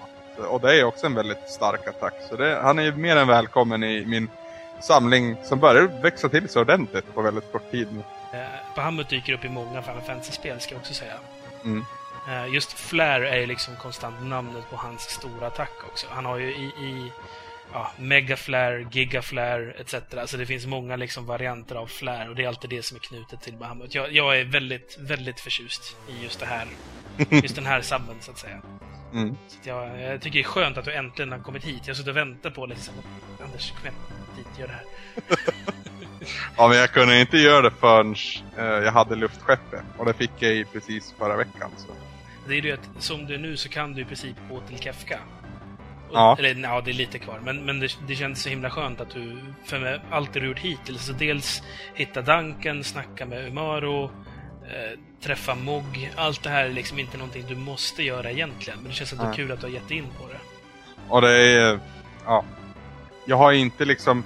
S5: Och det är också en väldigt stark attack. Så det, han är ju mer än välkommen i min samling som börjar växa till sig ordentligt på väldigt kort tid.
S4: Eh, Bahamut dyker upp i många Final Fantasy-spel, ska jag också säga.
S5: Mm.
S4: Eh, just Flare är ju liksom konstant namnet på hans stora attack också. Han har ju i, i ja, Mega Flare, Giga Flare etc. Så det finns många liksom varianter av Flare och det är alltid det som är knutet till Bahamut. Jag, jag är väldigt, väldigt förtjust i just det här. [LAUGHS] Just den här subben, så att säga.
S5: Mm.
S4: Så att jag, jag tycker det är skönt att du äntligen har kommit hit. Jag har suttit och väntat på liksom, Anders, kom igen, dit, gör det här. [LAUGHS]
S5: Ja, men jag kunde inte göra det förrän eh, jag hade luftskeppet. Och det fick jag i precis förra veckan. Så
S4: Det är ju att som det är nu så kan du i princip gå till Kefka. Och,
S5: Ja.
S4: Eller ja, det är lite kvar. Men, men det, det känns så himla skönt att du, för allt det du gjort hittills, så dels hitta Duncan, snacka med Umaro, eh, träffa Mog. Allt det här är liksom inte någonting du måste göra egentligen. Men det känns ändå
S5: Nej.
S4: kul att du har gett in på det.
S5: Och det är... Ja. Jag har inte liksom...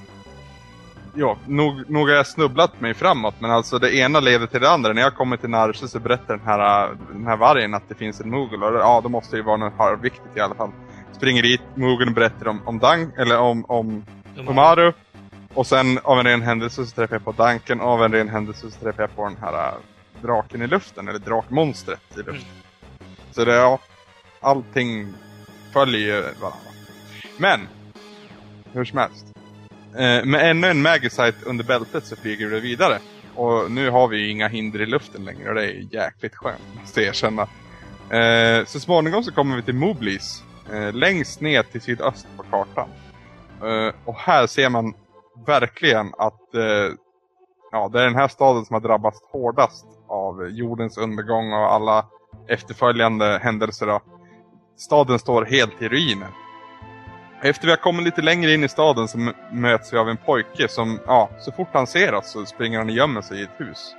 S5: Ja, nog, nog har jag snubblat mig framåt men alltså det ena leder till det andra. När jag kommer till Narshe så berättar den här, den här vargen att det finns en Moogle och ja, då måste det ju vara något halvviktigt i alla fall. Springer dit, Moogeln berättar om, om Dunk, eller om, om Umaru. Och sen av en ren händelse så träffar jag på Duncan och av en ren händelse så träffar jag på den här äh, draken i luften, eller drakmonstret i luften. Så det, ja, allting följer ju varandra. Men, hur som helst. Eh, med ännu en Magicite under bältet så flyger vi vidare. Och nu har vi ju inga hinder i luften längre och det är jäkligt skönt, måste jag erkänna. Eh, så småningom så kommer vi till Moblis. Eh, längst ner till sydöst på kartan. Eh, och här ser man verkligen att eh, ja, det är den här staden som har drabbats hårdast av jordens undergång och alla efterföljande händelser. Då. Staden står helt i ruiner. Efter vi har kommit lite längre in i staden så möts vi av en pojke som, ja, så fort han ser oss så springer han och gömmer sig i ett hus.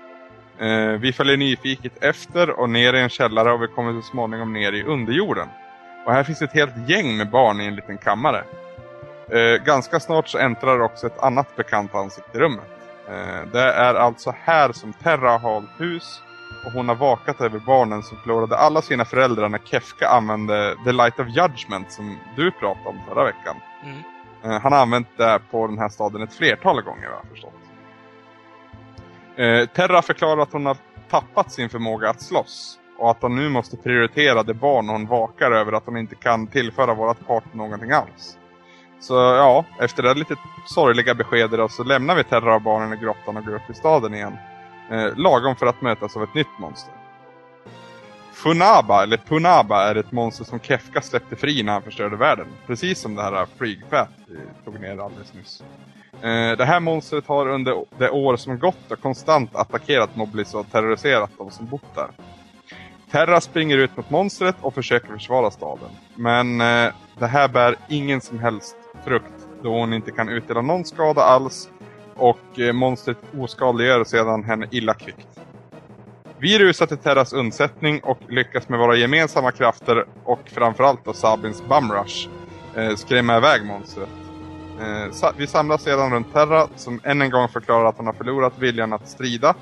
S5: Eh, vi följer nyfiket efter och ner i en källare och vi kommer så småningom ner i underjorden. Och här finns ett helt gäng med barn i en liten kammare. Eh, ganska snart så äntrar också ett annat bekant ansikte i rummet. Eh, det är alltså här som Terra har hållit hus och hon har vakat över barnen som förlorade alla sina föräldrar när Kefka använde The Light of Judgment som du pratade om förra veckan.
S4: Mm.
S5: Eh, han har använt det på den här staden ett flertal gånger har jag förstått. Eh, Terra förklarar att hon har tappat sin förmåga att slåss och att hon nu måste prioritera det barn hon vakar över att hon inte kan tillföra vårat part någonting alls. Så ja, efter det lite sorgliga beskedet så lämnar vi Terra och barnen i grottan och går upp i staden igen. Eh, lagom för att mötas av ett nytt monster. Funaba, eller Punaba, är ett monster som Kefka släppte fri när han förstörde världen. Precis som det här Freakfat vi tog ner alldeles nyss. Eh, det här monstret har under det år som gått och konstant attackerat Noblis och terroriserat de som bott där. Terra springer ut mot monstret och försöker försvara staden. Men eh, det här bär ingen som helst frukt då hon inte kan utdela någon skada alls och eh, monstret oskadliggör sedan henne illa kvickt. Vi rusar till Terras undsättning och lyckas med våra gemensamma krafter och framförallt då Sabins Bumrush eh, skrämma iväg monstret. Eh, sa- vi samlas sedan runt Terra som än en gång förklarar att hon har förlorat viljan att strida.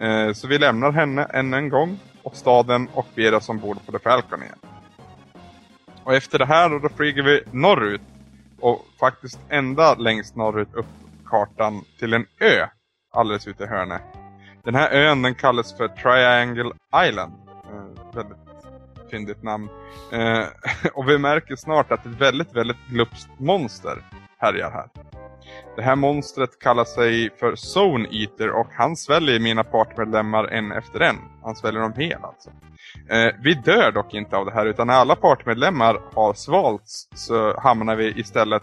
S5: Eh, så vi lämnar henne än en gång och staden och beger oss ombord på The Falcon igen. Och efter det här då, då flyger vi norrut och faktiskt ända längst norrut upp kartan till en ö alldeles ute i hörnet. Den här ön den kallas för Triangle Island. Eh, väldigt fyndigt namn. Eh, [LAUGHS] och vi märker snart att ett väldigt, väldigt glupskt monster härjar här. Det här monstret kallar sig för Zone Eater och han sväljer mina partmedlemmar en efter en. Han sväljer dem hel alltså. Eh, vi dör dock inte av det här utan när alla partmedlemmar har svalts så hamnar vi istället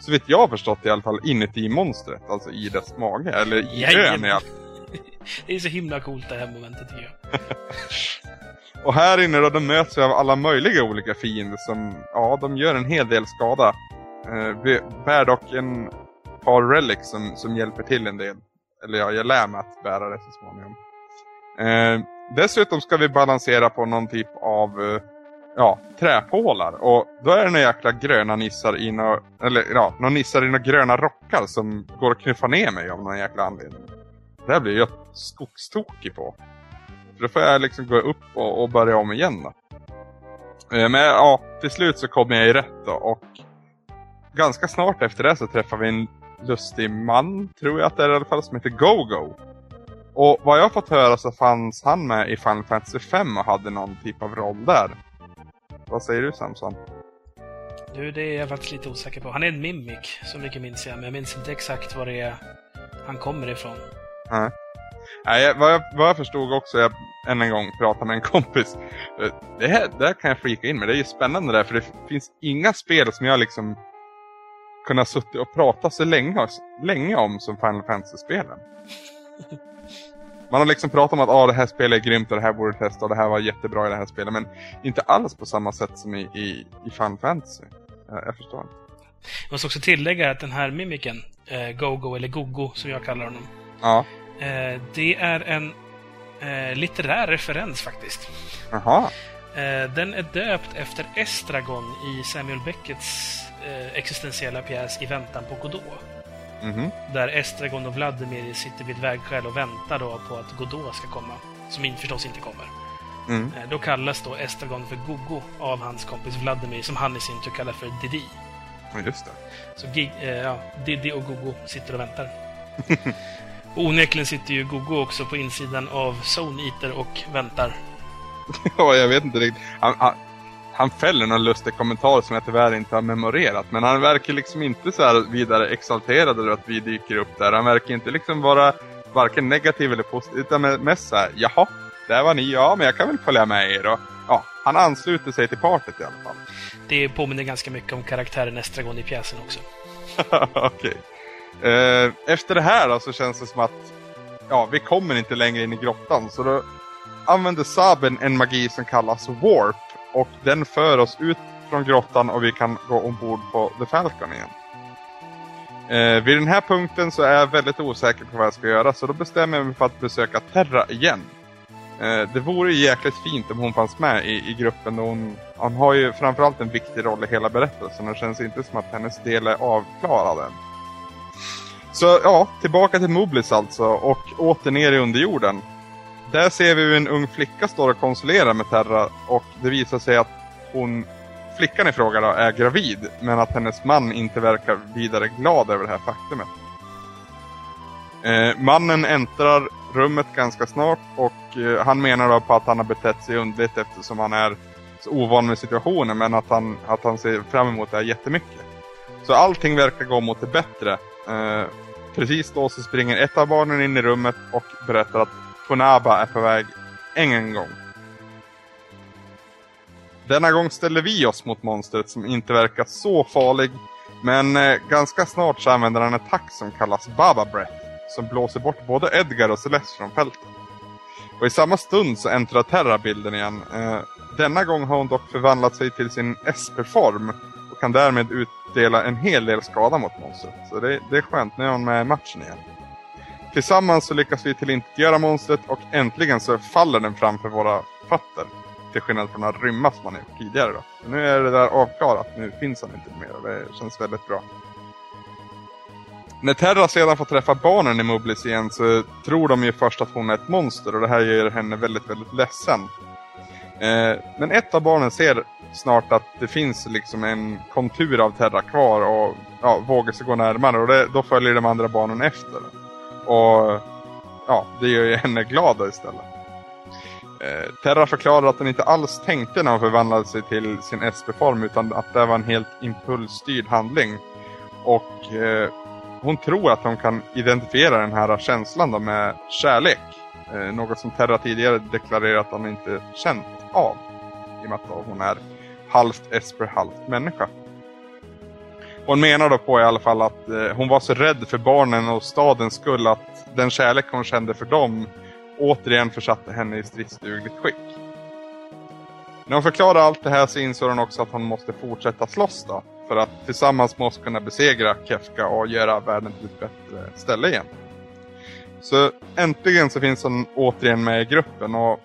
S5: så vitt jag har förstått i alla fall inuti monstret, alltså i dess mage, eller i ön i alla [LAUGHS]
S4: Det är så himla coolt det här momentet tycker jag. [LAUGHS]
S5: Och här inne då, då möts vi av alla möjliga olika fiender som, ja, de gör en hel del skada. Eh, vi bär dock en par relics som, som hjälper till en del. Eller ja, jag lär mig att bära det så småningom. Eh, dessutom ska vi balansera på någon typ av eh, ja, träpålar. Och då är det några jäkla gröna nissar i några, eller ja, några nissar i några gröna rockar som går att knuffa ner mig av någon jäkla anledning. Det här blir jag skogstokig på. För då får jag liksom gå upp och, och börja om igen då. Eh, men ja, till slut så kommer jag i rätt då och ganska snart efter det så träffar vi en lustig man, tror jag att det är i alla fall, som heter Go-Go. Och vad jag har fått höra så fanns han med i Final Fantasy 5 och hade någon typ av roll där. Vad säger du Samson?
S4: Du, det är jag faktiskt lite osäker på. Han är en mimic, så mycket minns jag. Men jag minns inte exakt var det är han kommer ifrån.
S5: Nej. Nej, vad, jag, vad jag förstod också, jag än en gång pratade med en kompis. eh, Det här, det här kan jag flika in med, det är ju spännande där, för det finns inga spel som jag liksom kunnat suttit och prata så länge, länge om som Final Fantasy-spelen. [LAUGHS] Man har liksom pratat om att ah, det här spelet är grymt och det här borde testa och det här var jättebra i det här spelet. Men inte alls på samma sätt som i, i, i Final Fantasy. Jag, jag förstår inte.
S4: Jag måste också tillägga att den här mimiken, eh, Gogo eller Gogo som jag kallar honom,
S5: Ja,
S4: eh, det är en eh, litterär referens faktiskt.
S5: jaha.
S4: Eh, den är döpt efter Estragon i Samuel Beckets eh, existentiella pjäs I väntan på Godot.
S5: Mhm.
S4: Där Estragon och Vladimir sitter vid ett vägskäl och väntar då på att Godot ska komma. Som förstås inte kommer.
S5: Mm.
S4: Eh, Då kallas då Estragon för Gogo av hans kompis Vladimir, som han i sin tur kallar för Didi.
S5: Ja, just det.
S4: Så eh, ja, Diddy och Gogo sitter och väntar. och [LAUGHS] onekligen sitter ju Gogo också på insidan av Zone Eater och väntar. [LAUGHS]
S5: Ja, jag vet inte riktigt. Han, han, han fäller någon lustig kommentar som jag tyvärr inte har memorerat. Men han verkar liksom inte så här vidare exalterad över att vi dyker upp där. Han verkar inte liksom vara varken negativ eller positiv. Utan mest såhär, jaha, där var ni, ja men jag kan väl följa med er. Och, ja, han ansluter sig till partyt i alla fall.
S4: Det påminner ganska mycket om karaktären Estragon i pjäsen också. [LAUGHS]
S5: Okej. Eh, efter det här då, så känns det som att ja, vi kommer inte längre in i grottan. Så då använder Saben en magi som kallas Warp. Och den för oss ut från grottan och vi kan gå ombord på The Falcon igen. Eh, vid den här punkten så är jag väldigt osäker på vad jag ska göra så då bestämmer jag mig för att besöka Terra igen. Eh, det vore jäkligt fint om hon fanns med i, i gruppen. Och hon, hon har ju framförallt en viktig roll i hela berättelsen och det känns inte som att hennes del är avklarad än. Så ja, tillbaka till Moblis alltså och åter ner i underjorden. Där ser vi hur en ung flicka står och konsulerar med Terra och det visar sig att hon, flickan i fråga då, är gravid men att hennes man inte verkar vidare glad över det här faktumet. Eh, mannen äntrar rummet ganska snart och eh, han menar då på att han har betett sig underligt eftersom han är så ovan med situationen men att han, att han ser fram emot det här jättemycket. Så allting verkar gå mot det bättre. Eh, precis då så springer ett av barnen in i rummet och berättar att Konaba är på väg än en gång. Denna gång ställer vi oss mot monstret som inte verkar så farlig. Men eh, ganska snart så använder han en attack som kallas Baba Breath. Som blåser bort både Edgar och Celeste från fältet. Och i samma stund så äntrar Terra bilden igen. Eh, denna gång har hon dock förvandlat sig till sin Esper-form. Och kan därmed utdela en hel del skada mot monstret. Så det, det är skönt, nu är hon med i matchen igen. Tillsammans så lyckas vi tillintetgöra monstret och äntligen så faller den framför våra fötter. Till skillnad från att rymma som man gjort tidigare då. Men nu är det där avklarat, nu finns han inte mer och det känns väldigt bra. När Terra sedan får träffa barnen i Mublis igen så tror de ju först att hon är ett monster och det här gör henne väldigt, väldigt ledsen. Eh, men ett av barnen ser snart att det finns liksom en kontur av Terra kvar och ja, vågar sig gå närmare och det, då följer de andra barnen efter. Och ja, det gör ju henne glad då istället. Eh, Terra förklarar att hon inte alls tänkte när hon förvandlade sig till sin SP-form utan att det var en helt impulsstyrd handling. Och eh, hon tror att hon kan identifiera den här känslan då med kärlek. Eh, något som Terra tidigare deklarerat att hon inte känt av. I och med att hon är halvt Esper, halvt människa. Hon menar då på i alla fall att eh, hon var så rädd för barnen och stadens skull att den kärlek hon kände för dem återigen försatte henne i stridsdugligt skick. När hon förklarar allt det här så inser hon också att hon måste fortsätta slåss då. För att tillsammans måste kunna besegra Kefka och göra världen till ett bättre ställe igen. Så äntligen så finns hon återigen med i gruppen och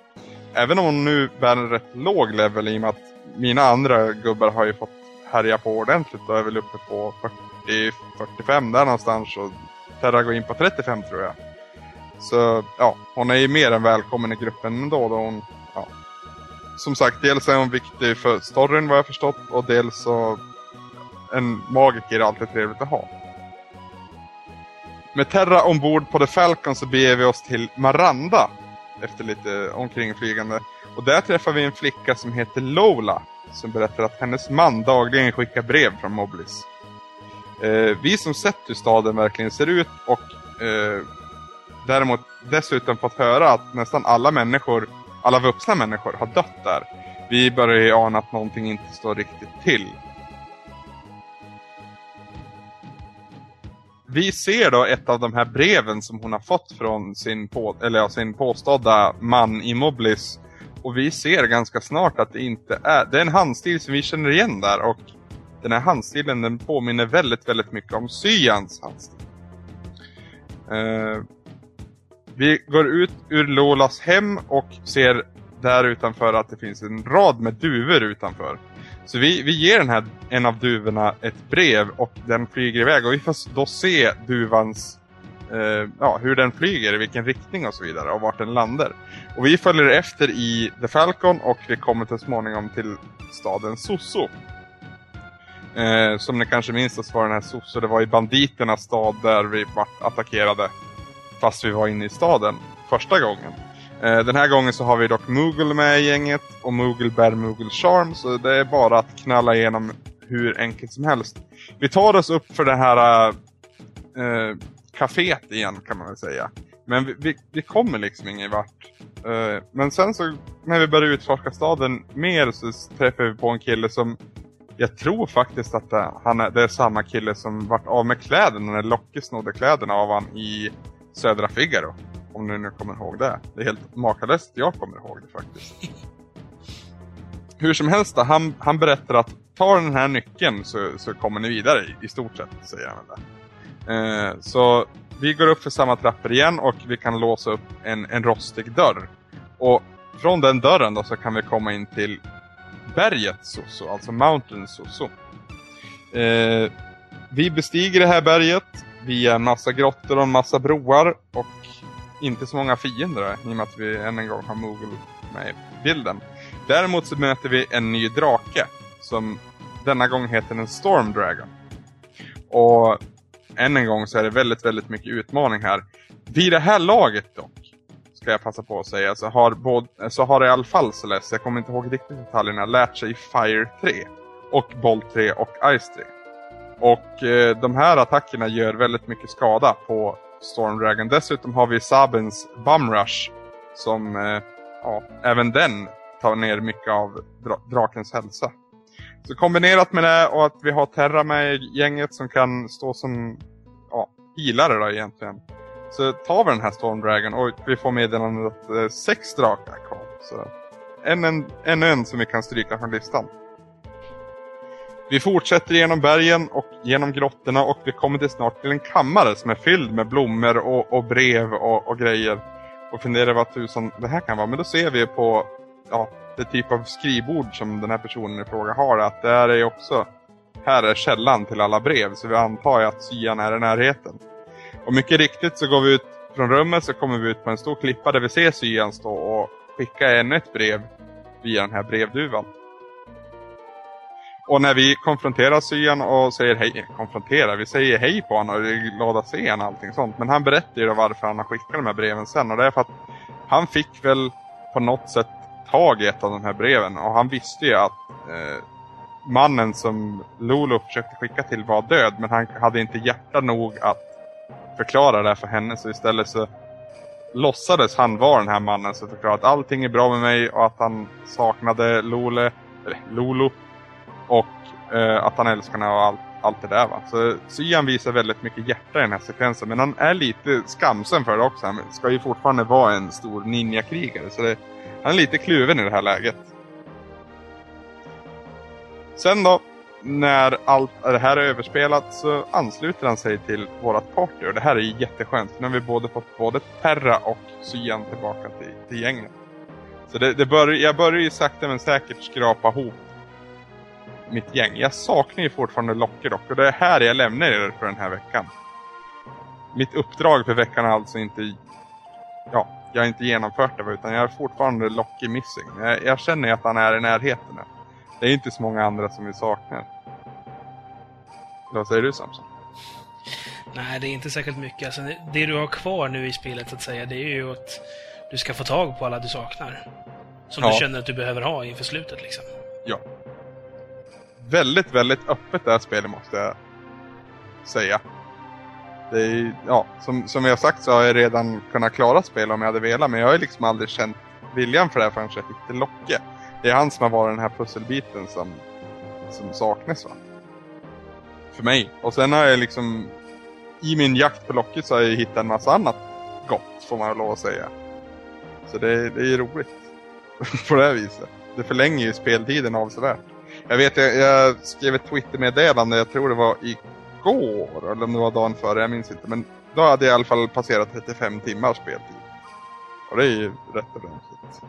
S5: även om hon nu bär en rätt låg level i och med att mina andra gubbar har ju fått härja på ordentligt och är väl uppe på 40-45 där någonstans och Terra går in på 35 tror jag. Så ja, hon är ju mer än välkommen i gruppen ändå då hon, ja. Som sagt, dels är hon viktig för storyn vad jag förstått och dels så en magiker är alltid trevligt att ha. Med Terra ombord på The Falcon så beger vi oss till Maranda efter lite omkringflygande. Och där träffar vi en flicka som heter Lola som berättar att hennes man dagligen skickar brev från Moblis. Eh, vi som sett hur staden verkligen ser ut och eh, däremot dessutom fått höra att nästan alla människor, alla vuxna människor har dött där. Vi börjar ju ana att någonting inte står riktigt till. vi ser då ett av de här breven som hon har fått från sin, på, eller ja, sin påstådda man i Moblis. Och vi ser ganska snart att det inte är... Det är en handstil som vi känner igen där och den här handstilen den påminner väldigt, väldigt mycket om Syans handstil. Eh, vi går ut ur Lolas hem och ser där utanför att det finns en rad med duvor utanför. Så vi, vi ger den här, en av duvorna ett brev och den flyger iväg och vi får då se duvans, eh, ja hur den flyger, i vilken riktning och så vidare och vart den landar. Och vi följer efter i The Falcon och vi kommer till småningom till staden Soso. Eh, som ni kanske minns så var den här Soso, det var i banditernas stad där vi vart attackerade. Fast vi var inne i staden första gången. Eh, den här gången så har vi dock Moogle med i gänget och Moogle bär Moogle Charm så det är bara att knalla igenom hur enkelt som helst. Vi tar oss upp för det här eh, kaféet igen kan man väl säga. Men vi, vi, vi kommer liksom ingen vart. Eh, men sen så när vi börjar utforska staden mer så träffar vi på en kille som jag tror faktiskt att det, han är, det är samma kille som vart av med kläderna när Locke snodde kläderna av han i Södra Figaro. Om ni nu kommer ihåg det. Det är helt makalöst jag kommer ihåg det faktiskt. [LAUGHS] Hur som helst då, han, han berättar att ta den här nyckeln så, så kommer ni vidare i, i stort sett, säger han där. Eh, så vi går upp för samma trappor igen och vi kan låsa upp en, en rostig dörr. Och från den dörren då så kan vi komma in till berget Soso, alltså Mountain Soso. Eh, vi bestiger det här berget via en massa grottor och en massa broar och inte så många fiender då, i och med att vi än en gång har Moogle med i bilden. Däremot så möter vi en ny drake som denna gång heter en Storm Dragon. Och än en gång så är det väldigt, väldigt mycket utmaning här. Vid det här laget dock, ska jag passa på att säga, så har, både, så har i alla fall Celeste, jag kommer inte ihåg riktigt detaljerna, lärt sig Fire 3 och Bolt 3 och Ice 3. Och eh, de här attackerna gör väldigt mycket skada på Storm Dragon. Dessutom har vi Sabens Bum Rush som eh, ja, även den tar ner mycket av dra drakens hälsa. Så kombinerat med det och att vi har Terra med i gänget som kan stå som ja, healare då egentligen. Så tar vi den här Storm Dragon och vi får meddelandet att eh, sex drakar kvar. Så ännu en, en, en som vi kan stryka från listan. Vi fortsätter genom bergen och genom grottorna och vi kommer till snart till en kammare som är fylld med blommor och, och brev och, och, grejer. Och funderar vad tusan det här kan vara. Men då ser vi på ja, det typ av skrivbord som den här personen i fråga har att det här är också här är källan till alla brev så vi antar ju att syan är i närheten. Och mycket riktigt så går vi ut från rummet så kommer vi ut på en stor klippa där vi ser syan stå och skicka ännu ett brev via den här brevduvan. Och när vi konfronterar Syan och säger hej, konfronterar, vi säger hej på honom och är glada att se honom och allting sånt. Men han berättar ju då varför han har skickat de här breven sen och det är för att han fick väl på något sätt tag i ett av de här breven och han visste ju att eh, mannen som Lolo försökte skicka till var död men han hade inte hjärta nog att förklara det för henne så istället så låtsades han vara den här mannen som förklarade att allting är bra med mig och att han saknade Lole, eller Lolo och eh, att han älskar henne och allt, allt det där va. Så Syan visar väldigt mycket hjärta i den här sekvensen men han är lite skamsen för det också. Han ska ju fortfarande vara en stor ninjakrigare så det, han är lite kluven i det här läget. Sen då, när allt det här är överspelat så ansluter han sig till vårat party och det här är ju jätteskönt. Nu har vi både fått både Terra och Syan tillbaka till, till gänget. Så det, det bör, jag börjar ju sakta men säkert skrapa ihop mitt gäng. Jag saknar ju fortfarande Locke dock och det är här jag lämnar er för den här veckan. Mitt uppdrag för veckan är alltså inte... Ja, jag har inte genomfört det utan jag är fortfarande Locke missing. Jag, jag känner att han är i närheten. Det är inte så många andra som vi saknar. Vad säger du Samson?
S4: Nej, det är inte särskilt mycket. Alltså, det du har kvar nu i spelet så att säga, det är ju att du ska få tag på alla du saknar. Som
S5: Ja.
S4: du känner att du behöver ha inför slutet liksom.
S5: Ja. Väldigt, väldigt öppet det här spelet måste jag säga. Det är, ja, som, som jag sagt så har jag redan kunnat klara spel om jag hade velat men jag har ju liksom aldrig känt viljan för det här förrän jag hittade Locke. Det är han som har varit den här pusselbiten som, som saknas va. För mig. Och sen har jag liksom i min jakt på Locket så har jag ju hittat en massa annat gott, får man lov att säga. Så det, det är ju roligt. [LAUGHS] på det här viset. Det förlänger ju speltiden avsevärt. Jag vet, jag, jag skrev ett Twitter-meddelande, jag tror det var igår, eller om det var dagen före, jag minns inte. Men då hade jag i alla fall passerat 35 timmar speltid. Och det är ju rätt ordentligt.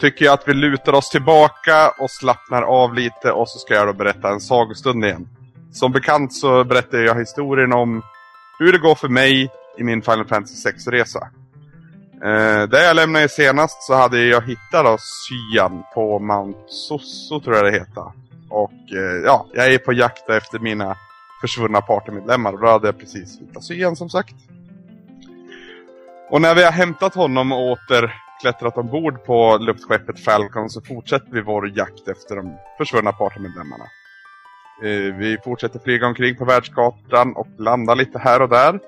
S5: Tycker jag att vi lutar oss tillbaka och slappnar av lite och så ska jag då berätta en sagostund igen. Som bekant så berättar jag historien om hur det går för mig i min Final Fantasy 6-resa. Eh, där jag lämnade senast så hade jag hittat då Syan på Mount Soso tror jag det heter. Och eh, ja, jag är på jakt efter mina försvunna partymedlemmar. Och då hade jag precis hittat Syan som sagt. Och när vi har hämtat honom och åter klättrat ombord på luftskeppet Falcon så fortsätter vi vår jakt efter de försvunna partymedlemmarna. Eh, vi fortsätter flyga omkring på världskartan och landar lite här och där.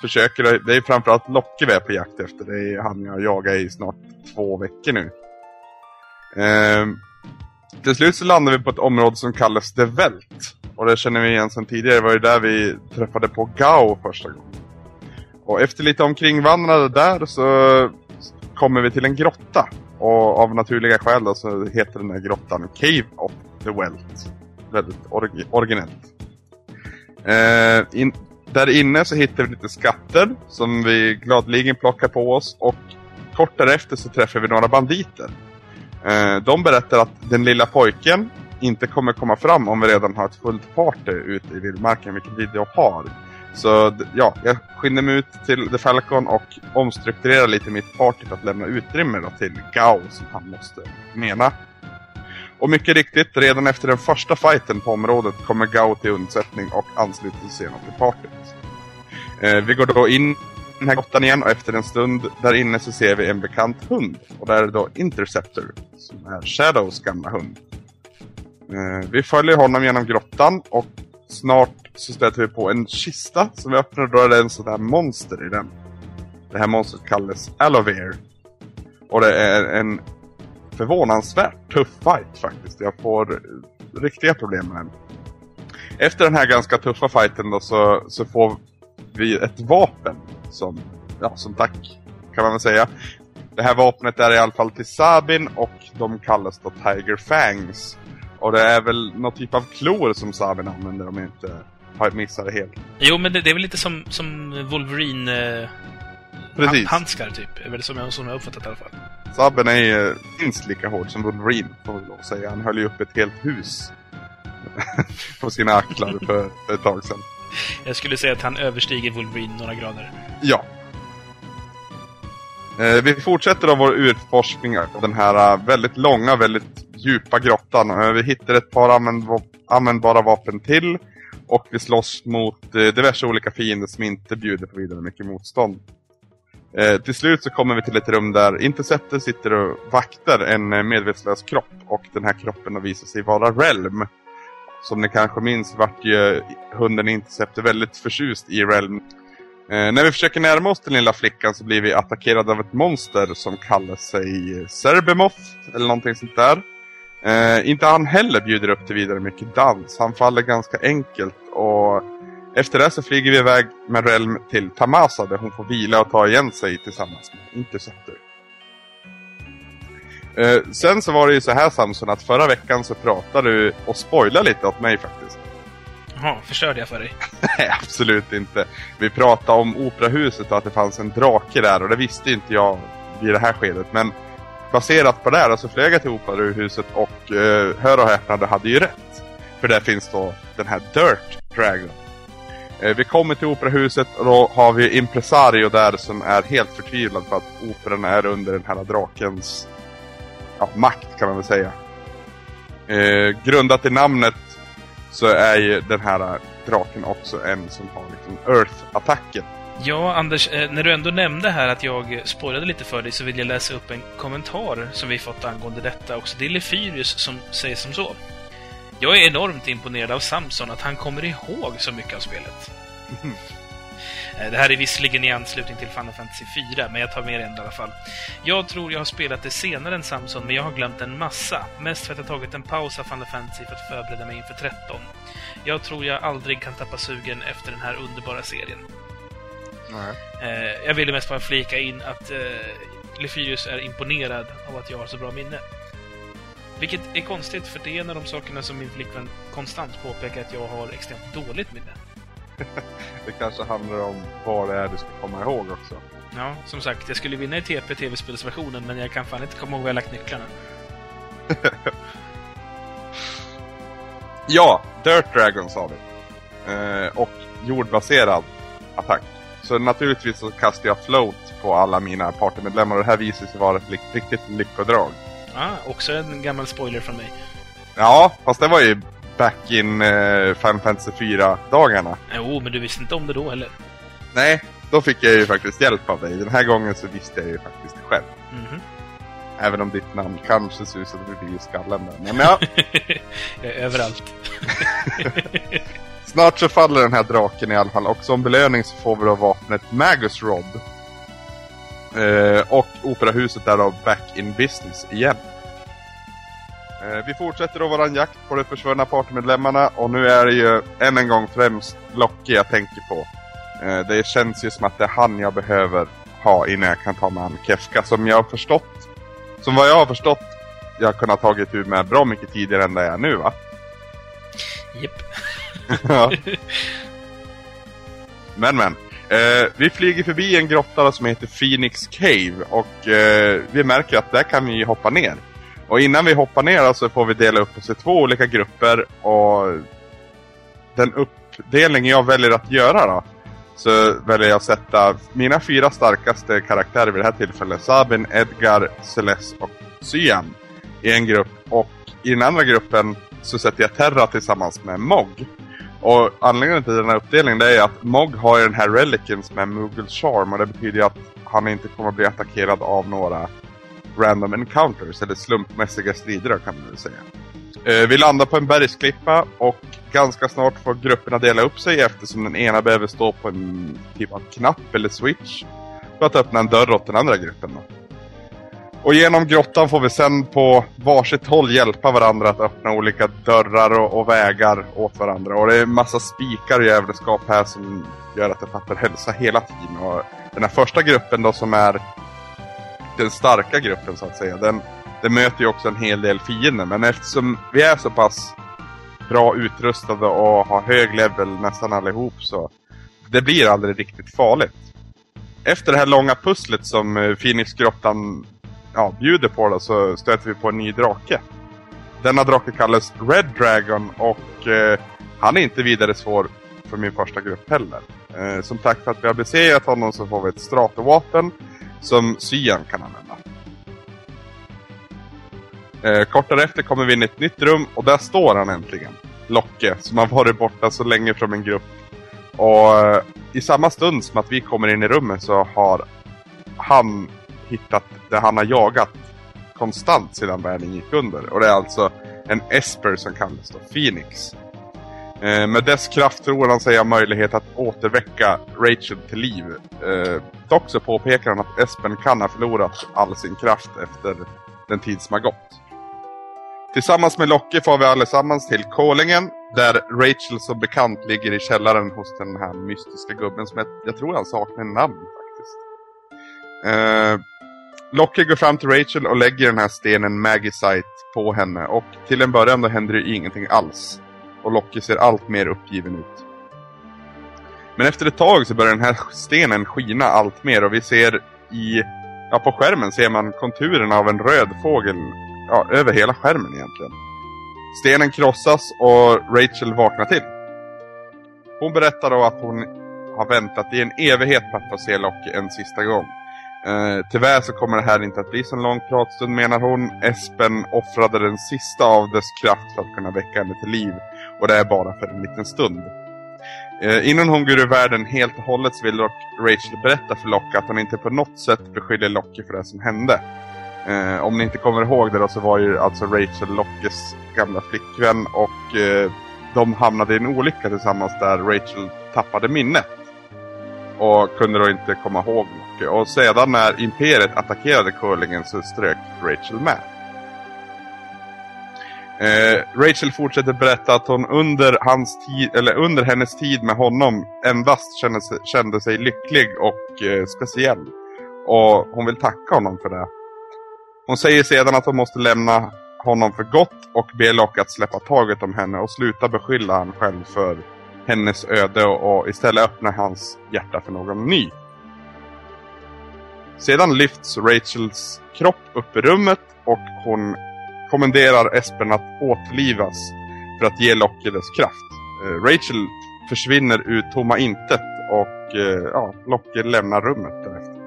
S5: Försöker, det är framförallt Locke vi är på jakt efter. Det är han jag jagar i snart två veckor nu. Ehm, till slut så landar vi på ett område som kallas The Welt. Och det känner vi igen sedan tidigare. Det var ju där vi träffade på Gao första gången. Och efter lite omkringvandrade där så kommer vi till en grotta. Och av naturliga skäl då så heter den här grottan Cave of the Welt. Väldigt orgi- originellt. Eh, in, där inne så hittar vi lite skatter som vi gladeligen plockar på oss. Och kort därefter så träffar vi några banditer. Eh, de berättar att den lilla pojken inte kommer komma fram om vi redan har ett fullt party ute i vildmarken, vilket vi då har. Så ja, jag skyndar mig ut till The Falcon och omstrukturerar lite mitt party för att lämna utrymme då till Gao som han måste mena. Och mycket riktigt, redan efter den första fighten på området kommer Gao till undsättning och ansluter sig senare till partyt. Eh, vi går då in i den här grottan igen och efter en stund där inne så ser vi en bekant hund. Och där är det då Interceptor, som är Shadows gamla hund. Eh, vi följer honom genom grottan och snart så stöter vi på en kista som vi öppnar och då är det en sån här monster i den. Det här monstret kallas Alover. Och det är en förvånansvärt tuff fight faktiskt. Jag får riktiga problem med den. Efter den här ganska tuffa fighten då så, så får vi ett vapen som, ja, som tack kan man väl säga. Det här vapnet är i alla fall till Sabin och de kallas då Tiger Fangs. Och det är väl någon typ av klor som Sabin använder om jag inte har missat det helt.
S4: Jo, men det, det är väl lite som, som Wolverine... Eh,
S5: Precis.
S4: han- handskar, typ. Är väl som jag, som jag uppfattat i alla fall.
S5: Sabin är ju minst lika hård som Wolverine får vi lov att säga. Han höll ju upp ett helt hus [LAUGHS] på sina axlar för, för ett tag sedan.
S4: Jag skulle säga att han överstiger Wolverine några grader.
S5: Ja. Eh, vi fortsätter då vår utforskning av den här eh, väldigt långa, väldigt djupa grottan. Eh, vi hittar ett par användbara vapen till. Och vi slåss mot eh, diverse olika fiender som inte bjuder på vidare mycket motstånd. Eh, till slut så kommer vi till ett rum där Interceptor sitter och vaktar en eh, medvetslös kropp. Och den här kroppen har visat sig vara Realm. Som ni kanske minns vart ju hunden Interceptor väldigt förtjust i Realm Eh, när vi försöker närma oss den lilla flickan så blir vi attackerade av ett monster som kallar sig Serbemoth eller någonting sånt där. Eh, inte han heller bjuder upp till vidare mycket dans. Han faller ganska enkelt och efter det så flyger vi iväg med Realm till Tamasa där hon får vila och ta igen sig tillsammans med Interceptor. Eh, sen så var det ju så här Samson att förra veckan så pratade du och spoilade lite åt mig faktiskt.
S4: Jaha, förstörde jag för dig? [LAUGHS]
S5: Nej, absolut inte. Vi pratade om operahuset och att det fanns en drake där och det visste inte jag vid det här skedet. Men baserat på det här så flög jag till operahuset och eh, hör och häpna, det hade ju rätt. För där finns då den här Dirt Dragon. Eh, vi kommer till operahuset och då har vi Impresario där som är helt förtvivlad för att operan är under den här drakens ja, makt kan man väl säga. Eh, grundat i namnet så är ju den här draken också en som har liksom Earth-attacken.
S4: Ja, Anders, eh, när du ändå nämnde här att jag spoilade lite för dig så vill jag läsa upp en kommentar som vi fått angående detta också. Det är Lefyrius som säger som så. Jag är enormt imponerad av Samson, att han kommer ihåg så mycket av spelet. [LAUGHS] Eh, Det här är visserligen i anslutning till Final Fantasy 4, men jag tar med det i alla fall. Jag tror jag har spelat det senare än Samson, men jag har glömt en massa. Mest för att jag tagit en paus av Final Fantasy för att förbereda mig inför 13. Jag tror jag aldrig kan tappa sugen efter den här underbara serien. Eh, jag ville mest bara flika in att eh, Lefyrius är imponerad av att jag har så bra minne. Vilket är konstigt, för det är en av de sakerna som min flickvän konstant påpekar att jag har extremt dåligt minne. [LAUGHS]
S5: Det kanske handlar om vad det är du ska komma ihåg också.
S4: Ja, som sagt, jag skulle vinna i TP tv-spelsversionen, men jag kan fan inte komma ihåg var jag lagt nycklarna. [LAUGHS]
S5: Ja, Dirt Dragon sa vi. Eh, och jordbaserad attack. Så naturligtvis så kastar jag float på alla mina partymedlemmar och det här visar sig vara ett lik- riktigt lyckodrag.
S4: Ah, också en gammal spoiler från mig.
S5: Ja, fast det var ju back in eh, Final Fantasy 4-dagarna.
S4: Jo, men du visste inte om det då heller.
S5: Nej, då fick jag ju faktiskt hjälp av dig. Den här gången så visste jag ju faktiskt det själv.
S4: Mhm.
S5: Även om ditt namn kanske susade förbi i skallen där. Men ja, [LAUGHS]
S4: Jag är överallt. [LAUGHS]
S5: snart så faller den här draken i alla fall. Och som belöning så får vi då vapnet Magus Rod. Eh, och operahuset är då back in business igen. Eh, vi fortsätter då våran jakt på de försvunna partymedlemmarna och nu är det ju än en gång främst Locke jag tänker på. Eh, det känns ju som att det är han jag behöver ha innan jag kan ta mig an Kefka som jag har förstått. Som vad jag har förstått jag har kunnat tagit ut med bra mycket tidigare än det jag är nu va?
S4: Japp.
S5: Ja. [LAUGHS] men men. Eh, vi flyger förbi en grotta som heter Phoenix Cave och eh, vi märker att där kan vi hoppa ner. Och innan vi hoppar ner så får vi dela upp oss i två olika grupper och den uppdelning jag väljer att göra då så väljer jag att sätta mina fyra starkaste karaktärer vid det här tillfället Sabin, Edgar, Celeste och Cyan i en grupp och i den andra gruppen så sätter jag Terra tillsammans med Mog. Och anledningen till den här uppdelningen det är att Mog har ju den här relicen som är Moogle Charm och det betyder ju att han inte kommer att bli attackerad av några random encounters eller slumpmässiga strider kan man väl säga. Eh, vi landar på en bergsklippa och ganska snart får grupperna dela upp sig eftersom den ena behöver stå på en typ av knapp eller switch för att öppna en dörr åt den andra gruppen. Då. Och genom grottan får vi sen på varsitt håll hjälpa varandra att öppna olika dörrar och, och vägar åt varandra. Och det är en massa spikar och jävelskap här som gör att det fattar hälsa hela tiden. Och den här första gruppen då som är den starka gruppen så att säga. Den, den möter ju också en hel del fiender. Men eftersom vi är så pass bra utrustade och har hög level nästan allihop så det blir aldrig riktigt farligt. Efter det här långa pusslet som eh, Phoenixgrottan ja, bjuder på då, så stöter vi på en ny drake. Denna drake kallas Red Dragon och eh, han är inte vidare svår för min första grupp heller. Eh, som tack för att vi har besegrat honom så får vi ett stratovapen som Cyan kan använda. Eh, kort därefter kommer vi in i ett nytt rum och där står han äntligen. Locke, som har varit borta så länge från min grupp. Och eh, i samma stund som att vi kommer in i rummet så har han hittat det han har jagat konstant sedan världen gick under. Och det är alltså en Esper som kallas då Phoenix. Eh, med dess kraft tror han sig ha möjlighet att återväcka Rachel till liv. Eh, dock så påpekar han att Espen kan ha förlorat all sin kraft efter den tid som har gått. Tillsammans med Locke får vi allesammans till Kolingen. Där Rachel som bekant ligger i källaren hos den här mystiska gubben som jag, jag tror han saknar namn faktiskt. Eh, Locke går fram till Rachel och lägger den här stenen Magicite på henne. Och till en början då händer det ingenting alls. Och Locke ser allt mer uppgiven ut. Men efter ett tag så börjar den här stenen skina allt mer och vi ser i... Ja, på skärmen ser man konturerna av en röd fågel ja, över hela skärmen egentligen. Stenen krossas och Rachel vaknar till. Hon berättar då att hon har väntat i en evighet på att få se Locke en sista gång. Eh, tyvärr så kommer det här inte att bli så lång pratstund menar hon. Espen offrade den sista av dess kraft för att kunna väcka henne till liv. Och det är bara för en liten stund. Eh, innan hon går ur världen helt och hållet så vill dock Rachel berätta för Locke att hon inte på något sätt beskyller Locke för det som hände. Eh, om ni inte kommer ihåg det då så var ju alltså Rachel Lockes gamla flickvän och eh, de hamnade i en olycka tillsammans där Rachel tappade minnet. Och kunde då inte komma ihåg Locke. Och sedan när Imperiet attackerade curlingen så strök Rachel med. Eh, Rachel fortsätter berätta att hon under, hans tid, eller under hennes tid med honom endast kände sig, kände sig lycklig och eh, speciell. Och hon vill tacka honom för det. Hon säger sedan att hon måste lämna honom för gott och ber Locke att släppa taget om henne och sluta beskylla han själv för hennes öde och, och istället öppna hans hjärta för någon ny. Sedan lyfts Rachels kropp upp i rummet och hon kommenderar Espen att återlivas för att ge Locke dess kraft. Eh, Rachel försvinner ur tomma intet och eh, ja, Locke lämnar rummet därefter.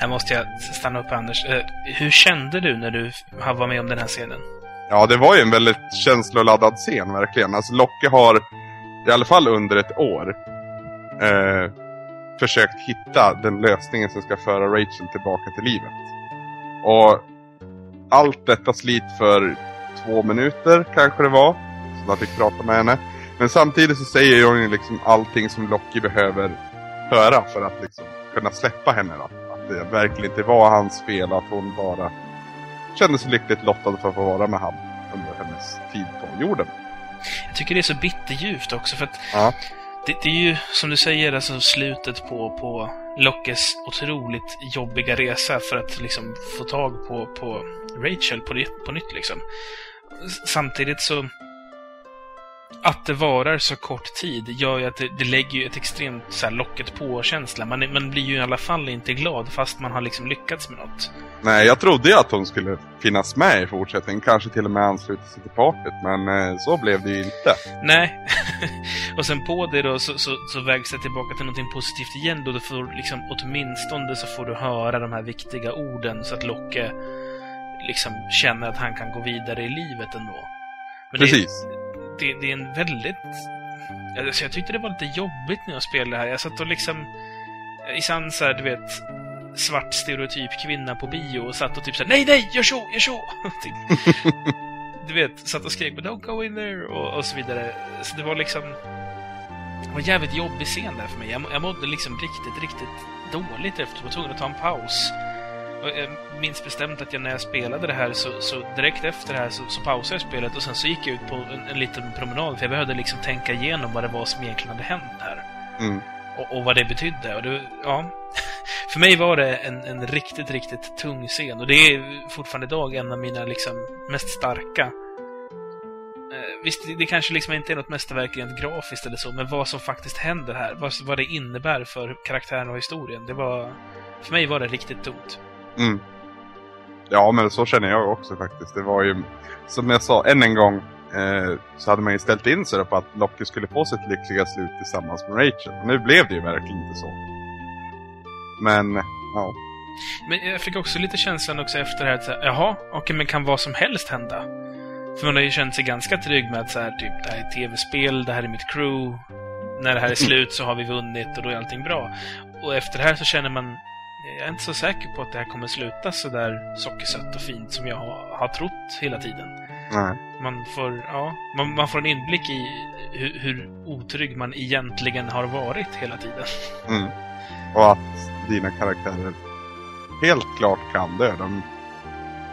S4: Här måste jag stanna upp Anders. Eh, hur kände du när du var med om den här scenen?
S5: Ja, det var ju en väldigt känsloladdad scen verkligen. Alltså Locke har, i alla fall under ett år, eh, försökt hitta den lösningen som ska föra Rachel tillbaka till livet. Och allt detta slit för två minuter kanske det var, så han fick prata med henne. Men samtidigt så säger hon ju liksom allting som Locke behöver höra för att liksom kunna släppa henne då. Att det verkligen inte var hans fel, att hon bara kände sig lyckligt lottad för att få vara med han under hennes tid på jorden.
S4: Jag tycker det är så bitterljuvt också för att
S5: Ja
S4: det, det är ju som du säger alltså slutet på, på Lockes otroligt jobbiga resa för att liksom få tag på, på Rachel på, nytt- på nytt liksom. Samtidigt så att det varar så kort tid gör ju att det, det lägger ju ett extremt så locket på-känsla. Man, man blir ju i alla fall inte glad fast man har liksom lyckats med något.
S5: Nej, jag trodde ju att hon skulle finnas med i fortsättningen. Kanske till och med ansluta sig till partyt. Men eh, så blev det ju inte.
S4: Nej. [LAUGHS] och sen på det då så, så, så vägs det tillbaka till någonting positivt igen då du får liksom åtminstone så får du höra de här viktiga orden så att Locke liksom känner att han kan gå vidare i livet ändå. Men
S5: Precis.
S4: Det, det, det är en väldigt... Alltså jag tyckte det var lite jobbigt när jag spelade här. Jag satt och liksom... Eh, I sann så här, du vet, svart stereotyp kvinna på bio och satt och typ såhär Nej, nej! Gör så! Gör så! [LAUGHS] Typ, du vet, satt och skrek don't go in there och, och så vidare. Så det var liksom... Det var en jävligt jobbig scen där för mig. Jag, jag mådde liksom riktigt, riktigt dåligt efter. Jag var tvungen att ta en paus. Jag minns bestämt att jag när jag spelade det här så, så direkt efter det här så, så pausade jag spelet och sen så gick jag ut på en, en liten promenad för jag behövde liksom tänka igenom vad det var som egentligen hade hänt här.
S5: Mm.
S4: Och, och vad det betydde. Och det, ja. [LAUGHS] För mig var det en, en riktigt, riktigt tung scen. Och det är fortfarande idag en av mina liksom mest starka. Eh, visst, det, det kanske liksom inte är något mästerverk rent grafiskt eller så, men vad som faktiskt händer här, vad, vad det innebär för karaktären och historien, det var... För mig var det riktigt tungt.
S5: Mm. Ja, men så känner jag också faktiskt. Det var ju, som jag sa, än en gång eh, så hade man ju ställt in sig på att Locke skulle få sitt lyckliga slut tillsammans med Rachel. Nu blev det ju verkligen inte så. Men, ja.
S4: Men jag fick också lite känslan också efter det här att så här, jaha, okej, men kan vad som helst hända? För man har ju känt sig ganska trygg med att så här, typ, det här är ett tv-spel, det här är mitt crew. När det här är slut så har vi vunnit och då är allting bra. Och efter det här så känner man, jag är inte så säker på att det här kommer sluta så där sockersött och fint som jag har, har trott hela tiden.
S5: Nej.
S4: Man får, ja, man, man får en inblick i hur, hur otrygg man egentligen har varit hela tiden.
S5: Mm. Och att dina karaktärer helt klart kan dö. De,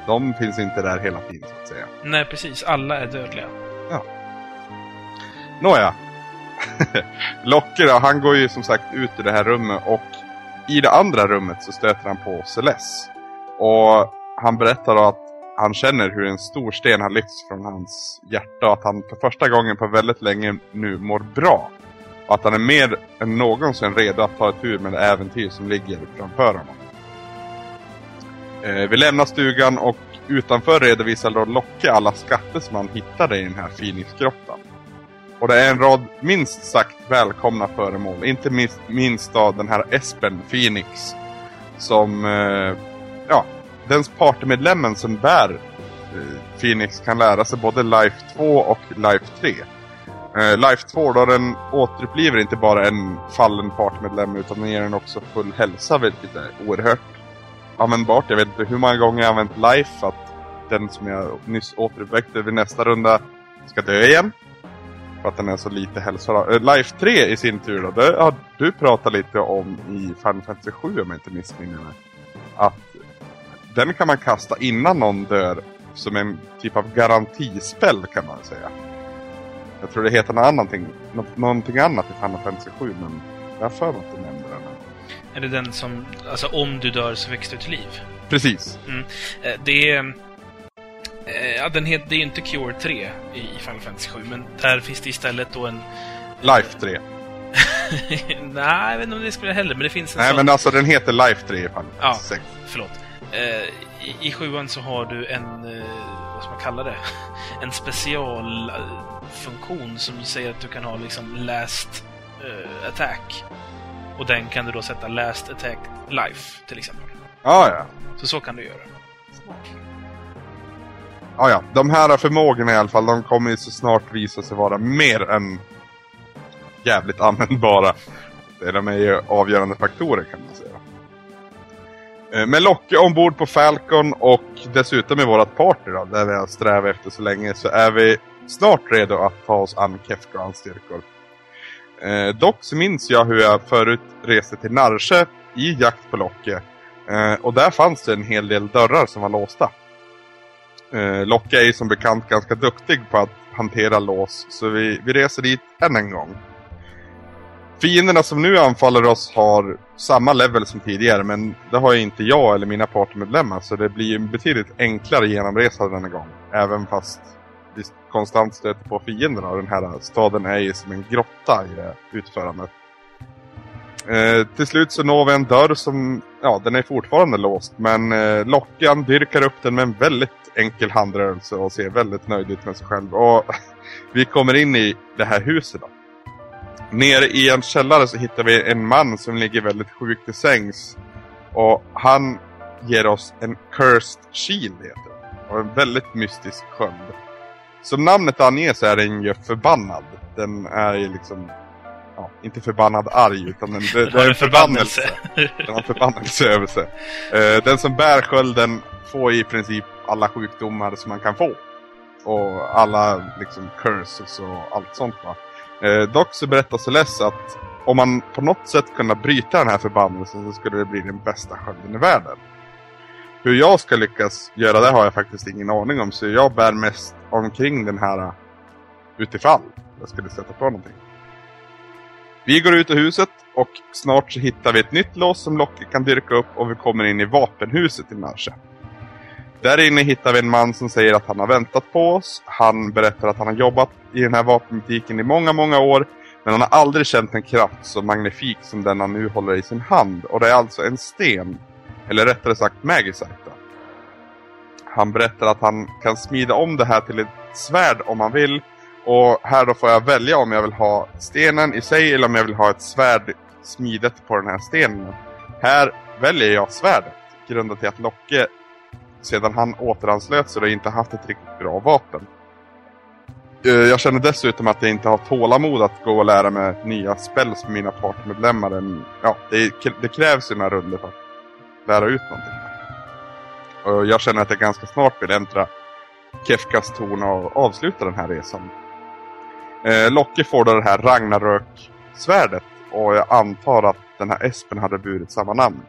S5: de finns inte där hela tiden så att säga.
S4: Nej, precis. Alla är dödliga.
S5: Nåja. [LAUGHS] Locke då, han går ju som sagt ut ur det här rummet och i det andra rummet så stöter han på Celeste. Och han berättar då att han känner hur en stor sten har lyfts från hans hjärta och att han för första gången på väldigt länge nu mår bra. Och att han är mer än någonsin redo att ta ett tur med det äventyr som ligger framför honom. Eh, vi lämnar stugan och utanför redovisar då Locke alla skatter som han hittade i den här Phoenixgrottan. Och det är en rad minst sagt välkomna föremål. Inte minst, minst av den här Espen Phoenix. Som, eh, ja, den partymedlemmen som bär eh, Phoenix kan lära sig både Life 2 och Life 3. Eh, Life 2 då den återupplivar inte bara en fallen partymedlem utan den ger den också full hälsa vilket är oerhört användbart. Jag vet inte hur många gånger jag använt Life att den som jag nyss återuppväckte vid nästa runda ska dö igen. För att den är så lite hälsa. Eh, Life 3 i sin tur då, det har du pratat lite om i Final Fantasy 7 om jag inte missminner mig. Att den kan man kasta innan någon dör som en typ av garantispel kan man säga. Jag tror det heter något annat, nå- någonting annat i Final Fantasy 7 men jag har för mig att du nämnde den.
S4: Är det den som, alltså om du dör så väcks du till liv?
S5: Precis.
S4: Eh, Det är... eh, Ja, den heter, det är ju inte Cure 3 i Final Fantasy 7, men där finns det istället då en...
S5: Life 3. [LAUGHS]
S4: Nej, jag vet inte om det skulle heller, men det finns en
S5: Nej
S4: sån...
S5: men alltså den heter Life 3 i Final
S4: Ja.
S5: Fantasy 6.
S4: Förlåt. Eh, i, I sjuan så har du en, eh, vad ska man kalla det? [LAUGHS] En specialfunktion som säger att du kan ha liksom last attack. Och den kan du då sätta last attack life, till exempel.
S5: Ja, ja.
S4: Så så kan du göra
S5: ah, ja, de här förmågorna i alla fall, de kommer ju så snart visa sig vara mer än jävligt användbara. De är ju avgörande faktorer kan man säga. Eh, med Locke ombord på Falcon och dessutom i vårt party då, där vi har strävat efter så länge, så är vi snart redo att ta oss an Kefka och hans styrkor. Eh, dock så minns jag hur jag förut reste till Narsche i jakt på Locke. Eh, och där fanns det en hel del dörrar som var låsta. Eh, Locke är ju som bekant ganska duktig på att hantera lås, så vi, vi reser dit än en gång. Fienderna som nu anfaller oss har samma level som tidigare, men det har ju inte jag eller mina partymedlemmar, så det blir ju en betydligt enklare genomresa denna gång. Även fast vi konstant stöter på fienderna och den här staden är ju som en grotta i det utförandet. Eh, till slut så når vi en dörr som, ja den är fortfarande låst men eh, Lockan dyrkar upp den med en väldigt enkel handrörelse och ser väldigt nöjd ut med sig själv. Och [LAUGHS] vi kommer in i det här huset då. Nere i en källare så hittar vi en man som ligger väldigt sjukt till sängs. Och han ger oss en Cursed Shield heter det. Och en väldigt mystisk sköld. Som namnet anger så är den ju förbannad. Den är ju liksom, ja, inte förbannad arg utan den, det, det är
S4: en
S5: en [LAUGHS] förbannelse.
S4: förbannelse.
S5: Den har förbannelse över sig. Eh, den som bär skölden får i princip alla sjukdomar som man kan få. Och alla liksom curses och allt sånt va. Eh, dock så berättar Celeste att om man på något sätt kunde bryta den här förbannelsen så skulle det bli den bästa skölden i världen. Hur jag ska lyckas göra det har jag faktiskt ingen aning om så jag bär mest omkring den här utifall jag skulle sätta på någonting. Vi går ut ur huset och snart så hittar vi ett nytt lås som Locke kan dyrka upp och vi kommer in i vapenhuset i Narsche. Där inne hittar vi en man som säger att han har väntat på oss. Han berättar att han har jobbat i den här vapenbutiken i många, många år. Men han har aldrig känt en kraft så magnifik som den han nu håller i sin hand. Och det är alltså en sten. Eller rättare sagt Magisite. Han berättar att han kan smida om det här till ett svärd om han vill. Och här då får jag välja om jag vill ha stenen i sig eller om jag vill ha ett svärd smidet på den här stenen. Här väljer jag svärdet. Grundat till att Locke sedan han återanslöt sig och inte haft ett riktigt bra vapen. Eh, jag känner dessutom att jag inte har tålamod att gå och lära mig nya spells med mina partnermedlemmar. Ja, det, det krävs ju några runder för att lära ut någonting. Och jag känner att jag ganska snart vill äntra Kefkas torn och avsluta den här resan. Eh, Locke får då det här Ragnarök-svärdet och jag antar att den här Espen hade burit samma namn.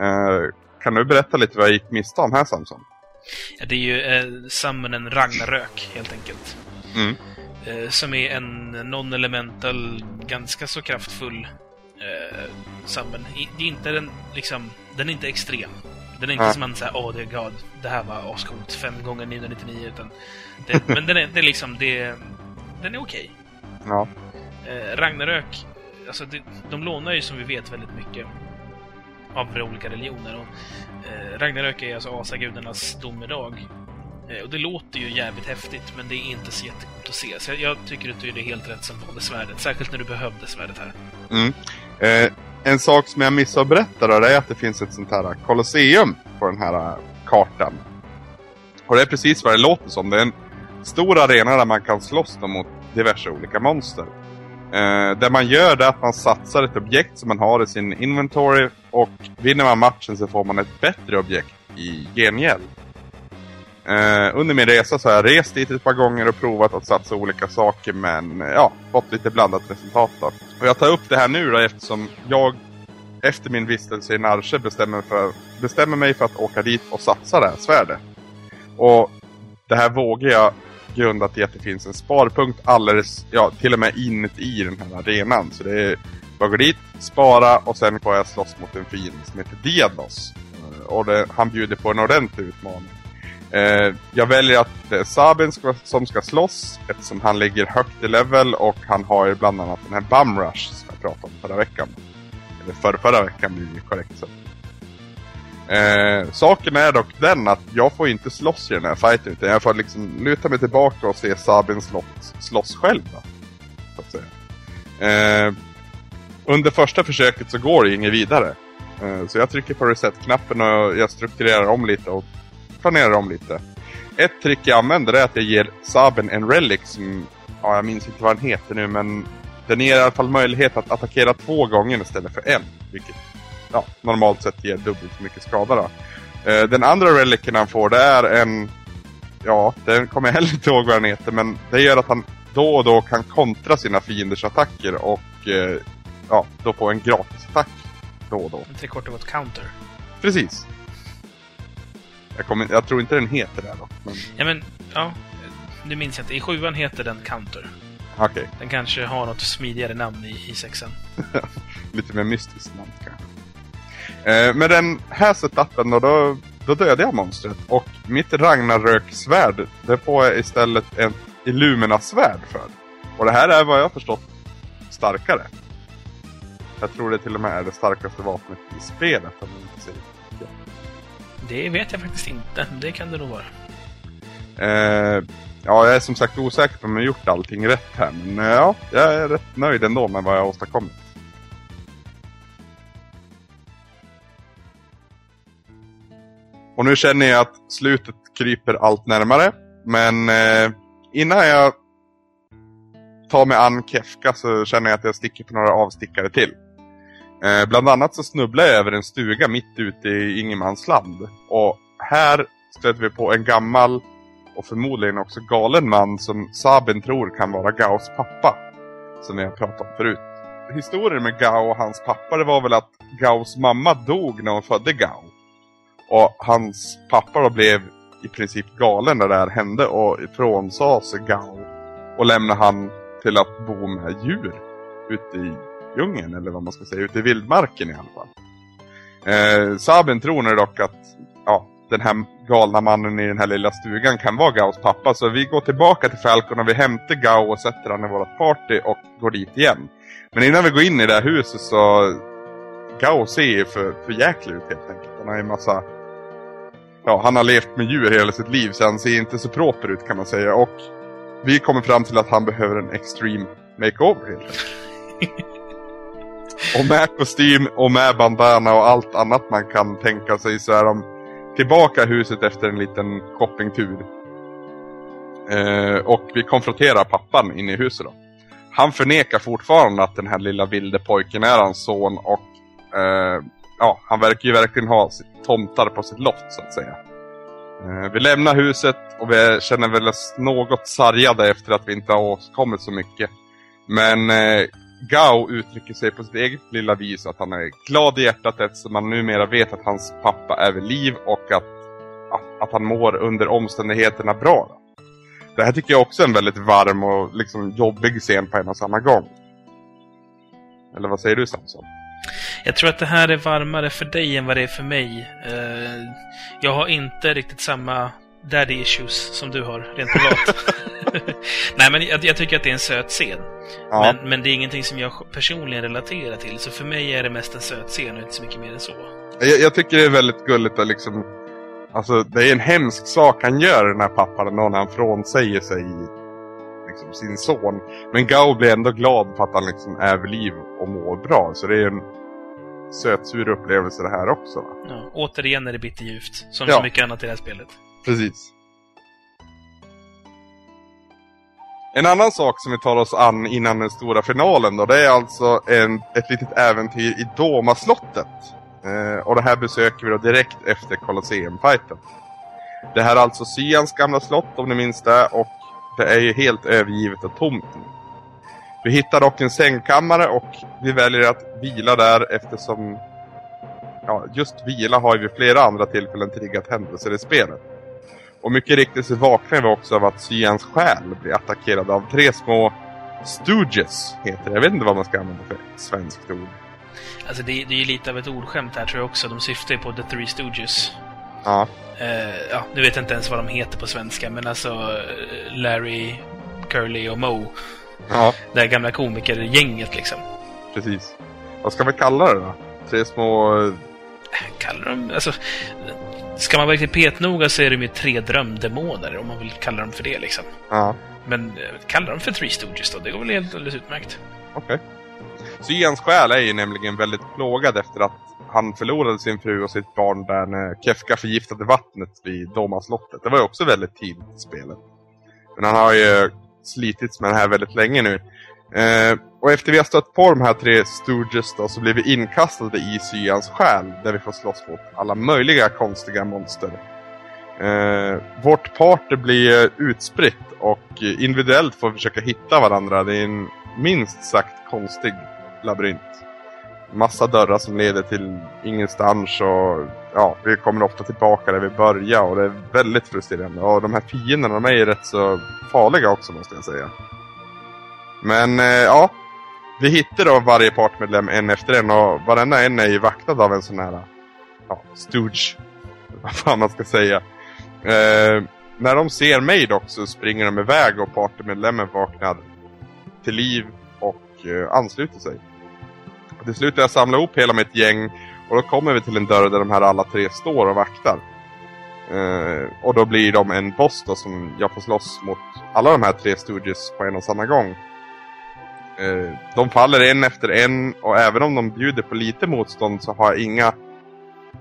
S5: Eh, kan du berätta lite vad jag gick miste om här Samson?
S4: Ja, det är ju eh, Summonen Ragnarök, helt enkelt.
S5: Mm.
S4: Eh, som är en non-elemental, ganska så kraftfull eh, summon. I, det är inte den, liksom, den är inte extrem. Den är inte
S5: Nej.
S4: som man säger, åh det är god, det här var ascoolt, 5 gånger 999 utan det, Men den är, det är liksom, det, den är okej.
S5: Ja.
S4: Eh, Ragnarök, alltså det, de lånar ju som vi vet väldigt mycket av olika religioner. Och, eh, Ragnarök är alltså asagudarnas domedag. Eh, och det låter ju jävligt häftigt, men det är inte så jättegott att se. Så jag, jag tycker att du är det helt rätt som valde svärdet. Särskilt när du behövde svärdet här.
S5: Mm. Eh, en sak som jag missade att berätta då, det är att det finns ett sånt här kolosseum på den här eh, kartan. Och det är precis vad det låter som. Det är en stor arena där man kan slåss mot diverse olika monster. Eh, det man gör det är att man satsar ett objekt som man har i sin inventory och vinner man matchen så får man ett bättre objekt i gengäld. Eh, under min resa så har jag rest dit ett par gånger och provat att satsa olika saker men eh, ja, fått lite blandat resultat då. Och jag tar upp det här nu då eftersom jag efter min vistelse i Narsche bestämmer, för, bestämmer mig för att åka dit och satsa det här svärdet. Och det här vågar jag grundat i att det finns en sparpunkt alldeles, ja till och med inuti den här arenan. Så det är bara gå dit, spara och sen får jag slåss mot en fiende som heter Diados. Eh, och det, han bjuder på en ordentlig utmaning. Eh, jag väljer att det är Sabin ska, som ska slåss eftersom han ligger högt i level och han har ju bland annat den här Bumrush som jag pratade om förra veckan. Eller förra, förra veckan blir det korrekt så. Eh, saken är dock den att jag får inte slåss i den här fighten utan jag får liksom luta mig tillbaka och se Sabin slåss, slåss själv då, så att säga. Eh, under första försöket så går det inget vidare. Eh, så jag trycker på reset-knappen och jag strukturerar om lite och planerar om lite. ett trick jag använder är att jag ger Saben en relic som, ja jag minns inte vad den heter nu men den ger i alla fall möjlighet att attackera två gånger istället för en. Vilket ja, normalt sett ger dubbelt så mycket skada då. Eh, den andra relicen han får det är en, ja den kommer jag heller inte ihåg vad den heter men det gör att han då och då kan kontra sina fienders attacker och eh, ja, då få en gratisattack då och då.
S4: Tre kort och gott counter.
S5: Precis. Jag, kommer, jag tror inte den heter det dock. Men
S4: Ja, men, ja. Nu minns jag inte. I sjuan heter den counter.
S5: okej.
S4: Den kanske har något smidigare namn i, i sexan. [LAUGHS]
S5: Lite mer mystiskt namn kanske. Eh, med den här setupen då, då, då dödade jag monstret. Och mitt Ragnarök-svärd, det får jag istället en Illumina-svärd för. Och det här är vad jag förstått starkare. Jag tror det till och med är det starkaste vapnet i spelet. Om jag inte fel.
S4: Det vet jag faktiskt inte. Det kan det nog vara.
S5: Eh, ja, jag är som sagt osäker på om jag gjort allting rätt här. Men eh, ja, jag är rätt nöjd ändå med vad jag åstadkommit. Och nu känner jag att slutet kryper allt närmare. Men eh, innan jag tar mig an Kefka så känner jag att jag sticker på några avstickare till. Eh, bland annat så snubblar jag över en stuga mitt ute i ingenmansland. Och här stöter vi på en gammal och förmodligen också galen man som Sabin tror kan vara Gaos pappa. Som vi har pratat om förut. Historien med Gao och hans pappa det var väl att Gaos mamma dog när hon födde Gao. Och hans pappa då blev i princip galen när det här hände och frånsade sig Gao. Och lämnade han till att bo med djur ute i djungeln eller vad man ska säga, ute i vildmarken i alla fall. Eh, Sabin tror nu dock att ja, den här galna mannen i den här lilla stugan kan vara Gaos pappa. Så vi går tillbaka till Falcon och vi hämtar Gao och sätter han i vårt party och går dit igen. Men innan vi går in i det här huset så Gao ser ju för, för jäklig ut helt enkelt. Han har ju massa Ja, han har levt med djur hela sitt liv så han ser inte så proper ut kan man säga. Och vi kommer fram till att han behöver en extreme makeover helt enkelt. [LAUGHS] och med kostym och med bandana och allt annat man kan tänka sig så är de tillbaka i huset efter en liten shoppingtur. Eh, och vi konfronterar pappan inne i huset då. Han förnekar fortfarande att den här lilla vilde pojken är hans son och eh, ja, han verkar ju verkligen ha tomtar på sitt loft så att säga. Eh, vi lämnar huset och vi känner väl oss något sargade efter att vi inte har åstadkommit så mycket. Men eh, Gao uttrycker sig på sitt eget lilla vis att han är glad i hjärtat eftersom han numera vet att hans pappa är vid liv och att, att, att han mår under omständigheterna bra. Då. Det här tycker jag också är en väldigt varm och liksom jobbig scen på en och samma gång. Eller vad säger du Samson?
S4: Jag tror att det här är varmare för dig än vad det är för mig. Eh, jag har inte riktigt samma daddy issues som du har, rent privat. [LAUGHS] Nej, men jag, jag tycker att det är en söt scen.
S5: Ja.
S4: Men, men det är ingenting som jag personligen relaterar till, så för mig är det mest en söt scen och inte så mycket mer än så.
S5: Jag, jag tycker det är väldigt gulligt att liksom... Alltså det är en hemsk sak han gör den här pappan när han frånsäger sig liksom, sin son. Men Gao blir ändå glad för att han liksom är vid liv och mår bra. Så det är en sötsur upplevelse det här också. Va?
S4: Ja, återigen är det bitterljuvt, som
S5: Ja.
S4: så mycket annat i det här spelet.
S5: Precis. En annan sak som vi tar oss an innan den stora finalen då, det är alltså en, ett litet äventyr i Doma-slottet. Eh, och det här besöker vi då direkt efter Colosseum-fighten. Det här är alltså Syans gamla slott om ni minns det och det är ju helt övergivet och tomt nu. Vi hittar dock en sängkammare och vi väljer att vila där eftersom ja, just vila har ju vid flera andra tillfällen triggat händelser i spelet. Och mycket riktigt så vaknar vi också av att Syans själ blir attackerad av tre små Stooges, heter det. Jag vet inte vad man ska använda för svenskt ord.
S4: Alltså det, det är ju lite av ett ordskämt här tror jag också. De syftar ju på The Three Stooges.
S5: Ja,
S4: Eh, ja, nu vet jag inte ens vad de heter på svenska, men alltså eh, Larry, Curly och Moe.
S5: ja,
S4: Det här gamla komikergänget liksom.
S5: precis. Vad ska vi kalla det då? Tre små... eh,
S4: Kallar de... Alltså, ska man verkligen petnoga så är de ju tre drömdemoner, om man vill kalla dem för det liksom.
S5: Ja,
S4: Men eh, kalla dem för Three Stooges då, det går väl helt alldeles utmärkt.
S5: okej. Syans själ är ju nämligen väldigt plågad efter att han förlorade sin fru och sitt barn där när Kefka förgiftade vattnet vid Domarslottet. Det var ju också väldigt tidigt i spelet. Men han har ju slitits med det här väldigt länge nu. Eh, och efter vi har stött på de här tre Stooges då, så blir vi inkastade i Syans själ. Där vi får slåss mot alla möjliga konstiga monster. Eh, vårt party blir utspritt och individuellt får vi försöka hitta varandra. Det är en minst sagt konstig labyrint. Massa dörrar som leder till ingenstans och ja, vi kommer ofta tillbaka där vi började och det är väldigt frustrerande. Och de här fienderna de är ju rätt så farliga också måste jag säga. Men eh, ja, vi hittar då varje partmedlem en efter en och varenda en är ju vaktad av en sån här ja, stooge. [LAUGHS] Vad fan man ska säga. Eh, när de ser mig dock så springer de iväg och partymedlemmen vaknar till liv och eh, ansluter sig. Och till slut har jag samlat ihop hela mitt gäng och då kommer vi till en dörr där de här alla tre står och vaktar. Eh, och då blir de en boss då som jag får slåss mot alla de här tre Stooges på en och samma gång. Eh, de faller en efter en och även om de bjuder på lite motstånd så har jag inga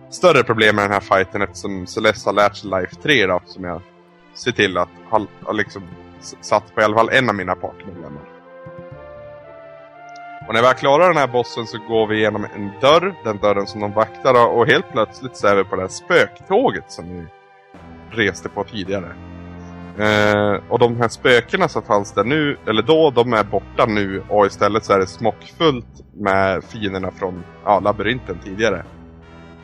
S5: större problem med den här fighten eftersom Celeste har lärt sig Life 3 då, som jag ser till att ha, liksom satt på i alla fall en av mina partnermedlemmar. Och när vi har klarat den här bossen så går vi igenom en dörr, den dörren som de vaktar och helt plötsligt så är vi på det här spöktåget som vi reste på tidigare. Eh, och de här spökena som fanns där nu, eller då, de är borta nu och istället så är det smockfullt med fienderna från ja, labyrinten tidigare.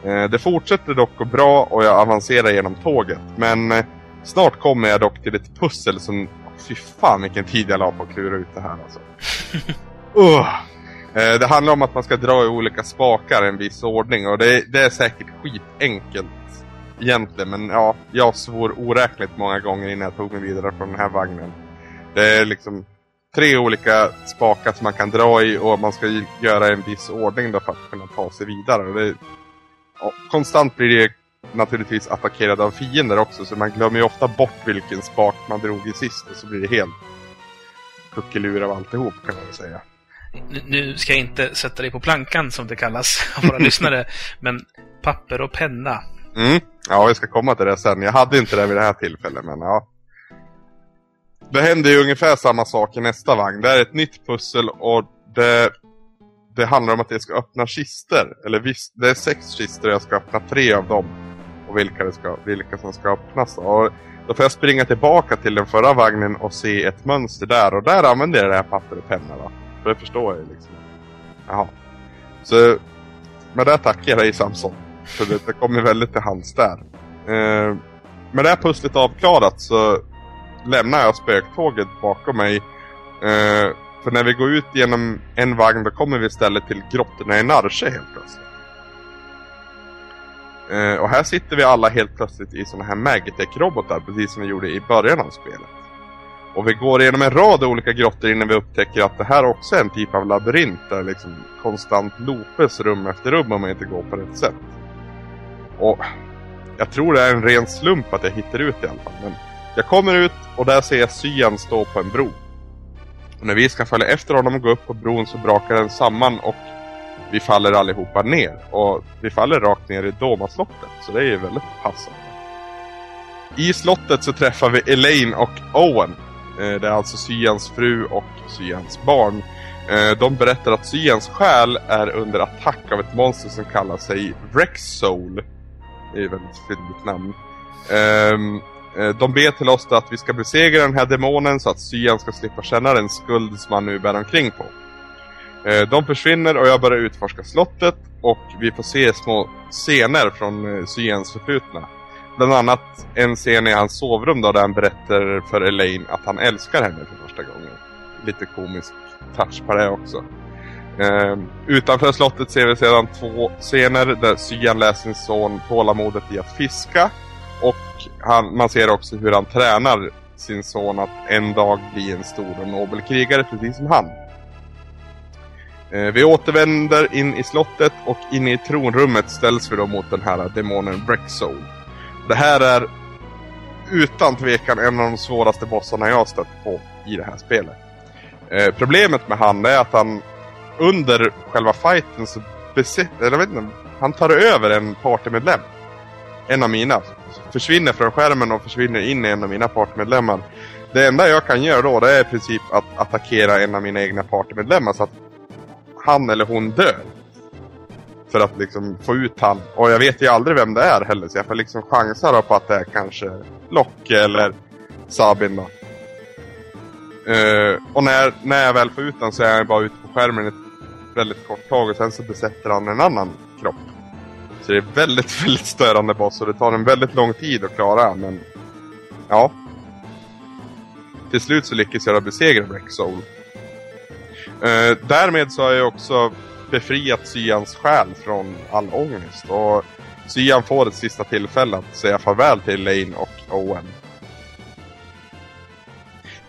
S5: Eh, det fortsätter dock gå bra och jag avancerar genom tåget. Men eh, snart kommer jag dock till ett pussel som... Fy fan vilken tid jag la på att klura ut det här alltså. [LAUGHS] uh. Eh, det handlar om att man ska dra i olika spakar i en viss ordning och det, det är säkert skitenkelt egentligen. Men ja, jag svor oräkneligt många gånger innan jag tog mig vidare från den här vagnen. Det är liksom tre olika spakar som man kan dra i och man ska göra en viss ordning då för att kunna ta sig vidare. Och det, ja, konstant blir det naturligtvis attackerad av fiender också så man glömmer ju ofta bort vilken spak man drog i sist och så blir det helt kuckelur av alltihop kan man väl säga.
S4: Nu- ska jag inte sätta dig på plankan som det kallas [LAUGHS] av våra lyssnare, [LAUGHS] men papper och penna.
S5: Mm. Ja, jag ska komma till det sen. Jag hade inte det vid det här tillfället, men ja. Det händer ju ungefär samma sak i nästa vagn. Det är ett nytt pussel och det, det handlar om att jag ska öppna kister. Eller visst, det är sex kister och jag ska öppna tre av dem. Och vilka, det ska, vilka som ska öppnas då. Och då får jag springa tillbaka till den förra vagnen och se ett mönster där. Och där använder jag det här papper och penna va. För det förstår jag ju liksom. Jaha. Så med det tackar jag dig Samson. För det, det kommer väldigt till hands där. Eh, med det här pusslet avklarat så lämnar jag spöktåget bakom mig. Eh, för när vi går ut genom en vagn då kommer vi istället till grottorna i Narsche helt plötsligt. Eh, och här sitter vi alla helt plötsligt i såna här Magitech-robotar precis som vi gjorde i början av spelet. Och vi går igenom en rad olika grottor innan vi upptäcker att det här också är en typ av labyrint där liksom konstant loopes rum efter rum om man inte går på rätt sätt. Och jag tror det är en ren slump att jag hittar ut i alla fall. Men jag kommer ut och där ser jag Syan stå på en bro. Och när vi ska följa efter honom och gå upp på bron så brakar den samman och vi faller allihopa ner. Och vi faller rakt ner i Doma-slottet. Så det är ju väldigt passande. I slottet så träffar vi Elaine och Owen. Eh, det är alltså Syans fru och Syans barn. Eh, de berättar att Syans själ är under attack av ett monster som kallar sig Rexsoul. Det är ett väldigt fyndigt namn. Ehm, eh, de ber till oss att vi ska besegra den här demonen så att Syan ska slippa känna den skuld som han nu bär omkring på. De försvinner och jag börjar utforska slottet och vi får se små scener från Syans förflutna. Bland annat en scen i hans sovrum då där han berättar för Elaine att han älskar henne för första gången. Lite komisk touch på det också. Eh, utanför slottet ser vi sedan två scener där Cyan lär sin son tålamodet i att fiska. Och han, man ser också hur han tränar sin son att en dag bli en stor och nobel krigare precis som han. Eh, vi återvänder in i slottet och inne i tronrummet ställs vi då mot den här demonen Brexol. Det här är utan tvekan en av de svåraste bossarna jag har stött på i det här spelet. Eh, problemet med han är att han under själva fighten så besitter, eller jag vet inte, han tar över en partymedlem. En av mina. Försvinner från skärmen och försvinner in i en av mina partymedlemmar. Det enda jag kan göra då det är i princip att attackera en av mina egna partymedlemmar så att han eller hon dör. För att liksom få ut han. Och jag vet ju aldrig vem det är heller så jag får liksom chansa då på att det är kanske Locke eller Sabin då. Uh, och när, när jag väl får ut den så är jag bara ute på skärmen ett väldigt kort tag och sen så besätter han en annan kropp. Så det är väldigt, [LAUGHS] väldigt störande boss och det tar en väldigt lång tid att klara men ja. Till slut så lyckas jag besegra Black Soul. Uh, därmed så har jag också befriat Syans själ från all ångest och Syan får ett sista tillfälle att säga farväl till Lane och Owen.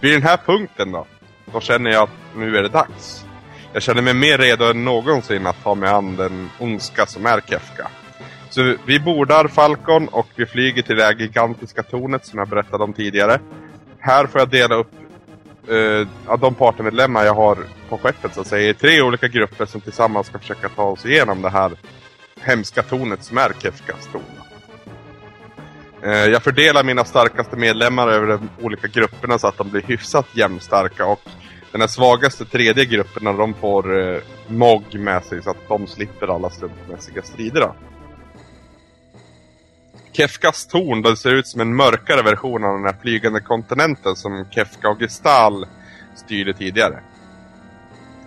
S5: Vid den här punkten då, då känner jag att nu är det dags. Jag känner mig mer redo än någonsin att ta mig an den ondska som är Kefka. Så vi bordar Falcon och vi flyger till det här gigantiska tornet som jag berättade om tidigare. Här får jag dela upp eh, de partnermedlemmar jag har på skeppet så att säga är tre olika grupper som tillsammans ska försöka ta oss igenom det här hemska tornet som är Kefkas torn. Eh, jag fördelar mina starkaste medlemmar över de olika grupperna så att de blir hyfsat jämnstarka och den här svagaste tredje gruppen de får eh, MOG med sig så att de slipper alla slumpmässiga strider. Kefkas torn det ser ut som en mörkare version av den här flygande kontinenten som Kefka och Gestal styrde tidigare.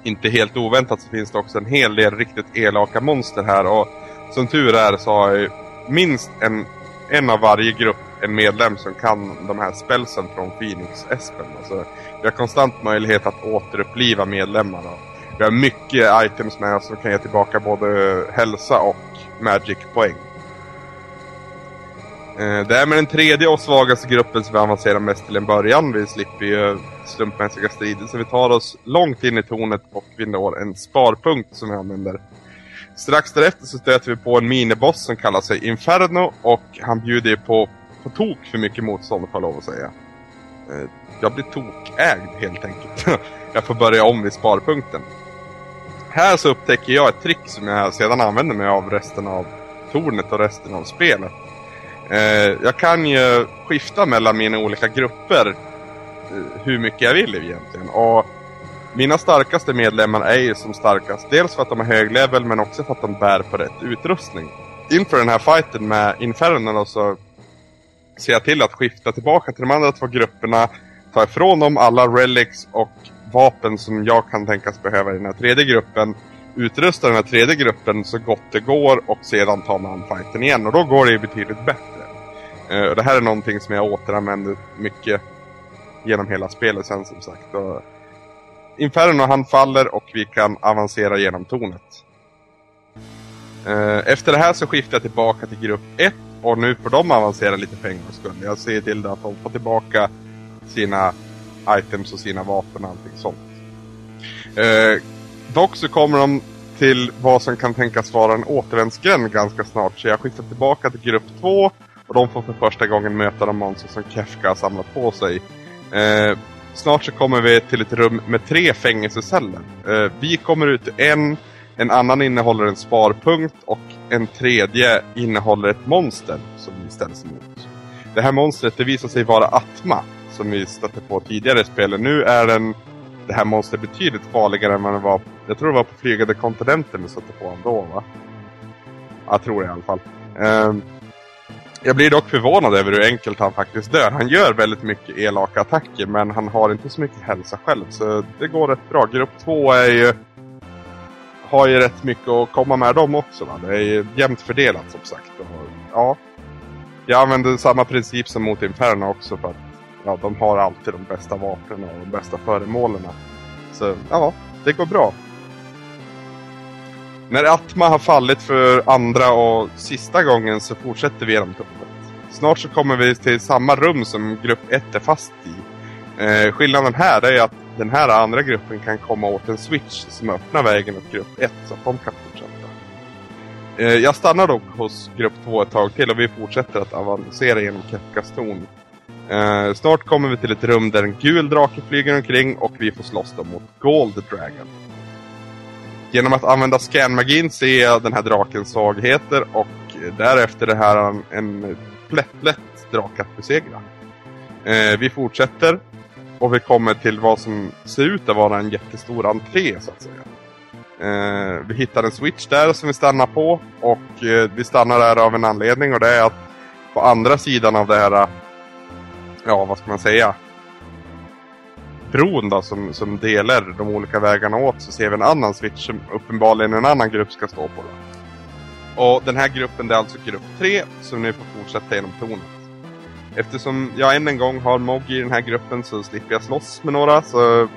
S5: Inte helt oväntat så finns det också en hel del riktigt elaka monster här och som tur är så har ju minst en, en av varje grupp en medlem som kan de här spelsen från Phoenix-espen. Alltså, vi har konstant möjlighet att återuppliva medlemmar. Och vi har mycket items med oss som kan ge tillbaka både hälsa och magic-poäng. Eh, det är med den tredje och svagaste gruppen som vi avancerar mest till en början. Vi slipper ju slumpmässiga strider så vi tar oss långt in i tornet och vi når en sparpunkt som vi använder. Strax därefter så stöter vi på en miniboss som kallar sig Inferno och han bjuder ju på, på tok för mycket motstånd får jag lov att säga. Eh, jag blir tokägd helt enkelt. [LAUGHS] jag får börja om vid sparpunkten. Här så upptäcker jag ett trick som jag sedan använder mig av resten av tornet och resten av spelet. Eh, jag kan ju skifta mellan mina olika grupper eh, hur mycket jag vill egentligen. Och mina starkaste medlemmar är ju som starkast. Dels för att de är hög level men också för att de bär på rätt utrustning. Inför den här fighten med Inferno då så ser jag till att skifta tillbaka till de andra två grupperna. Ta ifrån dem alla relics och vapen som jag kan tänkas behöva i den här tredje gruppen. Utrusta den här tredje gruppen så gott det går och sedan ta man fighten igen. Och då går det ju betydligt bättre. Uh, det här är någonting som jag återanvänder mycket genom hela spelet sen som sagt. Och Inferno han faller och vi kan avancera genom tornet. Uh, Efter det här så skiftar jag tillbaka till grupp 1 och nu får de avancera lite för en gångs skull. Jag ser till att de får tillbaka sina items och sina vapen och allting sånt. Uh, dock så kommer de till vad som kan tänkas vara en återvändsgränd ganska snart. Så jag skickar tillbaka till grupp 2 och de får för första gången möta de monster som Kefka har samlat på sig. Eh, snart så kommer vi till ett rum med tre fängelseceller. Eh, vi kommer ut ur en, en annan innehåller en sparpunkt och en tredje innehåller ett monster som vi ställs emot. Det här monstret det visar sig vara Atma som vi stötte på tidigare i spelet. Nu är den, det här monstret betydligt farligare än vad det var. Jag tror det var på flygande kontinenten vi satte på honom då va? Jag tror det i alla fall. Um, jag blir dock förvånad över hur enkelt han faktiskt dör. Han gör väldigt mycket elaka attacker men han har inte så mycket hälsa själv så det går rätt bra. Grupp 2 är ju har ju rätt mycket att komma med dem också. Va? Det är ju jämnt fördelat som sagt. Och, ja, jag använder samma princip som mot Inferno också för att ja, de har alltid de bästa vapnen och de bästa föremålen. Så ja, det går bra. När Atma har fallit för andra och sista gången så fortsätter vi genom tornet. Snart så kommer vi till samma rum som grupp 1 är fast i. Eh, skillnaden här är att den här andra gruppen kan komma åt en switch som öppnar vägen åt grupp 1 så att de kan fortsätta. Eh, jag stannar dock hos grupp 2 ett tag till och vi fortsätter att avancera genom Kefkas torn. Eh, snart kommer vi till ett rum där en gul drake flyger omkring och vi får slåss dem mot Gold Dragon. Genom att använda scanmagin ser jag den här drakens svagheter och därefter det här en, en plätt drak att besegra. Eh, vi fortsätter och vi kommer till vad som ser ut att vara en jättestor entré så att säga. Eh, vi hittar en switch där som vi stannar på och eh, vi stannar där av en anledning och det är att på andra sidan av det här, ja vad ska man säga, bron då som, som delar de olika vägarna åt så ser vi en annan switch som uppenbarligen en annan grupp ska stå på. Då. Och den här gruppen det är alltså grupp 3 som nu får fortsätta genom tornet. Eftersom jag än en gång har Mogg i den här gruppen så slipper jag slåss med några så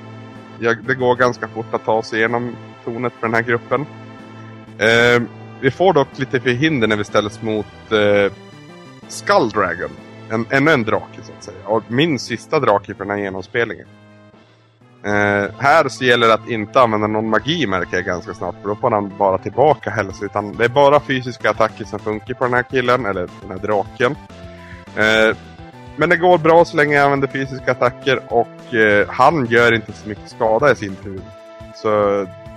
S5: jag, det går ganska fort att ta sig igenom tornet för den här gruppen. Eh, vi får dock lite förhinder när vi ställs mot eh, Skull Dragon. En, ännu en drake så att säga. Och min sista drake för den här genomspelningen. Eh, här så gäller det att inte använda någon magi märker jag ganska snart. För då får han bara tillbaka hälsa. Utan det är bara fysiska attacker som funkar på den här killen. Eller den här draken. Eh, men det går bra så länge jag använder fysiska attacker. Och eh, han gör inte så mycket skada i sin tur. Så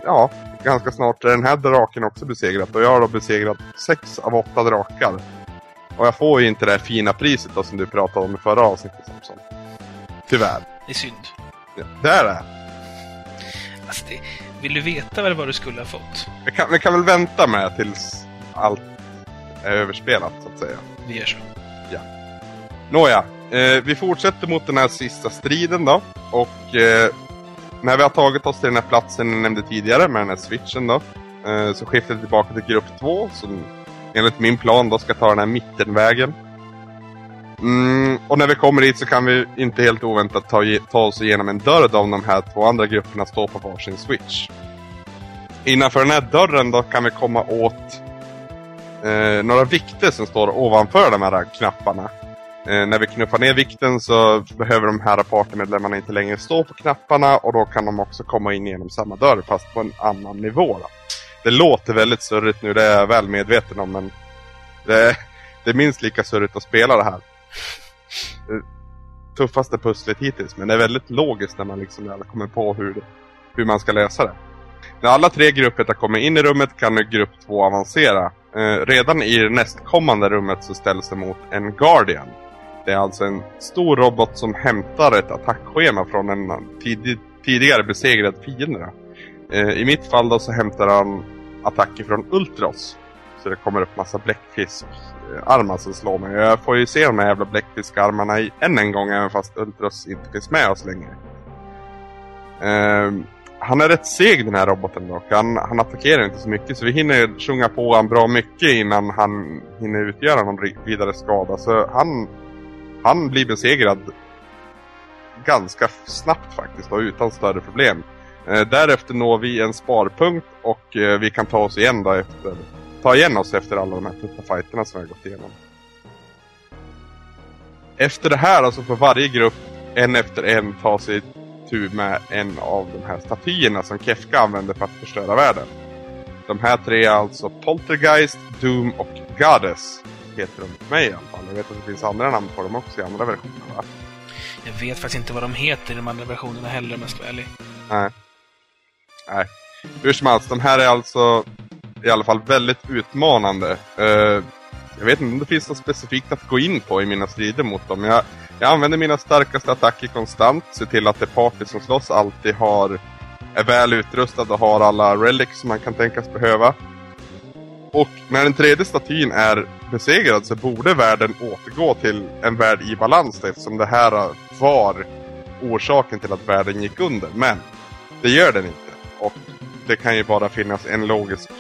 S5: ja, ganska snart är den här draken också besegrad. Och jag har då besegrat sex av åtta drakar. Och jag får ju inte det här fina priset då, som du pratade om i förra avsnittet Samson. Tyvärr.
S4: Det är synd.
S5: Ja, det är det.
S4: Alltså det, vill du veta väl vad du skulle ha fått?
S5: Vi kan, vi kan väl vänta med tills allt är överspelat så att säga.
S4: Vi gör så.
S5: Nåja, eh, vi fortsätter mot den här sista striden då. Och eh, när vi har tagit oss till den här platsen jag nämnde tidigare med den här switchen då. Eh, så skiftar vi tillbaka till grupp 2 som enligt min plan då ska ta den här mittenvägen. Mm, och när vi kommer dit så kan vi inte helt oväntat ta, ta oss igenom en dörr där de här två andra grupperna står på varsin switch. Innanför den här dörren då kan vi komma åt eh, några vikter som står ovanför de här knapparna. Eh, när vi knuffar ner vikten så behöver de här partymedlemmarna inte längre stå på knapparna och då kan de också komma in genom samma dörr fast på en annan nivå. Då. Det låter väldigt surrigt nu, det är jag väl medveten om men det, det är minst lika surrigt att spela det här. Det tuffaste pusslet hittills men det är väldigt logiskt när man liksom kommer på hur, det- hur man ska lösa det. När alla tre grupper har kommit in i rummet kan nu grupp två avancera. Eh, redan i det nästkommande rummet så ställs det mot en Guardian. Det är alltså en stor robot som hämtar ett attackschema från en tid, tidigare besegrad fiende. Eh, I mitt fall då så hämtar han attacker från Ultros. Så det kommer upp massa bläckfiskarmar som slår mig. Jag får ju se de här jävla bläckfiskarmarna i- än en gång även fast Ultros inte finns med oss längre. Um, han är rätt seg den här roboten dock. Han, han attackerar inte så mycket så vi hinner sjunga på han bra mycket innan han hinner utgöra någon vidare skada. Så han, han blir besegrad ganska snabbt faktiskt och utan större problem. Eh, därefter når vi en sparpunkt och eh, vi kan ta oss igen då efter, ta igen oss efter alla de här tuffa fighterna som vi har gått igenom. Efter det här alltså får varje grupp en efter en ta sig tur med en av de här statyerna som Kefka använder för att förstöra världen. De här tre är alltså Poltergeist, Doom och Goddess. Heter de för mig i alla fall. Jag vet att det finns andra namn på dem också i andra versioner va?
S4: Jag vet faktiskt inte vad de heter i de andra versionerna heller om jag ska vara ärlig.
S5: Nej. Nej. Hur som helst, de här är alltså i alla fall väldigt utmanande. Uh, jag vet inte om det finns något specifikt att gå in på i mina strider mot dem. Jag, jag använder mina starkaste attacker konstant. Ser till att det party som slåss alltid har är väl utrustad och har alla relics som man kan tänkas behöva. Och när den tredje statyn är besegrad så borde världen återgå till en värld i balans eftersom det här var orsaken till att världen gick under. Men det gör den inte. Och det kan ju bara finnas en logisk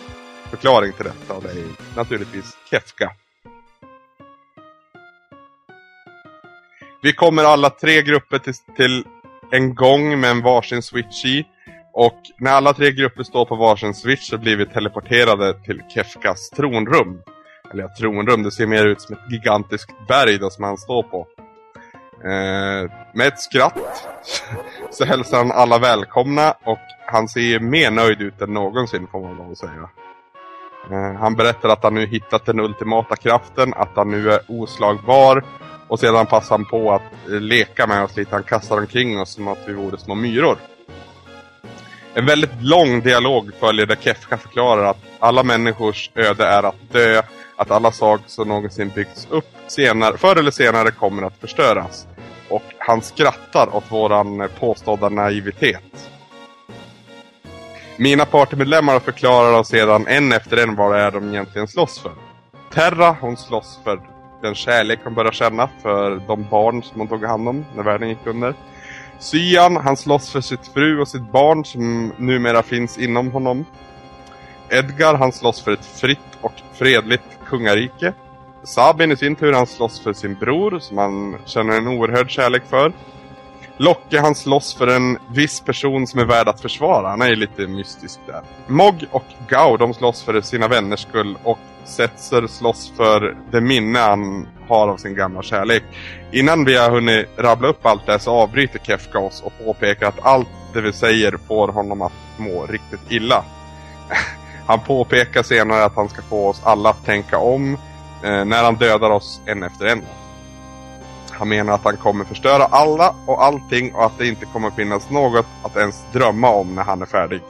S5: förklaring till detta och det är ju naturligtvis Kefka. Vi kommer alla tre grupper till, till en gång med en varsin switch i. Och när alla tre grupper står på varsin switch så blir vi teleporterade till Kefkas tronrum. Eller ja, tronrum, det ser mer ut som ett gigantiskt berg då som han står på. Eh, med ett skratt [LAUGHS] så hälsar han alla välkomna och han ser mer nöjd ut än någonsin får man lov att säga. Eh, han berättar att han nu hittat den ultimata kraften, att han nu är oslagbar och sedan passar han på att eh, leka med oss lite. Han kastar omkring oss som att vi vore små myror. En väldigt lång dialog följer där Kefka förklarar att alla människors öde är att dö, att alla saker som någonsin byggts upp senare, förr eller senare kommer att förstöras. Och han skrattar åt våran eh, påstådda naivitet. Mina partymedlemmar förklarar oss sedan en efter en vad det är de egentligen slåss för. Terra, hon slåss för den kärlek hon börjar känna för de barn som hon tog hand om när världen gick under. Syan, han slåss för sitt fru och sitt barn som numera finns inom honom. Edgar, han slåss för ett fritt och fredligt kungarike. Sabin i sin tur, han slåss för sin bror som han känner en oerhörd kärlek för. Locke, han slåss för en viss person som är värd att försvara. Han är ju lite mystisk där. Mog och Gao, de slåss för sina vänners skull och Setzer slåss för det minne han har av sin gamla kärlek. Innan vi har hunnit rabbla upp allt det här så avbryter Kefka oss och påpekar att allt det vi säger får honom att må riktigt illa. [LAUGHS] Han påpekar senare att han ska få oss alla att tänka om eh, när han dödar oss en efter en. Han menar att han kommer förstöra alla och allting och att det inte kommer finnas något att ens drömma om när han är färdig.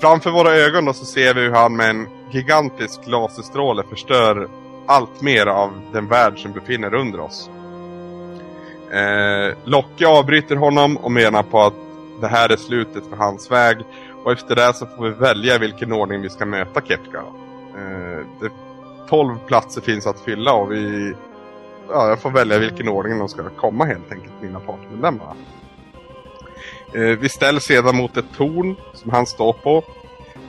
S5: Framför våra ögon då så ser vi hur han med en gigantisk laserstråle förstör allt mer av den värld som befinner under oss. Eh, Locke avbryter honom och menar på att det här är slutet för hans väg. Och efter det så får vi välja vilken ordning vi ska möta Kepka. Eh, det, 12 platser finns att fylla och vi... Ja, jag får välja vilken ordning de ska komma helt enkelt, mina partymedlemmar. Eh, vi ställs sedan mot ett torn som han står på.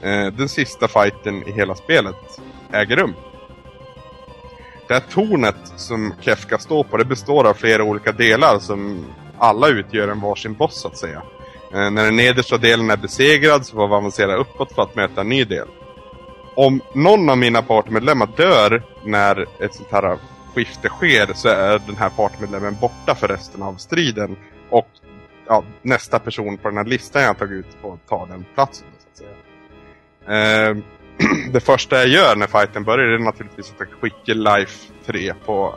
S5: Eh, den sista fighten i hela spelet äger rum. Det här tornet som Kefka står på det består av flera olika delar som alla utgör en varsin boss så att säga. Eh, när den nedersta delen är besegrad så får vi avancera uppåt för att möta en ny del. Om någon av mina partmedlemmar dör när ett sånt här skifte sker så är den här partmedlemmen borta för resten av striden. Och ja, nästa person på den här listan jag tagit ut får ta den platsen. Så att säga. Eh, [CLEARS THROAT] det första jag gör när fighten börjar är naturligtvis att jag skickar Life 3 på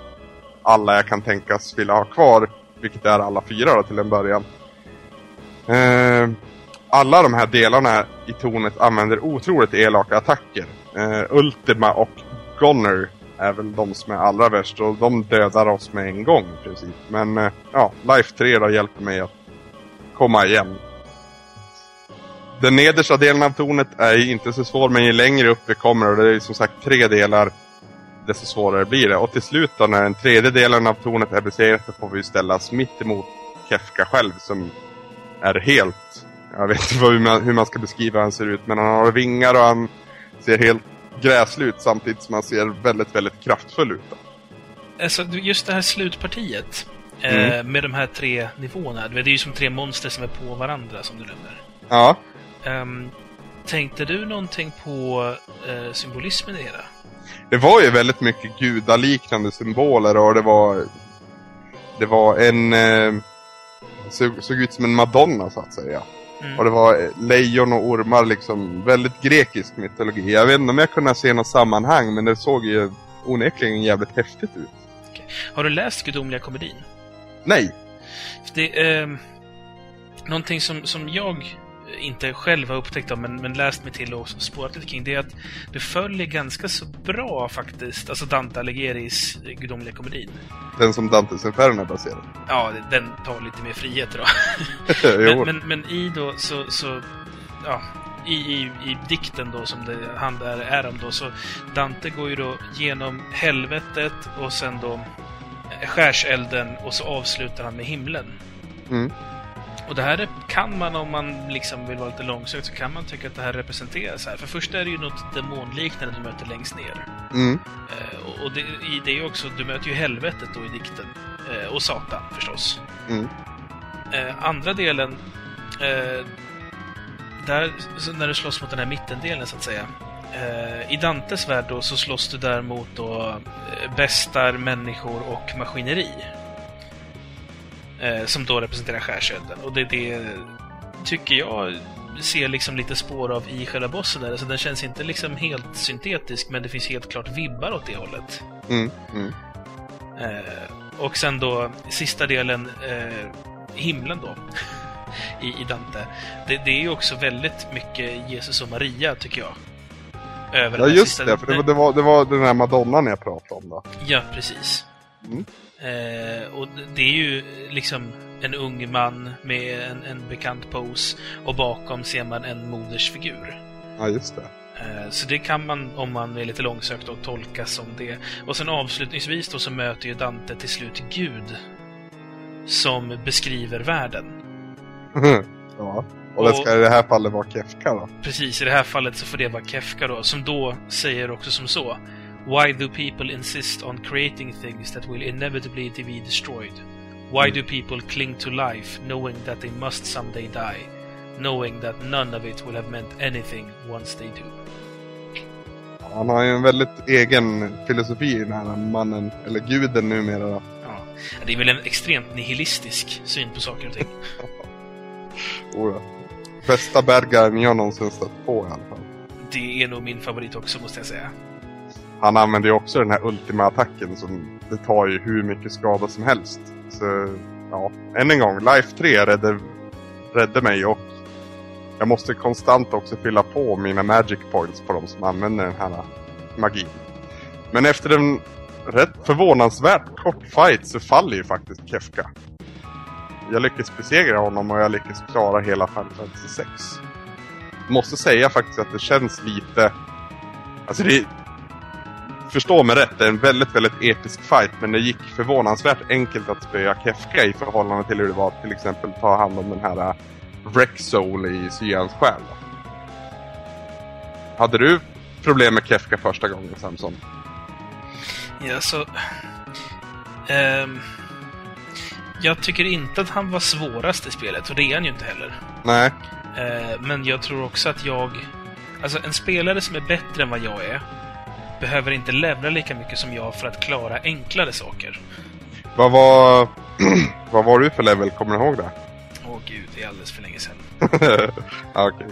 S5: alla jag kan tänkas vilja ha kvar. Vilket är alla fyra då till en början. Eh, alla de här delarna i tornet använder otroligt elaka attacker. Eh, Ultima och Gonner är väl de som är allra värst och de dödar oss med en gång i princip. Men eh, ja, Life 3 då hjälper mig att komma igen. Den nedersta delen av tornet är inte så svår men ju längre upp vi kommer och det är ju som sagt tre delar desto svårare blir det. Och till slut då när den tredje delen av tornet är besegrat så får vi ställas mitt emot Kefka själv som är helt... Jag vet inte hur man, hur man ska beskriva hur han ser ut men han har vingar och han ser helt gräslig ut samtidigt som han ser väldigt, väldigt kraftfull ut.
S4: Alltså, just det här slutpartiet
S5: Mm.
S4: eh, med de här tre nivåerna. Det är ju som tre monster som är på varandra som du nämner.
S5: Ja,
S4: Ehm, tänkte du någonting på eh, symbolismen i det
S5: det var ju väldigt mycket gudaliknande symboler och det var... Det var en... Eh, såg, såg ut som en madonna så att säga.
S4: Mm.
S5: Och det var eh, lejon och ormar liksom. Väldigt grekisk mytologi. Jag vet inte om jag kunde se något sammanhang men det såg ju onekligen jävligt häftigt ut.
S4: Har du läst Gudomliga komedin?
S5: Nej!
S4: Det är ehm, någonting som, som jag inte själv har upptäckt av, men, men läst mig till och spårat lite kring, det är att det följer ganska så bra faktiskt, alltså Dante Alighieri's Gudomliga komedin.
S5: Den som Dantes Inferno är baserad
S4: Ja, den tar lite mer friheter då. [LAUGHS] Men, men, men i då så, så ja, i, i, i dikten då som det han där är om då så Dante går ju då genom helvetet och sen då skärselden och så avslutar han med himlen.
S5: Mm.
S4: Och det här är- kan man om man liksom vill vara lite långsökt så kan man tycka att det här representerar så här. För först är det ju något demonliknande du möter längst ner.
S5: Mm.
S4: Eh, och- det, i det är också, du möter ju helvetet då i dikten. Eh, och Satan förstås.
S5: Mm.
S4: Eh, andra delen, eh, där, när du slåss mot den här mittendelen så att säga. Eh, I Dantes värld då så slåss du där mot då eh, bestar, människor och maskineri. Eh, som då representerar skärselden. Och det, det tycker jag ser liksom lite spår av i själva bossen där. Så den känns inte liksom helt syntetisk men det finns helt klart vibbar åt det hållet.
S5: Mm. Mm.
S4: Eh, och sen då sista delen, eh, himlen då. [LAUGHS] i, i Dante. Det, det är ju också väldigt mycket Jesus och Maria, tycker jag. Över
S5: Ja just
S4: sista-
S5: det, för det var, det, var, det var den här Madonnan jag pratade om då.
S4: Ja, precis.
S5: Mm.
S4: Eh, och det är ju liksom en ung man med en, en bekant pose och bakom ser man en modersfigur.
S5: Ja just det.
S4: Eh, Så det kan man, om man är lite långsökt, och tolka som det. Och sen avslutningsvis då så möter ju Dante till slut Gud. Som beskriver världen. [LAUGHS]
S5: ja. Och det ska i det här fallet vara Kefka då.
S4: Precis, i det här fallet så får det vara Kefka då, som då säger också som så. Why do people insist on creating things that will inevitably be destroyed? Why do people cling to life knowing that they must someday die? Knowing that none of it will have meant anything once they do.
S5: Han har ju en väldigt egen filosofi den här mannen, eller guden numera då.
S4: Ja. Det är väl en extremt nihilistisk syn på saker och ting. [LAUGHS]
S5: Oh, ja. Bästa Bergaren jag någonsin stött på i alla fall.
S4: Det är nog min favorit också, måste jag säga.
S5: Han använder ju också den här ultima-attacken som det tar ju hur mycket skada som helst. Så ja, än en gång, Life 3 räddade, räddade mig och jag måste konstant också fylla på mina magic points på de som använder den här magin. Men efter en rätt förvånansvärt kort fight så faller ju faktiskt Kefka. Jag lyckas besegra honom och jag lyckas klara hela Final Fantasy 6. Måste säga faktiskt att det känns lite... Alltså det, förstå mig rätt, det är en väldigt, väldigt episk fight men det gick förvånansvärt enkelt att spöa Kefka i förhållande till hur det var att till exempel ta hand om den här uh, Wreck Soul i Syans själ. Hade du problem med Kefka första gången Samson?
S4: Ja, så... ehm, jag tycker inte att han var svårast i spelet, och det är han ju inte heller.
S5: Nej.
S4: Eh, men jag tror också att jag... Alltså, en spelare som är bättre än vad jag är behöver inte levla lika mycket som jag för att klara enklare saker.
S5: Vad var... [CLEARS THROAT] vad var du för level? Kommer du ihåg det?
S4: Åh gud, det är alldeles för länge sedan.
S5: ja, [LAUGHS] Okej.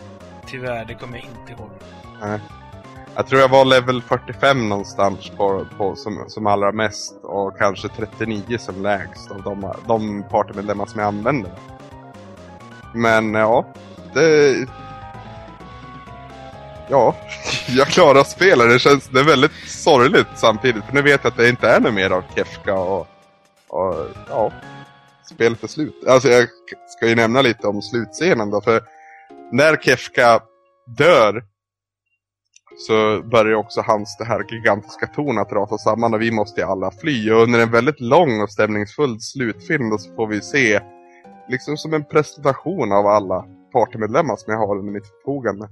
S4: Tyvärr, det kommer jag inte ihåg.
S5: Nej. Jag tror jag var level 45 någonstans på, på, som, som allra mest och kanske 39 som lägst av de, de partymedlemmar som jag använde. Men ja, det... Ja, [LAUGHS] jag klarar spelet. Det känns det är väldigt sorgligt samtidigt. För nu vet jag att det inte är något mer av Kefka och, och ja, spelet är slut. Alltså jag ska ju nämna lite om slutscenen då. För när Kefka dör så börjar också hans det här gigantiska torn att rasa samman och vi måste ju alla fly. Och under en väldigt lång och stämningsfull slutfilm då så får vi se liksom som en presentation av alla partymedlemmar som jag har under mitt förfogande.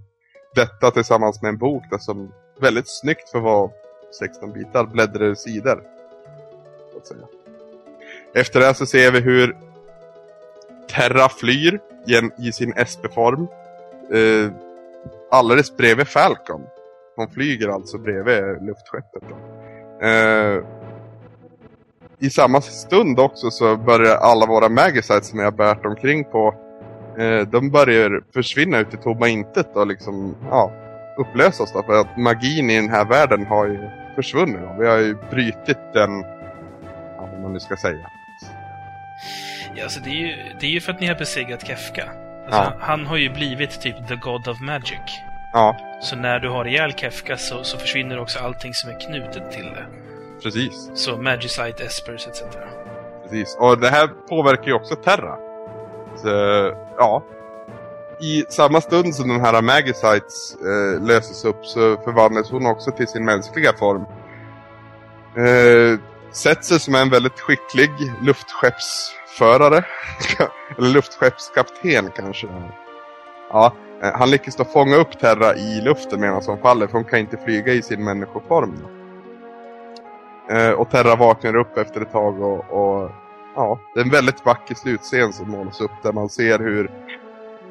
S5: Detta tillsammans med en bok där som väldigt snyggt för att vara 16 bitar bläddrar sidor. Så att säga. Efter det så ser vi hur Terra flyr i sin SP-form. Eh, alldeles bredvid Falcon. Hon flyger alltså bredvid luftskeppet. Då. Eh, I samma stund också så börjar alla våra Magicites som jag har bärt omkring på eh, de börjar försvinna ut i tomma intet och liksom, ja, upplösas då. För att magin i den här världen har ju försvunnit. Då. Vi har ju brutit den, ja, vad man nu ska säga.
S4: Ja, alltså det är ju, det är ju för att ni har besegrat Kefka. Alltså,
S5: Ja.
S4: Han har ju blivit typ the God of Magic.
S5: Ja,
S4: Så när du har ihjäl Kefka så, så försvinner också allting som är knutet till det.
S5: precis.
S4: Så Magicite, Espers etc.
S5: Precis. Och det här påverkar ju också Terra. Så, ja. I samma stund som den här Magicites eh, löses upp så förvandlas hon också till sin mänskliga form. Eh, Setzer som är en väldigt skicklig luftskeppsförare. [LAUGHS] Eller luftskeppskapten kanske. Ja, eh, han lyckas då fånga upp Terra i luften medan hon faller för hon kan inte flyga i sin människoform. Eh, och Terra vaknar upp efter ett tag och, och ja, det är en väldigt vacker slutscen som målas upp där man ser hur,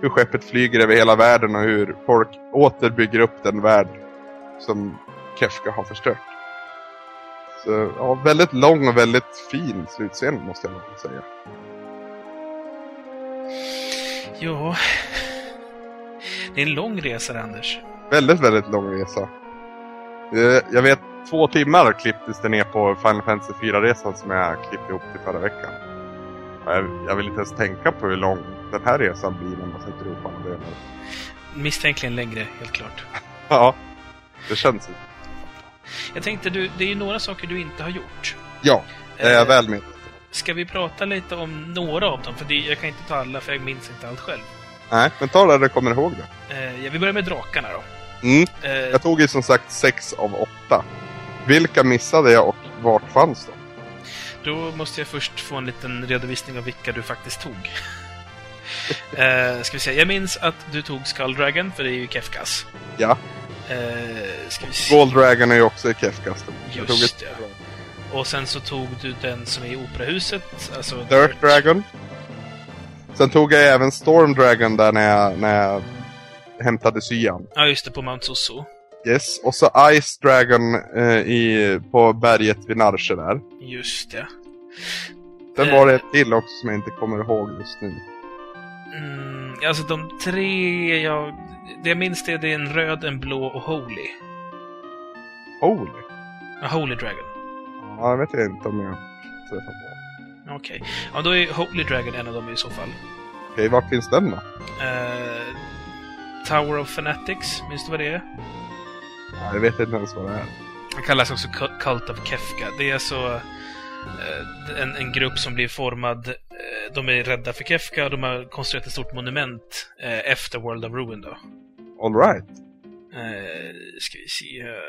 S5: hur skeppet flyger över hela världen och hur folk åter bygger upp den värld som Kefka har förstört. Så ja, väldigt lång och väldigt fin slutscen måste jag säga.
S4: Ja... Det är en lång resa, Anders.
S5: Väldigt, väldigt lång resa. Eh, Jag vet två timmar klipptes det ner på Final Fantasy 4-resan som jag klippte ihop till förra veckan. Jag, jag vill inte ens tänka på hur lång den här resan blir när man sätter ihop alla delar.
S4: Misstänkligen längre, helt klart. [LAUGHS]
S5: Ja, det känns så.
S4: Jag tänkte, du, det är ju några saker du inte har gjort.
S5: Ja, det är jag
S4: Eh,
S5: väl med.
S4: Ska vi prata lite om några av dem? För det, jag kan inte ta alla, för jag minns inte allt själv.
S5: Nej, men ta det du kommer ihåg det.
S4: Eh, ja, vi börjar med drakarna då.
S5: Mm.
S4: Eh,
S5: Jag tog ju som sagt sex av åtta. Vilka missade jag och vart fanns de?
S4: Då måste jag först få en liten redovisning av vilka du faktiskt tog. [LAUGHS] eh, ska vi se, jag minns att du tog Skull Dragon, för det är ju Kefkas.
S5: Ja.
S4: Eh, ska vi se.
S5: Gold Dragon är ju också i tog
S4: Just ja. Och sen så tog du den som är i operahuset, alltså
S5: Dirt Dragon. Sen tog jag även Storm Dragon där när jag, när jag hämtade syan.
S4: Ja, just det, på Mount Soso.
S5: Yes. Och så Ice Dragon eh, i, på berget vid Narsche där.
S4: Just det.
S5: Sen
S4: Eh.
S5: var det ett till också som jag inte kommer ihåg just nu.
S4: Mm, alltså de tre jag... Det jag minns det, det är en röd, en blå och Holy.
S5: Holy.
S4: Ja, Holy Dragon.
S5: Ja, jag vet inte om jag träffar på.
S4: Okej. Ja, då är Holy Dragon en av dem i så fall.
S5: Okej, vart finns den då?
S4: Eh, Tower of Fanatics, minns du vad det är?
S5: Ja, jag vet inte ens vad det är.
S4: Det kallas också Cu- Cult of Kefka. Det är alltså en, en grupp som blir formad. eh, De är rädda för Kefka och de har konstruerat ett stort monument eh, efter World of Ruin då.
S5: All right.
S4: Eh, ska vi se här.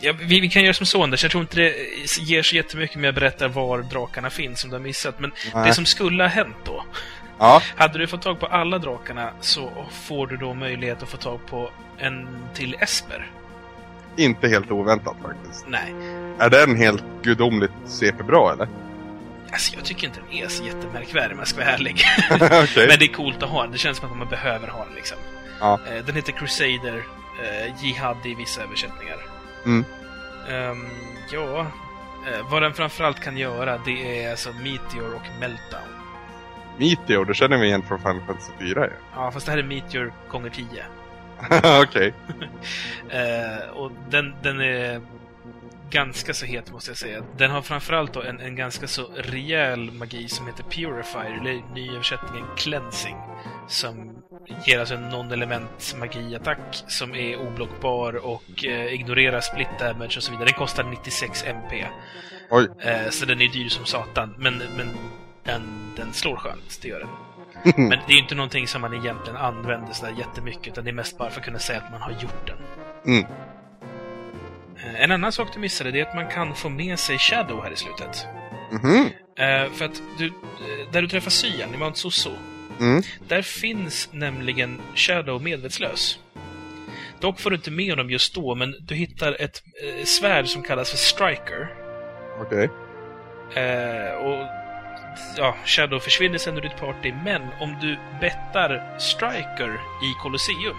S4: Ja, vi, vi kan göra som så Anders, jag tror inte det ger så jättemycket om jag berättar var drakarna finns som du har missat. Men
S5: Nej.
S4: det som skulle ha hänt då.
S5: Ja,
S4: Hade du fått tag på alla drakarna så får du då möjlighet att få tag på en till Esper.
S5: inte helt oväntat faktiskt.
S4: Nej,
S5: Är den helt gudomligt CP-bra eller?
S4: alltså jag tycker inte den är så jättemärkvärdig om jag ska vara ärlig. [LAUGHS] [LAUGHS]
S5: Okej.
S4: Men det är coolt att ha den. Det känns som att man behöver ha den liksom.
S5: Ja.
S4: Eh, Den heter Crusader, eh, Jihad i vissa översättningar.
S5: Mm.
S4: Ehm, ja, eh, vad den framförallt kan göra det är alltså Meteor och Meltdown.
S5: Meteor, det känner vi igen från Final Fantasy 4 ju.
S4: Ja, fast det här är Meteor gånger 10. [LAUGHS]
S5: Okej. [LAUGHS]
S4: Eh, och den, den är ganska så het måste jag säga. Den har framförallt då en, en ganska så rejäl magi som heter Purifier, eller nyöversättningen Cleansing. Som ger alltså en non-element magiattack som är oblockbar och eh, ignorerar split damage och så vidare. Den kostar 96 MP.
S5: Oj.
S4: Eh, så den är dyr som satan, men, men den, den slår skönt, det gör den. [LAUGHS] Men det är ju inte någonting som man egentligen använder sådär jättemycket, utan det är mest bara för att kunna säga att man har gjort den.
S5: Mm.
S4: Eh, En annan sak du missade, det är att man kan få med sig Shadow här i slutet. Eh, för att du, eh, där du träffar Cyan, i Mount Soso,
S5: Mm.
S4: där finns nämligen Shadow medvetslös. Dock får du inte med honom just då, men du hittar ett svärd som kallas för Striker.
S5: Okej.
S4: Eh, och ja, Shadow försvinner sen ur ditt party, men om du bettar Striker i Colosseum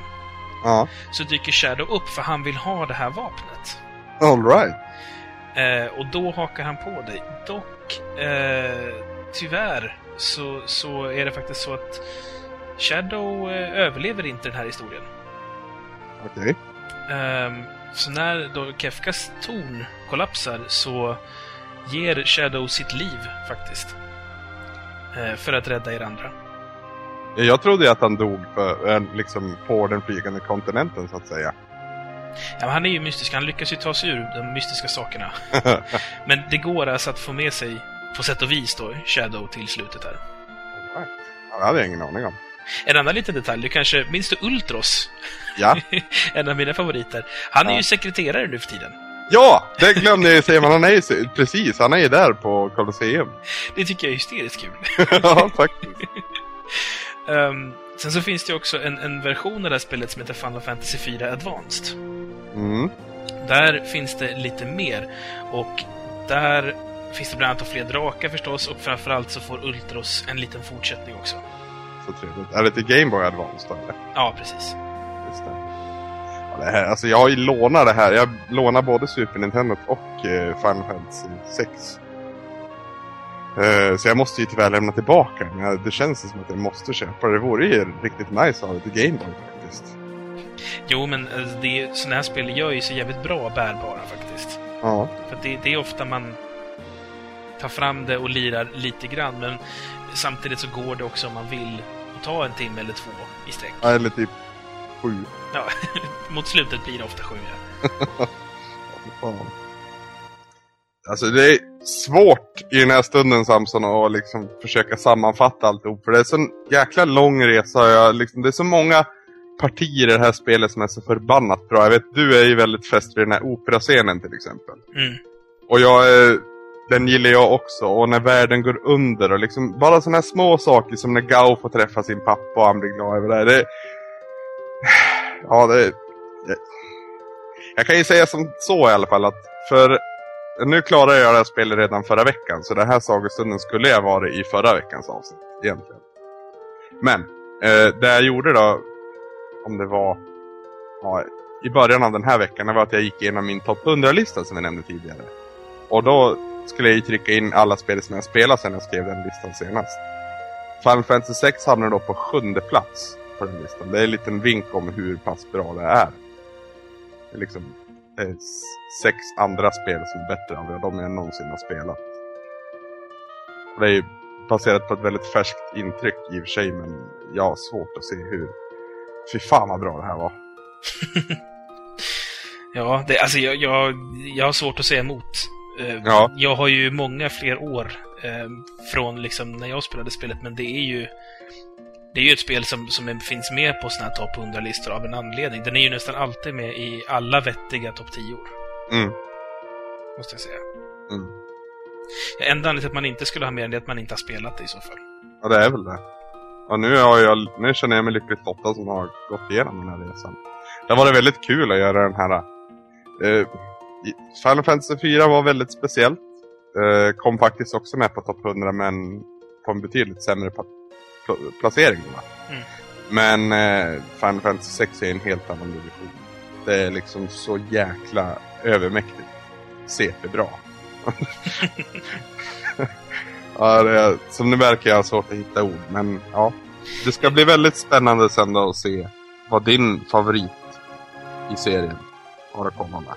S5: Ja.
S4: så dyker Shadow upp för han vill ha det här vapnet.
S5: All right.
S4: Eh, och då hakar han på dig. Dock, eh, tyvärr, så, så är det faktiskt så att Shadow eh, överlever inte den här historien.
S5: Okej.
S4: Ehm, så när då Kefkas torn kollapsar så ger Shadow sitt liv faktiskt. Eh, för att rädda er andra.
S5: Ja, Jag trodde ju att han dog för, eh, liksom, på den flygande kontinenten så att säga.
S4: Ja, han är ju mystisk, han lyckas ju ta sig ur de mystiska sakerna. [LAUGHS] Men det går alltså att få med sig, på sätt och vis då, Shadow till slutet här.
S5: Right. Ja, det hade jag ingen aning om.
S4: En annan liten detalj, du kanske, minns du Ultros?
S5: Ja. [LAUGHS]
S4: en av mina favoriter. Han är
S5: Ja.
S4: ju sekreterare nu för tiden.
S5: Ja! Det glömde jag ju säga, men han är ju precis, han är ju där på Colosseum.
S4: Det tycker jag är hysteriskt kul. [LAUGHS]
S5: ja, faktiskt.
S4: Ehm, sen så finns det ju också en, en version av det här spelet som heter Final Fantasy 4 Advanced.
S5: Mm.
S4: Där finns det lite mer. Och där finns det bland annat fler drakar förstås och framförallt så får Ultros en liten fortsättning också.
S5: Så trevligt. Är det till Game Boy Advance då eller?
S4: Ja, precis.
S5: Just det. Det här, alltså jag har ju lånat det här. Jag lånar både Super Nintendo och eh, Final Fantasy 6. Eh, så jag måste ju tyvärr lämna tillbaka. Ja, Det känns som att jag måste köpa det. Det vore ju riktigt nice att ha det till Game Boy faktiskt.
S4: Jo, men det är, såna här spel gör ju sig jävligt bra bärbara faktiskt.
S5: Ja.
S4: För det, det är ofta man tar fram det och lirar lite grann, men samtidigt så går det också om man vill att ta en timme eller två i sträck.
S5: Ja, Eller typ sju.
S4: Ja, [LAUGHS] mot slutet blir det ofta sju. Ja. [LAUGHS]
S5: Fan. Alltså det är svårt i den här stunden Samson att liksom försöka sammanfatta alltihop. För det är så en jäkla lång resa. Jag, liksom, det är så många partier i det här spelet som är så förbannat bra. Jag vet, du är ju väldigt fäst vid den här operascenen till exempel.
S4: Mm.
S5: Och jag, är- den gillar jag också. Och när världen går under och liksom bara sådana här små saker som när Gao får träffa sin pappa och han blir glad över det. det ja, det... det jag kan ju säga som så i alla fall att för nu klarade jag det här spelet redan förra veckan. Så den här sagostunden skulle jag vara i förra veckans avsnitt egentligen. Men eh, det jag gjorde då, om det var ja, i början av den här veckan, det var att jag gick igenom min topp 100-lista som jag nämnde tidigare. Och då skulle jag ju trycka in alla spel som jag spelat sedan jag skrev den listan senast. Final Fantasy 6 hamnade då på sjunde plats på den listan. Det är en liten vink om hur pass bra det är. Det är liksom s- sex andra spel som är bättre av de jag någonsin har spelat. Och det är ju baserat på ett väldigt färskt intryck i och för sig, men jag har svårt att se hur... Fy fan vad bra det här var. [LAUGHS]
S4: Ja, det, alltså jag, jag, jag har svårt att säga emot. Eh,
S5: Ja.
S4: Jag har ju många fler år eh, från liksom när jag spelade spelet, men det är ju det är ju ett spel som, som finns med på såna här topp 100-listor av en anledning. Den är ju nästan alltid med i alla vettiga topp 10
S5: Mm.
S4: måste jag säga.
S5: Mm.
S4: Enda anledningen till att man inte skulle ha med den är att man inte har spelat det i så fall.
S5: Ja, det är väl det. Och nu, har jag, nu känner jag mig lyckligt lottad som har gått igenom den här resan. Det har varit väldigt kul att göra den här... Eh, Final Fantasy 4 var väldigt speciellt. Eh, kom faktiskt också med på topp 100 men på en betydligt sämre pa- pl- placering. Va?
S4: Mm.
S5: Men eh, Final Fantasy 6 är en helt annan division. Det är liksom så jäkla övermäktigt. CP-bra. [LAUGHS] ja, det är, som ni märker jag har svårt att hitta ord. Men ja, det ska bli väldigt spännande sen då att se vad din favorit i serien har att komma med.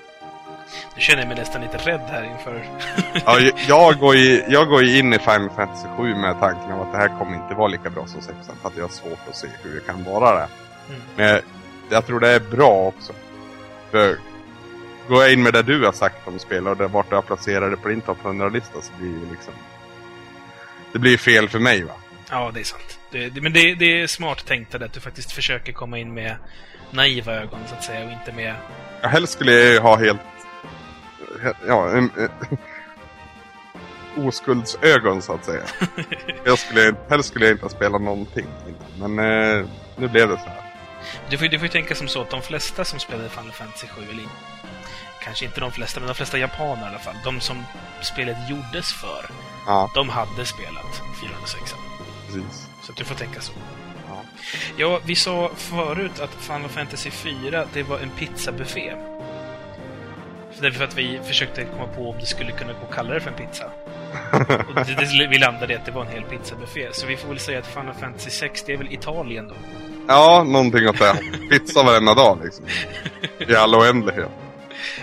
S4: Nu känner jag mig nästan lite rädd här inför... [LAUGHS]
S5: Ja, jag- går ju, jag går ju in i Final Fantasy 7 med tanken om att det här kommer inte vara lika bra som 6 för att jag har svårt att se hur det kan vara det.
S4: Mm.
S5: Men jag, jag tror det är bra också. För går jag in med det du har sagt om spel och det, vart har placerat det på din topp 100-lista så blir det liksom... Det blir fel för mig va?
S4: Ja, det är sant. Det, det, men det, det är smart tänkt att du faktiskt försöker komma in med naiva ögon, så att säga, och inte med...
S5: Ja, helst skulle jag ju ha helt... Ja, en, en, [LAUGHS] oskuldsögon så att säga. [LAUGHS] jag skulle, helst skulle jag inte ha spelat någonting innan. Men eh, nu blev det så här.
S4: Du får, du får ju tänka som så att de flesta som spelade Final Fantasy 7, eller kanske inte de flesta, men de flesta japaner i alla fall, de som spelet gjordes för,
S5: Ja,
S4: de hade spelat 406.
S5: precis.
S4: Så du får tänka så.
S5: Ja.
S4: Ja, vi sa förut att Final Fantasy 4, det var en pizzabuffé. För därför att vi försökte komma på om det skulle kunna gå att kalla det för en pizza. [LAUGHS] Och det, det, vi landade i att det var en hel pizzabuffé. Så vi får väl säga att Final Fantasy 6, det är väl Italien då?
S5: Ja, någonting åt det. Pizza varenda dag liksom. I all oändlighet.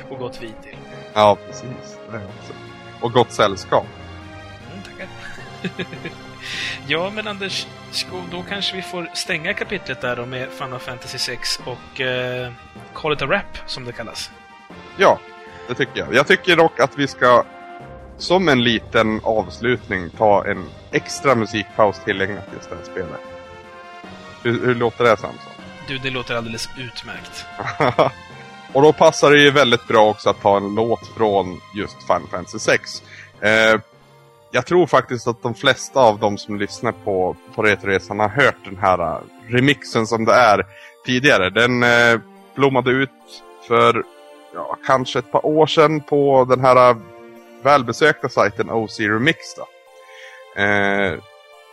S4: Och gott vin till.
S5: Ja, precis. Det också. Och gott sällskap.
S4: Mm, tackar. [LAUGHS] ja, men Anders, då kanske vi får stänga kapitlet där då med Final Fantasy 6 och eh, Call it a rap, som det kallas.
S5: Ja, det tycker jag. Jag tycker dock att vi ska som en liten avslutning ta en extra musikpaus tillägnat just det här spelet. Hur, hur låter det Samson?
S4: Du, det låter alldeles utmärkt. [LAUGHS]
S5: och då passar det ju väldigt bra också att ta en låt från just Final Fantasy 6. Eh, jag tror faktiskt att de flesta av de som lyssnar på, på Retroresan har hört den här eh, remixen som det är tidigare. Den eh, blommade ut för ja, kanske ett par år sedan på den här äh, välbesökta sajten OC Remix. Då. Eh,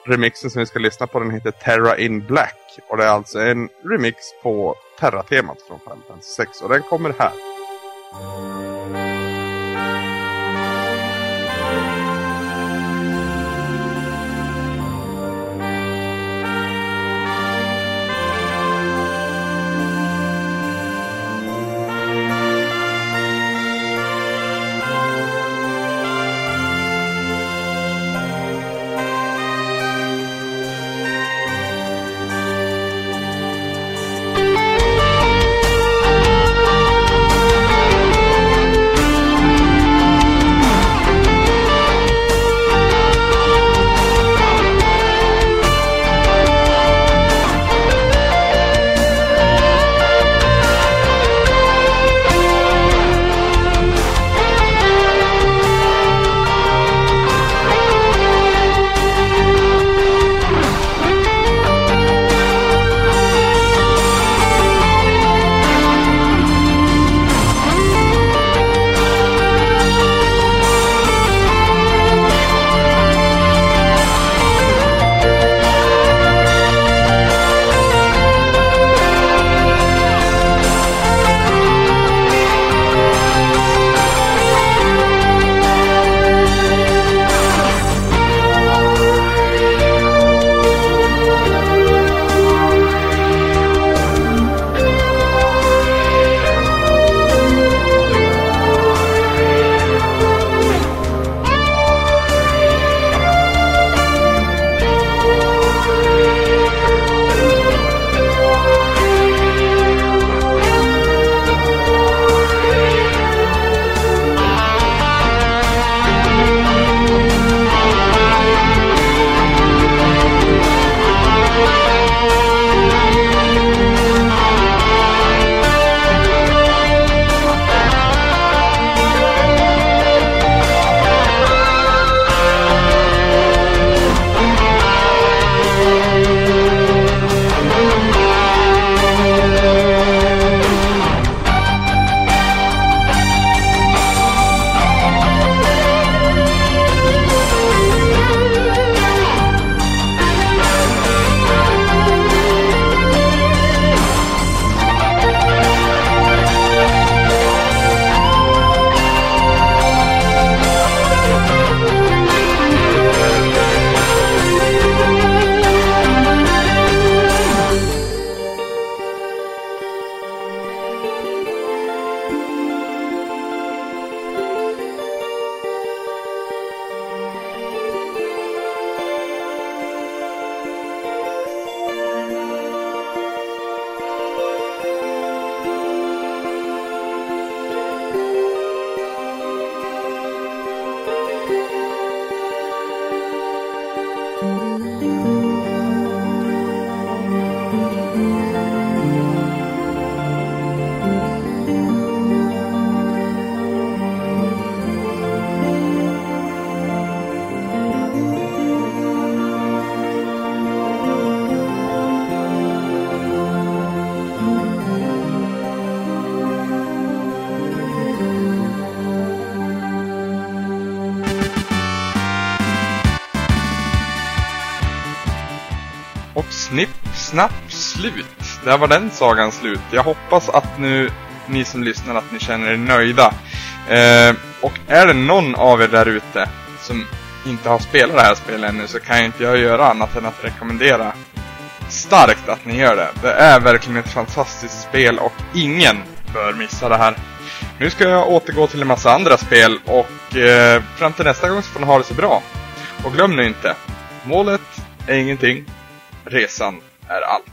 S5: remixen som vi ska lyssna på den heter Terra in Black. Och det är alltså en remix på Terra-temat från Final Fantasy 6. Och den kommer här.
S3: Där var den sagan slut. Jag hoppas att nu ni som lyssnar att ni känner er nöjda. Eh, och är det någon av er där ute som inte har spelat det här spelet ännu så kan jag inte jag göra annat än att rekommendera starkt att ni gör det. Det är verkligen ett fantastiskt spel och ingen bör missa det här. Nu ska jag återgå till en massa andra spel och eh, fram till nästa gång så får ni ha det så bra. Och glöm nu inte, målet är ingenting, resan är allt.